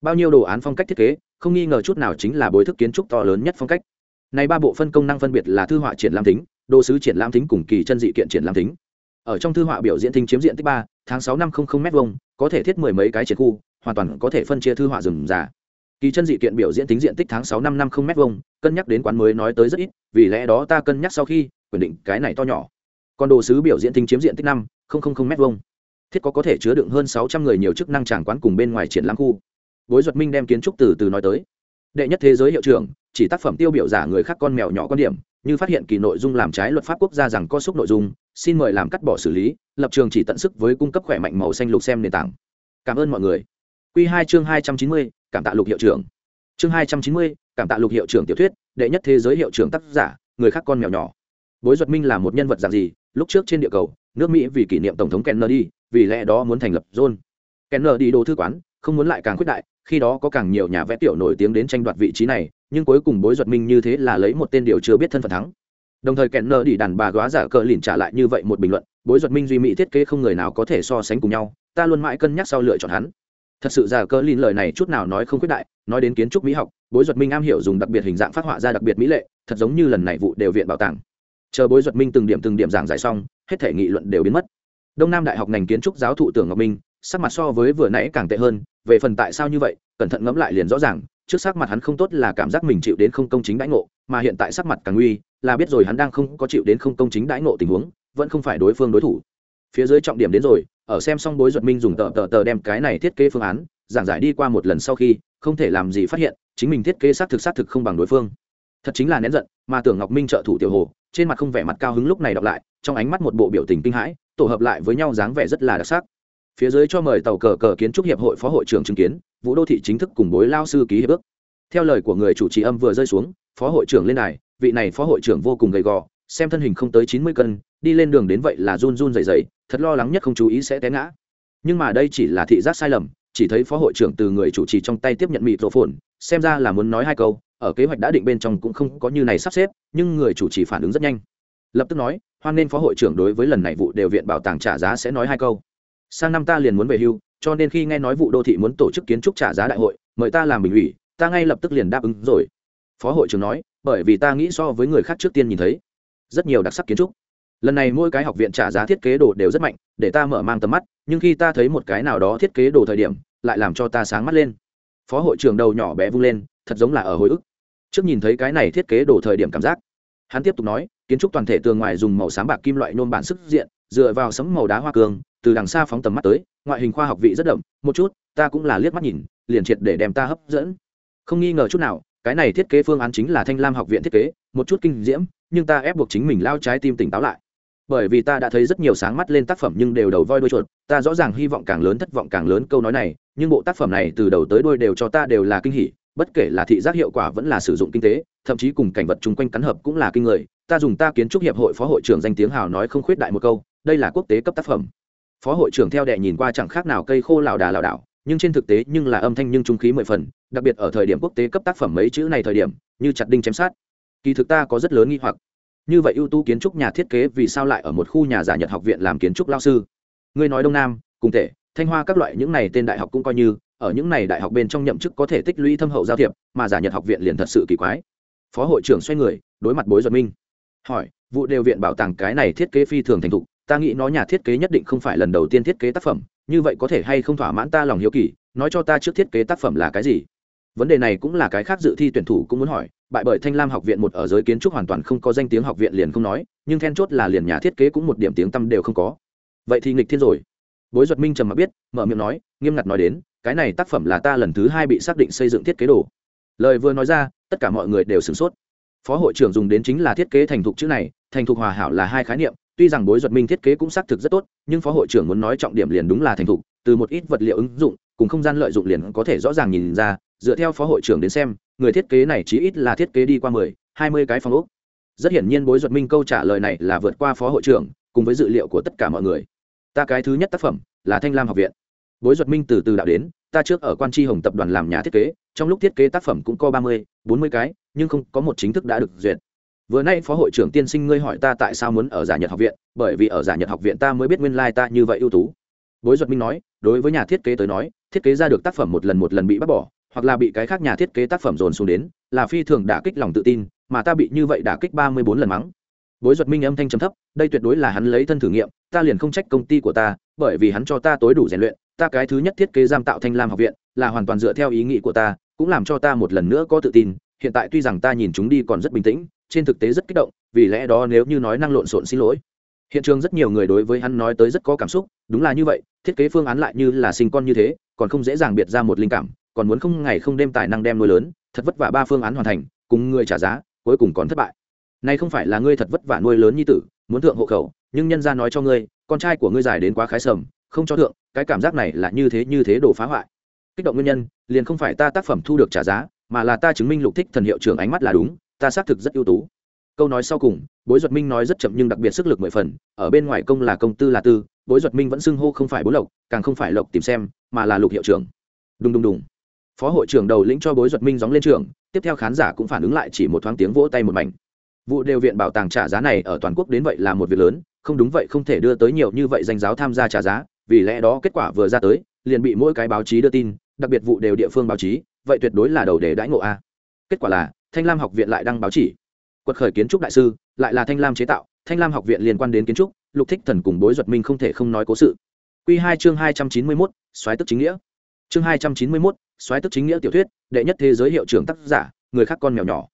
Bao nhiêu đồ án phong cách thiết kế, không nghi ngờ chút nào chính là bối thức kiến trúc to lớn nhất phong cách. Này ba bộ phân công năng phân biệt là thư họa triển lãm tính đồ sứ triển lãm tính cùng kỳ chân dị kiện triển lãm tính ở trong thư họa biểu diễn thính chiếm diện tích ba, tháng sáu năm không không m vông có thể thiết mười mấy cái triển khu, hoàn toàn có thể phân chia thư họa rừng già. Kỳ chân dị kiện biểu diễn tính diện tích tháng sáu năm năm không m vông cân nhắc đến quán mới nói tới rất ít, vì lẽ đó ta cân nhắc sau khi, quyết định cái này to nhỏ còn đồ sứ biểu diễn tính chiếm diện tích năm, không không không m hai thiết có có thể chứa đựng hơn sáu trăm người nhiều chức năng tràng quán cùng bên ngoài triển lãm khu. Bối duật minh đem kiến trúc từ từ nói tới. Đệ nhất thế giới hiệu trưởng, chỉ tác phẩm tiêu biểu giả người khác con mèo nhỏ quan điểm, như phát hiện kỳ nội dung làm trái luật pháp quốc gia rằng có xúc nội dung, xin mời làm cắt bỏ xử lý, lập trường chỉ tận sức với cung cấp khỏe mạnh màu xanh lục xem nền tảng. Cảm ơn mọi người. Q hai chương hai trăm chín mươi, cảm tạ lục hiệu trưởng. Chương hai trăm chín mươi, cảm tạ lục hiệu trưởng tiểu thuyết, đệ nhất thế giới hiệu trưởng tác giả, người khác con mèo nhỏ. Bối duật minh là một nhân vật dạng gì lúc trước trên địa cầu, nước mỹ vì kỷ niệm tổng thống kennedy, vì lẽ đó muốn thành lập john kennedy đồ thư quán, không muốn lại càng khuyết đại, khi đó có càng nhiều nhà vẽ tiểu nổi tiếng đến tranh đoạt vị trí này, nhưng cuối cùng bối duật minh như thế là lấy một tên điều chưa biết thân phận thắng. Đồng thời kẹn nơ đi đàn bà góa giả cờ lìn trả lại như vậy một bình luận, bối duật minh duy mỹ thiết kế không người nào có thể so sánh cùng nhau, ta luôn mãi cân nhắc sau lựa chọn hắn. Thật sự giả cờ lìn lời này chút nào nói không khuyết đại, nói đến kiến trúc mỹ học, bối duật minh am hiểu dùng đặc biệt hình dạng phát họa ra đặc biệt mỹ lệ, thật giống như lần này vụ đều viện bảo tàng chờ bối duật minh từng điểm từng điểm giảng giải xong, hết thể nghị luận đều biến mất. Đông nam đại học ngành kiến trúc giáo thụ tưởng ngọc minh, sắc mặt so với vừa nãy càng tệ hơn, về phần tại sao như vậy, cẩn thận ngẫm lại liền rõ ràng, trước sắc mặt hắn không tốt là cảm giác mình chịu đến không công chính đãi ngộ, mà hiện tại sắc mặt càng nguy, là biết rồi hắn đang không có chịu đến không công chính đãi ngộ tình huống, vẫn không phải đối phương đối thủ. Phía dưới trọng điểm đến rồi, ở xem xong bối duật minh dùng tờ tờ tờ đem cái này thiết kế phương án, giảng giải đi qua một lần sau khi, không thể làm gì phát hiện, chính mình thiết kế xác thực xác thực không bằng đối phương. Thật chính là nén giận, mà tưởng ngọc minh trợ thủ tiểu hồ trên mặt không vẻ mặt cao hứng lúc này đọc lại, trong ánh mắt một bộ biểu tình kinh hãi, tổ hợp lại với nhau dáng vẻ rất là đặc sắc. Phía dưới cho mời tàu cờ cờ kiến trúc hiệp hội phó hội trưởng chứng kiến, vũ đô thị chính thức cùng bối lao sư ký hiệp ước. Theo lời của người chủ trì âm vừa rơi xuống, phó hội trưởng lên này vị này phó hội trưởng vô cùng gầy gò, xem thân hình không tới chín mươi cân, đi lên đường đến vậy là run run dày dày thật lo lắng nhất không chú ý sẽ té ngã. Nhưng mà đây chỉ là thị giác sai lầm, chỉ thấy phó hội trưởng từ người chủ trì trong tay tiếp nhận mịt rổ phồn xem ra là muốn nói hai câu ở kế hoạch đã định bên trong cũng không có như này sắp xếp, nhưng người chủ trì phản ứng rất nhanh. Lập tức nói, hoan nên phó hội trưởng đối với lần này vụ đều viện bảo tàng trả giá sẽ nói hai câu. Sang năm ta liền muốn về hưu, cho nên khi nghe nói vụ đô thị muốn tổ chức kiến trúc trả giá đại hội, mời ta làm bình ủy, ta ngay lập tức liền đáp ứng rồi. Phó hội trưởng nói, bởi vì ta nghĩ so với người khác trước tiên nhìn thấy rất nhiều đặc sắc kiến trúc. Lần này mỗi cái học viện trả giá thiết kế đồ đều rất mạnh, để ta mở mang tầm mắt, nhưng khi ta thấy một cái nào đó thiết kế đồ thời điểm, lại làm cho ta sáng mắt lên. Phó hội trưởng đầu nhỏ bé vung lên, thật giống là ở hồi ức trước nhìn thấy cái này thiết kế đổ thời điểm cảm giác, hắn tiếp tục nói, kiến trúc toàn thể tường ngoài dùng màu sáng bạc kim loại nôm bản sức diện, dựa vào sấm màu đá hoa cường, từ đằng xa phóng tầm mắt tới, ngoại hình khoa học vị rất đậm, một chút, ta cũng là liếc mắt nhìn, liền triệt để đem ta hấp dẫn. Không nghi ngờ chút nào, cái này thiết kế phương án chính là thanh lam học viện thiết kế, một chút kinh diễm, nhưng ta ép buộc chính mình lao trái tim tỉnh táo lại. Bởi vì ta đã thấy rất nhiều sáng mắt lên tác phẩm nhưng đều đầu voi đuôi chuột, ta rõ ràng hy vọng càng lớn thất vọng càng lớn câu nói này, nhưng bộ tác phẩm này từ đầu tới đuôi đều cho ta đều là kinh hỉ bất kể là thị giác hiệu quả vẫn là sử dụng kinh tế, thậm chí cùng cảnh vật chung quanh cắn hợp cũng là kinh người. Ta dùng ta kiến trúc hiệp hội phó hội trưởng danh tiếng hào nói không khuyết đại một câu, đây là quốc tế cấp tác phẩm. Phó hội trưởng theo đệ nhìn qua chẳng khác nào cây khô lảo đà lảo đảo, nhưng trên thực tế nhưng là âm thanh nhưng trung khí mười phần, đặc biệt ở thời điểm quốc tế cấp tác phẩm mấy chữ này thời điểm, như chặt đinh chém sát. Kỳ thực ta có rất lớn nghi hoặc. Như vậy ưu tú kiến trúc nhà thiết kế vì sao lại ở một khu nhà giả nhật học viện làm kiến trúc lao sư? Ngươi nói đông nam, cùng thể, thanh hoa các loại những này tên đại học cũng coi như ở những này đại học bên trong nhậm chức có thể tích lũy thâm hậu giao thiệp, mà giả nhật học viện liền thật sự kỳ quái. Phó hội trưởng xoay người, đối mặt bối duật minh. Hỏi, vụ đều viện bảo tàng cái này thiết kế phi thường thành thục, ta nghĩ nó nhà thiết kế nhất định không phải lần đầu tiên thiết kế tác phẩm, như vậy có thể hay không thỏa mãn ta lòng hiếu kỳ, nói cho ta trước thiết kế tác phẩm là cái gì? Vấn đề này cũng là cái khác dự thi tuyển thủ cũng muốn hỏi, bại bởi thanh lam học viện một ở giới kiến trúc hoàn toàn không có danh tiếng học viện liền không nói, nhưng then chốt là liền nhà thiết kế cũng một điểm tiếng tăm đều không có. Vậy thì nghịch thiên rồi. Bối duật minh trầm mặc biết, mở miệng nói, nghiêm ngặt nói đến cái này tác phẩm là ta lần thứ hai bị xác định xây dựng thiết kế đồ. Lời vừa nói ra, tất cả mọi người đều sửng sốt. Phó hội trưởng dùng đến chính là thiết kế thành thục chữ này, thành thục hòa hảo là hai khái niệm, tuy rằng bối duật minh thiết kế cũng xác thực rất tốt, nhưng phó hội trưởng muốn nói trọng điểm liền đúng là thành thục, từ một ít vật liệu ứng dụng, cùng không gian lợi dụng liền có thể rõ ràng nhìn ra, dựa theo phó hội trưởng đến xem, người thiết kế này chí ít là thiết kế đi qua mười, hai mươi cái phòng ốc. Rất hiển nhiên bối duật minh câu trả lời này là vượt qua phó hội trưởng, cùng với dự liệu của tất cả mọi người. Ta cái thứ nhất tác phẩm là thanh lam học viện bối duật minh từ từ đạo đến, ta trước ở quan tri hồng tập đoàn làm nhà thiết kế, trong lúc thiết kế tác phẩm cũng có ba mươi, bốn mươi cái, nhưng không có một chính thức đã được duyệt. Vừa nay phó hội trưởng tiên sinh ngươi hỏi ta tại sao muốn ở giả nhật học viện, bởi vì ở giả nhật học viện ta mới biết nguyên lai、like、ta như vậy ưu tú. Bối duật minh nói, đối với nhà thiết kế tới nói, thiết kế ra được tác phẩm một lần một lần bị bắt bỏ, hoặc là bị cái khác nhà thiết kế tác phẩm dồn xuống đến, là phi thường đả kích lòng tự tin, mà ta bị như vậy đả kích ba mươi bốn lần mắng. Bối duật minh âm thanh trầm thấp, đây tuyệt đối là hắn lấy thân thử nghiệm, ta liền không trách công ty của ta, bởi vì hắn cho ta tối đủ rèn luyện ta cái thứ nhất thiết kế giam tạo thanh lam học viện, là hoàn toàn dựa theo ý nghĩ của ta, cũng làm cho ta một lần nữa có tự tin. Hiện tại tuy rằng ta nhìn chúng đi còn rất bình tĩnh, trên thực tế rất kích động, vì lẽ đó nếu như nói năng lộn xộn xin lỗi. Hiện trường rất nhiều người đối với hắn nói tới rất có cảm xúc, đúng là như vậy, thiết kế phương án lại như là sinh con như thế, còn không dễ dàng biệt ra một linh cảm, còn muốn không ngày không đêm tài năng đem nuôi lớn, thật vất vả ba phương án hoàn thành, cùng người trả giá, cuối cùng còn thất bại. Nay không phải là ngươi thật vất vả nuôi lớn như tử, muốn thượng hộ khẩu, nhưng nhân ra nói cho ngươi, con trai của ngươi dài đến quá khái sầm, không cho thượng cái cảm giác này là như thế như thế đổ phá hoại. Kích động nguyên nhân, liền không phải ta tác phẩm thu được trả giá, mà là ta chứng minh lục thích thần hiệu trưởng ánh mắt là đúng, ta xác thực rất ưu tú. Câu nói sau cùng, bối duật minh nói rất chậm nhưng đặc biệt sức lực mười phần, ở bên ngoài công là công tư là tư, bối duật minh vẫn xưng hô không phải bố lộc, càng không phải lộc tìm xem, mà là lục hiệu trưởng. Đùng đùng đùng. Phó hội trưởng đầu lĩnh cho bối duật minh gióng lên trường, tiếp theo khán giả cũng phản ứng lại chỉ một thoáng tiếng vỗ tay một mảnh. Vụ đều viện bảo tàng trả giá này ở toàn quốc đến vậy là một việc lớn, không đúng vậy không thể đưa tới nhiều như vậy danh giáo tham gia trả giá vì lẽ đó kết quả vừa ra tới, liền bị mỗi cái báo chí đưa tin, đặc biệt vụ đều địa phương báo chí, vậy tuyệt đối là đầu đề đãi ngộ a. Kết quả là, thanh lam học viện lại đăng báo chỉ. Quật khởi kiến trúc đại sư, lại là thanh lam chế tạo, thanh lam học viện liên quan đến kiến trúc, lục thích thần cùng bối duật minh không thể không nói cố sự. Q hai chương hai trăm chín mươi mốt xoáy tức chính nghĩa. Chương hai trăm chín mươi mốt xoáy tức chính nghĩa tiểu thuyết, đệ nhất thế giới hiệu trưởng tác giả, người khác con mèo nhỏ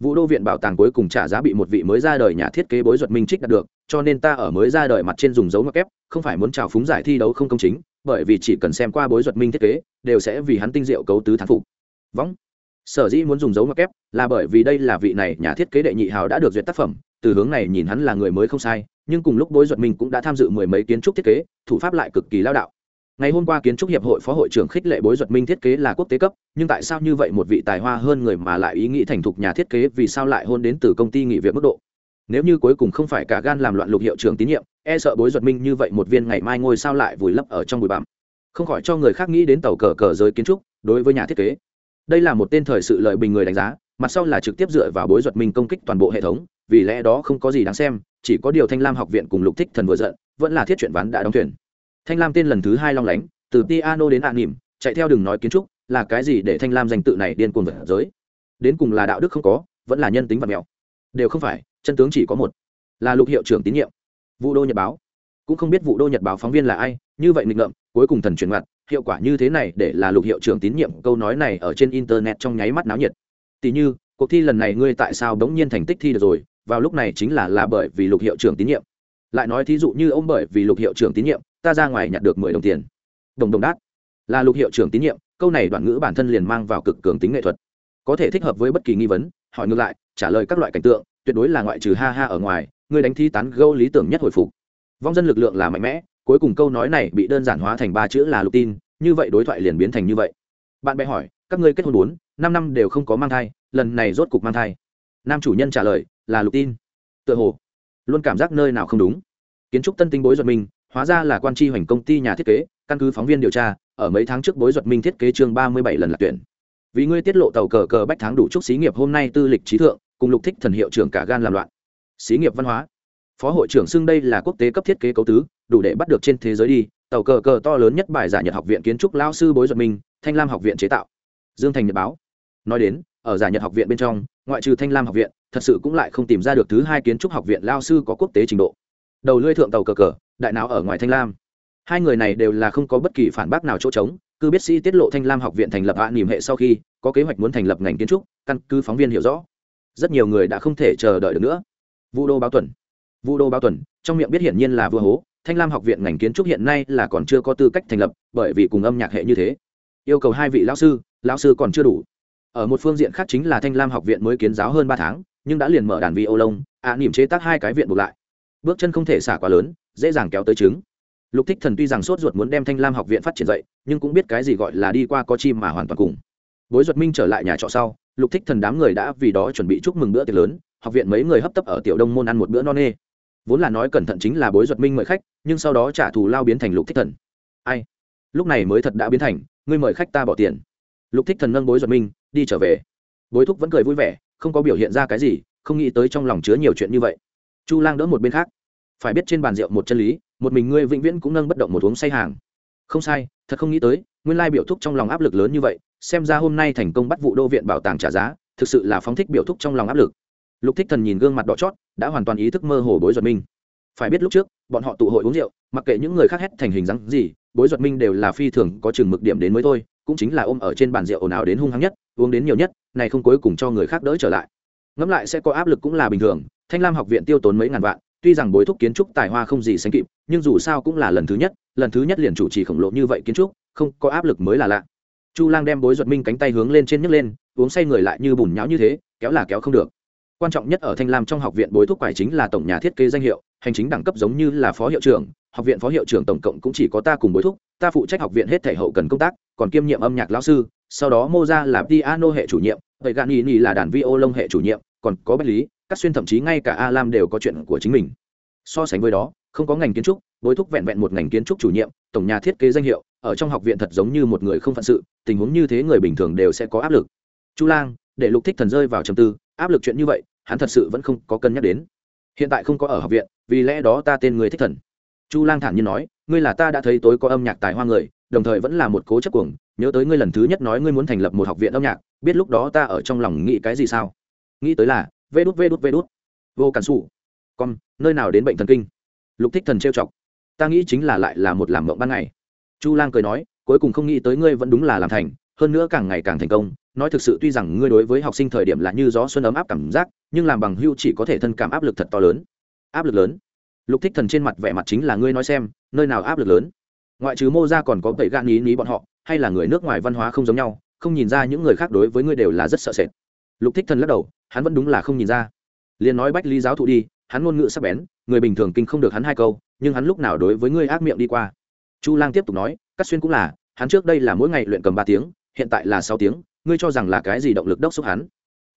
vũ đô viện bảo tàng cuối cùng trả giá bị một vị mới ra đời nhà thiết kế bối duật minh trích đạt được, cho nên ta ở mới ra đời mặt trên dùng dấu ngoặc kép, không phải muốn trào phúng giải thi đấu không công chính, bởi vì chỉ cần xem qua bối duật minh thiết kế, đều sẽ vì hắn tinh diệu cấu tứ thắng phục Vóng. sở dĩ muốn dùng dấu ngoặc kép là bởi vì đây là vị này nhà thiết kế đệ nhị hào đã được duyệt tác phẩm, từ hướng này nhìn hắn là người mới không sai, nhưng cùng lúc bối duật minh cũng đã tham dự mười mấy kiến trúc thiết kế, thủ pháp lại cực kỳ lao đạo ngày hôm qua kiến trúc hiệp hội phó hội trưởng khích lệ bối duật minh thiết kế là quốc tế cấp, nhưng tại sao như vậy một vị tài hoa hơn người mà lại ý nghĩ thành thục nhà thiết kế, vì sao lại hôn đến từ công ty nghỉ việc mức độ? Nếu như cuối cùng không phải cả gan làm loạn lục hiệu trưởng tín nhiệm e sợ bối duật minh như vậy một viên ngày mai ngôi sao lại vùi lấp ở trong bụi bặm. Không khỏi cho người khác nghĩ đến tàu cờ cờ giới kiến trúc, đối với nhà thiết kế. Đây là một tên thời sự lợi bình người đánh giá, mặt sau là trực tiếp dựa vào bối duật minh công kích toàn bộ hệ thống, vì lẽ đó không có gì đáng xem, chỉ có điều thanh lam học viện cùng lục thích thần vừa giận, vẫn là thiết chuyện ván đã đóng thuyền thanh lam tên lần thứ hai long lánh, từ piano đến an nỉm, chạy theo đừng nói kiến trúc, là cái gì để thanh lam danh tự này điên cuồng vật giới? Đến cùng là đạo đức không có, vẫn là nhân tính vật mèo đều không phải, chân tướng chỉ có một, là lục hiệu trưởng tín nhiệm. Vụ đô nhật báo. Cũng không biết vụ đô nhật báo phóng viên là ai, như vậy nghịch ngợm, cuối cùng thần truyền mặt, hiệu quả như thế này để là lục hiệu trưởng tín nhiệm, câu nói này ở trên internet trong nháy mắt náo nhiệt. Tỷ như, cuộc thi lần này ngươi tại sao bỗng nhiên thành tích thi được rồi, vào lúc này chính là là bởi vì lục hiệu trưởng tín nhiệm. Lại nói thí dụ như ông bởi vì lục hiệu trưởng tín nhiệm ta ra ngoài nhặt được mười đồng tiền. Đồng đồng đát. Là lục hiệu trưởng tín nhiệm, câu này đoạn ngữ bản thân liền mang vào cực cường tính nghệ thuật. Có thể thích hợp với bất kỳ nghi vấn, hỏi ngược lại, trả lời các loại cảnh tượng, tuyệt đối là ngoại trừ ha ha ở ngoài, người đánh thi tán gâu lý tưởng nhất hồi phục. Vong dân lực lượng là mạnh mẽ, cuối cùng câu nói này bị đơn giản hóa thành ba chữ là lục tin, như vậy đối thoại liền biến thành như vậy. Bạn bè hỏi, các ngươi kết hôn bốn, năm năm đều không có mang thai, lần này rốt cục mang thai. Nam chủ nhân trả lời, là lục tin. Tựa hồ, luôn cảm giác nơi nào không đúng. Kiến trúc tân tinh bối giật mình hóa ra là quan tri hoành công ty nhà thiết kế, căn cứ phóng viên điều tra, ở mấy tháng trước bối duật minh thiết kế chương ba mươi bảy lần lạc tuyển. Vì ngươi tiết lộ tàu cờ cờ bách tháng đủ chúc xí nghiệp hôm nay tư lịch trí thượng, cùng lục thích thần hiệu trưởng cả gan làm loạn. Xí nghiệp văn hóa. Phó hội trưởng xưng đây là quốc tế cấp thiết kế cấu tứ, đủ để bắt được trên thế giới đi, tàu cờ cờ to lớn nhất bài giả nhật học viện kiến trúc lao sư bối duật minh, thanh lam học viện chế tạo. Dương thành nhật báo. Nói đến, ở giả nhật học viện bên trong, ngoại trừ thanh lam học viện, thật sự cũng lại không tìm ra được thứ hai kiến trúc học viện lao sư có quốc tế trình độ. Đầu lưỡi thượng tàu cờ cờ đại não ở ngoài thanh lam. Hai người này đều là không có bất kỳ phản bác nào chỗ trống cứ biết sĩ tiết lộ thanh lam học viện thành lập hạ niềm hệ sau khi có kế hoạch muốn thành lập ngành kiến trúc căn cứ phóng viên hiểu rõ. Rất nhiều người đã không thể chờ đợi được nữa. Vu đô báo tuần. Vu đô báo tuần trong miệng biết hiển nhiên là vua hố thanh lam học viện ngành kiến trúc hiện nay là còn chưa có tư cách thành lập bởi vì cùng âm nhạc hệ như thế. Yêu cầu hai vị lão sư lão sư còn chưa đủ. Ở một phương diện khác chính là thanh lam học viện mới kiến giáo hơn ba tháng nhưng đã liền mở đàn vi ô lông ạ à, niềm chế tác hai cái viện buộc lại bước chân không thể xả quá lớn, dễ dàng kéo tới trứng. Lục thích thần tuy rằng sốt ruột muốn đem thanh lam học viện phát triển dậy, nhưng cũng biết cái gì gọi là đi qua có chim mà hoàn toàn cùng. Bối duật minh trở lại nhà trọ sau, lục thích thần đám người đã vì đó chuẩn bị chúc mừng bữa tiệc lớn, học viện mấy người hấp tấp ở tiểu đông môn ăn một bữa no nê. Vốn là nói cẩn thận chính là bối duật minh mời khách, nhưng sau đó trả thù lao biến thành lục thích thần. Ai? Lúc này mới thật đã biến thành, ngươi mời khách ta bỏ tiền. Lục thích thần nâng bối duật minh, đi trở về. Bối thúc vẫn cười vui vẻ, không có biểu hiện ra cái gì, không nghĩ tới trong lòng chứa nhiều chuyện như vậy chu lang đỡ một bên khác. Phải biết trên bàn rượu một chân lý, một mình ngươi vĩnh viễn cũng nâng bất động một uống say hàng. Không sai, thật không nghĩ tới, nguyên lai biểu thúc trong lòng áp lực lớn như vậy, xem ra hôm nay thành công bắt vụ đô viện bảo tàng trả giá, thực sự là phóng thích biểu thúc trong lòng áp lực. Lục thích thần nhìn gương mặt đỏ chót, đã hoàn toàn ý thức mơ hồ bối duật minh. Phải biết lúc trước, bọn họ tụ hội uống rượu, mặc kệ những người khác hét thành hình dáng gì, bối duật minh đều là phi thường có chừng mực điểm đến mới thôi, cũng chính là ôm ở trên bàn rượu ồn ào đến hung hăng nhất, uống đến nhiều nhất, này không cuối cùng cho người khác đỡ trở lại ngẫm lại sẽ có áp lực cũng là bình thường, thanh lam học viện tiêu tốn mấy ngàn vạn, tuy rằng bối thúc kiến trúc tài hoa không gì sánh kịp, nhưng dù sao cũng là lần thứ nhất, lần thứ nhất liền chủ trì khổng lồ như vậy kiến trúc, không có áp lực mới là lạ. Chu lang đem bối duật minh cánh tay hướng lên trên nhấc lên, uống say người lại như bùn nhão như thế, kéo là kéo không được. Quan trọng nhất ở thanh lam trong học viện bối thúc quải chính là tổng nhà thiết kế danh hiệu, hành chính đẳng cấp giống như là phó hiệu trưởng, học viện phó hiệu trưởng tổng cộng cũng chỉ có ta cùng bối thúc, ta phụ trách học viện hết thể hậu cần công tác, còn kiêm nhiệm âm nhạc lão sư, sau đó mô ra là piano hệ chủ nhiệm vậy gạn nhì nhì là đàn vi ô lông hệ chủ nhiệm, còn có bách lý, các xuyên thậm chí ngay cả a lam đều có chuyện của chính mình. So sánh với đó, không có ngành kiến trúc, bối thúc vẹn vẹn một ngành kiến trúc chủ nhiệm, tổng nhà thiết kế danh hiệu, ở trong học viện thật giống như một người không phận sự, tình huống như thế người bình thường đều sẽ có áp lực. Chu lang, để lục thích thần rơi vào trầm tư, áp lực chuyện như vậy, hắn thật sự vẫn không có cân nhắc đến. Hiện tại không có ở học viện, vì lẽ đó ta tên người thích thần. Chu lang thản nhiên nói, ngươi là ta đã thấy tối có âm nhạc tài hoa người đồng thời vẫn là một cố chấp cuồng, nhớ tới ngươi lần thứ nhất nói ngươi muốn thành lập một học viện âm nhạc, biết lúc đó ta ở trong lòng nghĩ cái gì sao? Nghĩ tới là, vê đút vê đút vê đút. Vô cản xù con, nơi nào đến bệnh thần kinh? Lục thích thần trêu chọc. Ta nghĩ chính là lại là một làm mộng ban ngày. Chu lang cười nói, cuối cùng không nghĩ tới ngươi vẫn đúng là làm thành, hơn nữa càng ngày càng thành công. Nói thực sự tuy rằng ngươi đối với học sinh thời điểm là như gió xuân ấm áp cảm giác, nhưng làm bằng hưu chỉ có thể thân cảm áp lực thật to lớn. Áp lực lớn. Lục thích thần trên mặt vẻ mặt chính là ngươi nói xem, nơi nào áp lực lớn? Ngoại trừ mô ra còn có tẩy gan ý ní bọn họ, hay là người nước ngoài văn hóa không giống nhau, không nhìn ra những người khác đối với ngươi đều là rất sợ sệt. Lục thích thần lắc đầu, hắn vẫn đúng là không nhìn ra. Liền nói bách lý giáo thụ đi, hắn ngôn ngữ sắc bén, người bình thường kinh không được hắn hai câu, nhưng hắn lúc nào đối với ngươi ác miệng đi qua. Chu lang tiếp tục nói cắt xuyên cũng là, hắn trước đây là mỗi ngày luyện cầm ba tiếng, hiện tại là sáu tiếng, ngươi cho rằng là cái gì động lực đốc xúc hắn?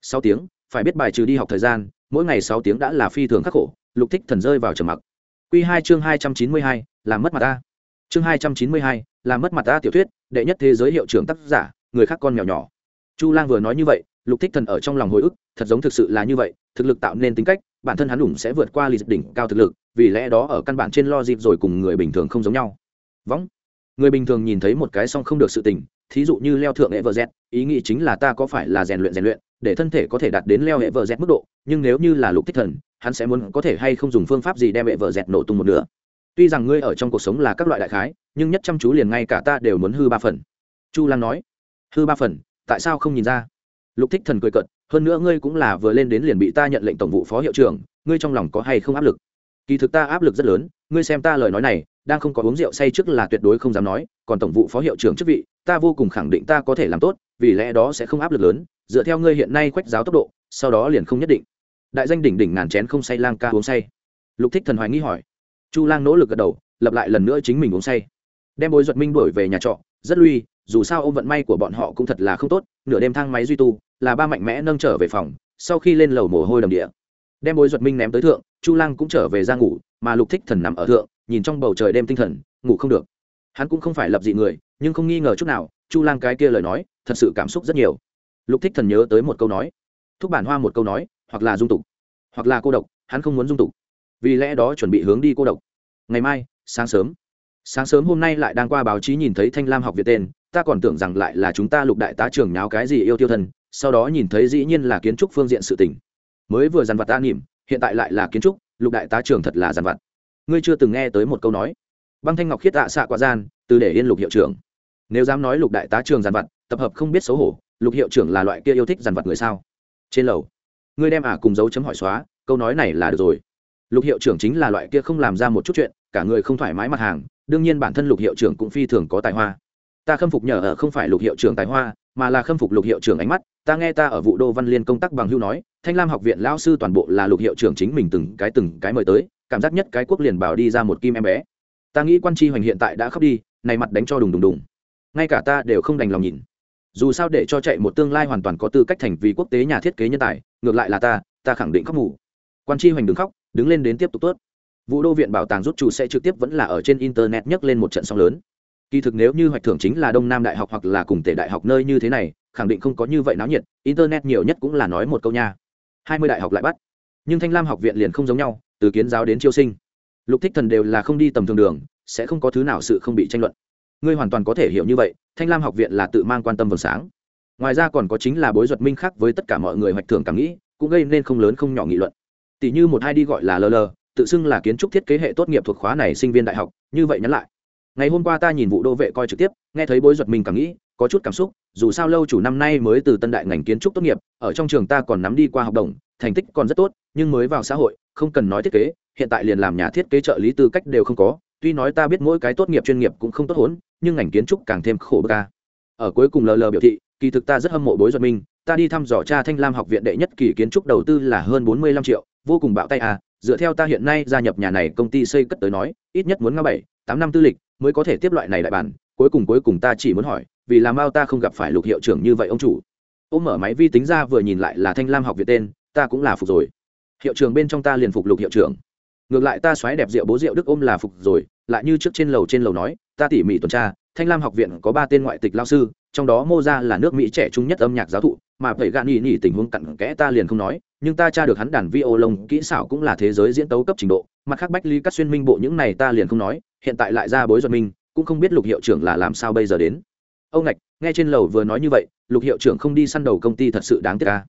Sáu tiếng, phải biết bài trừ đi học thời gian, mỗi ngày sáu tiếng đã là phi thường khắc khổ, lục thích thần rơi vào trầm mặc. Q hai chương hai trăm chín mươi hai, làm mất mặt ta chương hai trăm chín mươi hai làm mất mặt ta tiểu thuyết, đệ nhất thế giới hiệu trưởng tác giả, người khác con mèo nhỏ. Chu lang vừa nói như vậy, lục thích thần ở trong lòng hồi ức, thật giống thực sự là như vậy, thực lực tạo nên tính cách, bản thân hắn đủng sẽ vượt qua lì đỉnh cao thực lực, vì lẽ đó ở căn bản trên lo dịp rồi cùng người bình thường không giống nhau. Võng người bình thường nhìn thấy một cái song không được sự tình, thí dụ như leo thượng hệ vợ z ý nghĩ chính là ta có phải là rèn luyện rèn luyện, để thân thể có thể đạt đến leo hệ vợ z mức độ, nhưng nếu như là lục thích thần, hắn sẽ muốn có thể hay không dùng phương pháp gì đem hệ vợ z nổ tung một nửa tuy rằng ngươi ở trong cuộc sống là các loại đại khái nhưng nhất chăm chú liền ngay cả ta đều muốn hư ba phần. Chu lan nói hư ba phần tại sao không nhìn ra? Lục thích thần cười cợt, hơn nữa ngươi cũng là vừa lên đến liền bị ta nhận lệnh tổng vụ phó hiệu trưởng ngươi trong lòng có hay không áp lực? Kỳ thực ta áp lực rất lớn ngươi xem ta lời nói này đang không có uống rượu say trước là tuyệt đối không dám nói còn tổng vụ phó hiệu trưởng chức vị ta vô cùng khẳng định ta có thể làm tốt vì lẽ đó sẽ không áp lực lớn dựa theo ngươi hiện nay quách giáo tốc độ sau đó liền không nhất định. Đại danh đỉnh đỉnh ngàn chén không say lang ca uống say. Lục thích thần hoài nghi hỏi chu lang nỗ lực gật đầu lập lại lần nữa chính mình uống say. Đem bối duật minh đuổi về nhà trọ, rất lui, dù sao ôm vận may của bọn họ cũng thật là không tốt, nửa đêm thang máy duy tu, là ba mạnh mẽ nâng trở về phòng, sau khi lên lầu mồ hôi đầm địa. Đem bối duật minh ném tới thượng, chu lang cũng trở về ra ngủ, mà lục thích thần nằm ở thượng, nhìn trong bầu trời đêm tinh thần, ngủ không được. Hắn cũng không phải lập dị người, nhưng không nghi ngờ chút nào, chu lang cái kia lời nói, thật sự cảm xúc rất nhiều. Lục thích thần nhớ tới một câu nói, thúc bản hoa một câu nói, hoặc là dung tục, hoặc là cô độc, hắn không muốn dung tục vì lẽ đó chuẩn bị hướng đi cô độc. Ngày mai, sáng sớm. Sáng sớm hôm nay lại đang qua báo chí nhìn thấy thanh lam học viện tên, ta còn tưởng rằng lại là chúng ta lục đại tá trưởng nháo cái gì yêu tiêu thân sau đó nhìn thấy dĩ nhiên là kiến trúc phương diện sự tỉnh mới vừa dàn vặt ta nỉm hiện tại lại là kiến trúc, lục đại tá trưởng thật là dàn vặt. Ngươi chưa từng nghe tới một câu nói. Băng thanh ngọc khiết tạ xạ quả gian, từ để yên lục hiệu trưởng. Nếu dám nói lục đại tá trường dàn vặt, tập hợp không biết xấu hổ, lục hiệu trưởng là loại kia yêu thích dàn vặt người sao? Trên lầu. Ngươi đem à cùng dấu chấm hỏi xóa, câu nói này là được rồi lục hiệu trưởng chính là loại kia không làm ra một chút chuyện, cả người không thoải mái mặt hàng, đương nhiên bản thân lục hiệu trưởng cũng phi thường có tài hoa. Ta khâm phục nhờ ở không phải lục hiệu trưởng tài hoa, mà là khâm phục lục hiệu trưởng ánh mắt. Ta nghe ta ở vụ đô văn liên công tác bằng hưu nói, thanh lam học viện lao sư toàn bộ là lục hiệu trưởng chính mình từng cái từng cái mời tới, cảm giác nhất cái quốc liền bảo đi ra một kim em bé. Ta nghĩ quan tri hoành hiện tại đã khóc đi, này mặt đánh cho đùng đùng đùng. Ngay cả ta đều không đành lòng nhìn. Dù sao để cho chạy một tương lai hoàn toàn có tư cách thành vì quốc tế nhà thiết kế nhân tài, ngược lại là ta ta khẳng định khóc mù. Quan tri hoành đứng khóc đứng lên đến tiếp tục tốt. Vụ đô viện bảo tàng rút chủ sẽ trực tiếp vẫn là ở trên internet nhấc lên một trận sóng lớn. Kỳ thực nếu như hoạch thưởng chính là đông nam đại học hoặc là cùng tể đại học nơi như thế này, khẳng định không có như vậy náo nhiệt, internet nhiều nhất cũng là nói một câu nha. Hai mươi đại học lại bắt. Nhưng thanh lam học viện liền không giống nhau, từ kiến giáo đến chiêu sinh. Lục thích thần đều là không đi tầm thường đường, sẽ không có thứ nào sự không bị tranh luận. Ngươi hoàn toàn có thể hiểu như vậy, thanh lam học viện là tự mang quan tâm vầng sáng. Ngoài ra còn có chính là bối duật minh khác với tất cả mọi người hoạch thưởng cảm nghĩ, cũng gây nên không lớn không nhỏ nghị luận tỷ như một hai đi gọi là lờ lờ tự xưng là kiến trúc thiết kế hệ tốt nghiệp thuộc khóa này sinh viên đại học như vậy nhắn lại. Ngày hôm qua ta nhìn vụ đô vệ coi trực tiếp nghe thấy bối duật mình cảm nghĩ có chút cảm xúc dù sao lâu chủ năm nay mới từ tân đại ngành kiến trúc tốt nghiệp ở trong trường ta còn nắm đi qua học đồng thành tích còn rất tốt nhưng mới vào xã hội không cần nói thiết kế hiện tại liền làm nhà thiết kế trợ lý tư cách đều không có tuy nói ta biết mỗi cái tốt nghiệp chuyên nghiệp cũng không tốt hốn nhưng ngành kiến trúc càng thêm khổ bức ca ở cuối cùng lờ lờ biểu thị kỳ thực ta rất hâm mộ bối duật mình, ta đi thăm dò cha thanh lam học viện đệ nhất kỳ kiến trúc đầu tư là hơn bốn mươi lăm triệu vô cùng bạo tay à dựa theo ta hiện nay gia nhập nhà này công ty xây cất tới nói, ít nhất muốn ngã bảy, tám năm tư lịch mới có thể tiếp loại này đại bản, cuối cùng cuối cùng ta chỉ muốn hỏi, vì làm sao ta không gặp phải lục hiệu trưởng như vậy ông chủ. Ông mở máy vi tính ra vừa nhìn lại là thanh lam học viện tên, ta cũng là phục rồi. Hiệu trưởng bên trong ta liền phục lục hiệu trưởng. Ngược lại ta xoáy đẹp rượu bố rượu đức ôm là phục rồi, lại như trước trên lầu trên lầu nói, ta tỉ mỉ tuần tra, thanh lam học viện có ba tên ngoại tịch lao sư, trong đó mô ra là nước mỹ trẻ trung nhất âm nhạc giáo thụ, mà vậy gạn nhỉ nhỉ tình huống cặn kẽ ta liền không nói nhưng ta tra được hắn đàn vi ô lông kỹ xảo cũng là thế giới diễn tấu cấp trình độ, mặt khác bách ly cắt xuyên minh bộ những này ta liền không nói, hiện tại lại ra bối giật minh, cũng không biết lục hiệu trưởng là làm sao bây giờ đến. Ông ngạch, nghe trên lầu vừa nói như vậy, lục hiệu trưởng không đi săn đầu công ty thật sự đáng tiếc ca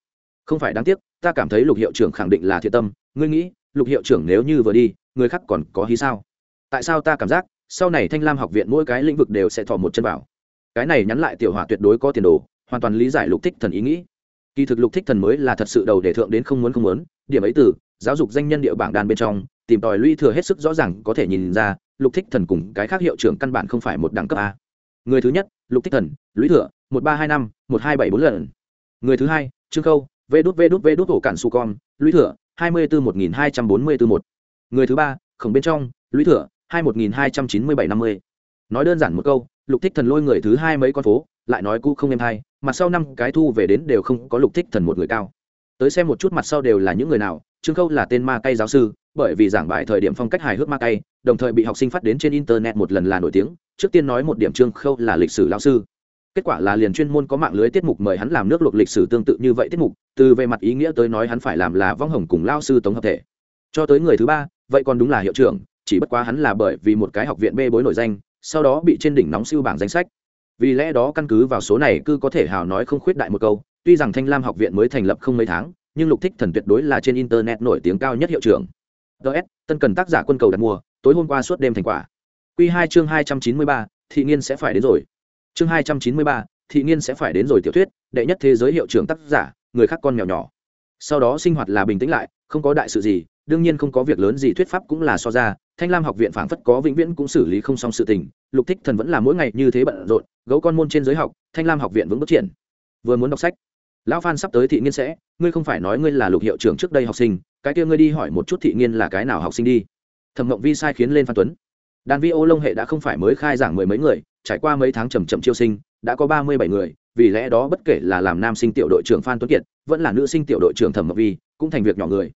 không phải đáng tiếc, ta cảm thấy lục hiệu trưởng khẳng định là thiện tâm, ngươi nghĩ, lục hiệu trưởng nếu như vừa đi, người khác còn có hí sao? Tại sao ta cảm giác, sau này thanh lam học viện mỗi cái lĩnh vực đều sẽ thò một chân vào? Cái này nhắn lại tiểu hỏa tuyệt đối có tiền đồ, hoàn toàn lý giải lục thích thần ý nghĩ kỳ thực lục thích thần mới là thật sự đầu để thượng đến không muốn không muốn, điểm ấy từ, giáo dục danh nhân địa bảng đàn bên trong, tìm tòi lũy thừa hết sức rõ ràng có thể nhìn ra, lục thích thần cùng cái khác hiệu trưởng căn bản không phải một đẳng cấp a. Người thứ nhất, lục thích thần, lũy thừa, một ba hai năm, một hai bảy bốn lần. Người thứ hai, trương khâu, vê đút vê đút vê đút ổ cản su con, lũy thừa, hai mươi bốn một nghìn hai trăm bốn mươi bốn một. Người thứ ba, khổng bên trong, lũy thừa, hai một nghìn hai trăm chín mươi bảy năm mươi. Nói đơn giản một câu, lục thích thần lôi người thứ hai mấy con phố, lại nói cũ không em hay mặt sau năm cái thu về đến đều không có lục thích thần một người cao. Tới xem một chút mặt sau đều là những người nào, trương khâu là tên ma cay giáo sư, bởi vì giảng bài thời điểm phong cách hài hước ma cay, đồng thời bị học sinh phát đến trên internet một lần là nổi tiếng, trước tiên nói một điểm trương khâu là lịch sử lao sư. Kết quả là liền chuyên môn có mạng lưới tiết mục mời hắn làm nước luộc lịch sử tương tự như vậy tiết mục, từ về mặt ý nghĩa tới nói hắn phải làm là vong hồng cùng lao sư tống hợp thể. Cho tới người thứ ba, vậy còn đúng là hiệu trưởng, chỉ bất quá hắn là bởi vì một cái học viện bê bối nổi danh, sau đó bị trên đỉnh nóng siêu bảng danh sách vì lẽ đó căn cứ vào số này cứ có thể hào nói không khuyết đại một câu, tuy rằng thanh lam học viện mới thành lập không mấy tháng, nhưng lục thích thần tuyệt đối là trên internet nổi tiếng cao nhất hiệu trưởng. Ts tân cần tác giả quân cầu đặt mua tối hôm qua suốt đêm thành quả. Q hai chương hai trăm chín mươi ba, thị nghiên sẽ phải đến rồi. Chương hai trăm chín mươi ba, thị nghiên sẽ phải đến rồi tiểu thuyết, đệ nhất thế giới hiệu trưởng tác giả, người khác con mèo nhỏ. Sau đó sinh hoạt là bình tĩnh lại, không có đại sự gì đương nhiên không có việc lớn gì thuyết pháp cũng là so ra, thanh lam học viện phảng phất có vĩnh viễn cũng xử lý không xong sự tình, lục thích thần vẫn là mỗi ngày như thế bận rộn, gấu con môn trên giới học, thanh lam học viện vững bước triển. Vừa muốn đọc sách, lão phan sắp tới thị nghiên sẽ, ngươi không phải nói ngươi là lục hiệu trưởng trước đây học sinh, cái kia ngươi đi hỏi một chút thị nghiên là cái nào học sinh đi. Thẩm mộng vi sai khiến lên phan tuấn. Đàn vi ô lông hệ đã không phải mới khai giảng mười mấy người, trải qua mấy tháng chầm chậm chiêu sinh, đã có ba mươi bảy người, vì lẽ đó bất kể là làm nam sinh tiểu đội trưởng phan tuấn kiệt, vẫn là nữ sinh tiểu đội trưởng thẩm mộng vi, cũng thành việc nhỏ người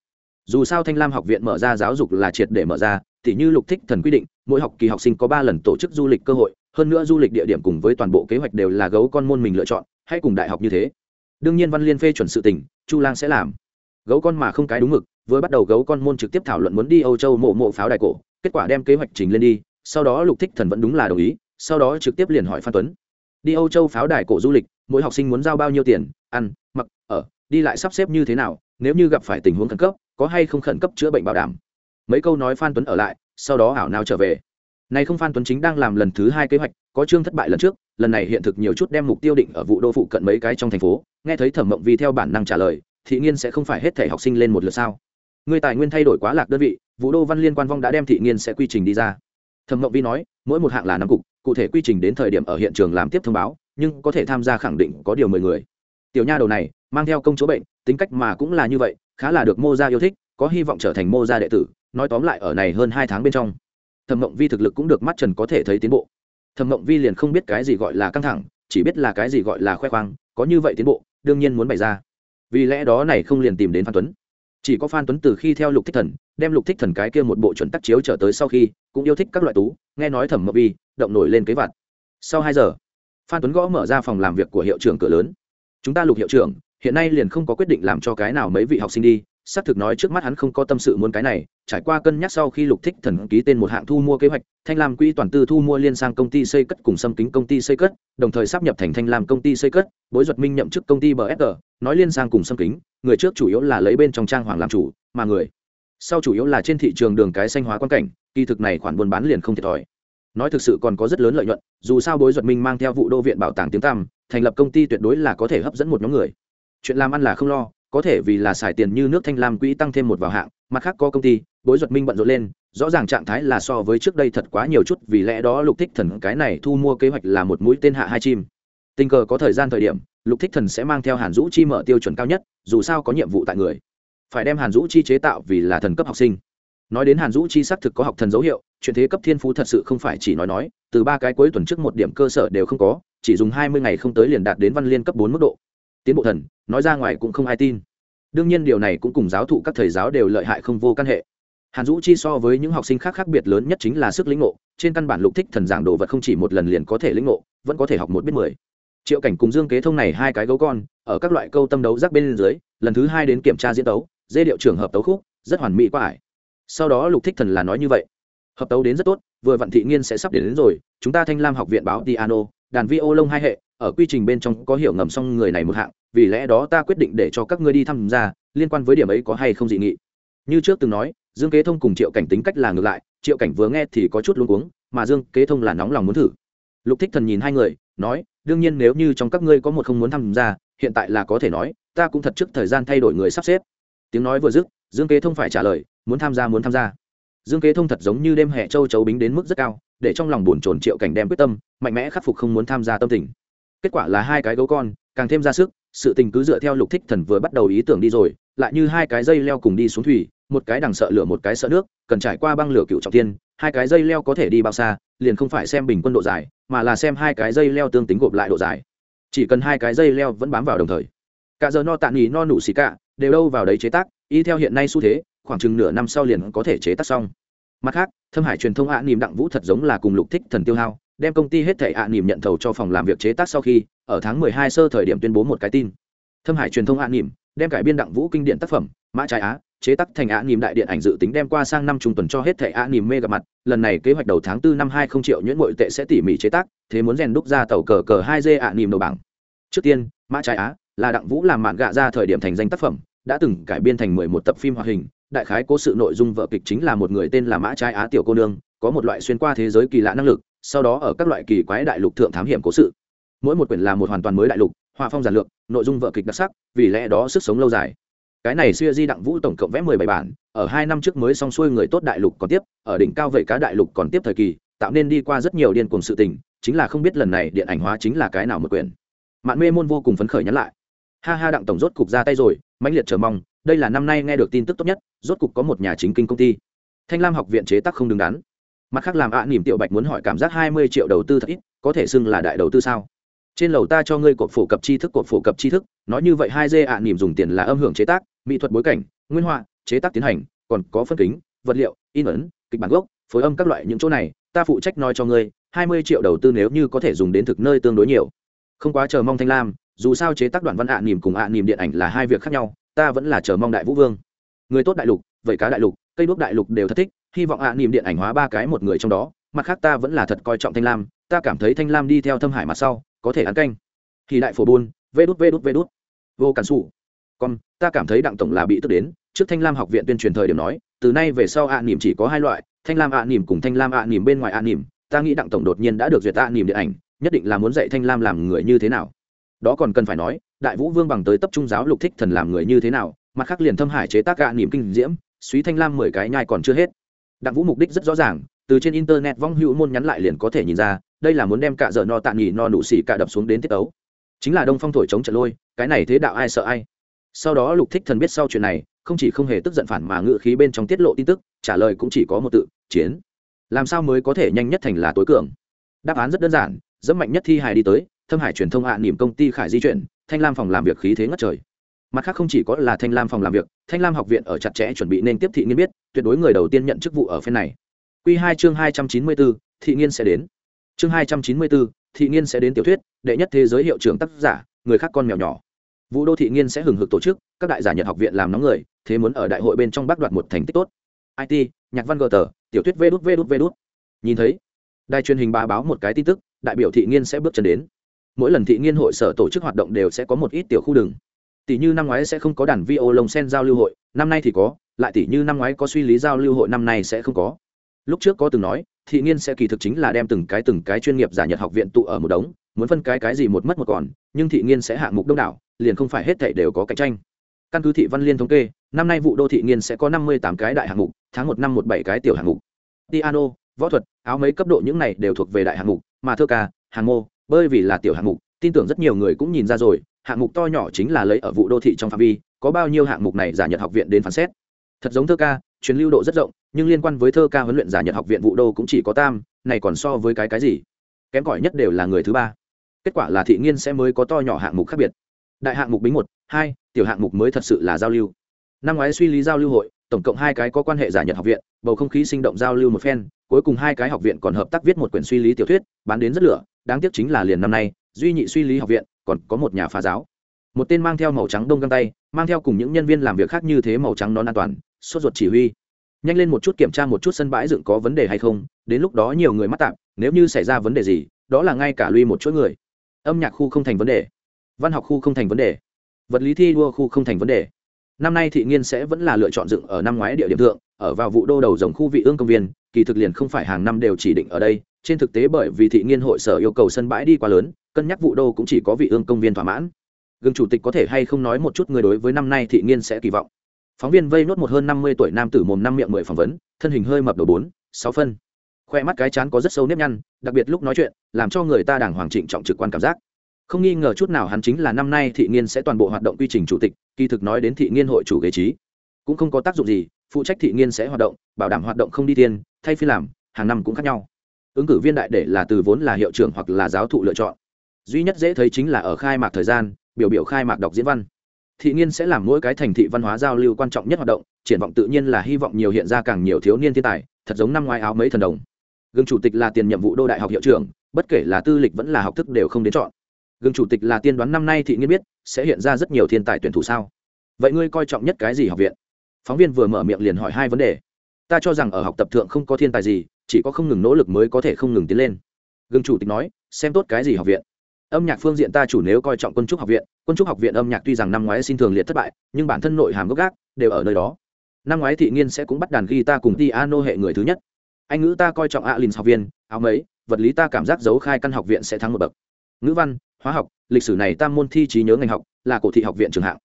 dù sao thanh lam học viện mở ra giáo dục là triệt để mở ra thì như lục thích thần quy định, mỗi học kỳ học sinh có ba lần tổ chức du lịch cơ hội, hơn nữa du lịch địa điểm cùng với toàn bộ kế hoạch đều là gấu con môn mình lựa chọn, hay cùng đại học như thế. Đương nhiên văn liên phê chuẩn sự tình, chu lang sẽ làm. Gấu con mà không cái đúng mực, vừa bắt đầu gấu con môn trực tiếp thảo luận muốn đi âu châu mộ mộ pháo đài cổ, kết quả đem kế hoạch trình lên đi, sau đó lục thích thần vẫn đúng là đồng ý, sau đó trực tiếp liền hỏi phan tuấn. Đi âu châu pháo đài cổ du lịch, mỗi học sinh muốn giao bao nhiêu tiền, ăn, mặc, ở, đi lại sắp xếp như thế nào, nếu như gặp phải tình huống khẩn cấp có hay không khẩn cấp chữa bệnh bảo đảm? Mấy câu nói phan tuấn ở lại, sau đó ảo nào trở về. Nay không phan tuấn chính đang làm lần thứ hai kế hoạch, có chương thất bại lần trước, lần này hiện thực nhiều chút đem mục tiêu định ở vụ đô phụ cận mấy cái trong thành phố. Nghe thấy thẩm mộng vi theo bản năng trả lời, thị nghiên sẽ không phải hết thể học sinh lên một lượt sao? Người tài nguyên thay đổi quá lạc đơn vị, vụ đô văn liên quan vong đã đem thị nghiên sẽ quy trình đi ra. Thẩm mộng vi nói, mỗi một hạng là năm cục, cụ thể quy trình đến thời điểm ở hiện trường làm tiếp thông báo, nhưng có thể tham gia khẳng định có điều mười người. Tiểu nha đầu này, mang theo công chỗ bệnh, tính cách mà cũng là như vậy khá là được mô gia yêu thích, có hy vọng trở thành mô gia đệ tử, nói tóm lại ở này hơn hai tháng bên trong. Thẩm mộng vi thực lực cũng được mắt trần có thể thấy tiến bộ. Thẩm mộng vi liền không biết cái gì gọi là căng thẳng, chỉ biết là cái gì gọi là khoe khoang, có như vậy tiến bộ, đương nhiên muốn bày ra. Vì lẽ đó này không liền tìm đến phan tuấn. Chỉ có phan tuấn từ khi theo lục thích thần, đem lục thích thần cái kia một bộ chuẩn tắc chiếu trở tới sau khi, cũng yêu thích các loại tú, nghe nói thẩm mộng vi động nổi lên kế vặt. Sau hai giờ, phan tuấn gõ mở ra phòng làm việc của hiệu trưởng cửa lớn. Chúng ta lục hiệu trưởng hiện nay liền không có quyết định làm cho cái nào mấy vị học sinh đi, xác thực nói trước mắt hắn không có tâm sự muốn cái này, trải qua cân nhắc sau khi lục thích thần ký tên một hạng thu mua kế hoạch, thanh lam quỹ toàn tư thu mua liên sang công ty xây cất cùng xâm kính công ty xây cất, đồng thời sắp nhập thành thanh lam công ty xây cất, bối duật minh nhậm chức công ty bsg nói liên sang cùng xâm kính, người trước chủ yếu là lấy bên trong trang hoàng làm chủ, mà người sau chủ yếu là trên thị trường đường cái xanh hóa quan cảnh, kỳ thực này khoản buôn bán liền không thiệt thòi. Nói thực sự còn có rất lớn lợi nhuận, dù sao bối duật minh mang theo vụ đô viện bảo tàng tiếng tăm, thành lập công ty tuyệt đối là có thể hấp dẫn một nhóm người chuyện làm ăn là không lo, có thể vì là xài tiền như nước thanh lam quỹ tăng thêm một vào hạng, mặt khác có công ty, bối duật minh bận rộn lên, rõ ràng trạng thái là so với trước đây thật quá nhiều chút, vì lẽ đó lục thích thần cái này thu mua kế hoạch là một mũi tên hạ hai chim. Tình cờ có thời gian thời điểm, lục thích thần sẽ mang theo hàn dũ chi mở tiêu chuẩn cao nhất, dù sao có nhiệm vụ tại người. Phải đem hàn dũ chi chế tạo vì là thần cấp học sinh. Nói đến hàn dũ chi xác thực có học thần dấu hiệu, chuyện thế cấp thiên phú thật sự không phải chỉ nói nói, từ ba cái cuối tuần trước một điểm cơ sở đều không có, chỉ dùng hai mươi ngày không tới liền đạt đến văn liên cấp bốn mức độ tiến bộ thần nói ra ngoài cũng không ai tin. Đương nhiên điều này cũng cùng giáo thụ các thầy giáo đều lợi hại không vô căn hệ. Hàn dũ chi so với những học sinh khác khác biệt lớn nhất chính là sức lĩnh ngộ trên căn bản lục thích thần giảng đồ vật không chỉ một lần liền có thể lĩnh ngộ vẫn có thể học một biết mười. Triệu cảnh cùng dương kế thông này hai cái gấu con ở các loại câu tâm đấu rác bên dưới lần thứ hai đến kiểm tra diễn tấu dê điệu trường hợp tấu khúc rất hoàn mỹ quá ải. Sau đó lục thích thần là nói như vậy. Hợp tấu đến rất tốt vừa vặn thị nghiên sẽ sắp đến, đến rồi chúng ta thanh lam học viện báo piano đàn vi ô lông hai hệ ở quy trình bên trong có hiểu ngầm xong người này một hạng, vì lẽ đó ta quyết định để cho các ngươi đi tham gia liên quan với điểm ấy có hay không dị nghị. Như trước từng nói, dương kế thông cùng triệu cảnh tính cách là ngược lại, triệu cảnh vừa nghe thì có chút luống cuống, mà dương kế thông là nóng lòng muốn thử. Lục thích thần nhìn hai người, nói, đương nhiên nếu như trong các ngươi có một không muốn tham gia hiện tại là có thể nói, ta cũng thật trước thời gian thay đổi người sắp xếp. Tiếng nói vừa dứt, dương kế thông phải trả lời, muốn tham gia, muốn tham gia. Dương kế thông thật giống như đêm hè châu chấu bính đến mức rất cao, để trong lòng buồn chồn triệu cảnh đem quyết tâm, mạnh mẽ khắc phục không muốn tham gia tâm tình kết quả là hai cái gấu con, càng thêm ra sức, sự tình cứ dựa theo lục thích thần vừa bắt đầu ý tưởng đi rồi, lại như hai cái dây leo cùng đi xuống thủy, một cái đằng sợ lửa một cái sợ nước, cần trải qua băng lửa cựu trọng tiên hai cái dây leo có thể đi bao xa, liền không phải xem bình quân độ dài, mà là xem hai cái dây leo tương tính gộp lại độ dài. Chỉ cần hai cái dây leo vẫn bám vào đồng thời. Cả giờ no tạm nghỉ no nụ xì cả, đều đâu vào đấy chế tác, y theo hiện nay xu thế, khoảng chừng nửa năm sau liền có thể chế tác xong. Mặt khác, thâm hải truyền thông ạ, niềm đặng vũ thật giống là cùng lục thích thần tiêu hao đem công ty hết thảy ạ nỉm nhận thầu cho phòng làm việc chế tác sau khi, ở tháng 12 sơ thời điểm tuyên bố một cái tin. Thâm hải truyền thông ạ nỉm, đem cải biên đặng vũ kinh điển tác phẩm, mã trái á, chế tác thành ạ nỉm đại điện ảnh dự tính đem qua sang năm trung tuần cho hết thảy ạ nỉm mê gặp mặt. Lần này kế hoạch đầu tháng 4 năm 20 triệu nhuyễn nội tệ sẽ tỉ mỉ chế tác, thế muốn rèn đúc ra tàu cờ cờ 2G ạ nỉm đầu bảng. Trước tiên, mã trái á là đặng vũ làm mạn gạ ra thời điểm thành danh tác phẩm, đã từng cải biên thành 11 tập phim hoạt hình. Đại khái cố sự nội dung vợ kịch chính là một người tên là mã trái á tiểu cô nương, có một loại xuyên qua thế giới kỳ lạ năng lực sau đó ở các loại kỳ quái đại lục thượng thám hiểm cố sự. Mỗi một quyển là một hoàn toàn mới đại lục hòa phong giản lược, nội dung vợ kịch đặc sắc, vì lẽ đó sức sống lâu dài. Cái này xưa di đặng vũ tổng cộng vẽ mười bảy bản, ở hai năm trước mới xong xuôi người tốt đại lục còn tiếp, ở đỉnh cao vậy cá đại lục còn tiếp thời kỳ, tạo nên đi qua rất nhiều điên cuồng sự tình, chính là không biết lần này điện ảnh hóa chính là cái nào một quyển. Mạn mê môn vô cùng phấn khởi nhắn lại. Ha ha đặng tổng rốt cục ra tay rồi, mãnh liệt chờ mong, đây là năm nay nghe được tin tức tốt nhất, rốt cục có một nhà chính kinh công ty. Thanh lam học viện chế tác không đứng đắn mặt khác làm ạ à, nỉm tiểu bạch muốn hỏi cảm giác hai mươi triệu đầu tư thật ít có thể xưng là đại đầu tư sao? Trên lầu ta cho ngươi cột phổ cập tri thức cột phổ cập tri thức nói như vậy hai dê ạ niềm nỉm dùng tiền là âm hưởng chế tác mỹ thuật bối cảnh nguyên họa chế tác tiến hành còn có phân kính vật liệu in ấn kịch bản gốc phối âm các loại những chỗ này ta phụ trách nói cho ngươi hai mươi triệu đầu tư nếu như có thể dùng đến thực nơi tương đối nhiều. Không quá chờ mong thanh lam dù sao chế tác đoạn văn ạ à, nỉm cùng ạ nỉm điện ảnh là hai việc khác nhau ta vẫn là chờ mong đại vũ vương. Người tốt đại lục vậy cá đại lục cây đuốc đại lục đều thật thích hy vọng ạ à, niềm điện ảnh hóa ba cái một người trong đó. Mặt khác ta vẫn là thật coi trọng thanh lam ta cảm thấy thanh lam đi theo thâm hải mặt sau có thể ăn canh. Thì đại phổ buôn vê đút vê đút vê đút. Vô cản xù con ta cảm thấy đặng tổng là bị tức đến trước thanh lam học viện tuyên truyền thời điểm nói từ nay về sau ạ à, niềm chỉ có hai loại thanh lam ạ à, niềm cùng thanh lam ạ niềm bên ngoài ạ niềm ta nghĩ đặng tổng đột nhiên đã được duyệt ạ niềm điện ảnh nhất định là muốn dạy thanh lam làm người như thế nào. Đó còn cần phải nói đại vũ vương bằng tới tập trung giáo lục thích thần làm người như thế nào mặt khác liền thâm hải chế tác gạ niềm kinh diễm suý thanh lam mười cái nhai còn chưa hết. Đặng vũ mục đích rất rõ ràng, từ trên internet vong hữu môn nhắn lại liền có thể nhìn ra, đây là muốn đem cả giờ no tạ nghỉ no nụ xỉ cả đập xuống đến tiết ấu. chính là đông phong thổi chống trận lôi, cái này thế đạo ai sợ ai? Sau đó lục thích thần biết sau chuyện này, không chỉ không hề tức giận phản mà ngự khí bên trong tiết lộ tin tức, trả lời cũng chỉ có một tự, chiến. Làm sao mới có thể nhanh nhất thành là tối cường? Đáp án rất đơn giản, dẫm mạnh nhất thi hài đi tới, thâm hải truyền thông hạ niềm công ty khải di chuyển, thanh lam phòng làm việc khí thế ngất trời mặt khác không chỉ có là thanh lam phòng làm việc, thanh lam học viện ở chặt chẽ chuẩn bị nên tiếp thị nghiên biết, tuyệt đối người đầu tiên nhận chức vụ ở phen này. Q hai chương hai trăm chín mươi bốn thị nghiên sẽ đến. Chương hai trăm chín mươi bốn thị nghiên sẽ đến tiểu thuyết, đệ nhất thế giới hiệu trưởng tác giả, người khác con mèo nhỏ. Vũ đô thị nghiên sẽ hừng hực tổ chức, các đại giả nhật học viện làm nóng người, thế muốn ở đại hội bên trong bác đoạt một thành tích tốt. It nhạc văn gờ tờ, tiểu thuyết vê đút vê đút vê đút. Nhìn thấy, đài truyền hình ba báo một cái tin tức, đại biểu thị nghiên sẽ bước chân đến. Mỗi lần thị nghiên hội sở tổ chức hoạt động đều sẽ có một ít tiểu khu đường tỷ như năm ngoái sẽ không có đàn vi ô lồng sen giao lưu hội, năm nay thì có, lại tỷ như năm ngoái có suy lý giao lưu hội, năm nay sẽ không có. Lúc trước có từng nói, thị nghiên sẽ kỳ thực chính là đem từng cái từng cái chuyên nghiệp giả nhật học viện tụ ở một đống, muốn phân cái cái gì một mất một còn, nhưng thị nghiên sẽ hạng mục đông đảo, liền không phải hết thảy đều có cạnh tranh. Căn cứ thị văn liên thống kê, năm nay vụ đô thị nghiên sẽ có năm mươi tám cái đại hạng mục, tháng một năm một bảy cái tiểu hạng mục. Piano, võ thuật, áo mấy cấp độ những này đều thuộc về đại hạng mục, mà thơ ca, hàng mô bơi vì là tiểu hạng mục, tin tưởng rất nhiều người cũng nhìn ra rồi hạng mục to nhỏ chính là lấy ở vụ đô thị trong phạm vi, có bao nhiêu hạng mục này giả nhật học viện đến phán xét. Thật giống thơ ca, truyền lưu độ rất rộng, nhưng liên quan với thơ ca huấn luyện giả nhật học viện vụ đô cũng chỉ có tam, này còn so với cái cái gì? Kém cỏi nhất đều là người thứ ba. Kết quả là thị nghiên sẽ mới có to nhỏ hạng mục khác biệt. Đại hạng mục bính một, hai, tiểu hạng mục mới thật sự là giao lưu. Năm ngoái suy lý giao lưu hội, tổng cộng hai cái có quan hệ giả nhật học viện, bầu không khí sinh động giao lưu một phen, cuối cùng hai cái học viện còn hợp tác viết một quyển suy lý tiểu thuyết, bán đến rất lửa, đáng tiếc chính là liền năm nay, duy nhị suy lý học viện còn có một nhà phá giáo. Một tên mang theo màu trắng đông găng tay, mang theo cùng những nhân viên làm việc khác như thế màu trắng non an toàn, sốt ruột chỉ huy. Nhanh lên một chút kiểm tra một chút sân bãi dựng có vấn đề hay không, đến lúc đó nhiều người mắc tạm nếu như xảy ra vấn đề gì, đó là ngay cả lui một chuỗi người. Âm nhạc khu không thành vấn đề. Văn học khu không thành vấn đề. Vật lý thi đua khu không thành vấn đề. Năm nay thị nghiên sẽ vẫn là lựa chọn dựng ở năm ngoái địa điểm thượng, ở vào vụ đô đầu dòng khu vị ương công viên, kỳ thực liền không phải hàng năm đều chỉ định ở đây trên thực tế bởi vì thị nghiên hội sở yêu cầu sân bãi đi quá lớn, cân nhắc vụ đô cũng chỉ có vị ương công viên thỏa mãn. Gương chủ tịch có thể hay không nói một chút người đối với năm nay thị nghiên sẽ kỳ vọng? Phóng viên vây nốt một hơn năm mươi tuổi nam tử mồm năm miệng mười phỏng vấn, thân hình hơi mập đầu bốn, sáu phân. Khoe mắt cái chán có rất sâu nếp nhăn, đặc biệt lúc nói chuyện, làm cho người ta đàng hoàng trịnh trọng trực quan cảm giác. Không nghi ngờ chút nào hắn chính là năm nay thị nghiên sẽ toàn bộ hoạt động quy trình chủ tịch, kỳ thực nói đến thị nghiên hội chủ ghế trí. Cũng không có tác dụng gì, phụ trách thị nghiên sẽ hoạt động, bảo đảm hoạt động không đi tiền thay phi làm, hàng năm cũng khác nhau ứng cử viên đại để là từ vốn là hiệu trưởng hoặc là giáo thụ lựa chọn. Duy nhất dễ thấy chính là ở khai mạc thời gian, biểu biểu khai mạc đọc diễn văn. Thị nghiên sẽ làm mỗi cái thành thị văn hóa giao lưu quan trọng nhất hoạt động, triển vọng tự nhiên là hy vọng nhiều hiện ra càng nhiều thiếu niên thiên tài, thật giống năm ngoái áo mấy thần đồng. Gương chủ tịch là tiền nhiệm vụ đô đại học hiệu trưởng, bất kể là tư lịch vẫn là học thức đều không đến chọn. Gương chủ tịch là tiên đoán năm nay thị nghiên biết, sẽ hiện ra rất nhiều thiên tài tuyển thủ sao? Vậy ngươi coi trọng nhất cái gì học viện? Phóng viên vừa mở miệng liền hỏi hai vấn đề. Ta cho rằng ở học tập thượng không có thiên tài gì chỉ có không ngừng nỗ lực mới có thể không ngừng tiến lên. Gương chủ tịch nói, xem tốt cái gì học viện. Âm nhạc phương diện ta chủ nếu coi trọng quân trúc học viện, quân trúc học viện âm nhạc tuy rằng năm ngoái xin thường liệt thất bại, nhưng bản thân nội hàm gốc gác đều ở nơi đó. Năm ngoái thị nghiên sẽ cũng bắt đàn ghi ta cùng piano hệ người thứ nhất. Anh ngữ ta coi trọng alin học viên, áo mấy vật lý ta cảm giác giấu khai căn học viện sẽ thắng một bậc. Ngữ văn, hóa học, lịch sử này tam môn thi trí nhớ ngành học, là cổ thị học viện trường hạng.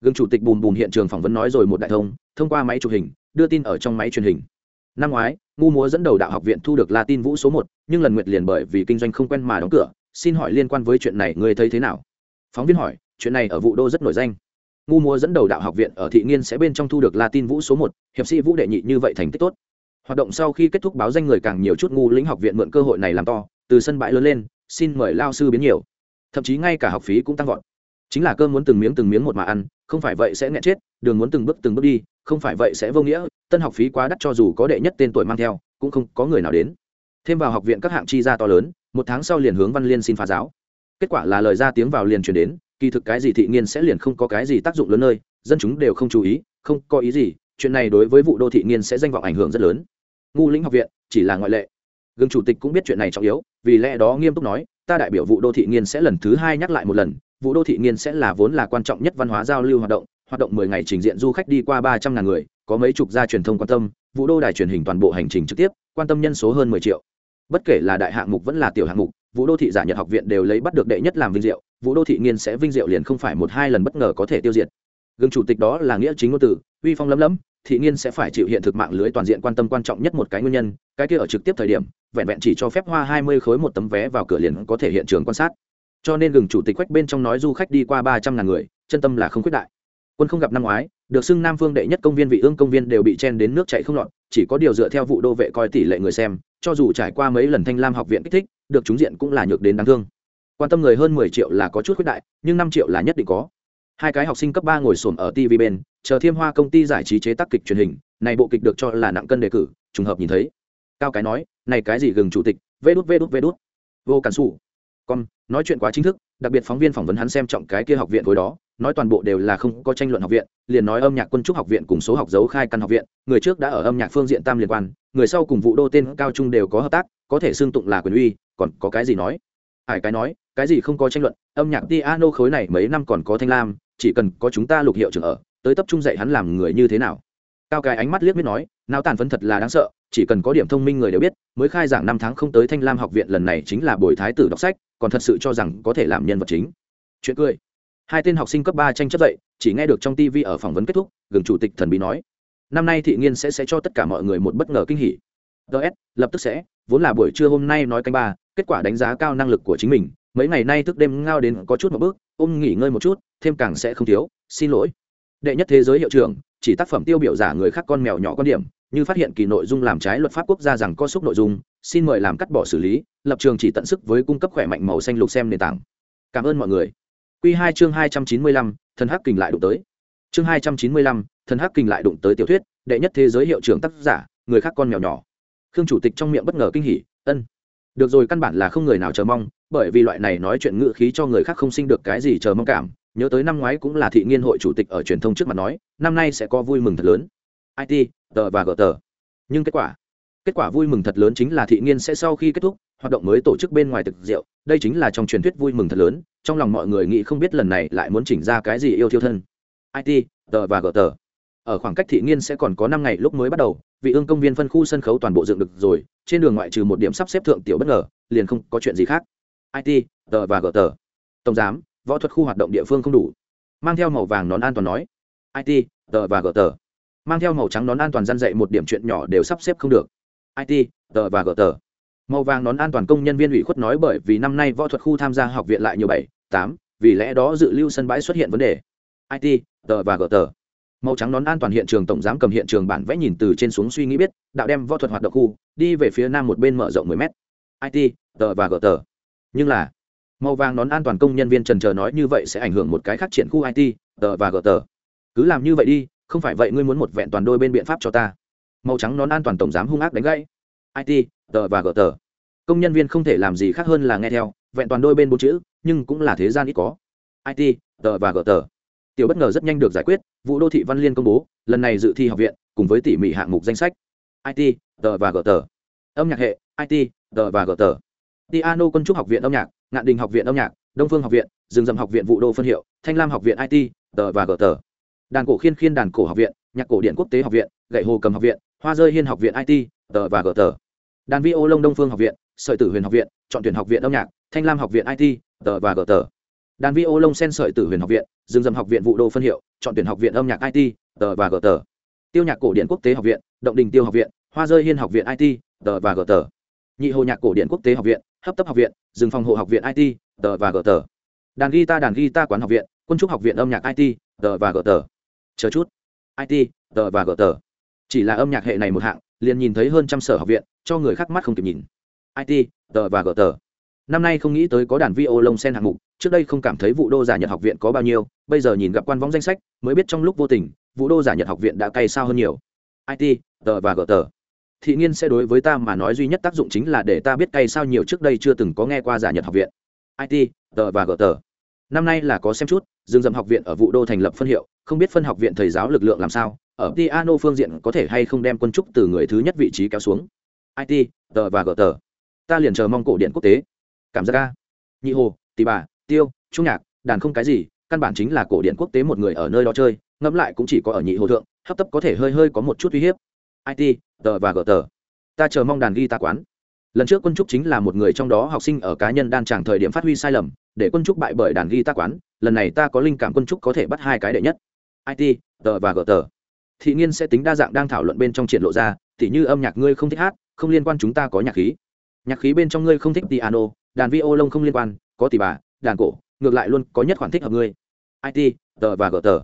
Gương chủ tịch bùn bùn hiện trường phỏng vấn nói rồi một đại thông thông qua máy chụp hình, đưa tin ở trong máy truyền hình. Năm ngoái ngu múa dẫn đầu đạo học viện thu được la tin vũ số một, nhưng lần nguyệt liền bởi vì kinh doanh không quen mà đóng cửa. Xin hỏi liên quan với chuyện này người thấy thế nào? Phóng viên hỏi, chuyện này ở vụ đô rất nổi danh. Ngu múa dẫn đầu đạo học viện ở thị nghiên sẽ bên trong thu được la tin vũ số một, hiệp sĩ vũ đệ nhị như vậy thành tích tốt. Hoạt động sau khi kết thúc báo danh người càng nhiều chút ngu lĩnh học viện mượn cơ hội này làm to, từ sân bãi lớn lên, xin mời lao sư biến nhiều. Thậm chí ngay cả học phí cũng tăng vọt chính là cơm muốn từng miếng từng miếng một mà ăn, không phải vậy sẽ nghẹn chết, đường muốn từng bước từng bước đi, không phải vậy sẽ vô nghĩa, tân học phí quá đắt cho dù có đệ nhất tên tuổi mang theo, cũng không có người nào đến. Thêm vào học viện các hạng chi ra to lớn, một tháng sau liền hướng văn liên xin phá giáo. Kết quả là lời ra tiếng vào liền truyền đến, kỳ thực cái gì thị nghiên sẽ liền không có cái gì tác dụng lớn nơi, dân chúng đều không chú ý, không có ý gì, chuyện này đối với vụ đô thị nghiên sẽ danh vọng ảnh hưởng rất lớn. Ngu lĩnh học viện, chỉ là ngoại lệ. Gương chủ tịch cũng biết chuyện này trọng yếu, vì lẽ đó nghiêm túc nói, ta đại biểu vụ đô thị nghiên sẽ lần thứ hai nhắc lại một lần vụ đô thị nghiên sẽ là vốn là quan trọng nhất văn hóa giao lưu hoạt động hoạt động mười ngày trình diện du khách đi qua ba trăm ngàn người, có mấy chục gia truyền thông quan tâm vụ đô đài truyền hình toàn bộ hành trình trực tiếp, quan tâm nhân số hơn mười triệu. Bất kể là đại hạng mục vẫn là tiểu hạng mục vụ đô thị giả nhật học viện đều lấy bắt được đệ nhất làm vinh diệu vụ đô thị nghiên sẽ vinh diệu liền không phải một hai lần bất ngờ có thể tiêu diệt. Gương chủ tịch đó là nghĩa chính ngôn từ uy phong lấm lấm, thị nghiên sẽ phải chịu hiện thực mạng lưới toàn diện quan tâm quan trọng nhất một cái nguyên nhân, cái kia ở trực tiếp thời điểm, vẹn vẹn chỉ cho phép hoa hai mươi khối một tấm vé vào cửa liền có thể hiện trường quan sát cho nên gừng chủ tịch quách bên trong nói du khách đi qua ba trăm ngàn người, chân tâm là không quyết đại. Quân không gặp năm ngoái, được xưng nam phương đệ nhất công viên vị ương công viên đều bị chen đến nước chạy không lọt, chỉ có điều dựa theo vụ đô vệ coi tỷ lệ người xem, cho dù trải qua mấy lần thanh lam học viện kích thích, được trúng diện cũng là nhược đến đáng thương. Quan tâm người hơn mười triệu là có chút khuyết đại, nhưng năm triệu là nhất định có. Hai cái học sinh cấp ba ngồi xổm ở tv bên, chờ thiêm hoa công ty giải trí chế tác kịch truyền hình, này bộ kịch được cho là nặng cân đề cử, trùng hợp nhìn thấy. Cao cái nói, này cái gì gừng chủ tịch, vê đút vê đút vê đút. Vô cản xù con, nói chuyện quá chính thức, đặc biệt phóng viên phỏng vấn hắn xem trọng cái kia học viện khối đó, nói toàn bộ đều là không có tranh luận học viện, liền nói âm nhạc quân trúc học viện cùng số học dấu khai căn học viện, người trước đã ở âm nhạc phương diện tam liên quan, người sau cùng vụ đô tên cao trung đều có hợp tác, có thể xương tụng là quyền uy, còn có cái gì nói? Hải cái nói, cái gì không có tranh luận, âm nhạc piano khối này mấy năm còn có thanh lam, chỉ cần có chúng ta lục hiệu trưởng ở, tới tập trung dạy hắn làm người như thế nào? Cao cái ánh mắt liếc biết nói nào tàn phấn thật là đáng sợ, chỉ cần có điểm thông minh người đều biết, mới khai giảng năm tháng không tới thanh lam học viện lần này chính là buổi thái tử đọc sách còn thật sự cho rằng có thể làm nhân vật chính. Chuyện cười. Hai tên học sinh cấp ba tranh chấp dậy, chỉ nghe được trong tv ở phỏng vấn kết thúc, gừng chủ tịch thần bí nói, năm nay thị nghiên sẽ sẽ cho tất cả mọi người một bất ngờ kinh hỉ. Ts lập tức sẽ, vốn là buổi trưa hôm nay nói canh ba, kết quả đánh giá cao năng lực của chính mình, mấy ngày nay thức đêm ngao đến có chút một bước, ôm nghỉ ngơi một chút, thêm càng sẽ không thiếu, xin lỗi. Đệ nhất thế giới hiệu trưởng, chỉ tác phẩm tiêu biểu giả người khác con mèo nhỏ quan điểm như phát hiện kỳ nội dung làm trái luật pháp quốc gia rằng có xúc nội dung, xin mời làm cắt bỏ xử lý, lập trường chỉ tận sức với cung cấp khỏe mạnh màu xanh lục xem nền tảng. Cảm ơn mọi người. Q hai chương hai trăm chín mươi lăm, thần hắc kình lại đụng tới. Chương hai trăm chín mươi lăm, thần hắc kình lại đụng tới tiểu thuyết, đệ nhất thế giới hiệu trưởng tác giả, người khác con mèo nhỏ. Khương chủ tịch trong miệng bất ngờ kinh hỉ, ân, được rồi, căn bản là không người nào chờ mong, bởi vì loại này nói chuyện ngự khí cho người khác không sinh được cái gì chờ mong cảm. Nhớ tới năm ngoái cũng là thị nghiên hội chủ tịch ở truyền thông trước mặt nói, năm nay sẽ có vui mừng thật lớn. It tờ và gờ tờ. Nhưng kết quả kết quả vui mừng thật lớn chính là thị nghiên sẽ sau khi kết thúc, hoạt động mới tổ chức bên ngoài thực rượu. Đây chính là trong truyền thuyết vui mừng thật lớn, trong lòng mọi người nghĩ không biết lần này lại muốn chỉnh ra cái gì yêu thiêu thân. It tờ và gờ tờ. Ở khoảng cách thị nghiên sẽ còn có năm ngày lúc mới bắt đầu, vị ương công viên phân khu sân khấu toàn bộ dựng được rồi, trên đường ngoại trừ một điểm sắp xếp thượng tiểu bất ngờ, liền không có chuyện gì khác. It tờ và gờ tờ. Tổng giám, võ thuật khu hoạt động địa phương không đủ. Mang theo màu vàng nón an toàn nói. It tờ và gờ tờ mang theo màu trắng nón an toàn gian dạy một điểm chuyện nhỏ đều sắp xếp không được. It tờ và gờ tờ. Màu vàng nón an toàn công nhân viên ủy khuất nói bởi vì năm nay võ thuật khu tham gia học viện lại nhiều bảy, tám, vì lẽ đó dự lưu sân bãi xuất hiện vấn đề. It tờ và gờ tờ. Màu trắng nón an toàn hiện trường tổng giám cầm hiện trường bản vẽ nhìn từ trên xuống suy nghĩ biết, đạo đem võ thuật hoạt động khu, đi về phía nam một bên mở rộng 10 m it tờ và gờ tờ. Nhưng là, màu vàng nón an toàn công nhân viên trần trờ nói như vậy sẽ ảnh hưởng một cái khác triển khu it tờ và gờ tờ. Cứ làm như vậy đi không phải vậy ngươi muốn một vẹn toàn đôi bên biện pháp cho ta. Màu trắng nón an toàn tổng giám hung ác đánh gãy. It tờ và gờ tờ. Công nhân viên không thể làm gì khác hơn là nghe theo, vẹn toàn đôi bên bốn chữ, nhưng cũng là thế gian ít có. It tờ và gờ tờ. Tiểu bất ngờ rất nhanh được giải quyết vụ đô thị văn liên công bố, lần này dự thi học viện, cùng với tỉ mỉ hạng mục danh sách. It tờ và gờ tờ. Âm nhạc hệ it tờ và gờ tờ. Tiano quân trúc học viện âm nhạc, ngạn đình học viện âm nhạc, đông phương học viện, rừng rậm học viện vụ đô phân hiệu, thanh lam học viện it tờ và gờ tờ đàn cổ khiên khiên đàn cổ học viện nhạc cổ điện quốc tế học viện gậy hồ cầm học viện hoa rơi hiên học viện it tờ và gờ tờ đàn vi ô lông đông phương học viện sợi tử huyền học viện chọn tuyển học viện âm nhạc thanh lam học viện it tờ và gờ tờ đàn vi ô lông sen sợi tử huyền học viện dương dầm học viện vụ đô phân hiệu chọn tuyển học viện âm nhạc it tờ và gờ tờ tiêu nhạc cổ điện quốc tế học viện động đình tiêu học viện hoa rơi hiên học viện it tờ và gờ tờ nhị hồ nhạc cổ điện quốc tế học viện hấp tấp học viện rừng phòng hộ học viện it tờ và gờ tờ đàn guitar đàn guitar quán học viện quân trúc học viện âm nhạc it tờ và gờ tờ chờ chút. It tờ và gờ tờ. Chỉ là âm nhạc hệ này một hạng, liền nhìn thấy hơn trăm sở học viện, cho người khác mắt không kịp nhìn. It tờ và gờ tờ. Năm nay không nghĩ tới có đàn vi ô lông sen hạng mục, trước đây không cảm thấy vụ đô giả nhật học viện có bao nhiêu, bây giờ nhìn gặp quan võng danh sách, mới biết trong lúc vô tình, vụ đô giả nhật học viện đã cay sao hơn nhiều. It tờ và gờ tờ. Thị nghiên sẽ đối với ta mà nói duy nhất tác dụng chính là để ta biết cay sao nhiều trước đây chưa từng có nghe qua giả nhật học viện. It tờ và gờ tờ năm nay là có xem chút, dương dầm học viện ở vụ đô thành lập phân hiệu, không biết phân học viện thầy giáo lực lượng làm sao, ở piano phương diện có thể hay không đem quân trúc từ người thứ nhất vị trí kéo xuống. It tờ và gờ tờ ta liền chờ mong cổ điện quốc tế. Cảm giác ca nhị hồ tì bà, tiêu, trung nhạc, đàn không cái gì, căn bản chính là cổ điện quốc tế một người ở nơi đó chơi, ngẫm lại cũng chỉ có ở nhị hồ thượng, hấp tấp có thể hơi hơi có một chút uy hiếp. It tờ và gờ tờ ta chờ mong đàn ghi ta quán lần trước quân trúc chính là một người trong đó học sinh ở cá nhân đan tràng thời điểm phát huy sai lầm, để quân trúc bại bởi đàn ghi ta quán, lần này ta có linh cảm quân trúc có thể bắt hai cái đệ nhất. It tờ và gờ tờ thị nghiên sẽ tính đa dạng đang thảo luận bên trong triển lộ ra, tỉ như âm nhạc ngươi không thích hát, không liên quan chúng ta có nhạc khí. Nhạc khí bên trong ngươi không thích piano, đàn vi ô lông không liên quan, có tỷ bà, đàn cổ, ngược lại luôn có nhất khoản thích hợp ngươi. It tờ và gờ tờ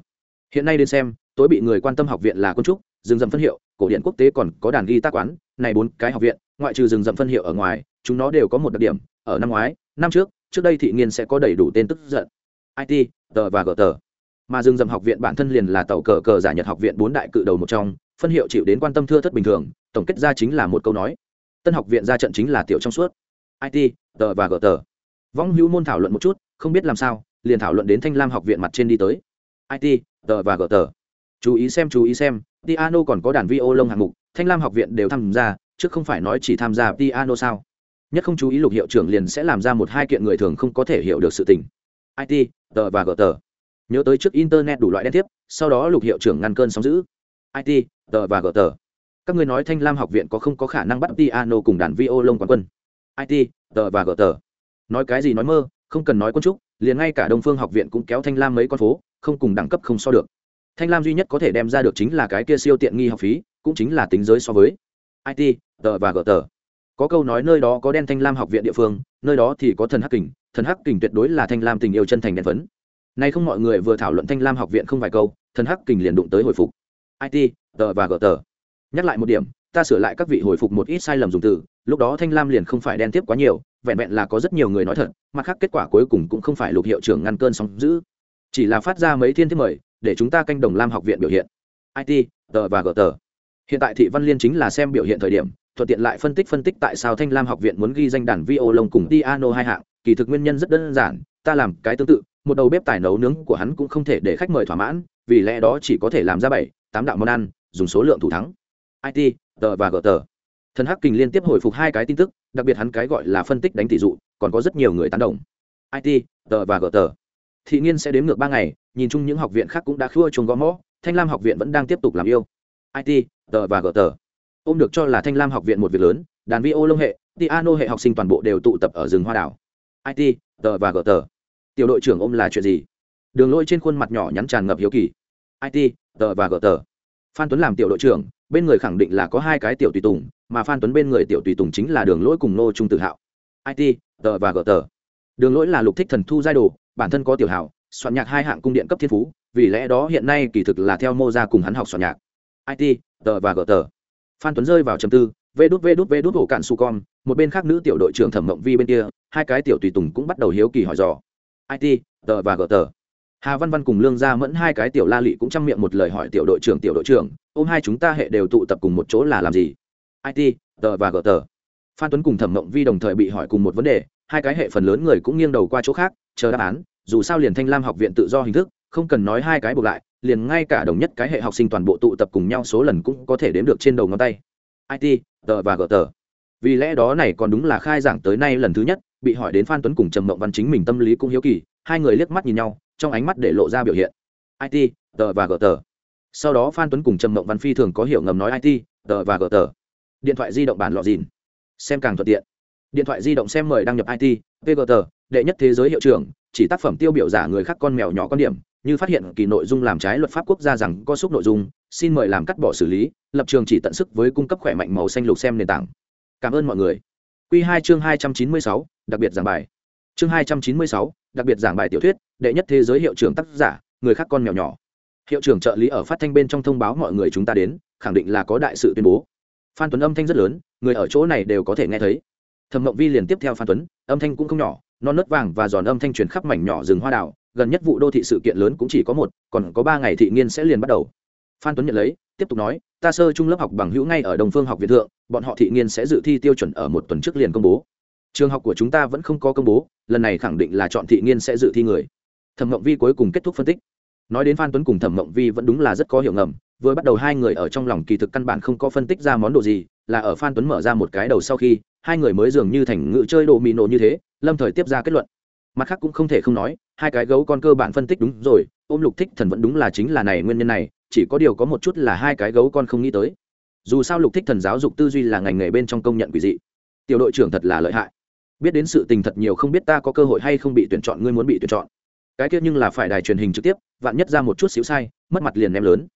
hiện nay đến xem, tối bị người quan tâm học viện là quân trúc, rừng rậm phân hiệu, cổ điện quốc tế còn có đàn ghi tác quán, này bốn cái học viện ngoại trừ rừng rậm phân hiệu ở ngoài, chúng nó đều có một đặc điểm, ở năm ngoái, năm trước trước đây thị nghiên sẽ có đầy đủ tên tức giận. It tờ và gờ tờ mà rừng rậm học viện bản thân liền là tàu cờ cờ giả nhật học viện bốn đại cự đầu một trong, phân hiệu chịu đến quan tâm thưa thất bình thường, tổng kết ra chính là một câu nói. Tân học viện ra trận chính là tiểu trong suốt. It tờ và gờ tờ võng hữu môn thảo luận một chút, không biết làm sao, liền thảo luận đến thanh lam học viện mặt trên đi tới. It tờ và gờ tờ chú ý xem, chú ý xem, tiano còn có đàn vi ô lông hạng mục, thanh lam học viện đều tham gia chứ không phải nói chỉ tham gia piano sao? Nhất không chú ý lục hiệu trưởng liền sẽ làm ra một hai kiện người thường không có thể hiểu được sự tình. It tờ và gờ tờ nhớ tới trước internet đủ loại đen tiếp sau đó lục hiệu trưởng ngăn cơn sóng giữ. It tờ và gờ tờ các người nói thanh lam học viện có không có khả năng bắt piano cùng đàn vi ô lông quán quân? It tờ và gờ tờ nói cái gì nói mơ, không cần nói quân trúc, liền ngay cả đông phương học viện cũng kéo thanh lam mấy con phố, không cùng đẳng cấp không so được. Thanh lam duy nhất có thể đem ra được chính là cái kia siêu tiện nghi học phí, cũng chính là tính giới so với. It tờ và gờ tờ. Có câu nói nơi đó có đen thanh lam học viện địa phương, nơi đó thì có thần hắc kình, thần hắc kình tuyệt đối là thanh lam tình yêu chân thành đen phấn. Nay không mọi người vừa thảo luận thanh lam học viện không vài câu, thần hắc kình liền đụng tới hồi phục. It tờ và gờ tờ. Nhắc lại một điểm, ta sửa lại các vị hồi phục một ít sai lầm dùng từ, lúc đó thanh lam liền không phải đen tiếp quá nhiều, vẹn vẹn là có rất nhiều người nói thật, mặt khác kết quả cuối cùng cũng không phải lục hiệu trưởng ngăn cơn sóng giữ chỉ là phát ra mấy thiên thiết mời, để chúng ta canh đồng lam học viện biểu hiện. It tờ và gờ tờ. Hiện tại thị văn liên chính là xem biểu hiện thời điểm thuận tiện lại phân tích phân tích tại sao thanh lam học viện muốn ghi danh đàn vi ô lông cùng piano hai hạng. Kỳ thực nguyên nhân rất đơn giản, ta làm cái tương tự, một đầu bếp tài nấu nướng của hắn cũng không thể để khách mời thỏa mãn, vì lẽ đó chỉ có thể làm ra bảy, tám đạo món ăn, dùng số lượng thủ thắng. It tờ và gờ tờ. Thần hắc kình liên tiếp hồi phục hai cái tin tức, đặc biệt hắn cái gọi là phân tích đánh tỷ dụ, còn có rất nhiều người tán đồng. It tờ và gờ tờ. Thị nghiên sẽ đếm ngược ba ngày, nhìn chung những học viện khác cũng đã khua chuồng gõ mõ, thanh lam học viện vẫn đang tiếp tục làm yêu. It tờ và gờ tờ ôm được cho là thanh lam học viện một việc lớn, đàn vi ô lông hệ, piano hệ học sinh toàn bộ đều tụ tập ở rừng hoa đảo. It tờ và gờ tờ tiểu đội trưởng ôm là chuyện gì? Đường lôi trên khuôn mặt nhỏ nhắn tràn ngập hiếu kỳ. It tờ và gờ tờ phan tuấn làm tiểu đội trưởng, bên người khẳng định là có hai cái tiểu tùy tùng, mà phan tuấn bên người tiểu tùy tùng chính là đường lỗi cùng nô trung tự hạo. It tờ và gờ tờ đường lỗi là lục thích thần thu giai đồ, bản thân có tiểu hảo soạn nhạc hai hạng cung điện cấp thiên phú, vì lẽ đó hiện nay kỳ thực là theo mô ra cùng hắn học soạn nhạc. It tờ và gờ tờ phan tuấn rơi vào trầm tư, vê đút vê đút vê đút hổ cạn su con, một bên khác nữ tiểu đội trưởng thẩm mộng vi bên kia, hai cái tiểu tùy tùng cũng bắt đầu hiếu kỳ hỏi dò. It tờ và gờ tờ? Hà văn văn cùng lương gia mẫn hai cái tiểu la lị cũng chăm miệng một lời hỏi tiểu đội trưởng, tiểu đội trưởng, ôm hai chúng ta hệ đều tụ tập cùng một chỗ là làm gì? It tờ và gờ tờ. Phan tuấn cùng thẩm mộng vi đồng thời bị hỏi cùng một vấn đề, hai cái hệ phần lớn người cũng nghiêng đầu qua chỗ khác, chờ đáp án, dù sao liền thanh lam học viện tự do hình thức, không cần nói hai cái buộc lại liền ngay cả đồng nhất cái hệ học sinh toàn bộ tụ tập cùng nhau số lần cũng có thể đếm được trên đầu ngón tay. It tờ và gờ tờ vì lẽ đó này còn đúng là khai giảng tới nay lần thứ nhất, bị hỏi đến phan tuấn cùng trầm mộng văn chính mình tâm lý cũng hiếu kỳ, hai người liếc mắt nhìn nhau, trong ánh mắt để lộ ra biểu hiện. It tờ và gờ tờ sau đó phan tuấn cùng trầm mộng văn phi thường có hiểu ngầm nói it tờ và gờ tờ điện thoại di động bản lọ dìn. Xem càng thuận tiện. Điện thoại di động xem mời đăng nhập it vgt đệ nhất thế giới hiệu trưởng, chỉ tác phẩm tiêu biểu giả người khác con mèo nhỏ con điểm như phát hiện kỳ nội dung làm trái luật pháp quốc gia rằng có xúc nội dung, xin mời làm cắt bỏ xử lý, lập trường chỉ tận sức với cung cấp khỏe mạnh màu xanh lục xem nền tảng. Cảm ơn mọi người. Q hai chương hai trăm chín mươi sáu, đặc biệt giảng bài. Chương hai trăm chín mươi sáu, đặc biệt giảng bài tiểu thuyết, đệ nhất thế giới hiệu trưởng tác giả, người khác con mèo nhỏ. Hiệu trưởng trợ lý ở phát thanh bên trong thông báo mọi người chúng ta đến, khẳng định là có đại sự tuyên bố. Phan tuấn âm thanh rất lớn, người ở chỗ này đều có thể nghe thấy. Thẩm mộng vi liền tiếp theo phan tuấn, âm thanh cũng không nhỏ, non nớt vàng và giòn âm thanh truyền khắp mảnh nhỏ rừng hoa đào gần nhất vụ đô thị sự kiện lớn cũng chỉ có một, còn có ba ngày thị nghiên sẽ liền bắt đầu. Phan tuấn nhận lấy, tiếp tục nói, ta sơ trung lớp học bằng hữu ngay ở đồng phương học viện thượng, bọn họ thị nghiên sẽ dự thi tiêu chuẩn ở một tuần trước liền công bố. Trường học của chúng ta vẫn không có công bố, lần này khẳng định là chọn thị nghiên sẽ dự thi người. Thẩm mộng vi cuối cùng kết thúc phân tích. Nói đến phan tuấn cùng thẩm mộng vi vẫn đúng là rất có hiểu ngầm, vừa bắt đầu hai người ở trong lòng kỳ thực căn bản không có phân tích ra món đồ gì, là ở phan tuấn mở ra một cái đầu sau khi, hai người mới dường như thành ngự chơi đồ mì nổ như thế, lâm thời tiếp ra kết luận mặt khác cũng không thể không nói, hai cái gấu con cơ bản phân tích đúng rồi, ôm lục thích thần vẫn đúng là chính là này nguyên nhân này, chỉ có điều có một chút là hai cái gấu con không nghĩ tới. Dù sao lục thích thần giáo dục tư duy là ngành nghề bên trong công nhận quỷ dị. Tiểu đội trưởng thật là lợi hại. Biết đến sự tình thật nhiều không biết ta có cơ hội hay không bị tuyển chọn, ngươi muốn bị tuyển chọn. Cái kia nhưng là phải đài truyền hình trực tiếp, vạn nhất ra một chút xíu sai, mất mặt liền ném lớn.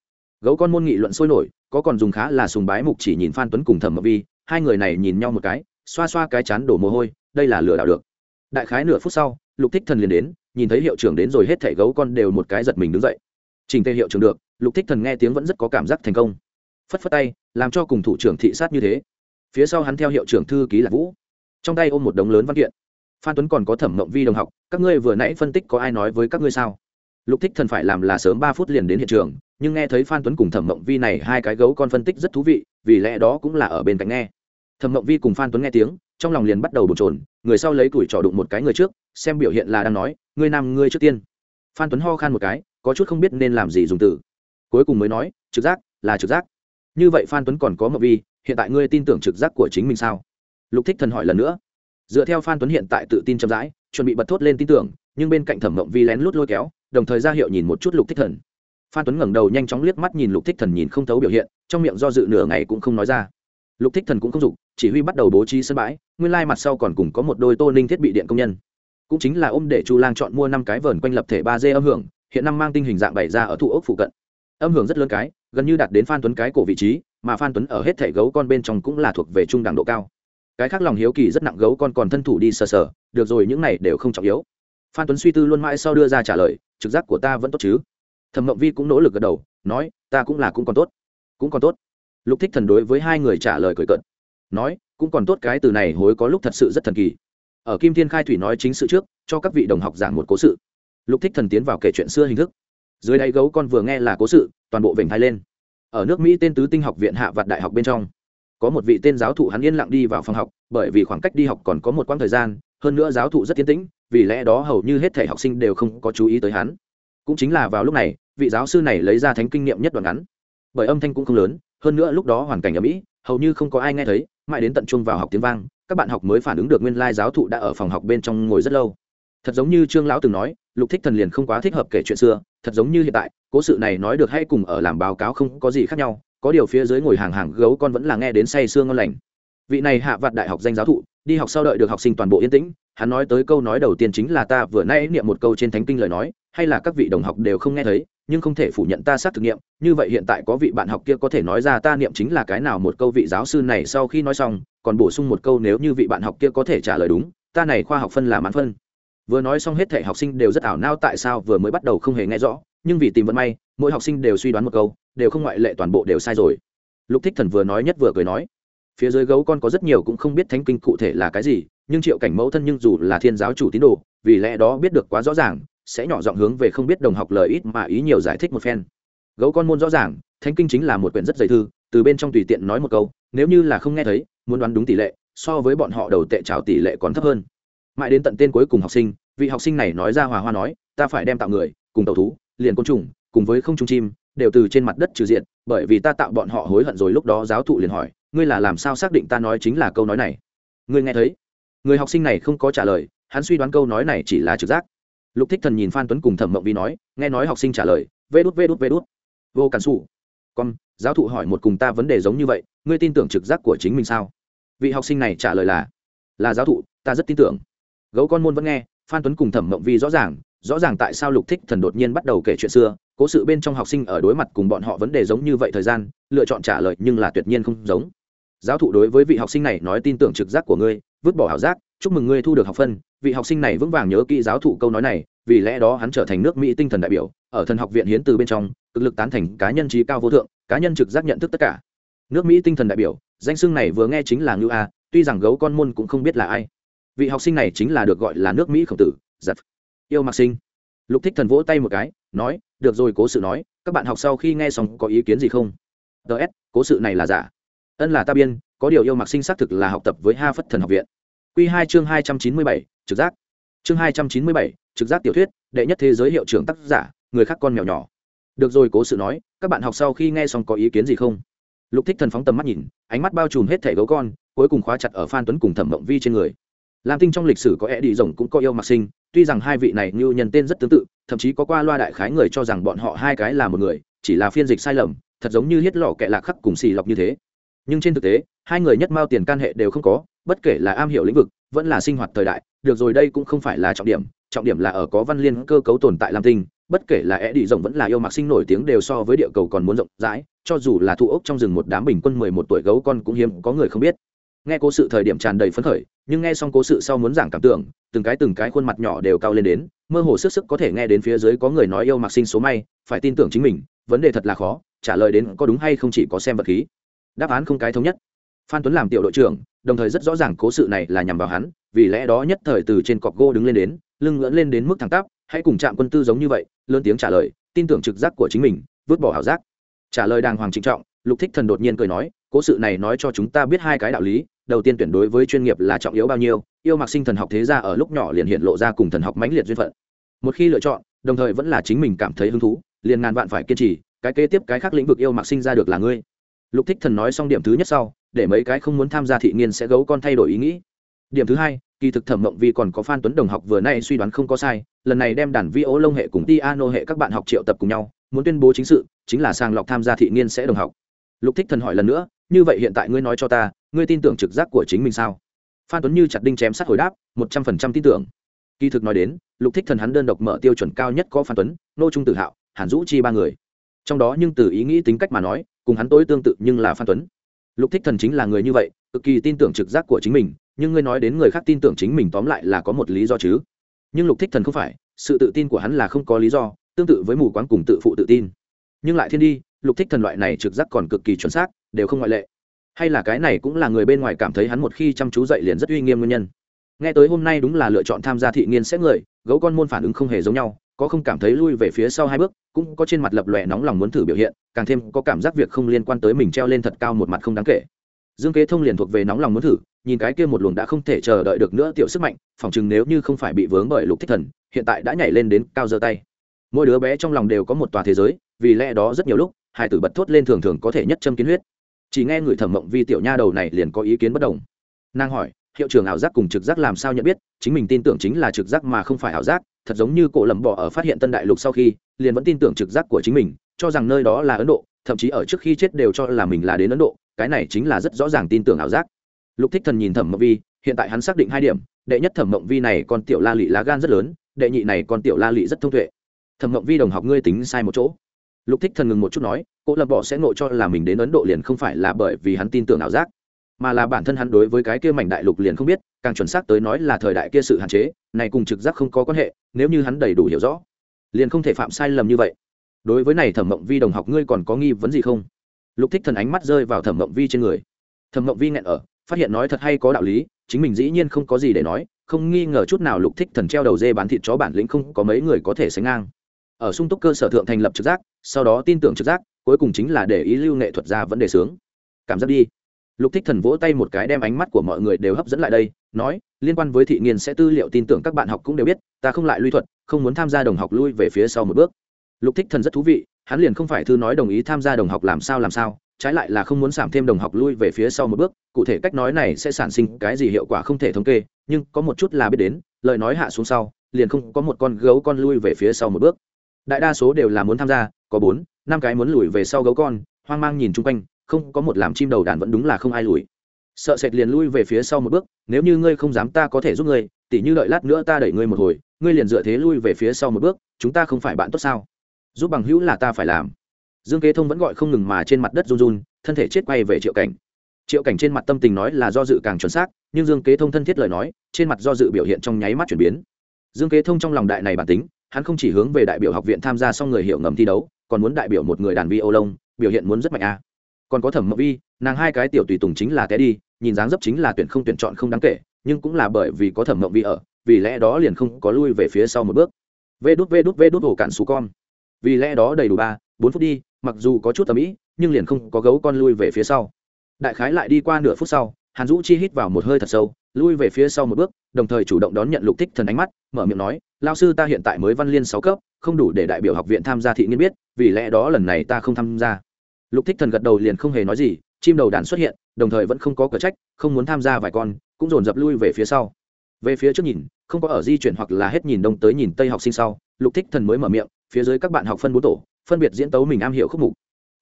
Gấu con môn nghị luận sôi nổi, có còn dùng khá là sùng bái mục chỉ nhìn phan tuấn cùng thẩm mộc vi, hai người này nhìn nhau một cái, xoa xoa cái chán đổ mồ hôi, đây là lừa đảo được. Đại khái nửa phút sau lục thích thần liền đến, nhìn thấy hiệu trưởng đến rồi hết thảy gấu con đều một cái giật mình đứng dậy. Trình tề hiệu trưởng được, lục thích thần nghe tiếng vẫn rất có cảm giác thành công. Phất phất tay, làm cho cùng thủ trưởng thị sát như thế. Phía sau hắn theo hiệu trưởng thư ký là vũ. Trong tay ôm một đống lớn văn kiện. Phan tuấn còn có thẩm mộng vi đồng học, các ngươi vừa nãy phân tích có ai nói với các ngươi sao? Lục thích thần phải làm là sớm ba phút liền đến hiện trường, nhưng nghe thấy phan tuấn cùng thẩm mộng vi này hai cái gấu con phân tích rất thú vị, vì lẽ đó cũng là ở bên cạnh nghe. Thẩm mộng vi cùng phan tuấn nghe tiếng, trong lòng liền bắt đầu bồn trồn người sau lấy tuổi trỏ đụng một cái người trước, xem biểu hiện là đang nói, ngươi nam, ngươi trước tiên. Phan tuấn ho khan một cái, có chút không biết nên làm gì dùng từ. Cuối cùng mới nói, trực giác, là trực giác. Như vậy phan tuấn còn có mậu vi, hiện tại ngươi tin tưởng trực giác của chính mình sao? Lục thích thần hỏi lần nữa. Dựa theo phan tuấn hiện tại tự tin chậm rãi, chuẩn bị bật thốt lên tin tưởng, nhưng bên cạnh thẩm mộng vi lén lút lôi kéo, đồng thời ra hiệu nhìn một chút lục thích thần. Phan tuấn ngẩng đầu nhanh chóng liếc mắt nhìn lục thích thần nhìn không thấu biểu hiện, trong miệng do dự nửa ngày cũng không nói ra lục thích thần cũng không dụng chỉ huy bắt đầu bố trí sân bãi, nguyên lai mặt sau còn cùng có một đôi tô ninh thiết bị điện công nhân. Cũng chính là ôm để chu lang chọn mua năm cái vờn quanh lập thể ba d âm hưởng, hiện năm mang tinh hình dạng bày ra ở thủ ốc phụ cận. Âm hưởng rất lớn cái, gần như đạt đến phan tuấn cái cổ vị trí, mà phan tuấn ở hết thể gấu con bên trong cũng là thuộc về trung đẳng độ cao. Cái khác lòng hiếu kỳ rất nặng gấu con còn thân thủ đi sờ sờ, được rồi những này đều không trọng yếu. Phan tuấn suy tư luôn mãi sau đưa ra trả lời, trực giác của ta vẫn tốt chứ. Thẩm mộng vi cũng nỗ lực gật đầu, nói, ta cũng là cũng còn tốt, cũng còn tốt lục thích thần đối với hai người trả lời cười cận nói, cũng còn tốt cái từ này hối có lúc thật sự rất thần kỳ. Ở kim thiên khai thủy nói chính sự trước, cho các vị đồng học giảng một cố sự. Lục thích thần tiến vào kể chuyện xưa hình thức. Dưới đáy gấu con vừa nghe là cố sự, toàn bộ vểnh thai lên. Ở nước mỹ tên tứ tinh học viện hạ vặt đại học bên trong, có một vị tên giáo thụ hắn yên lặng đi vào phòng học, bởi vì khoảng cách đi học còn có một quãng thời gian, hơn nữa giáo thụ rất tiến tĩnh, vì lẽ đó hầu như hết thể học sinh đều không có chú ý tới hắn. Cũng chính là vào lúc này, vị giáo sư này lấy ra thánh kinh nghiệm nhất đoạn ngắn. Bởi âm thanh cũng không lớn hơn nữa lúc đó hoàn cảnh ở mỹ hầu như không có ai nghe thấy, mãi đến tận chuông vào học tiếng vang, các bạn học mới phản ứng được nguyên lai giáo thụ đã ở phòng học bên trong ngồi rất lâu. Thật giống như trương lão từng nói, lục thích thần liền không quá thích hợp kể chuyện xưa, thật giống như hiện tại, cố sự này nói được hay cùng ở làm báo cáo không có gì khác nhau, có điều phía dưới ngồi hàng hàng gấu con vẫn là nghe đến say sương ngon lành. Vị này hạ vặt đại học danh giáo thụ, đi học sau đợi được học sinh toàn bộ yên tĩnh hắn nói tới câu nói đầu tiên chính là ta vừa nãy niệm một câu trên thánh kinh lời nói, hay là các vị đồng học đều không nghe thấy, nhưng không thể phủ nhận ta xác thực nghiệm như vậy hiện tại có vị bạn học kia có thể nói ra ta niệm chính là cái nào một câu vị giáo sư này sau khi nói xong, còn bổ sung một câu nếu như vị bạn học kia có thể trả lời đúng, ta này khoa học phân là mãn phân. Vừa nói xong hết thể học sinh đều rất ảo nao tại sao vừa mới bắt đầu không hề nghe rõ, nhưng vì tìm vận may, mỗi học sinh đều suy đoán một câu, đều không ngoại lệ toàn bộ đều sai rồi. Lục thích thần vừa nói nhất vừa cười nói phía dưới gấu con có rất nhiều cũng không biết thánh kinh cụ thể là cái gì, nhưng triệu cảnh mẫu thân nhưng dù là thiên giáo chủ tín đồ, vì lẽ đó biết được quá rõ ràng, sẽ nhỏ giọng hướng về không biết đồng học lời ít mà ý nhiều giải thích một phen. Gấu con môn rõ ràng, thánh kinh chính là một quyển rất dày thư, từ bên trong tùy tiện nói một câu, nếu như là không nghe thấy, muốn đoán đúng tỷ lệ, so với bọn họ đầu tệ trào tỷ lệ còn thấp hơn. Mãi đến tận tên cuối cùng học sinh, vị học sinh này nói ra hòa hoa nói, ta phải đem tạo người, cùng tàu thú, liền côn trùng, cùng với không trung chim, đều từ trên mặt đất trừ diện bởi vì ta tạo bọn họ hối hận rồi lúc đó giáo thụ liền hỏi ngươi là làm sao xác định ta nói chính là câu nói này? Ngươi nghe thấy. Người học sinh này không có trả lời, hắn suy đoán câu nói này chỉ là trực giác. Lục thích thần nhìn phan tuấn cùng thẩm mộng vi nói, nghe nói học sinh trả lời, vê đút vê đút vê đút. Vô cản xù con, giáo thụ hỏi một cùng ta vấn đề giống như vậy, ngươi tin tưởng trực giác của chính mình sao? Vị học sinh này trả lời là là giáo thụ, ta rất tin tưởng. Gấu con môn vẫn nghe, phan tuấn cùng thẩm mộng vi rõ ràng rõ ràng tại sao lục thích thần đột nhiên bắt đầu kể chuyện xưa, cố sự bên trong học sinh ở đối mặt cùng bọn họ vấn đề giống như vậy thời gian, lựa chọn trả lời nhưng là tuyệt nhiên không giống giáo thụ đối với vị học sinh này nói tin tưởng trực giác của ngươi, vứt bỏ ảo giác, chúc mừng ngươi thu được học phân. Vị học sinh này vững vàng nhớ kỹ giáo thụ câu nói này, vì lẽ đó hắn trở thành nước mỹ tinh thần đại biểu, ở thần học viện hiến từ bên trong, cực lực tán thành cá nhân trí cao vô thượng, cá nhân trực giác nhận thức tất cả. Nước mỹ tinh thần đại biểu, danh xưng này vừa nghe chính là ngữ a, tuy rằng gấu con môn cũng không biết là ai. Vị học sinh này chính là được gọi là nước mỹ khổng tử, giật. Yêu mặc sinh. Lục thích thần vỗ tay một cái, nói, được rồi, cố sự nói, các bạn học sau khi nghe xong có ý kiến gì không? Ts cố sự này là giả ân là ta biên, có điều yêu mặc sinh xác thực là học tập với ha phất thần học viện. Q hai chương hai trăm chín mươi bảy, trực giác. Chương hai trăm chín mươi bảy, trực giác tiểu thuyết, đệ nhất thế giới hiệu trưởng tác giả, người khác con mèo nhỏ. Được rồi, cố sự nói, các bạn học sau khi nghe xong có ý kiến gì không? Lục thích thần phóng tầm mắt nhìn, ánh mắt bao trùm hết thẻ gấu con, cuối cùng khóa chặt ở phan tuấn cùng thẩm mộng vi trên người. Lam tinh trong lịch sử có e đi rồng cũng có yêu mặc sinh, tuy rằng hai vị này như nhân tên rất tương tự, thậm chí có qua loa đại khái người cho rằng bọn họ hai cái là một người, chỉ là phiên dịch sai lầm, thật giống như hết lọ kệ lạc khắc cùng xì lọc như thế nhưng trên thực tế, hai người nhất mao tiền can hệ đều không có, bất kể là am hiểu lĩnh vực, vẫn là sinh hoạt thời đại, được rồi đây cũng không phải là trọng điểm trọng điểm là ở có văn liên cơ cấu tồn tại lam tinh, bất kể là e đi rộng vẫn là yêu mặc sinh nổi tiếng đều so với địa cầu còn muốn rộng rãi, cho dù là thu ốc trong rừng một đám bình quân mười một tuổi gấu con cũng hiếm, có người không biết. Nghe cố sự thời điểm tràn đầy phấn khởi, nhưng nghe xong cố sự sau muốn giảng cảm tưởng, từng cái từng cái khuôn mặt nhỏ đều cao lên đến, mơ hồ sức sức có thể nghe đến phía dưới có người nói yêu mặc sinh số may, phải tin tưởng chính mình, vấn đề thật là khó, trả lời đến có đúng hay không chỉ có xem vật khí đáp án không cái thống nhất. Phan tuấn làm tiểu đội trưởng, đồng thời rất rõ ràng cố sự này là nhằm vào hắn, vì lẽ đó nhất thời từ trên cọc gỗ đứng lên đến, lưng ngưỡng lên đến mức thẳng tắp, hãy cùng chạm quân tư giống như vậy, lớn tiếng trả lời, tin tưởng trực giác của chính mình, vứt bỏ hảo giác. Trả lời đàng hoàng trịnh trọng, lục thích thần đột nhiên cười nói, cố sự này nói cho chúng ta biết hai cái đạo lý, đầu tiên tuyển đối với chuyên nghiệp là trọng yếu bao nhiêu, yêu mặc sinh thần học thế ra ở lúc nhỏ liền hiện lộ ra cùng thần học mãnh liệt duyên phận. Một khi lựa chọn, đồng thời vẫn là chính mình cảm thấy hứng thú, liền ngàn vạn phải kiên trì, cái kế tiếp cái khác lĩnh vực yêu mặc sinh ra được là ngươi lục thích thần nói xong điểm thứ nhất sau, để mấy cái không muốn tham gia thị nghiên sẽ gấu con thay đổi ý nghĩ. Điểm thứ hai, kỳ thực thẩm mộng vi còn có phan tuấn đồng học vừa nay suy đoán không có sai, lần này đem đàn vi ố lông hệ cùng piano hệ các bạn học triệu tập cùng nhau, muốn tuyên bố chính sự, chính là sàng lọc tham gia thị nghiên sẽ đồng học. Lục thích thần hỏi lần nữa, như vậy hiện tại ngươi nói cho ta, ngươi tin tưởng trực giác của chính mình sao? Phan tuấn như chặt đinh chém sát hồi đáp, một trăm phần trăm tin tưởng. Kỳ thực nói đến, lục thích thần hắn đơn độc mở tiêu chuẩn cao nhất có phan tuấn, nô trung tử hạo, hàn dũ chi ba người. Trong đó nhưng từ ý nghĩ tính cách mà nói cùng hắn tối tương tự nhưng là phan tuấn. Lục thích thần chính là người như vậy, cực kỳ tin tưởng trực giác của chính mình, nhưng ngươi nói đến người khác tin tưởng chính mình tóm lại là có một lý do chứ. Nhưng lục thích thần không phải, sự tự tin của hắn là không có lý do, tương tự với mù quáng cùng tự phụ tự tin. Nhưng lại thiên đi, lục thích thần loại này trực giác còn cực kỳ chuẩn xác, đều không ngoại lệ. Hay là cái này cũng là người bên ngoài cảm thấy hắn một khi chăm chú dậy liền rất uy nghiêm nguyên nhân. Nghe tới hôm nay đúng là lựa chọn tham gia thị nghiên xét người, gấu con môn phản ứng không hề giống nhau có không cảm thấy lui về phía sau hai bước, cũng có trên mặt lập lòe nóng lòng muốn thử biểu hiện, càng thêm có cảm giác việc không liên quan tới mình treo lên thật cao một mặt không đáng kể. Dương kế thông liền thuộc về nóng lòng muốn thử, nhìn cái kia một luồng đã không thể chờ đợi được nữa tiểu sức mạnh phỏng chừng nếu như không phải bị vướng bởi lục thích thần, hiện tại đã nhảy lên đến cao giơ tay. Mỗi đứa bé trong lòng đều có một tòa thế giới, vì lẽ đó rất nhiều lúc hải tử bật thốt lên thường thường có thể nhất châm kiến huyết. Chỉ nghe người thẩm mộng vi tiểu nha đầu này liền có ý kiến bất đồng. Nàng hỏi, hiệu trưởng ảo giác cùng trực giác làm sao nhận biết? Chính mình tin tưởng chính là trực giác mà không phải ảo giác thật giống như cổ lầm bỏ ở phát hiện tân đại lục sau khi, liền vẫn tin tưởng trực giác của chính mình, cho rằng nơi đó là ấn độ, thậm chí ở trước khi chết đều cho là mình là đến ấn độ, cái này chính là rất rõ ràng tin tưởng ảo giác. Lục thích thần nhìn thẩm mộng vi, hiện tại hắn xác định hai điểm, đệ nhất thẩm mộng vi này con tiểu la lị lá gan rất lớn, đệ nhị này con tiểu la lị rất thông tuệ. Thẩm mộng vi đồng học ngươi tính sai một chỗ. Lục thích thần ngừng một chút nói cô lập bỏ sẽ ngộ cho là mình đến ấn độ liền không phải là bởi vì hắn tin tưởng ảo giác mà là bản thân hắn đối với cái kia mảnh đại lục liền không biết, càng chuẩn xác tới nói là thời đại kia sự hạn chế, này cùng trực giác không có quan hệ, nếu như hắn đầy đủ hiểu rõ, liền không thể phạm sai lầm như vậy. Đối với này thẩm mộng vi đồng học ngươi còn có nghi vấn gì không? Lục thích thần ánh mắt rơi vào thẩm mộng vi trên người. Thẩm mộng vi nghẹn ở, phát hiện nói thật hay có đạo lý, chính mình dĩ nhiên không có gì để nói, không nghi ngờ chút nào lục thích thần treo đầu dê bán thịt chó bản lĩnh không có mấy người có thể sánh ngang. Ở sung túc cơ sở thượng thành lập trực giác, sau đó tin tưởng trực giác, cuối cùng chính là để ý lưu nghệ thuật ra vấn đề sướng. Cảm giác đi lục thích thần vỗ tay một cái đem ánh mắt của mọi người đều hấp dẫn lại đây, nói, liên quan với thị nghiên sẽ tư liệu tin tưởng các bạn học cũng đều biết, ta không lại lui thuật, không muốn tham gia đồng học lui về phía sau một bước. Lục thích thần rất thú vị, hắn liền không phải thư nói đồng ý tham gia đồng học làm sao làm sao, trái lại là không muốn giảm thêm đồng học lui về phía sau một bước, cụ thể cách nói này sẽ sản sinh cái gì hiệu quả không thể thống kê, nhưng có một chút là biết đến, lời nói hạ xuống sau, liền không có một con gấu con lui về phía sau một bước. Đại đa số đều là muốn tham gia, có bốn, năm cái muốn lùi về sau gấu con, hoang mang nhìn chung quanh không có một làm chim đầu đàn vẫn đúng là không ai lùi. Sợ sệt liền lui về phía sau một bước, nếu như ngươi không dám ta có thể giúp ngươi, tỉ như đợi lát nữa ta đẩy ngươi một hồi, ngươi liền dựa thế lui về phía sau một bước, chúng ta không phải bạn tốt sao? Giúp bằng hữu là ta phải làm. Dương kế thông vẫn gọi không ngừng mà trên mặt đất run run, thân thể chết quay về triệu cảnh. Triệu cảnh trên mặt tâm tình nói là do dự càng chuẩn xác, nhưng dương kế thông thân thiết lời nói, trên mặt do dự biểu hiện trong nháy mắt chuyển biến. Dương kế thông trong lòng đại này bản tính, hắn không chỉ hướng về đại biểu học viện tham gia xong người hiệu ngầm thi đấu, còn muốn đại biểu một người đàn vi ô lông, biểu hiện muốn rất mạnh a còn có thẩm mộng vi, nàng hai cái tiểu tùy tùng chính là té đi, nhìn dáng dấp chính là tuyển không tuyển chọn không đáng kể, nhưng cũng là bởi vì có thẩm mộng vi ở, vì lẽ đó liền không có lui về phía sau một bước. Vê đút vê đút vê đút ổ cạn xù con. Vì lẽ đó đầy đủ ba, bốn phút đi, mặc dù có chút tầm ĩ nhưng liền không có gấu con lui về phía sau. Đại khái lại đi qua nửa phút sau, hàn dũ chi hít vào một hơi thật sâu, lui về phía sau một bước, đồng thời chủ động đón nhận lục thích thần ánh mắt, mở miệng nói lao sư ta hiện tại mới văn liên sáu cấp, không đủ để đại biểu học viện tham gia thị nghiên biết, vì lẽ đó lần này ta không tham gia lục thích thần gật đầu liền không hề nói gì, chim đầu đàn xuất hiện, đồng thời vẫn không có cửa trách, không muốn tham gia vài con, cũng dồn dập lui về phía sau. Về phía trước nhìn, không có ở di chuyển hoặc là hết nhìn đông tới nhìn tây học sinh sau, lục thích thần mới mở miệng, phía dưới các bạn học phân bốn tổ, phân biệt diễn tấu mình am hiểu khúc mục.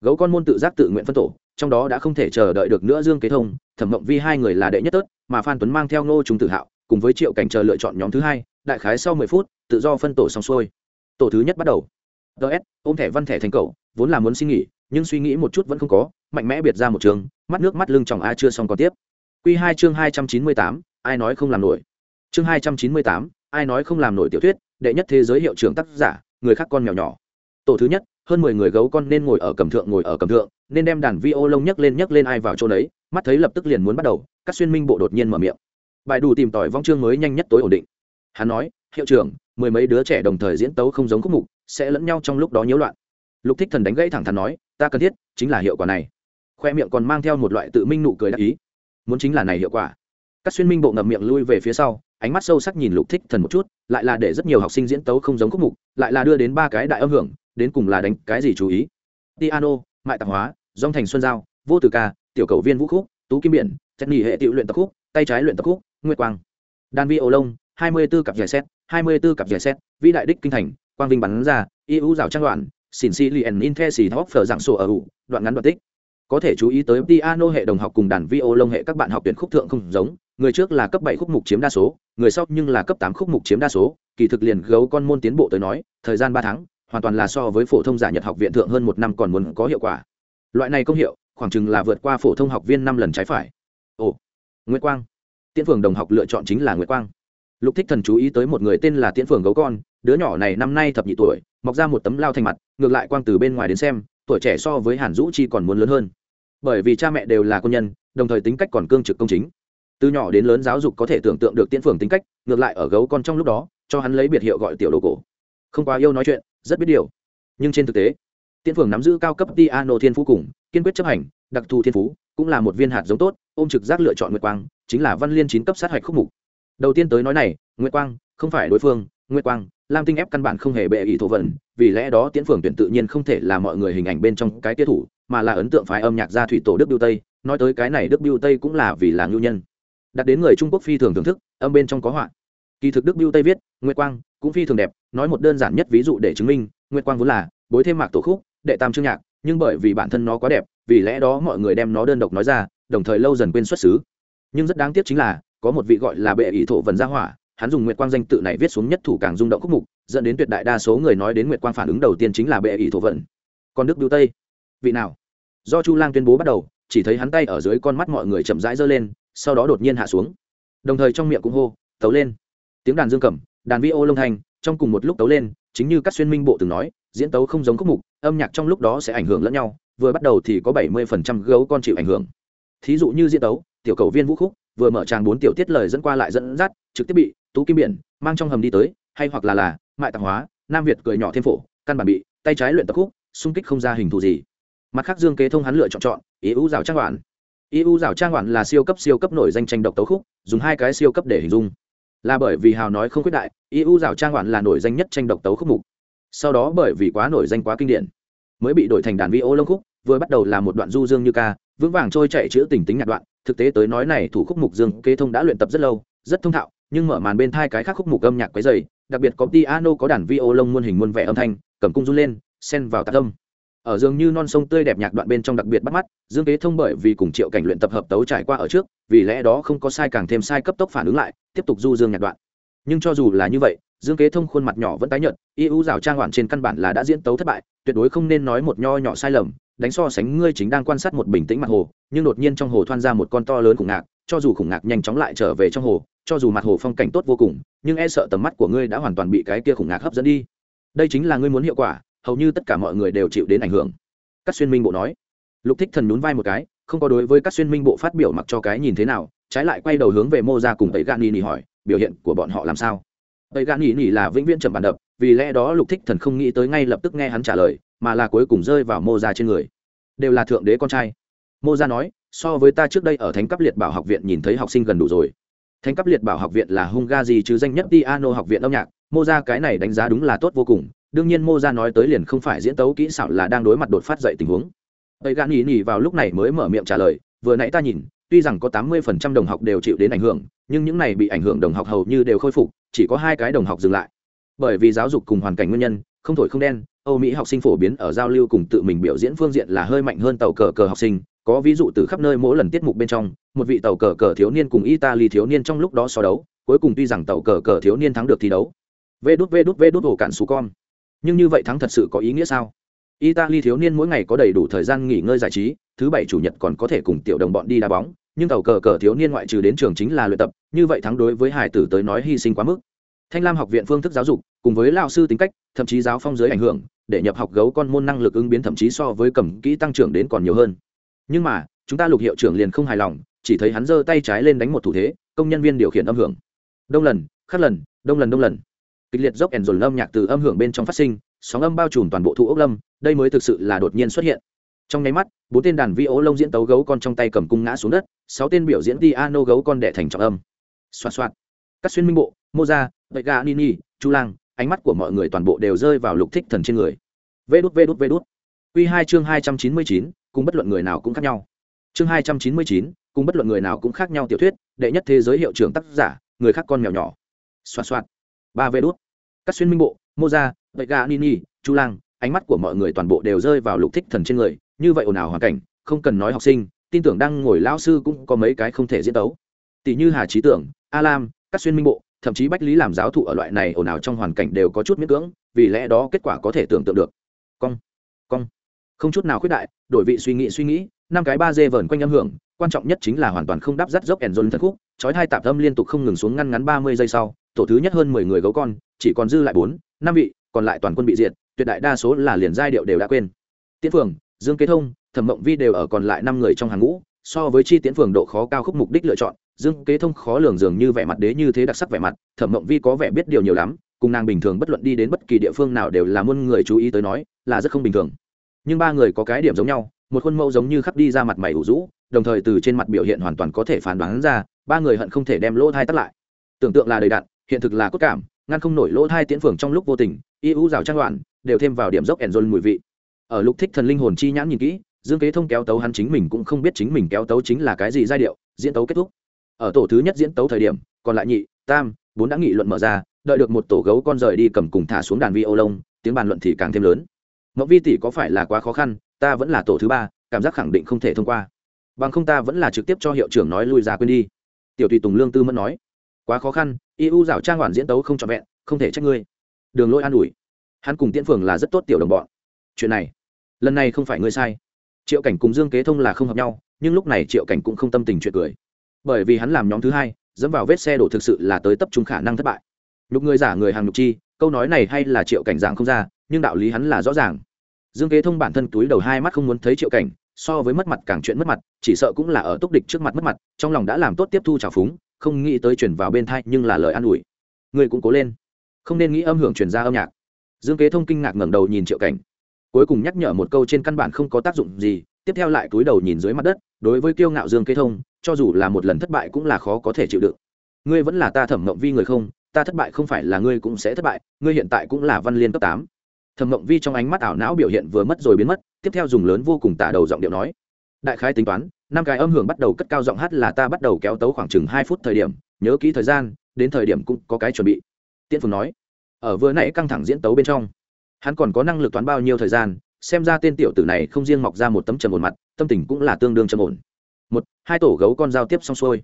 Gấu con môn tự giác tự nguyện phân tổ, trong đó đã không thể chờ đợi được nữa dương kế thông, thẩm mộng vi hai người là đệ nhất tớt, mà phan tuấn mang theo ngô trung tự hạo, cùng với triệu cảnh chờ lựa chọn nhóm thứ hai, đại khái sau mười phút, tự do phân tổ xong xuôi. Tổ thứ nhất bắt đầu. Ts ôm thẻ văn thẻ thành cầu vốn là muốn xin nghỉ nhưng suy nghĩ một chút vẫn không có, mạnh mẽ biệt ra một trường, mắt nước mắt lưng chòng a chưa xong còn tiếp. Q hai chương hai trăm chín mươi tám, ai nói không làm nổi. Chương hai trăm chín mươi tám, ai nói không làm nổi tiểu thuyết, đệ nhất thế giới hiệu trưởng tác giả, người khác con mèo nhỏ. Tổ thứ nhất, hơn mười người gấu con nên ngồi ở cầm thượng, ngồi ở cầm thượng, nên đem đàn vi ô lông nhấc lên nhấc lên ai vào chỗ đấy, mắt thấy lập tức liền muốn bắt đầu, các xuyên minh bộ đột nhiên mở miệng. Bài đủ tìm tỏi vong chương mới nhanh nhất tối ổn định. Hắn nói, hiệu trưởng, mười mấy đứa trẻ đồng thời diễn tấu không giống khúc mục, sẽ lẫn nhau trong lúc đó nhiễu loạn. Lục thích thần đánh gãy thẳng thắn nói ta cần thiết chính là hiệu quả này. Khoe miệng còn mang theo một loại tự minh nụ cười đắc ý. Muốn chính là này hiệu quả. Các xuyên minh bộ ngậm miệng lui về phía sau, ánh mắt sâu sắc nhìn lục thích thần một chút, lại là để rất nhiều học sinh diễn tấu không giống khúc mục, lại là đưa đến ba cái đại âm hưởng, đến cùng là đánh cái gì chú ý. Piano, mại tạp hóa, dòng thành xuân giao, vô tử ca, tiểu cầu viên vũ khúc, tú kim biển chất nghỉ hệ tiểu luyện tập khúc, tay trái luyện tập khúc, nguyệt quang. Đan vi ô lông, hai mươi 24 cặp giải xét hai mươi 24 cặp giải xét vĩ đại đích kinh thành, quang vinh bắn ra ưu rào trang đoạn Xin xì liền in the xì thóp phở dạng sổ ở ủ, đoạn ngắn đoạn tích. Có thể chú ý tới piano hệ đồng học cùng đàn vi ô lông hệ các bạn học tuyển khúc thượng không giống. Người trước là cấp bảy khúc mục chiếm đa số, người sau nhưng là cấp tám khúc mục chiếm đa số. Kỳ thực liền gấu con môn tiến bộ tới nói, thời gian ba tháng, hoàn toàn là so với phổ thông giả nhật học viện thượng hơn một năm còn muốn có hiệu quả. Loại này công hiệu, khoảng chừng là vượt qua phổ thông học viên năm lần trái phải. Ồ nguyễn quang. Tiễn phường đồng học lựa chọn chính là nguyễn quang lục thích thần chú ý tới một người tên là tiễn phường gấu con, đứa nhỏ này năm nay thập nhị tuổi, mọc ra một tấm lao thành mặt, ngược lại quang từ bên ngoài đến xem, tuổi trẻ so với hàn dũ chi còn muốn lớn hơn. Bởi vì cha mẹ đều là quân nhân, đồng thời tính cách còn cương trực công chính. Từ nhỏ đến lớn giáo dục có thể tưởng tượng được tiễn phường tính cách, ngược lại ở gấu con trong lúc đó, cho hắn lấy biệt hiệu gọi tiểu đồ cổ. Không quá yêu nói chuyện, rất biết điều. Nhưng trên thực tế, tiễn phường nắm giữ cao cấp piano thiên phú cùng, kiên quyết chấp hành, đặc thù thiên phú, cũng là một viên hạt giống tốt, ôm trực giác lựa chọn nguyệt quang, chính là văn liên chín cấp sát hạch khúc mục đầu tiên tới nói này, nguyệt quang, không phải đối phương, nguyệt quang, lam tinh ép căn bản không hề bệ ý thổ vận, vì lẽ đó tiễn phường tuyển tự nhiên không thể là mọi người hình ảnh bên trong cái tiết thủ, mà là ấn tượng phái âm nhạc gia thủy tổ đức biêu tây, nói tới cái này đức biêu tây cũng là vì là ngưu nhân. Đặt đến người trung quốc phi thường thưởng thức, âm bên trong có họa. Kỳ thực đức biêu tây viết, nguyệt quang, cũng phi thường đẹp, nói một đơn giản nhất ví dụ để chứng minh, nguyệt quang vốn là bối thêm mạc tổ khúc, đệ tam chương nhạc, nhưng bởi vì bản thân nó quá đẹp, vì lẽ đó mọi người đem nó đơn độc nói ra, đồng thời lâu dần quên xuất xứ. Nhưng rất đáng tiếc chính là có một vị gọi là bệ ỷ thổ vần gia hỏa, hắn dùng nguyệt quang danh tự này viết xuống nhất thủ càng rung động khúc mục, dẫn đến tuyệt đại đa số người nói đến nguyệt quang phản ứng đầu tiên chính là bệ ỷ thổ vần. Còn đức biêu tây, vị nào? Do chu lang tuyên bố bắt đầu, chỉ thấy hắn tay ở dưới con mắt mọi người chậm rãi giơ lên, sau đó đột nhiên hạ xuống. Đồng thời trong miệng cũng hô, tấu lên. Tiếng đàn dương cầm, đàn vi ô lông thanh, trong cùng một lúc tấu lên, chính như các xuyên minh bộ từng nói, diễn tấu không giống khúc mục, âm nhạc trong lúc đó sẽ ảnh hưởng lẫn nhau, vừa bắt đầu thì có bảy mươi phần trăm gấu con chịu ảnh hưởng. Thí dụ như diễn tấu, tiểu cầu viên vũ khúc vừa mở tràng bốn tiểu tiết lời dẫn qua lại dẫn dắt, trực tiếp bị tú kim biển mang trong hầm đi tới, hay hoặc là là mại tạp hóa, nam việt cười nhỏ thêm phổ, căn bản bị tay trái luyện tập khúc, xung kích không ra hình thù gì. Mặt khác dương kế thông hắn lựa chọn chọn, ý u rào trang đoạn ý u rào trang đoạn là siêu cấp siêu cấp nổi danh tranh độc tấu khúc, dùng hai cái siêu cấp để hình dung. Là bởi vì hào nói không quyết đại, ý u rào trang đoạn là nổi danh nhất tranh độc tấu khúc mục. Sau đó bởi vì quá nổi danh quá kinh điển, mới bị đổi thành đàn vi ô lông khúc, vừa bắt đầu là một đoạn du dương như ca, vững vàng trôi chạy chữ tình tính nhạc đoạn thực tế tới nói này thủ khúc mục dương kế thông đã luyện tập rất lâu, rất thông thạo, nhưng mở màn bên thai cái khác khúc mục âm nhạc quấy dày đặc biệt có piano, có đàn vi ô lông muôn hình muôn vẻ âm thanh, cầm cung run lên, xen vào tạc âm. Ở dường như non sông tươi đẹp nhạc đoạn bên trong đặc biệt bắt mắt, dương kế thông bởi vì cùng triệu cảnh luyện tập hợp tấu trải qua ở trước, vì lẽ đó không có sai càng thêm sai cấp tốc phản ứng lại, tiếp tục du dương nhạc đoạn. Nhưng cho dù là như vậy, dương kế thông khuôn mặt nhỏ vẫn tái nhợt, y ưu rào trang hoàn trên căn bản là đã diễn tấu thất bại, tuyệt đối không nên nói một nho nhỏ sai lầm đánh so sánh ngươi chính đang quan sát một bình tĩnh mặt hồ, nhưng đột nhiên trong hồ thoan ra một con to lớn khủng ngạc, cho dù khủng ngạc nhanh chóng lại trở về trong hồ, cho dù mặt hồ phong cảnh tốt vô cùng, nhưng e sợ tầm mắt của ngươi đã hoàn toàn bị cái kia khủng ngạc hấp dẫn đi. Đây chính là ngươi muốn hiệu quả, hầu như tất cả mọi người đều chịu đến ảnh hưởng. Các xuyên minh bộ nói. Lục thích thần nhún vai một cái, không có đối với các xuyên minh bộ phát biểu mặc cho cái nhìn thế nào, trái lại quay đầu hướng về mô ra cùng tẩy gan ni hỏi, biểu hiện của bọn họ làm sao? Tẩy gan ni là vĩnh viễn trầm bản đập, vì lẽ đó lục thích thần không nghĩ tới ngay lập tức nghe hắn trả lời mà là cuối cùng rơi vào mô ra trên người. Đều là thượng đế con trai. Mô ra nói, so với ta trước đây ở thánh cấp liệt bảo học viện nhìn thấy học sinh gần đủ rồi. Thánh cấp liệt bảo học viện là hungary chứ danh nhất piano học viện âm nhạc. Mô ra cái này đánh giá đúng là tốt vô cùng. Đương nhiên mô ra nói tới liền không phải diễn tấu kỹ xảo là đang đối mặt đột phát dậy tình huống. Ấy gan nhỉ nhỉ vào lúc này mới mở miệng trả lời, vừa nãy ta nhìn, tuy rằng có tám mươi phần trăm đồng học đều chịu đến ảnh hưởng, nhưng những này bị ảnh hưởng đồng học hầu như đều khôi phục, chỉ có hai cái đồng học dừng lại. Bởi vì giáo dục cùng hoàn cảnh nguyên nhân, không thổi không đen âu mỹ học sinh phổ biến ở giao lưu cùng tự mình biểu diễn phương diện là hơi mạnh hơn tàu cờ cờ học sinh, có ví dụ từ khắp nơi mỗi lần tiết mục bên trong, một vị tàu cờ cờ thiếu niên cùng italy thiếu niên trong lúc đó so đấu, cuối cùng tuy rằng tàu cờ cờ thiếu niên thắng được thi đấu. Vê đút vê đút vê đút, ổ cạn sú con. Nhưng như vậy thắng thật sự có ý nghĩa sao? Italy thiếu niên mỗi ngày có đầy đủ thời gian nghỉ ngơi giải trí, thứ bảy, chủ nhật còn có thể cùng tiểu đồng bọn đi đá bóng, nhưng tàu cờ cờ thiếu niên ngoại trừ đến trường chính là luyện tập, như vậy thắng đối với hải tử tới nói hy sinh quá mức. Thanh lam học viện phương thức giáo dục, cùng với lao sư tính cách, thậm chí giáo phong giới ảnh hưởng để nhập học gấu con môn năng lực ứng biến thậm chí so với cầm kỹ tăng trưởng đến còn nhiều hơn. Nhưng mà, chúng ta lục hiệu trưởng liền không hài lòng, chỉ thấy hắn giơ tay trái lên đánh một thủ thế, công nhân viên điều khiển âm hưởng. Đông lần, khắc lần, đông lần đông lần. Kịch liệt dốc ẻn dồn lâm nhạc từ âm hưởng bên trong phát sinh, sóng âm bao trùm toàn bộ thụ ốc lâm, đây mới thực sự là đột nhiên xuất hiện. Trong nháy mắt, bốn tên đàn vi ố lông diễn tấu gấu con trong tay cầm cung ngã xuống đất, sáu tên biểu diễn piano gấu con đẻ thành trọng âm. Xoa xoa các xuyên minh bộ mô ra vậy gà nini, chu lang ánh mắt của mọi người toàn bộ đều rơi vào lục thích thần trên người. Vê đút vê đút vê đút. Q hai chương hai trăm chín mươi chín, cùng bất luận người nào cũng khác nhau. Chương hai trăm chín mươi chín, cùng bất luận người nào cũng khác nhau tiểu thuyết, đệ nhất thế giới hiệu trưởng tác giả, người khác con mèo nhỏ. Xoa xoa ba vê đút. Các xuyên minh bộ, mô ra vậy gà, nini, chu lang, ánh mắt của mọi người toàn bộ đều rơi vào lục thích thần trên người. Như vậy ồn ào hoàn cảnh, không cần nói học sinh, tin tưởng đang ngồi lao sư cũng có mấy cái không thể diễn tấu. Tỷ như hà trí tưởng a lam các xuyên minh bộ thậm chí bách lý làm giáo thụ ở loại này ồn ào trong hoàn cảnh đều có chút miễn cưỡng, vì lẽ đó kết quả có thể tưởng tượng được. Cong cong. Không chút nào khuyết đại, đổi vị suy nghĩ suy nghĩ, năm cái ba dê vờn quanh âm hưởng, quan trọng nhất chính là hoàn toàn không đắp rắt dốc ẻn dôn thật khúc chói hai tạp âm liên tục không ngừng xuống ngăn ngắn ba mươi giây sau, tổ thứ nhất hơn mười người gấu con, chỉ còn dư lại bốn, năm vị, còn lại toàn quân bị diệt, tuyệt đại đa số là liền giai điệu đều đã quên. Tiễn phường, dương kế thông, thẩm mộng vi đều ở còn lại năm người trong hàng ngũ, so với chi tiễn phường độ khó cao khúc mục đích lựa chọn dương kế thông khó lường dường như vẻ mặt đế như thế đặc sắc vẻ mặt, thẩm mộng vi có vẻ biết điều nhiều lắm, cùng nàng bình thường bất luận đi đến bất kỳ địa phương nào đều là muôn người chú ý tới nói, là rất không bình thường. Nhưng ba người có cái điểm giống nhau, một khuôn mẫu giống như khắc đi ra mặt mày ủ rũ, đồng thời từ trên mặt biểu hiện hoàn toàn có thể phán đoán ra, ba người hận không thể đem lỗ thai tắt lại. Tưởng tượng là đầy đạn hiện thực là cốt cảm, ngăn không nổi lỗ thai tiễn phường trong lúc vô tình, y ưu rào trang đoạn đều thêm vào điểm dốc ẻn rôn mùi vị. Ở lúc thích thần linh hồn chi nhãn nhìn kỹ, dương kế thông kéo tấu hắn chính mình cũng không biết chính mình kéo tấu chính là cái gì giai điệu, diễn tấu kết thúc ở tổ thứ nhất diễn tấu thời điểm, còn lại nhị, tam, bốn đã nghị luận mở ra, đợi được một tổ gấu con rời đi cầm cùng thả xuống đàn vi ô lông tiếng bàn luận thì càng thêm lớn. Mẫu vi tỷ có phải là quá khó khăn, ta vẫn là tổ thứ ba, cảm giác khẳng định không thể thông qua. Bằng không ta vẫn là trực tiếp cho hiệu trưởng nói lui ra quên đi. Tiểu tùy tùng lương tư mẫn nói, quá khó khăn ưu rào trang hoàn diễn tấu không trọn vẹn, không thể trách ngươi. Đường lôi an ủi, hắn cùng tiễn phường là rất tốt tiểu đồng bọn. Chuyện này, lần này không phải ngươi sai. Triệu cảnh cùng dương kế thông là không hợp nhau, nhưng lúc này triệu cảnh cũng không tâm tình chuyện cười bởi vì hắn làm nhóm thứ hai, dẫm vào vết xe đổ thực sự là tới tập trung khả năng thất bại. Nhục người giả người hàng nhục chi, câu nói này hay là triệu cảnh dạng không ra, nhưng đạo lý hắn là rõ ràng. Dương kế thông bản thân túi đầu hai mắt không muốn thấy triệu cảnh, so với mất mặt càng chuyện mất mặt, chỉ sợ cũng là ở túc địch trước mặt mất mặt, trong lòng đã làm tốt tiếp thu trào phúng, không nghĩ tới chuyển vào bên thai nhưng là lời an ủi. Người cũng cố lên. Không nên nghĩ âm hưởng chuyển ra âm nhạc. Dương kế thông kinh ngạc ngẩng đầu nhìn triệu cảnh. Cuối cùng nhắc nhở một câu trên căn bản không có tác dụng gì tiếp theo lại túi đầu nhìn dưới mặt đất, đối với kiêu ngạo dương kế thông, cho dù là một lần thất bại cũng là khó có thể chịu đựng. Ngươi vẫn là ta thẩm mộng vi người không? Ta thất bại không phải là ngươi cũng sẽ thất bại, ngươi hiện tại cũng là văn liên cấp tám. Thẩm mộng vi trong ánh mắt ảo não biểu hiện vừa mất rồi biến mất, tiếp theo dùng lớn vô cùng tả đầu giọng điệu nói. Đại khái tính toán, năm cái âm hưởng bắt đầu cất cao giọng hát là ta bắt đầu kéo tấu khoảng chừng hai phút thời điểm, nhớ kỹ thời gian, đến thời điểm cũng có cái chuẩn bị. Tiễn phùng nói, ở vừa nãy căng thẳng diễn tấu bên trong, hắn còn có năng lực toán bao nhiêu thời gian xem ra tên tiểu tử này không riêng mọc ra một tấm trầm ổn mặt, tâm tình cũng là tương đương trầm ổn. Một, hai tổ gấu con giao tiếp xong xuôi.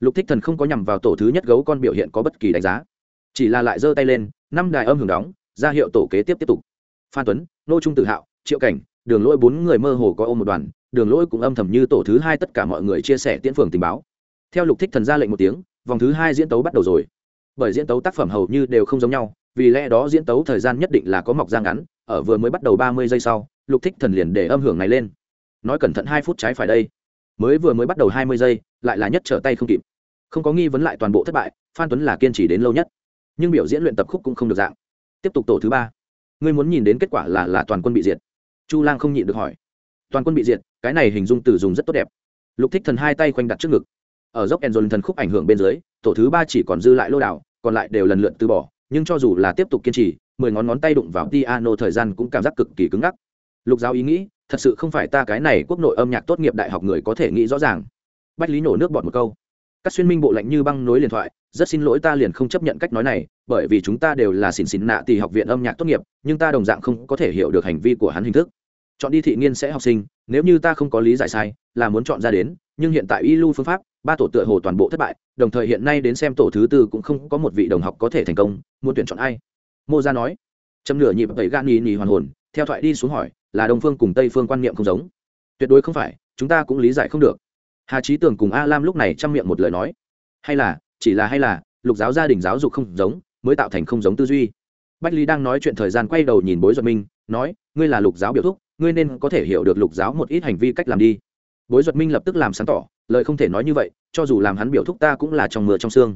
Lục thích thần không có nhằm vào tổ thứ nhất gấu con biểu hiện có bất kỳ đánh giá. Chỉ là lại giơ tay lên, năm đài âm hưởng đóng, ra hiệu tổ kế tiếp tiếp tục. Phan tuấn, nô trung tự hạo, triệu cảnh, đường lỗi bốn người mơ hồ có ôm một đoàn, đường lỗi cũng âm thầm như tổ thứ hai tất cả mọi người chia sẻ tiễn phường tình báo. Theo lục thích thần ra lệnh một tiếng, vòng thứ hai diễn tấu bắt đầu rồi. Bởi diễn tấu tác phẩm hầu như đều không giống nhau, vì lẽ đó diễn tấu thời gian nhất định là có mọc ra ngắn ở vừa mới bắt đầu ba mươi giây sau, lục thích thần liền để âm hưởng này lên. Nói cẩn thận hai phút trái phải đây. Mới vừa mới bắt đầu hai mươi giây, lại là nhất trở tay không kịp. Không có nghi vấn lại toàn bộ thất bại, phan tuấn là kiên trì đến lâu nhất. Nhưng biểu diễn luyện tập khúc cũng không được dạng. Tiếp tục tổ thứ ba. Ngươi muốn nhìn đến kết quả là là toàn quân bị diệt. Chu lang không nhịn được hỏi. Toàn quân bị diệt, cái này hình dung từ dùng rất tốt đẹp. Lục thích thần hai tay khoanh đặt trước ngực. Ở dốc enzon thần khúc ảnh hưởng bên dưới, tổ thứ ba chỉ còn dư lại lô đảo, còn lại đều lần lượt từ bỏ nhưng cho dù là tiếp tục kiên trì, mười ngón ngón tay đụng vào piano thời gian cũng cảm giác cực kỳ cứng ngắc. Lục giáo ý nghĩ, thật sự không phải ta cái này quốc nội âm nhạc tốt nghiệp đại học người có thể nghĩ rõ ràng. Bách lý nổ nước bọt một câu. Các xuyên minh bộ lạnh như băng nối liền thoại, rất xin lỗi ta liền không chấp nhận cách nói này, bởi vì chúng ta đều là xỉn xỉn nạ tỷ học viện âm nhạc tốt nghiệp, nhưng ta đồng dạng không có thể hiểu được hành vi của hắn hình thức. Chọn đi thị nghiên sẽ học sinh, nếu như ta không có lý giải sai, là muốn chọn ra đến, nhưng hiện tại y lưu phương pháp ba tổ tựa hồ toàn bộ thất bại, đồng thời hiện nay đến xem tổ thứ tư cũng không có một vị đồng học có thể thành công, muốn tuyển chọn ai? Mô gia nói. Châm nửa nhịp tẩy gan nhì nhì hoàn hồn, theo thoại đi xuống hỏi, là đông phương cùng tây phương quan niệm không giống? Tuyệt đối không phải, chúng ta cũng lý giải không được. Hà trí tường cùng a lam lúc này chăm miệng một lời nói. Hay là, chỉ là hay là, lục giáo gia đình giáo dục không giống, mới tạo thành không giống tư duy. Bách lý đang nói chuyện thời gian quay đầu nhìn bối duật minh, nói, ngươi là lục giáo biểu thúc, ngươi nên có thể hiểu được lục giáo một ít hành vi cách làm đi bối duật minh lập tức làm sáng tỏ, lời không thể nói như vậy, cho dù làm hắn biểu thúc ta cũng là trong mưa trong xương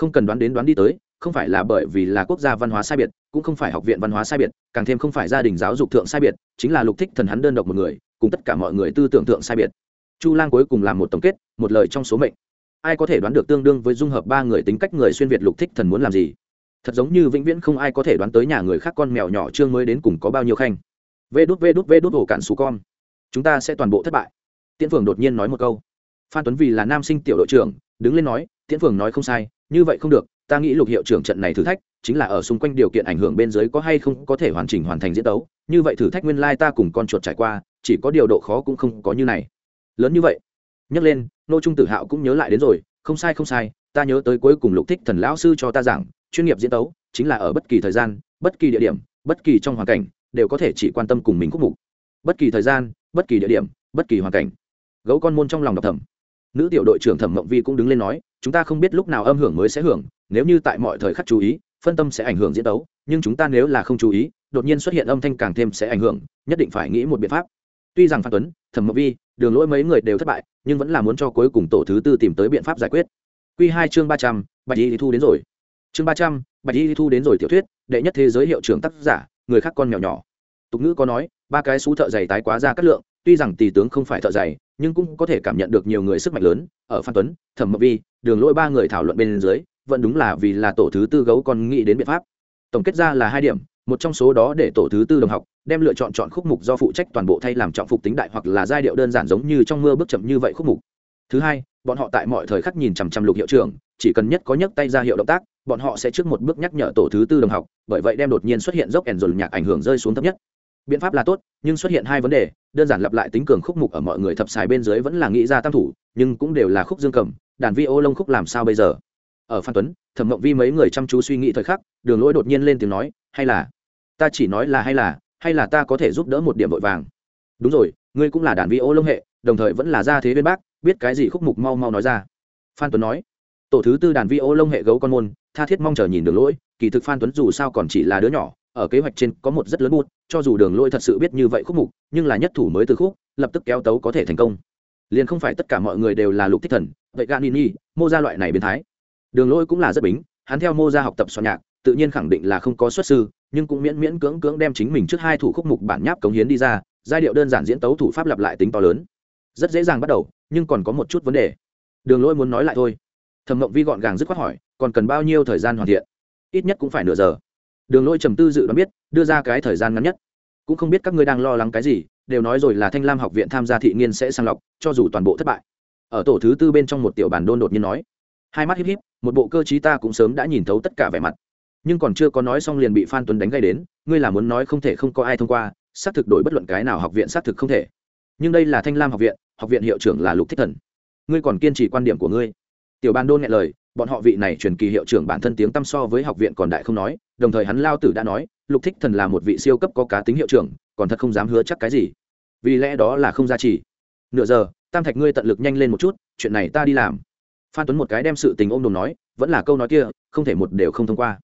không cần đoán đến đoán đi tới, không phải là bởi vì là quốc gia văn hóa sai biệt, cũng không phải học viện văn hóa sai biệt, càng thêm không phải gia đình giáo dục thượng sai biệt, chính là lục thích thần hắn đơn độc một người, cùng tất cả mọi người tư tưởng thượng sai biệt. Chu lang cuối cùng làm một tổng kết, một lời trong số mệnh. Ai có thể đoán được tương đương với dung hợp ba người tính cách người xuyên việt lục thích thần muốn làm gì? Thật giống như vĩnh viễn không ai có thể đoán tới nhà người khác con mèo nhỏ trương mới đến cùng có bao nhiêu khanh. Vê đút vê đút vê đút ổ cạn xù con. Chúng ta sẽ toàn bộ thất bại tiễn phường đột nhiên nói một câu. Phan tuấn vì là nam sinh tiểu đội trưởng, đứng lên nói, tiễn phường nói không sai, như vậy không được, ta nghĩ lục hiệu trưởng trận này thử thách, chính là ở xung quanh điều kiện ảnh hưởng bên dưới có hay không có thể hoàn chỉnh hoàn thành diễn tấu như vậy thử thách nguyên lai ta cùng con chuột trải qua, chỉ có điều độ khó cũng không có như này. Lớn như vậy, nhắc lên, nô trung tử hạo cũng nhớ lại đến rồi, không sai không sai, ta nhớ tới cuối cùng lục thích thần lão sư cho ta giảng, chuyên nghiệp diễn tấu chính là ở bất kỳ thời gian, bất kỳ địa điểm, bất kỳ trong hoàn cảnh, đều có thể chỉ quan tâm cùng mình khúc mục. Bất kỳ thời gian, bất kỳ địa điểm, bất kỳ hoàn cảnh gấu con môn trong lòng đọc thầm. Nữ tiểu đội trưởng thẩm mộng vi cũng đứng lên nói, chúng ta không biết lúc nào âm hưởng mới sẽ hưởng, nếu như tại mọi thời khắc chú ý, phân tâm sẽ ảnh hưởng diễn tấu, nhưng chúng ta nếu là không chú ý, đột nhiên xuất hiện âm thanh càng thêm sẽ ảnh hưởng, nhất định phải nghĩ một biện pháp. Tuy rằng phan tuấn, thẩm mộng vi, đường lỗi mấy người đều thất bại, nhưng vẫn là muốn cho cuối cùng tổ thứ tư tìm tới biện pháp giải quyết. Q hai chương ba trăm, bạch y thu đến rồi. Chương ba trăm, bạch y thu đến rồi tiểu thuyết, đệ nhất thế giới hiệu trưởng tác giả, người khác con mèo nhỏ. Tục ngữ có nói, ba cái xú thợ giày tái quá ra cắt lượng tuy rằng tỷ tướng không phải thợ dày, nhưng cũng có thể cảm nhận được nhiều người sức mạnh lớn. Ở phan tuấn thẩm mộc vi đường lỗi ba người thảo luận bên dưới vẫn đúng là vì là tổ thứ tư gấu còn nghĩ đến biện pháp. Tổng kết ra là hai điểm một trong số đó để tổ thứ tư đồng học đem lựa chọn chọn khúc mục do phụ trách toàn bộ thay làm trọng phục tính đại hoặc là giai điệu đơn giản giống như trong mưa bước chậm như vậy khúc mục. Thứ hai bọn họ tại mọi thời khắc nhìn chằm chằm lục hiệu trưởng chỉ cần nhất có nhấc tay ra hiệu động tác bọn họ sẽ trước một bước nhắc nhở tổ thứ tư đồng học bởi vậy đem đột nhiên xuất hiện dốc ẻn dồn nhạc ảnh hưởng rơi xuống thấp nhất biện pháp là tốt, nhưng xuất hiện hai vấn đề, đơn giản lặp lại tính cường khúc mục ở mọi người thập xài bên dưới vẫn là nghĩ ra tam thủ, nhưng cũng đều là khúc dương cầm, đàn vi ô lông khúc làm sao bây giờ? Ở phan tuấn, thẩm mộng vi mấy người chăm chú suy nghĩ thời khắc, đường lỗi đột nhiên lên tiếng nói, hay là, ta chỉ nói là hay là hay là ta có thể giúp đỡ một điểm vội vàng? Đúng rồi, ngươi cũng là đàn vi ô lông hệ, đồng thời vẫn là gia thế bên bác, biết cái gì khúc mục mau mau nói ra. Phan tuấn nói, tổ thứ tư đàn vi ô lông hệ gấu con môn, tha thiết mong chờ nhìn đường lỗi kỳ thực phan tuấn dù sao còn chỉ là đứa nhỏ ở kế hoạch trên có một rất lớn bút, cho dù đường lôi thật sự biết như vậy khúc mục, nhưng là nhất thủ mới từ khúc, lập tức kéo tấu có thể thành công. Liền không phải tất cả mọi người đều là lục thích thần, vậy gan nini, mô ra loại này biến thái. Đường lôi cũng là rất bính, hắn theo mô ra học tập soạn nhạc, tự nhiên khẳng định là không có xuất sư, nhưng cũng miễn miễn cưỡng cưỡng đem chính mình trước hai thủ khúc mục bản nháp cống hiến đi ra, giai điệu đơn giản diễn tấu thủ pháp lặp lại tính to lớn. Rất dễ dàng bắt đầu, nhưng còn có một chút vấn đề. Đường lỗi muốn nói lại thôi. Thẩm mộng vi gọn gàng dứt khoát hỏi, còn cần bao nhiêu thời gian hoàn thiện? Ít nhất cũng phải nửa giờ đường lỗi trầm tư dự đoán biết, đưa ra cái thời gian ngắn nhất. Cũng không biết các ngươi đang lo lắng cái gì, đều nói rồi là thanh lam học viện tham gia thị nghiên sẽ sang lọc, cho dù toàn bộ thất bại. Ở tổ thứ tư bên trong một tiểu bản đôn đột nhiên nói. Hai mắt híp híp, một bộ cơ chí ta cũng sớm đã nhìn thấu tất cả vẻ mặt. Nhưng còn chưa có nói xong liền bị phan tuấn đánh gây đến, ngươi là muốn nói không thể không có ai thông qua, xác thực đổi bất luận cái nào học viện xác thực không thể. Nhưng đây là thanh lam học viện học viện hiệu trưởng là lục thích thần. Ngươi còn kiên trì quan điểm của ngươi. Tiểu ban đôn nghe lời bọn họ vị này truyền kỳ hiệu trưởng bản thân tiếng tăm so với học viện còn đại không nói, đồng thời hắn lao tử đã nói, lục thích thần là một vị siêu cấp có cá tính hiệu trưởng, còn thật không dám hứa chắc cái gì. Vì lẽ đó là không ra chỉ nửa giờ, tam thạch ngươi tận lực nhanh lên một chút, chuyện này ta đi làm. Phan tuấn một cái đem sự tình ôm đồm nói, vẫn là câu nói kia, không thể một đều không thông qua.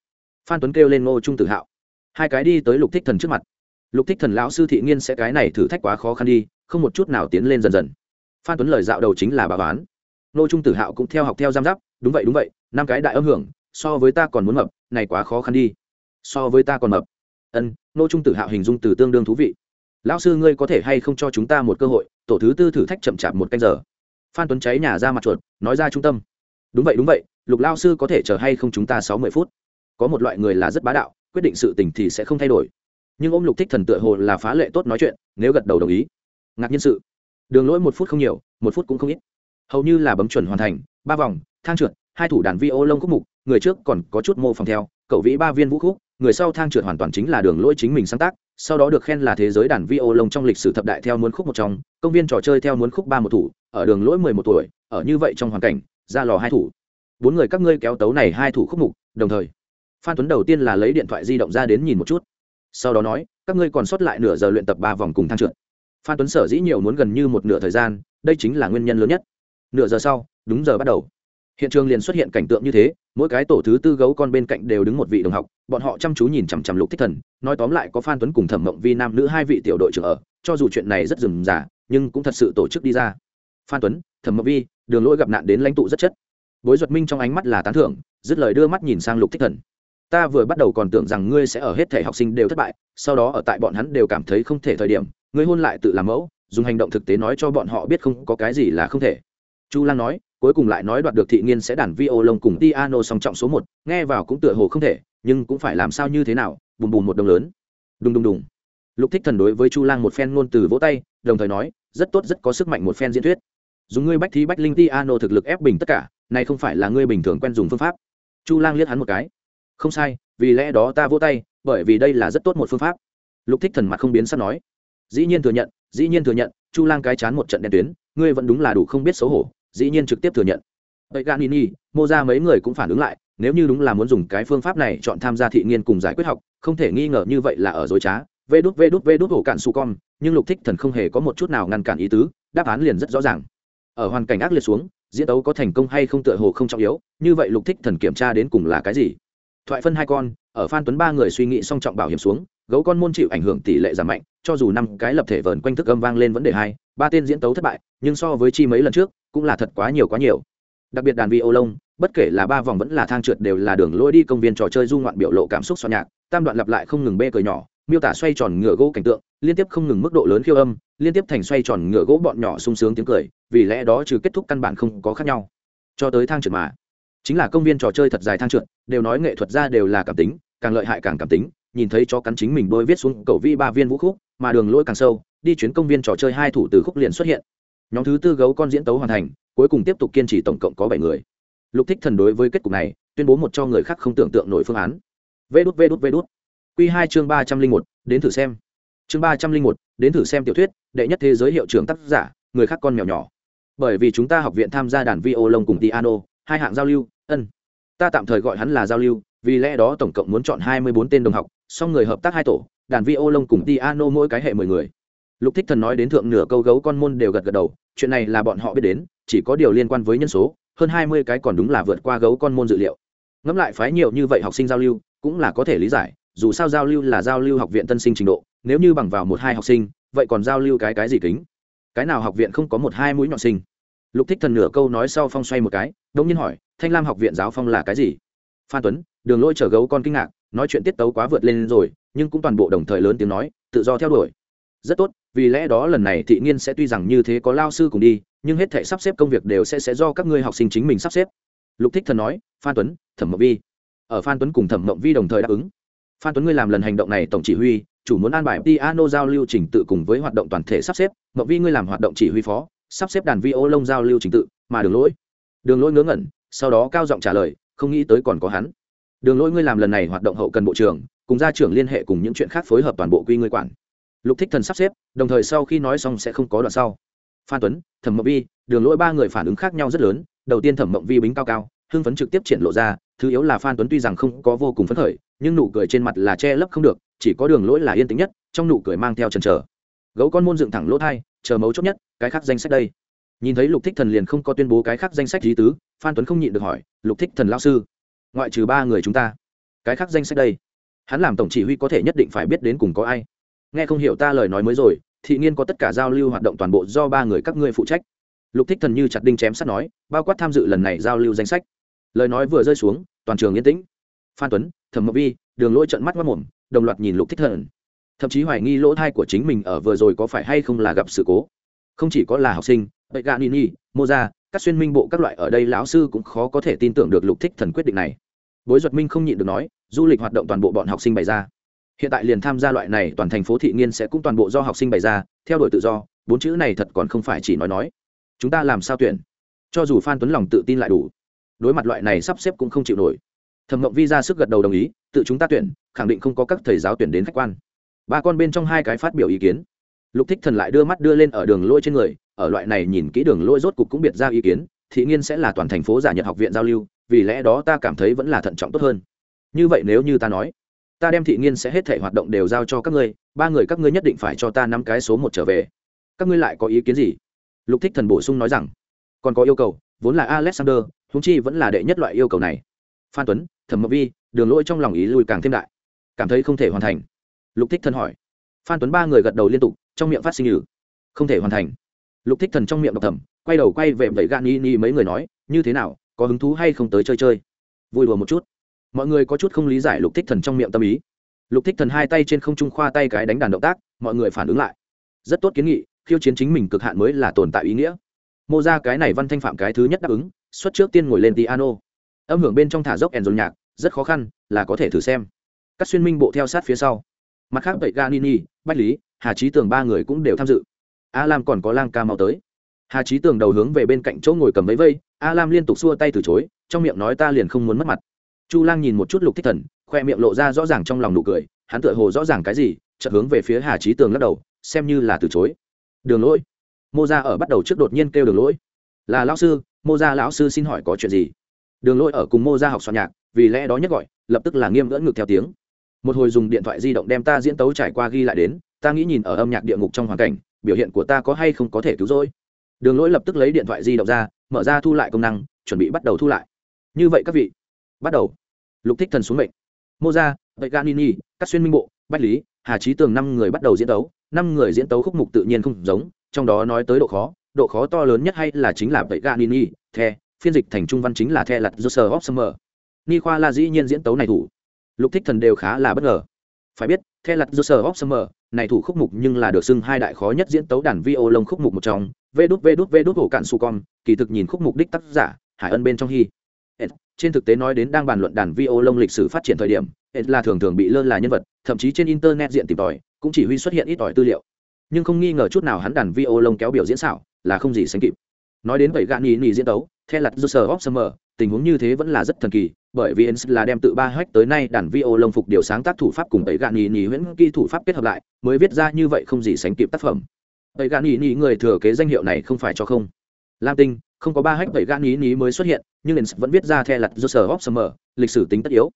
Phan tuấn kêu lên ngô trung tự hạo. Hai cái đi tới lục thích thần trước mặt. Lục thích thần lão sư thị nghiên sẽ cái này thử thách quá khó khăn đi, không một chút nào tiến lên dần dần. Phan tuấn lời dạo đầu chính là bà bán nô trung tử hạo cũng theo học theo giam giáp, đúng vậy đúng vậy, năm cái đại âm hưởng, so với ta còn muốn mập, này quá khó khăn đi. So với ta còn mập. Ân, nô trung tử hạo hình dung từ tương đương thú vị. Lão sư ngươi có thể hay không cho chúng ta một cơ hội, tổ thứ tư thử thách chậm chạp một canh giờ. Phan tuấn cháy nhà ra mặt chuột, nói ra trung tâm. Đúng vậy đúng vậy, lục lao sư có thể chờ hay không chúng ta sáu mươi phút. Có một loại người là rất bá đạo, quyết định sự tình thì sẽ không thay đổi. Nhưng ôm lục thích thần tựa hồ là phá lệ tốt nói chuyện, nếu gật đầu đồng ý. Ngạc nhiên sự. Đường lỗi một phút không nhiều, một phút cũng không ít hầu như là bấm chuẩn hoàn thành, ba vòng, thang trượt, hai thủ đàn vi ô lông khúc mục, người trước còn có chút mô phòng theo, cậu vĩ ba viên vũ khúc, người sau thang trượt hoàn toàn chính là đường lỗi chính mình sáng tác, sau đó được khen là thế giới đàn vi ô lông trong lịch sử thập đại theo muốn khúc một trong, công viên trò chơi theo muốn khúc ba một thủ, ở đường lỗi mười một tuổi, ở như vậy trong hoàn cảnh, ra lò hai thủ. Bốn người các ngươi kéo tấu này hai thủ khúc mục, đồng thời, phan tuấn đầu tiên là lấy điện thoại di động ra đến nhìn một chút, sau đó nói, các ngươi còn sót lại nửa giờ luyện tập ba vòng cùng thang trượt. Phan tuấn sở dĩ nhiều muốn gần như một nửa thời gian, đây chính là nguyên nhân lớn nhất nửa giờ sau, đúng giờ bắt đầu. Hiện trường liền xuất hiện cảnh tượng như thế, mỗi cái tổ thứ tư gấu con bên cạnh đều đứng một vị đồng học, bọn họ chăm chú nhìn chằm chằm lục thích thần, nói tóm lại có phan tuấn cùng thẩm mộng vi nam nữ hai vị tiểu đội trưởng ở, cho dù chuyện này rất rườm rà, nhưng cũng thật sự tổ chức đi ra. Phan tuấn, thẩm mộng vi, đường lỗi gặp nạn đến lãnh tụ rất chất. Bối duật minh trong ánh mắt là tán thưởng, dứt lời đưa mắt nhìn sang lục thích thần. Ta vừa bắt đầu còn tưởng rằng ngươi sẽ ở hết thể học sinh đều thất bại, sau đó ở tại bọn hắn đều cảm thấy không thể thời điểm, ngươi hôn lại tự làm mẫu, dùng hành động thực tế nói cho bọn họ biết không có cái gì là không thể chu lan nói, cuối cùng lại nói đoạt được thị nghiên sẽ đàn vi ô lông cùng piano song trọng số một, nghe vào cũng tựa hồ không thể, nhưng cũng phải làm sao như thế nào, bùm bùm một đồng lớn. Đùng đùng đùng. Lục thích thần đối với chu lang một phen ngôn từ vỗ tay, đồng thời nói, rất tốt rất có sức mạnh một phen diễn thuyết. Dùng ngươi bách thí bách linh piano thực lực ép bình tất cả, này không phải là ngươi bình thường quen dùng phương pháp. Chu lang liếc hắn một cái. Không sai, vì lẽ đó ta vỗ tay, bởi vì đây là rất tốt một phương pháp. Lục thích thần mặt không biến sắp nói. Dĩ nhiên thừa nhận, dĩ nhiên thừa nhận, chu lang cái chán một trận đen tuyến, ngươi vẫn đúng là đủ không biết xấu hổ dĩ nhiên trực tiếp thừa nhận. Vậy ganini mô ra mấy người cũng phản ứng lại, nếu như đúng là muốn dùng cái phương pháp này chọn tham gia thị nghiên cùng giải quyết học, không thể nghi ngờ như vậy là ở dối trá. Vê đút vê đút vê đút hổ cạn su con, nhưng lục thích thần không hề có một chút nào ngăn cản ý tứ, đáp án liền rất rõ ràng. Ở hoàn cảnh ác liệt xuống, diễn đấu có thành công hay không tựa hồ không trọng yếu, như vậy lục thích thần kiểm tra đến cùng là cái gì? Thoại phân hai con, ở phan tuấn ba người suy nghĩ song trọng bảo hiểm xuống, gấu con môn chịu ảnh hưởng tỷ lệ giảm mạnh, cho dù năm cái lập thể vờn quanh thức âm vang lên vấn đề hai, ba tên diễn tấu thất bại, nhưng so với chi mấy lần trước cũng là thật quá nhiều quá nhiều. Đặc biệt đàn vi ô lông bất kể là ba vòng vẫn là thang trượt đều là đường lôi đi công viên trò chơi du ngoạn biểu lộ cảm xúc soạn nhạc, tam đoạn lặp lại không ngừng bê cười nhỏ, miêu tả xoay tròn ngựa gỗ cảnh tượng, liên tiếp không ngừng mức độ lớn khiêu âm, liên tiếp thành xoay tròn ngựa gỗ bọn nhỏ sung sướng tiếng cười, vì lẽ đó trừ kết thúc căn bản không có khác nhau. Cho tới thang trượt mà, chính là công viên trò chơi thật dài thang trượt, đều nói nghệ thuật ra đều là cảm tính, càng lợi hại càng cảm tính, nhìn thấy cho cắn chính mình đôi viết xuống cầu vi ba viên vũ khúc, mà đường lỗi càng sâu, đi chuyến công viên trò chơi hai thủ từ khúc liền xuất hiện nhóm thứ tư gấu con diễn tấu hoàn thành, cuối cùng tiếp tục kiên trì tổng cộng có bảy người. Lục thích thần đối với kết cục này, tuyên bố một cho người khác không tưởng tượng nổi phương án. Vê đút vê đút vê đút. Q hai chương ba trăm linh một, đến thử xem. Chương ba trăm linh một, đến thử xem tiểu thuyết, đệ nhất thế giới hiệu trưởng tác giả, người khác con mèo nhỏ. Bởi vì chúng ta học viện tham gia đàn vi ô lông cùng piano, hai hạng giao lưu, ân. Ta tạm thời gọi hắn là giao lưu, vì lẽ đó tổng cộng muốn chọn hai mươi bốn tên đồng học, song người hợp tác hai tổ, đàn vi ô lông cùng piano mỗi cái hệ mười người lục thích thần nói đến thượng nửa câu gấu con môn đều gật gật đầu, chuyện này là bọn họ biết đến, chỉ có điều liên quan với nhân số, hơn hai mươi cái còn đúng là vượt qua gấu con môn dự liệu. Ngẫm lại phái nhiều như vậy học sinh giao lưu, cũng là có thể lý giải, dù sao giao lưu là giao lưu học viện tân sinh trình độ, nếu như bằng vào một hai học sinh, vậy còn giao lưu cái cái gì kính? Cái nào học viện không có một hai mũi nhọn sinh? Lục thích thần nửa câu nói sau phong xoay một cái đông nhiên hỏi, thanh lam học viện giáo phong là cái gì? Phan tuấn, đường lôi chở gấu con kinh ngạc, nói chuyện tiết tấu quá vượt lên rồi, nhưng cũng toàn bộ đồng thời lớn tiếng nói, tự do theo đuổi rất tốt, vì lẽ đó lần này thị nghiên sẽ tuy rằng như thế có lao sư cùng đi, nhưng hết thể sắp xếp công việc đều sẽ sẽ do các ngươi học sinh chính mình sắp xếp. Lục thích thần nói, phan tuấn, thẩm mộng vi. Ở phan tuấn cùng thẩm mộng vi đồng thời đáp ứng. Phan tuấn, ngươi làm lần hành động này tổng chỉ huy, chủ muốn an bài piano giao lưu trình tự cùng với hoạt động toàn thể sắp xếp. Mộng vi, ngươi làm hoạt động chỉ huy phó, sắp xếp đàn vi ô lông giao lưu trình tự, mà đường lỗi đường lỗi ngớ ngẩn, sau đó cao giọng trả lời, không nghĩ tới còn có hắn. Đường lỗi ngươi làm lần này hoạt động hậu cần bộ trưởng, cùng gia trưởng liên hệ cùng những chuyện khác phối hợp toàn bộ quy ngươi quản lục thích thần sắp xếp, đồng thời sau khi nói xong sẽ không có đoạn sau. Phan tuấn, thẩm mộng vi, đường lỗi ba người phản ứng khác nhau rất lớn, đầu tiên thẩm mộng vi bính cao cao, hưng phấn trực tiếp triển lộ ra, thứ yếu là phan tuấn tuy rằng không có vô cùng phấn khởi, nhưng nụ cười trên mặt là che lấp không được, chỉ có đường lỗi là yên tĩnh nhất, trong nụ cười mang theo trần trở gấu con môn dựng thẳng lỗ thai, chờ mấu chốt nhất, cái khác danh sách đây. Nhìn thấy lục thích thần liền không có tuyên bố cái khác danh sách lý tứ, phan tuấn không nhịn được hỏi, lục thích thần lao sư, ngoại trừ ba người chúng ta, cái khác danh sách đây, hắn làm tổng chỉ huy có thể nhất định phải biết đến cùng có ai? Nghe không hiểu ta lời nói mới rồi, thị nghiên có tất cả giao lưu hoạt động toàn bộ do ba người các ngươi phụ trách. Lục thích thần như chặt đinh chém sắt nói, bao quát tham dự lần này giao lưu danh sách. Lời nói vừa rơi xuống, toàn trường yên tĩnh. Phan tuấn, thẩm mộc vi, đường lỗi trận mắt mất mồm, đồng loạt nhìn lục thích thần. Thậm chí hoài nghi lỗ thai của chính mình ở vừa rồi có phải hay không là gặp sự cố. Không chỉ có là học sinh, vậy gà nini, mô ra các xuyên minh bộ các loại ở đây lão sư cũng khó có thể tin tưởng được lục thích thần quyết định này. Bối duật minh không nhịn được nói, du lịch hoạt động toàn bộ bọn học sinh bày ra hiện tại liền tham gia loại này, toàn thành phố thị nghiên sẽ cũng toàn bộ do học sinh bày ra, theo đuổi tự do, bốn chữ này thật còn không phải chỉ nói nói. Chúng ta làm sao tuyển? Cho dù phan tuấn lòng tự tin lại đủ, đối mặt loại này sắp xếp cũng không chịu nổi. Thẩm mộng vi ra sức gật đầu đồng ý, tự chúng ta tuyển, khẳng định không có các thầy giáo tuyển đến khách quan. Ba con bên trong hai cái phát biểu ý kiến. Lục thích thần lại đưa mắt đưa lên ở đường lôi trên người, ở loại này nhìn kỹ đường lôi rốt cục cũng biệt ra ý kiến, thị nghiên sẽ là toàn thành phố giả nhật học viện giao lưu, vì lẽ đó ta cảm thấy vẫn là thận trọng tốt hơn. Như vậy nếu như ta nói ta đem thị nghiên sẽ hết thể hoạt động đều giao cho các ngươi, ba người các ngươi nhất định phải cho ta năm cái số một trở về. Các ngươi lại có ý kiến gì? Lục thích thần bổ sung nói rằng, còn có yêu cầu, vốn là alexander húng chi vẫn là đệ nhất loại yêu cầu này. Phan tuấn, thẩm mộc vi, đường lỗi trong lòng ý lùi càng thêm đại. Cảm thấy không thể hoàn thành. Lục thích thần hỏi. Phan tuấn ba người gật đầu liên tục, trong miệng phát sinh nhử. Không thể hoàn thành. Lục thích thần trong miệng đọc thầm, quay đầu quay về vậy gan ni ni mấy người nói, như thế nào, có hứng thú hay không tới chơi chơi? Vui đùa một chút mọi người có chút không lý giải lục thích thần trong miệng tâm ý. Lục thích thần hai tay trên không trung khoa tay cái đánh đàn động tác, mọi người phản ứng lại. Rất tốt kiến nghị, khiêu chiến chính mình cực hạn mới là tồn tại ý nghĩa. Mô ra cái này văn thanh phạm cái thứ nhất đáp ứng, xuất trước tiên ngồi lên piano. Âm hưởng bên trong thả dốc ẻn dồn nhạc, rất khó khăn, là có thể thử xem. Các xuyên minh bộ theo sát phía sau. Mặt khác vậy ganini, bách lý, hà trí tường ba người cũng đều tham dự. A lam còn có lang ca mau tới. Hà trí tường đầu hướng về bên cạnh chỗ ngồi cầm mấy vây, a lam liên tục xua tay từ chối, trong miệng nói ta liền không muốn mất mặt chu lang nhìn một chút lục thích thần, khoe miệng lộ ra rõ ràng trong lòng nụ cười, hắn tựa hồ rõ ràng cái gì, chợt hướng về phía hà trí tường lắc đầu, xem như là từ chối. Đường lỗi. Mô ra ở bắt đầu trước đột nhiên kêu đường lỗi. Là lão sư, mô ra lão sư xin hỏi có chuyện gì? Đường lỗi ở cùng mô ra học soạn nhạc, vì lẽ đó nhất gọi, lập tức là nghiêm ngỡ ngực theo tiếng. Một hồi dùng điện thoại di động đem ta diễn tấu trải qua ghi lại đến, ta nghĩ nhìn ở âm nhạc địa ngục trong hoàn cảnh, biểu hiện của ta có hay không có thể cứu rỗi. Đường lỗi lập tức lấy điện thoại di động ra, mở ra thu lại công năng, chuẩn bị bắt đầu thu lại. Như vậy các vị bắt đầu. Lục thích thần xuống mệnh. Mô gia, vậy ganini các xuyên minh bộ, bách lý, hà trí tường năm người bắt đầu diễn tấu. Năm người diễn tấu khúc mục tự nhiên không giống, trong đó nói tới độ khó. Độ khó to lớn nhất hay là chính là vậy ganini the, phiên dịch thành trung văn chính là the lặt joseph of summer ni khoa là dĩ nhiên diễn tấu này thủ. Lục thích thần đều khá là bất ngờ. Phải biết, the lặt joseph of summer này thủ khúc mục nhưng là được xưng hai đại khó nhất diễn tấu đàn vi ô lông khúc mục một trong. Vê đút vê đút vê đút hổ cạn su con, kỳ thực nhìn khúc mục đích tác giả hải ân bên trong hy trên thực tế nói đến đang bàn luận đàn vi ô lông lịch sử phát triển thời điểm là thường thường bị lơ là nhân vật, thậm chí trên internet diện tìm tòi, cũng chỉ huy xuất hiện ít ỏi tư liệu. Nhưng không nghi ngờ chút nào hắn đàn vi ô lông kéo biểu diễn xảo, là không gì sánh kịp. Nói đến vậy gạn nhì nhì diễn tấu theo lặt do sở summer, tình huống như thế vẫn là rất thần kỳ, bởi vì ens là đem tự ba hách tới nay đàn vi ô lông phục điều sáng tác thủ pháp cùng tẩy gạn nhì nhì huyễn kỹ thủ pháp kết hợp lại, mới viết ra như vậy không gì sánh kịp tác phẩm. Tẩy gạn nhì nhì người thừa kế danh hiệu này không phải cho không. Lam tinh không có ba hách tẩy gan ý ní mới xuất hiện, nhưng ens vẫn viết ra theo lặt do sở summer, lịch sử tính tất yếu.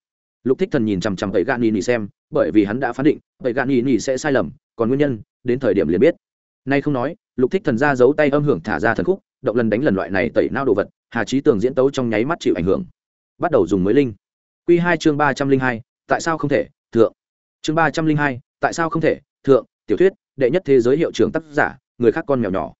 Lục thích thần nhìn chằm chằm tẩy gan ý ní xem, bởi vì hắn đã phán định, tẩy gan ý ní sẽ sai lầm, còn nguyên nhân, đến thời điểm liền biết. Nay không nói, lục thích thần ra giấu tay âm hưởng thả ra thần khúc, động lần đánh lần loại này tẩy nao đồ vật, hà trí tường diễn tấu trong nháy mắt chịu ảnh hưởng. Bắt đầu dùng mới linh. Q hai chương ba trăm linh hai, tại sao không thể, thượng. Chương ba trăm linh hai, tại sao không thể, thượng, tiểu thuyết, đệ nhất thế giới hiệu trưởng tác giả, người khác con mèo nhỏ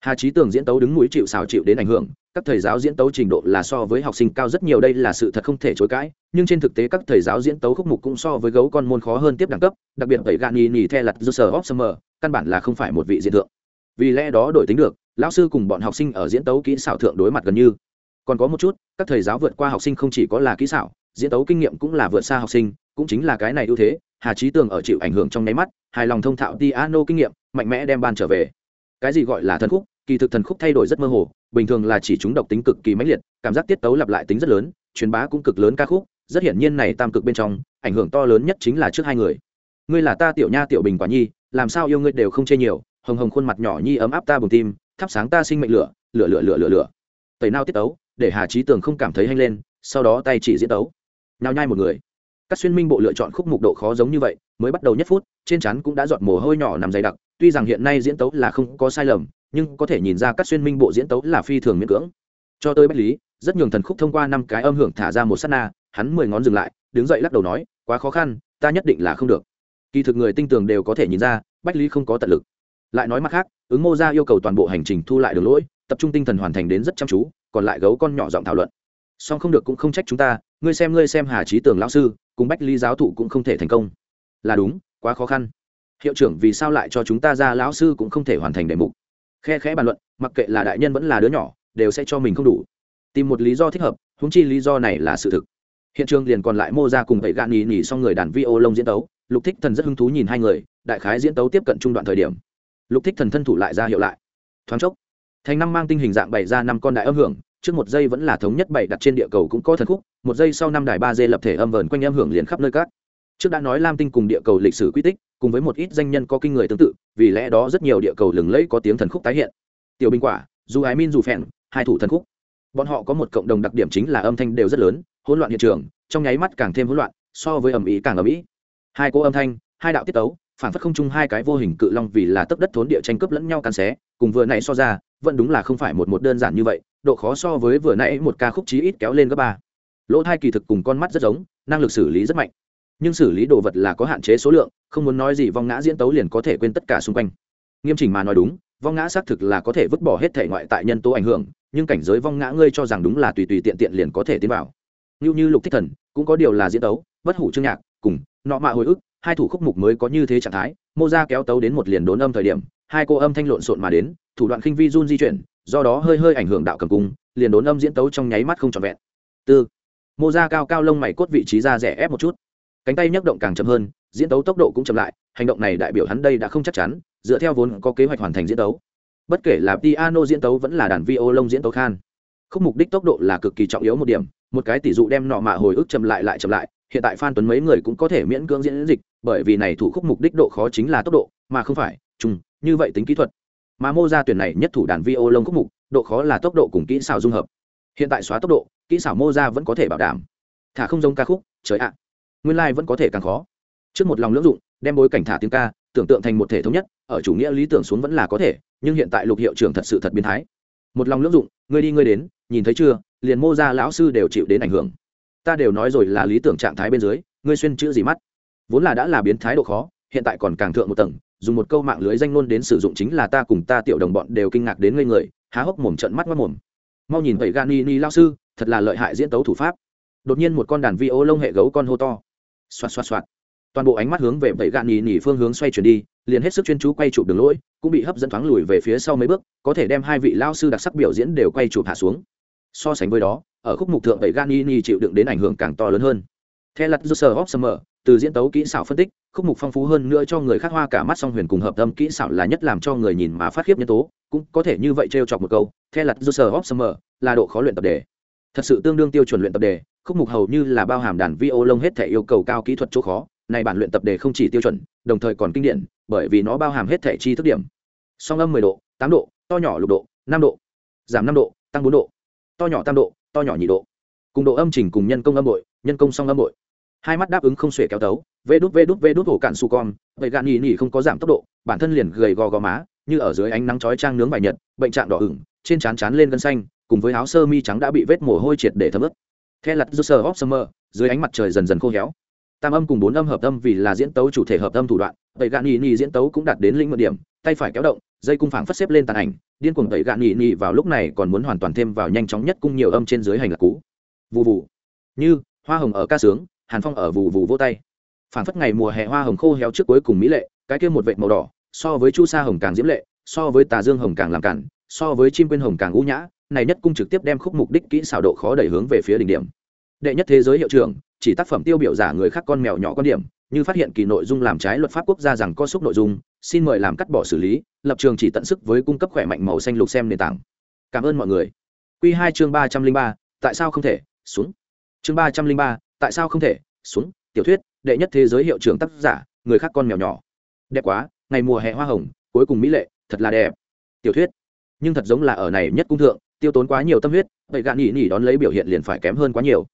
hà trí tường diễn tấu đứng mũi chịu xào chịu đến ảnh hưởng, các thầy giáo diễn tấu trình độ là so với học sinh cao rất nhiều, đây là sự thật không thể chối cãi, nhưng trên thực tế các thầy giáo diễn tấu khúc mục cũng so với gấu con môn khó hơn tiếp đẳng cấp, đặc biệt tẩy gạn nhì nhì the lặt dư sở hóc summer, căn bản là không phải một vị diện thượng. Vì lẽ đó đổi tính được, lão sư cùng bọn học sinh ở diễn tấu kỹ xảo thượng đối mặt gần như. Còn có một chút, các thầy giáo vượt qua học sinh không chỉ có là kỹ xảo, diễn tấu kinh nghiệm cũng là vượt xa học sinh, cũng chính là cái này ưu thế, hà trí tường ở chịu ảnh hưởng trong nháy mắt, hài lòng thông thạo piano kinh nghiệm, mạnh mẽ đem ban trở về cái gì gọi là thần khúc? Kỳ thực thần khúc thay đổi rất mơ hồ, bình thường là chỉ chúng độc tính cực kỳ mãnh liệt, cảm giác tiết tấu lặp lại tính rất lớn, truyền bá cũng cực lớn ca khúc, rất hiển nhiên này tam cực bên trong, ảnh hưởng to lớn nhất chính là trước hai người. Ngươi là ta tiểu nha tiểu bình quả nhi, làm sao yêu ngươi đều không chê nhiều, hồng hồng khuôn mặt nhỏ nhi ấm áp ta bùng tim, thắp sáng ta sinh mệnh lửa lửa lửa lửa lửa lửa. Tẩy nao tiết tấu, để hà trí tường không cảm thấy hanh lên, sau đó tay chỉ diễn tấu. Nào nhai một người. Các xuyên minh bộ lựa chọn khúc mục độ khó giống như vậy, mới bắt đầu nhất phút, trên chắn cũng đã giọt mồ hôi nhỏ nằm dày đặc tuy rằng hiện nay diễn tấu là không có sai lầm, nhưng có thể nhìn ra các xuyên minh bộ diễn tấu là phi thường miễn cưỡng. Cho tới bách lý, rất nhường thần khúc thông qua năm cái âm hưởng thả ra một s á t na, hắn mười ngón dừng lại, đứng dậy lắc đầu nói, quá khó khăn, ta nhất định là không được. Kỳ thực người tinh tường đều có thể nhìn ra, bách lý không có tận lực. Lại nói mặt khác, ứng mô ra yêu cầu toàn bộ hành trình thu lại đường lỗi, tập trung tinh thần hoàn thành đến rất chăm chú, còn lại gấu con nhỏ giọng thảo luận. Song không được cũng không trách chúng ta, ngươi xem ngươi xem hà trí tường lão sư, cùng bách lý giáo thụ cũng không thể thành công. Là đúng, quá khó khăn hiệu trưởng vì sao lại cho chúng ta ra lão sư cũng không thể hoàn thành đề mục. Khe khẽ bàn luận, mặc kệ là đại nhân vẫn là đứa nhỏ, đều sẽ cho mình không đủ. Tìm một lý do thích hợp húng chi lý do này là sự thực. Hiện trường liền còn lại mô ra cùng tẩy gạn nhì nhì xong người đàn vi ô lông diễn tấu, lục thích thần rất hứng thú nhìn hai người, đại khái diễn tấu tiếp cận trung đoạn thời điểm. Lục thích thần thân thủ lại ra hiệu lại. Thoáng chốc, thành năm mang tinh hình dạng bày ra năm con đại âm hưởng, trước một giây vẫn là thống nhất bảy đặt trên địa cầu cũng có thần khúc, một giây sau năm đài ba d lập thể âm vờn quanh âm hưởng liền khắp nơi các trước đã nói lam tinh cùng địa cầu lịch sử quy tích cùng với một ít danh nhân có kinh người tương tự, vì lẽ đó rất nhiều địa cầu lừng lẫy có tiếng thần khúc tái hiện. Tiểu bình quả, dù ái min dù phèn, hai thủ thần khúc. Bọn họ có một cộng đồng đặc điểm chính là âm thanh đều rất lớn, hỗn loạn hiện trường, trong nháy mắt càng thêm hỗn loạn, so với ầm ĩ càng ầm ĩ. Hai cỗ âm thanh, hai đạo tiết tấu, phản phất không chung hai cái vô hình cự long vì là tấp đất thốn địa tranh cướp lẫn nhau càn xé, cùng vừa nãy so ra, vẫn đúng là không phải một một đơn giản như vậy, độ khó so với vừa nãy một ca khúc chí ít kéo lên gấp ba. Lỗ thai kỳ thực cùng con mắt rất giống, năng lực xử lý rất mạnh nhưng xử lý đồ vật là có hạn chế số lượng, không muốn nói gì vong ngã diễn tấu liền có thể quên tất cả xung quanh. Nghiêm chỉnh mà nói đúng, vong ngã xác thực là có thể vứt bỏ hết thể ngoại tại nhân tố ảnh hưởng, nhưng cảnh giới vong ngã ngươi cho rằng đúng là tùy tùy tiện tiện liền có thể tiến vào. Như như lục thích thần, cũng có điều là diễn tấu, bất hủ chương nhạc, cùng nọ mạ hồi ức, hai thủ khúc mục mới có như thế trạng thái, mô ra kéo tấu đến một liền đốn âm thời điểm, hai cô âm thanh lộn xộn mà đến, thủ đoạn khinh vi run di chuyển, do đó hơi hơi ảnh hưởng đạo cầm cung, liền đốn âm diễn tấu trong nháy mắt không trọn vẹn. Tư. Mô ra cao cao lông mày cốt vị trí ra rẻ ép một chút cánh tay nhấc động càng chậm hơn, diễn tấu tốc độ cũng chậm lại, hành động này đại biểu hắn đây đã không chắc chắn, dựa theo vốn có kế hoạch hoàn thành diễn tấu. Bất kể là piano diễn tấu vẫn là đàn vi ô lông diễn tấu khan. Khúc mục đích tốc độ là cực kỳ trọng yếu một điểm, một cái tỷ dụ đem nọ mạ hồi ức chậm lại lại chậm lại, hiện tại phan tuấn mấy người cũng có thể miễn cưỡng diễn dịch, bởi vì này thủ khúc mục đích độ khó chính là tốc độ, mà không phải, chung, như vậy tính kỹ thuật. Mà mô ra tuyển này nhất thủ đàn vi ô lông khúc mục, độ khó là tốc độ cùng kỹ xảo dung hợp. Hiện tại xóa tốc độ, kỹ xảo mô ra vẫn có thể bảo đảm. Thả không giống ca khúc, trời ạ nguyên lai vẫn có thể càng khó. Trước một lòng lưỡng dụng, đem bối cảnh thả tiếng ca, tưởng tượng thành một thể thống nhất, ở chủ nghĩa lý tưởng xuống vẫn là có thể, nhưng hiện tại lục hiệu trưởng thật sự thật biến thái. Một lòng lưỡng dụng, ngươi đi ngươi đến, nhìn thấy chưa, liền mô ra lão sư đều chịu đến ảnh hưởng. Ta đều nói rồi là lý tưởng trạng thái bên dưới, ngươi xuyên chữ gì mắt? Vốn là đã là biến thái độ khó, hiện tại còn càng thượng một tầng, dùng một câu mạng lưới danh luôn đến sử dụng chính là ta cùng ta tiểu đồng bọn đều kinh ngạc đến ngây người, há hốc mồm trận mắt mất mồm. Mau nhìn vậy gani ni lao sư, thật là lợi hại diễn tấu thủ pháp. Đột nhiên một con đàn vi ô lông hệ gấu con hô to xoạt xoạt xoạt. Toàn bộ ánh mắt hướng về vậy gani nhì phương hướng xoay chuyển đi, liền hết sức chuyên chú quay chụp đường lỗi cũng bị hấp dẫn thoáng lùi về phía sau mấy bước, có thể đem hai vị lao sư đặc sắc biểu diễn đều quay chụp hạ xuống. So sánh với đó, ở khúc mục thượng vậy gani ni chịu đựng đến ảnh hưởng càng to lớn hơn. Theo lặt sơ hóc summer, từ diễn tấu kỹ xảo phân tích, khúc mục phong phú hơn nữa cho người khác hoa cả mắt song huyền cùng hợp tâm kỹ xảo là nhất làm cho người nhìn mà phát khiếp nhân tố, cũng có thể như vậy trêu chọc một câu theo lặt sơ hóc summer là độ khó luyện tập đề. Thật sự tương đương tiêu chuẩn luyện tập đề khúc mục hầu như là bao hàm đàn vi ô lông hết thể yêu cầu cao kỹ thuật chỗ khó này bản luyện tập đề không chỉ tiêu chuẩn, đồng thời còn kinh điển, bởi vì nó bao hàm hết thể chi thức điểm. Song âm mười độ, tám độ, to nhỏ lục độ, năm độ, giảm năm độ, tăng bốn độ. To nhỏ tam độ, to nhỏ nhị độ. Cùng độ âm trình cùng nhân công âm bội, nhân công song âm bội. Hai mắt đáp ứng không xuể kéo tấu, vê đút vê đút vê đút hổ cạn su con, vậy gạn nhì nhì không có giảm tốc độ, bản thân liền gầy gò gò má, như ở dưới ánh nắng chói trang nướng bài nhật, bệnh trạng đỏ ửng, trên trán trán lên gân xanh, cùng với áo sơ mi trắng đã bị vết mồ hôi triệt để thấm ướt the lặt dơ sơ hóc dưới ánh mặt trời dần dần khô héo. Tam âm cùng bốn âm hợp âm vì là diễn tấu chủ thể hợp âm thủ đoạn, tẩy gạn nhì nhì diễn tấu cũng đạt đến lĩnh mượn điểm, tay phải kéo động, dây cung phảng phất xếp lên tàn ảnh, điên cuồng tẩy gạn nhì nhì vào lúc này còn muốn hoàn toàn thêm vào nhanh chóng nhất cung nhiều âm trên dưới hành lạc cú vụ vụ như, hoa hồng ở ca sướng, hàn phong ở vụ vụ vô tay. Phảng phất ngày mùa hè hoa hồng khô héo trước cuối cùng mỹ lệ, cái kia một vệt màu đỏ, so với chu sa hồng càng diễm lệ, so với tà dương hồng càng làm cản, so với chim quên hồng càng ngũ nhã này nhất cung trực tiếp đem khúc mục đích kỹ xảo độ khó đẩy hướng về phía đỉnh điểm. Đệ nhất thế giới hiệu trưởng, chỉ tác phẩm tiêu biểu giả người khác con mèo nhỏ con điểm, như phát hiện kỳ nội dung làm trái luật pháp quốc gia rằng có xúc nội dung, xin mời làm cắt bỏ xử lý, lập trường chỉ tận sức với cung cấp khỏe mạnh màu xanh lục xem nền tảng. Cảm ơn mọi người. Q hai chương ba trăm linh ba, tại sao không thể? Xuống. Chương ba trăm linh ba, tại sao không thể? Xuống. Tiểu thuyết, đệ nhất thế giới hiệu trưởng tác giả, người khác con mèo nhỏ. Đẹp quá, ngày mùa hè hoa hồng, cuối cùng mỹ lệ, thật là đẹp. Tiểu thuyết, nhưng thật giống là ở này nhất cung thượng tiêu tốn quá nhiều tâm huyết, vậy gạn nhỉ nhỉ đón lấy biểu hiện liền phải kém hơn quá nhiều.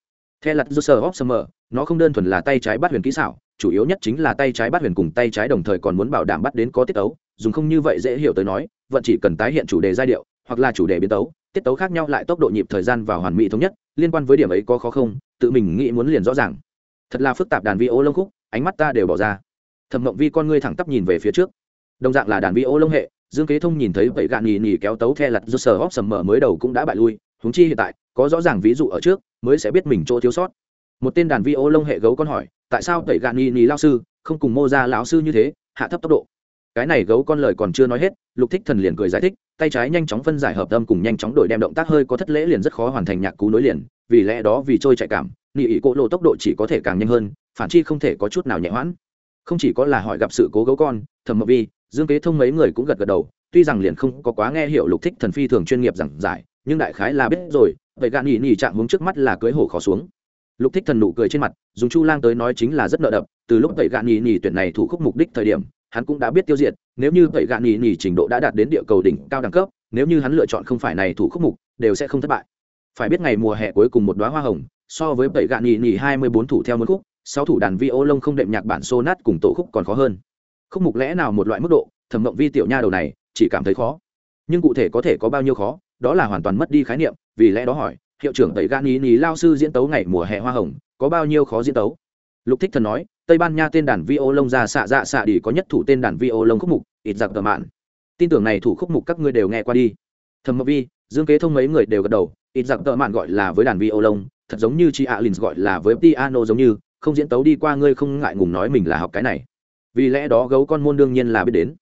Theo lặt sơ hóc summer, nó không đơn thuần là tay trái bắt huyền kỹ xảo, chủ yếu nhất chính là tay trái bắt huyền cùng tay trái đồng thời còn muốn bảo đảm bắt đến có tiết tấu, dùng không như vậy dễ hiểu tới nói vẫn chỉ cần tái hiện chủ đề giai điệu, hoặc là chủ đề biến tấu, tiết tấu khác nhau lại tốc độ nhịp thời gian và hoàn mỹ thống nhất, liên quan với điểm ấy có khó không, tự mình nghĩ muốn liền rõ ràng. Thật là phức tạp đàn vi ô lông khúc, ánh mắt ta đều bỏ ra. Thẩm mộng vi con ngươi thẳng tắp nhìn về phía trước. Đồng dạng là đàn vi ô lông hệ dương kế thông nhìn thấy vậy gạn nhì nhì kéo tấu the lặt do sờ hóc sầm mở mới đầu cũng đã bại lui húng chi hiện tại, có rõ ràng ví dụ ở trước, mới sẽ biết mình chỗ thiếu sót. Một tên đàn vi ô lông hệ gấu con hỏi, tại sao tẩy gạn nhì nhì lao sư, không cùng mô ra lão sư như thế, hạ thấp tốc độ? Cái này gấu con lời còn chưa nói hết, lục thích thần liền cười giải thích, tay trái nhanh chóng phân giải hợp âm cùng nhanh chóng đổi đem động tác hơi có thất lễ liền rất khó hoàn thành nhạc cú nối liền, vì lẽ đó vì trôi chạy cảm nị ỉ cỗ lộ tốc độ chỉ có thể càng nhanh hơn, phản chi không thể có chút nào nhẹ hoãn. Không chỉ có là hỏi gặp sự cố gấu con thẩm mộc vi dương kế thông mấy người cũng gật gật đầu, tuy rằng liền không có quá nghe hiểu lục thích thần phi thường chuyên nghiệp giảng giải, nhưng đại khái là biết rồi, vậy gạn nhỉ nhỉ chạm hướng trước mắt là cưới hổ khó xuống. Lục thích thần nụ cười trên mặt, dùng chu lang tới nói chính là rất nợ đập, từ lúc vậy gạn nhỉ nhỉ tuyển này thủ khúc mục đích thời điểm, hắn cũng đã biết tiêu diệt, nếu như vậy gạn nhỉ nhỉ trình độ đã đạt đến địa cầu đỉnh cao đẳng cấp, nếu như hắn lựa chọn không phải này thủ khúc mục, đều sẽ không thất bại. Phải biết ngày mùa hè cuối cùng một đóa hoa hồng, so với vậy gạn nhỉ nhỉ hai mươi bốn thủ theo một khúc, sáu thủ đàn vi ô lông không đệm nhạc bản sonat nát cùng tổ khúc còn khó hơn không mục lẽ nào một loại mức độ, thẩm mộng vi tiểu nha đầu này, chỉ cảm thấy khó. Nhưng cụ thể có thể có bao nhiêu khó, đó là hoàn toàn mất đi khái niệm, vì lẽ đó hỏi, hiệu trưởng tẩy gan ý ní lao sư diễn tấu ngày mùa hè hoa hồng, có bao nhiêu khó diễn tấu? Lục thích thần nói, tây ban nha tên đàn vi ô lông ra xạ dạ xạ đi có nhất thủ tên đàn vi ô lông khúc mục, ít giặc tờ mạn. Tin tưởng này thủ khúc mục các ngươi đều nghe qua đi. Thẩm mộng vi, dương kế thông mấy người đều gật đầu, ít giặc tờ mạn gọi là với đàn vi ô lông thật giống như chị alin gọi là với piano giống như, không diễn tấu đi qua ngươi không ngại ngùng nói mình là học cái này vì lẽ đó gấu con môn đương nhiên là biết đến.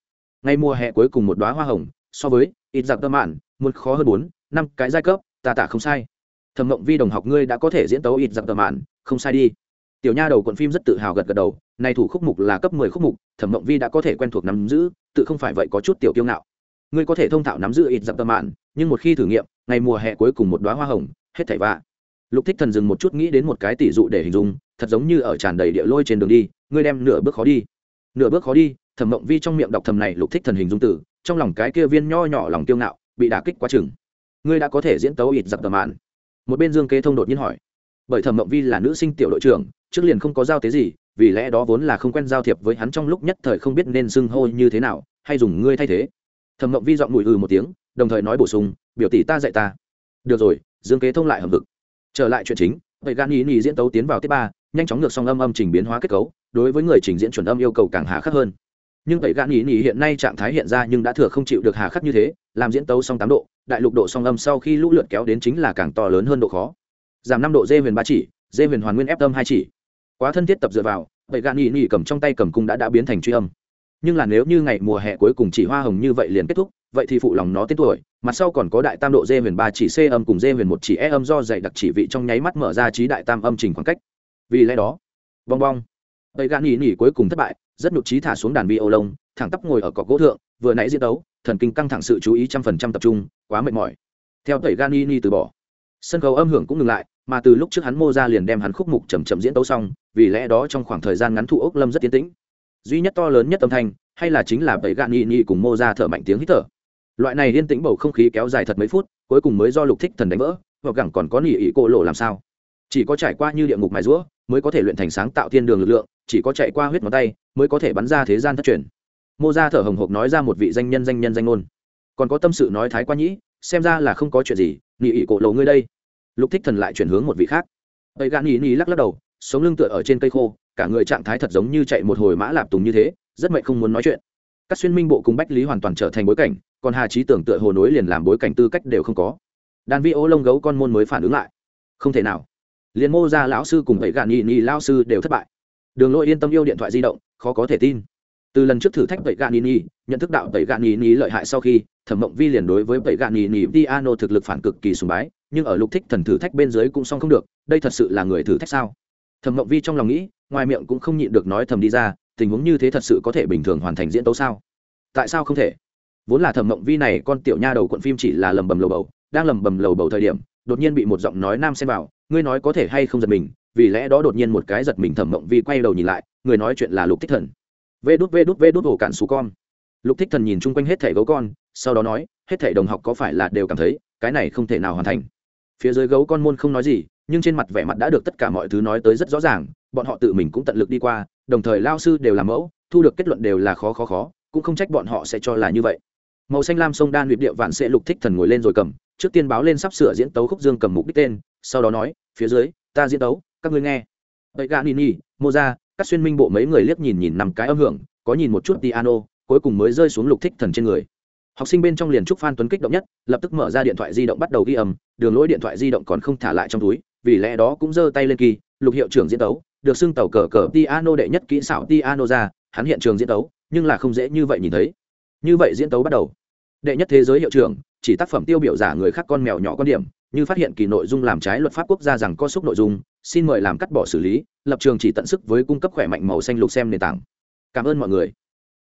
Ngay mùa hè cuối cùng một đoá hoa hồng, so với ít giặc tơ mạn, muốn khó hơn bốn, năm cái giai cấp, ta tả không sai. Thẩm mộng vi đồng học ngươi đã có thể diễn tấu ít giặc tơ mạn, không sai đi. Tiểu nha đầu quận phim rất tự hào gật gật đầu, nay thủ khúc mục là cấp mười khúc mục, thẩm mộng vi đã có thể quen thuộc nắm giữ, tự không phải vậy có chút tiểu kiêu ngạo. Ngươi có thể thông thạo nắm giữ ít giặc tơ mạn, nhưng một khi thử nghiệm, ngày mùa hè cuối cùng một đoá hoa hồng, hết thảy vạ. Lục thích thần dừng một chút nghĩ đến một cái tỷ dụ để hình dung, thật giống như ở tràn đầy địa lôi trên đường đi, ngươi đem nửa bước khó đi nửa bước khó đi, thẩm mộng vi trong miệng đọc thầm này lục thích thần hình dung tử, trong lòng cái kia viên nho nhỏ lòng kiêu ngạo, bị đả kích quá chừng. Ngươi đã có thể diễn tấu ịt giặc tờ mạn. Một bên dương kế thông đột nhiên hỏi. Bởi thẩm mộng vi là nữ sinh tiểu đội trưởng, trước liền không có giao tế gì, vì lẽ đó vốn là không quen giao thiệp với hắn trong lúc nhất thời không biết nên xưng hô như thế nào, hay dùng ngươi thay thế. Thẩm mộng vi dọn mùi ừ một tiếng, đồng thời nói bổ sung, biểu tỷ ta dạy ta. Được rồi, dương kế thông lại hầm vực trở lại chuyện chính vậy gan ý nhì diễn tấu tiến vào tiết ba nhanh chóng ngược song âm âm trình biến hóa kết cấu, đối với người trình diễn chuẩn âm yêu cầu càng hà khắc hơn. Nhưng vậy gã ý nhì hiện nay trạng thái hiện ra nhưng đã thừa không chịu được hà khắc như thế, làm diễn tấu song tám độ, đại lục độ song âm sau khi lũ lượt kéo đến chính là càng to lớn hơn độ khó. Giảm năm độ dê huyền ba chỉ, dê huyền hoàn nguyên ép âm hai chỉ. Quá thân thiết tập dựa vào, vậy gã ý nhì cầm trong tay cầm cung đã đã biến thành truy âm. Nhưng là nếu như ngày mùa hè cuối cùng chỉ hoa hồng như vậy liền kết thúc, vậy thì phụ lòng nó tên tuổi, mặt sau còn có đại tam độ dê huyền ba chỉ c âm cùng dê huyền một chỉ e âm do dạy đặc chỉ vị trong nháy mắt mở ra trí đại tam âm trình khoảng cách vì lẽ đó bong bong tây gan nghỉ nghỉ cuối cùng thất bại, rất nhục trí thả xuống đàn vi ô lông, thẳng tắp ngồi ở cọc gỗ thượng, vừa nãy diễn đấu thần kinh căng thẳng sự chú ý trăm phần trăm tập trung, quá mệt mỏi. Theo tẩy gan ni từ bỏ, sân khấu âm hưởng cũng ngừng lại, mà từ lúc trước hắn mô ra liền đem hắn khúc mục chầm chậm diễn tấu xong, vì lẽ đó trong khoảng thời gian ngắn thụ ốc lâm rất tiến tĩnh. Duy nhất to lớn nhất âm thanh, hay là chính là tẩy gạn nhị nhị cùng mô ra thở mạnh tiếng hít thở. Loại này yên tĩnh bầu không khí kéo dài thật mấy phút, cuối cùng mới do lục thích thần đánh vỡ, hoặc gẳng còn có nỉ ý cô lộ làm sao? Chỉ có trải qua như địa ngục mài rũa mới có thể luyện thành sáng tạo thiên đường lực lượng, chỉ có chạy qua huyết ngón tay mới có thể bắn ra thế gian thất truyền. Mô ra thở hồng hộc nói ra một vị danh nhân danh nhân danh ngôn. Còn có tâm sự nói thái quá nhĩ, xem ra là không có chuyện gì nghỉ ỉ cổ lộ ngươi đây. Lục thích thần lại chuyển hướng một vị khác. Ấy gạn nghỉ nghỉ lắc lắc đầu, sống lưng tựa ở trên cây khô, cả người trạng thái thật giống như chạy một hồi mã lạp tùng như thế, rất mệnh không muốn nói chuyện. Các xuyên minh bộ cùng bách lý hoàn toàn trở thành bối cảnh, còn hà trí tưởng tựa hồ nối liền làm bối cảnh tư cách đều không có. Đàn vi ô lông gấu con môn mới phản ứng lại. Không thể nào liền mô ra lão sư cùng vậy gạn nhị nhị lao sư đều thất bại. Đường lỗi yên tâm yêu điện thoại di động, khó có thể tin. Từ lần trước thử thách vậy gạn nhị nhị, nhận thức đạo vậy gạn nhị nhị lợi hại sau khi, thẩm mộng vi liền đối với vậy gạn nhị nhị piano thực lực phản cực kỳ sùng bái, nhưng ở lục thích thần thử thách bên dưới cũng xong không được, đây thật sự là người thử thách sao? Thẩm mộng vi trong lòng nghĩ, ngoài miệng cũng không nhịn được nói thầm đi ra, tình huống như thế thật sự có thể bình thường hoàn thành diễn tấu sao? Tại sao không thể? Vốn là thẩm mộng vi này con tiểu nha đầu cuộn phim chỉ là lầm bầm lầu bầu, đang lầm bầm lầu bầu thời điểm, đột nhiên bị một giọng nói nam xem vào ngươi nói có thể hay không giật mình, vì lẽ đó đột nhiên một cái giật mình thẩm mộng vi quay đầu nhìn lại, người nói chuyện là lục thích thần. Vê đút vê đút vê đút ổ cạn xù con. Lục thích thần nhìn chung quanh hết thẻ gấu con, sau đó nói, hết thẻ đồng học có phải là đều cảm thấy, cái này không thể nào hoàn thành. Phía dưới gấu con môn không nói gì, nhưng trên mặt vẻ mặt đã được tất cả mọi thứ nói tới rất rõ ràng, bọn họ tự mình cũng tận lực đi qua, đồng thời lao sư đều làm mẫu, thu được kết luận đều là khó khó khó, cũng không trách bọn họ sẽ cho là như vậy. Màu xanh lam sông đan huyệt địa vạn sẽ lục thích thần ngồi lên rồi cầm, trước tiên báo lên sắp sửa diễn tấu khúc dương cầm mục đích tên, sau đó nói phía dưới, ta diễn tấu các ngươi nghe. Vậy gà nini mô ra, các xuyên minh bộ mấy người liếc nhìn nhìn nằm cái âm hưởng, có nhìn một chút piano, cuối cùng mới rơi xuống lục thích thần trên người. Học sinh bên trong liền trúc phan tuấn kích động nhất, lập tức mở ra điện thoại di động bắt đầu ghi âm, đường lỗi điện thoại di động còn không thả lại trong túi, vì lẽ đó cũng giơ tay lên kỳ, lục hiệu trưởng diễn tấu được xưng tàu cờ cờ piano đệ nhất kỹ xảo piano ra, hắn hiện trường diễn tấu nhưng là không dễ như vậy nhìn thấy. Như vậy diễn tấu bắt đầu. Đệ nhất thế giới hiệu trưởng chỉ tác phẩm tiêu biểu giả người khác con mèo nhỏ con điểm, như phát hiện kỳ nội dung làm trái luật pháp quốc gia rằng có xúc nội dung, xin mời làm cắt bỏ xử lý, lập trường chỉ tận sức với cung cấp khỏe mạnh màu xanh lục xem nền tảng. Cảm ơn mọi người.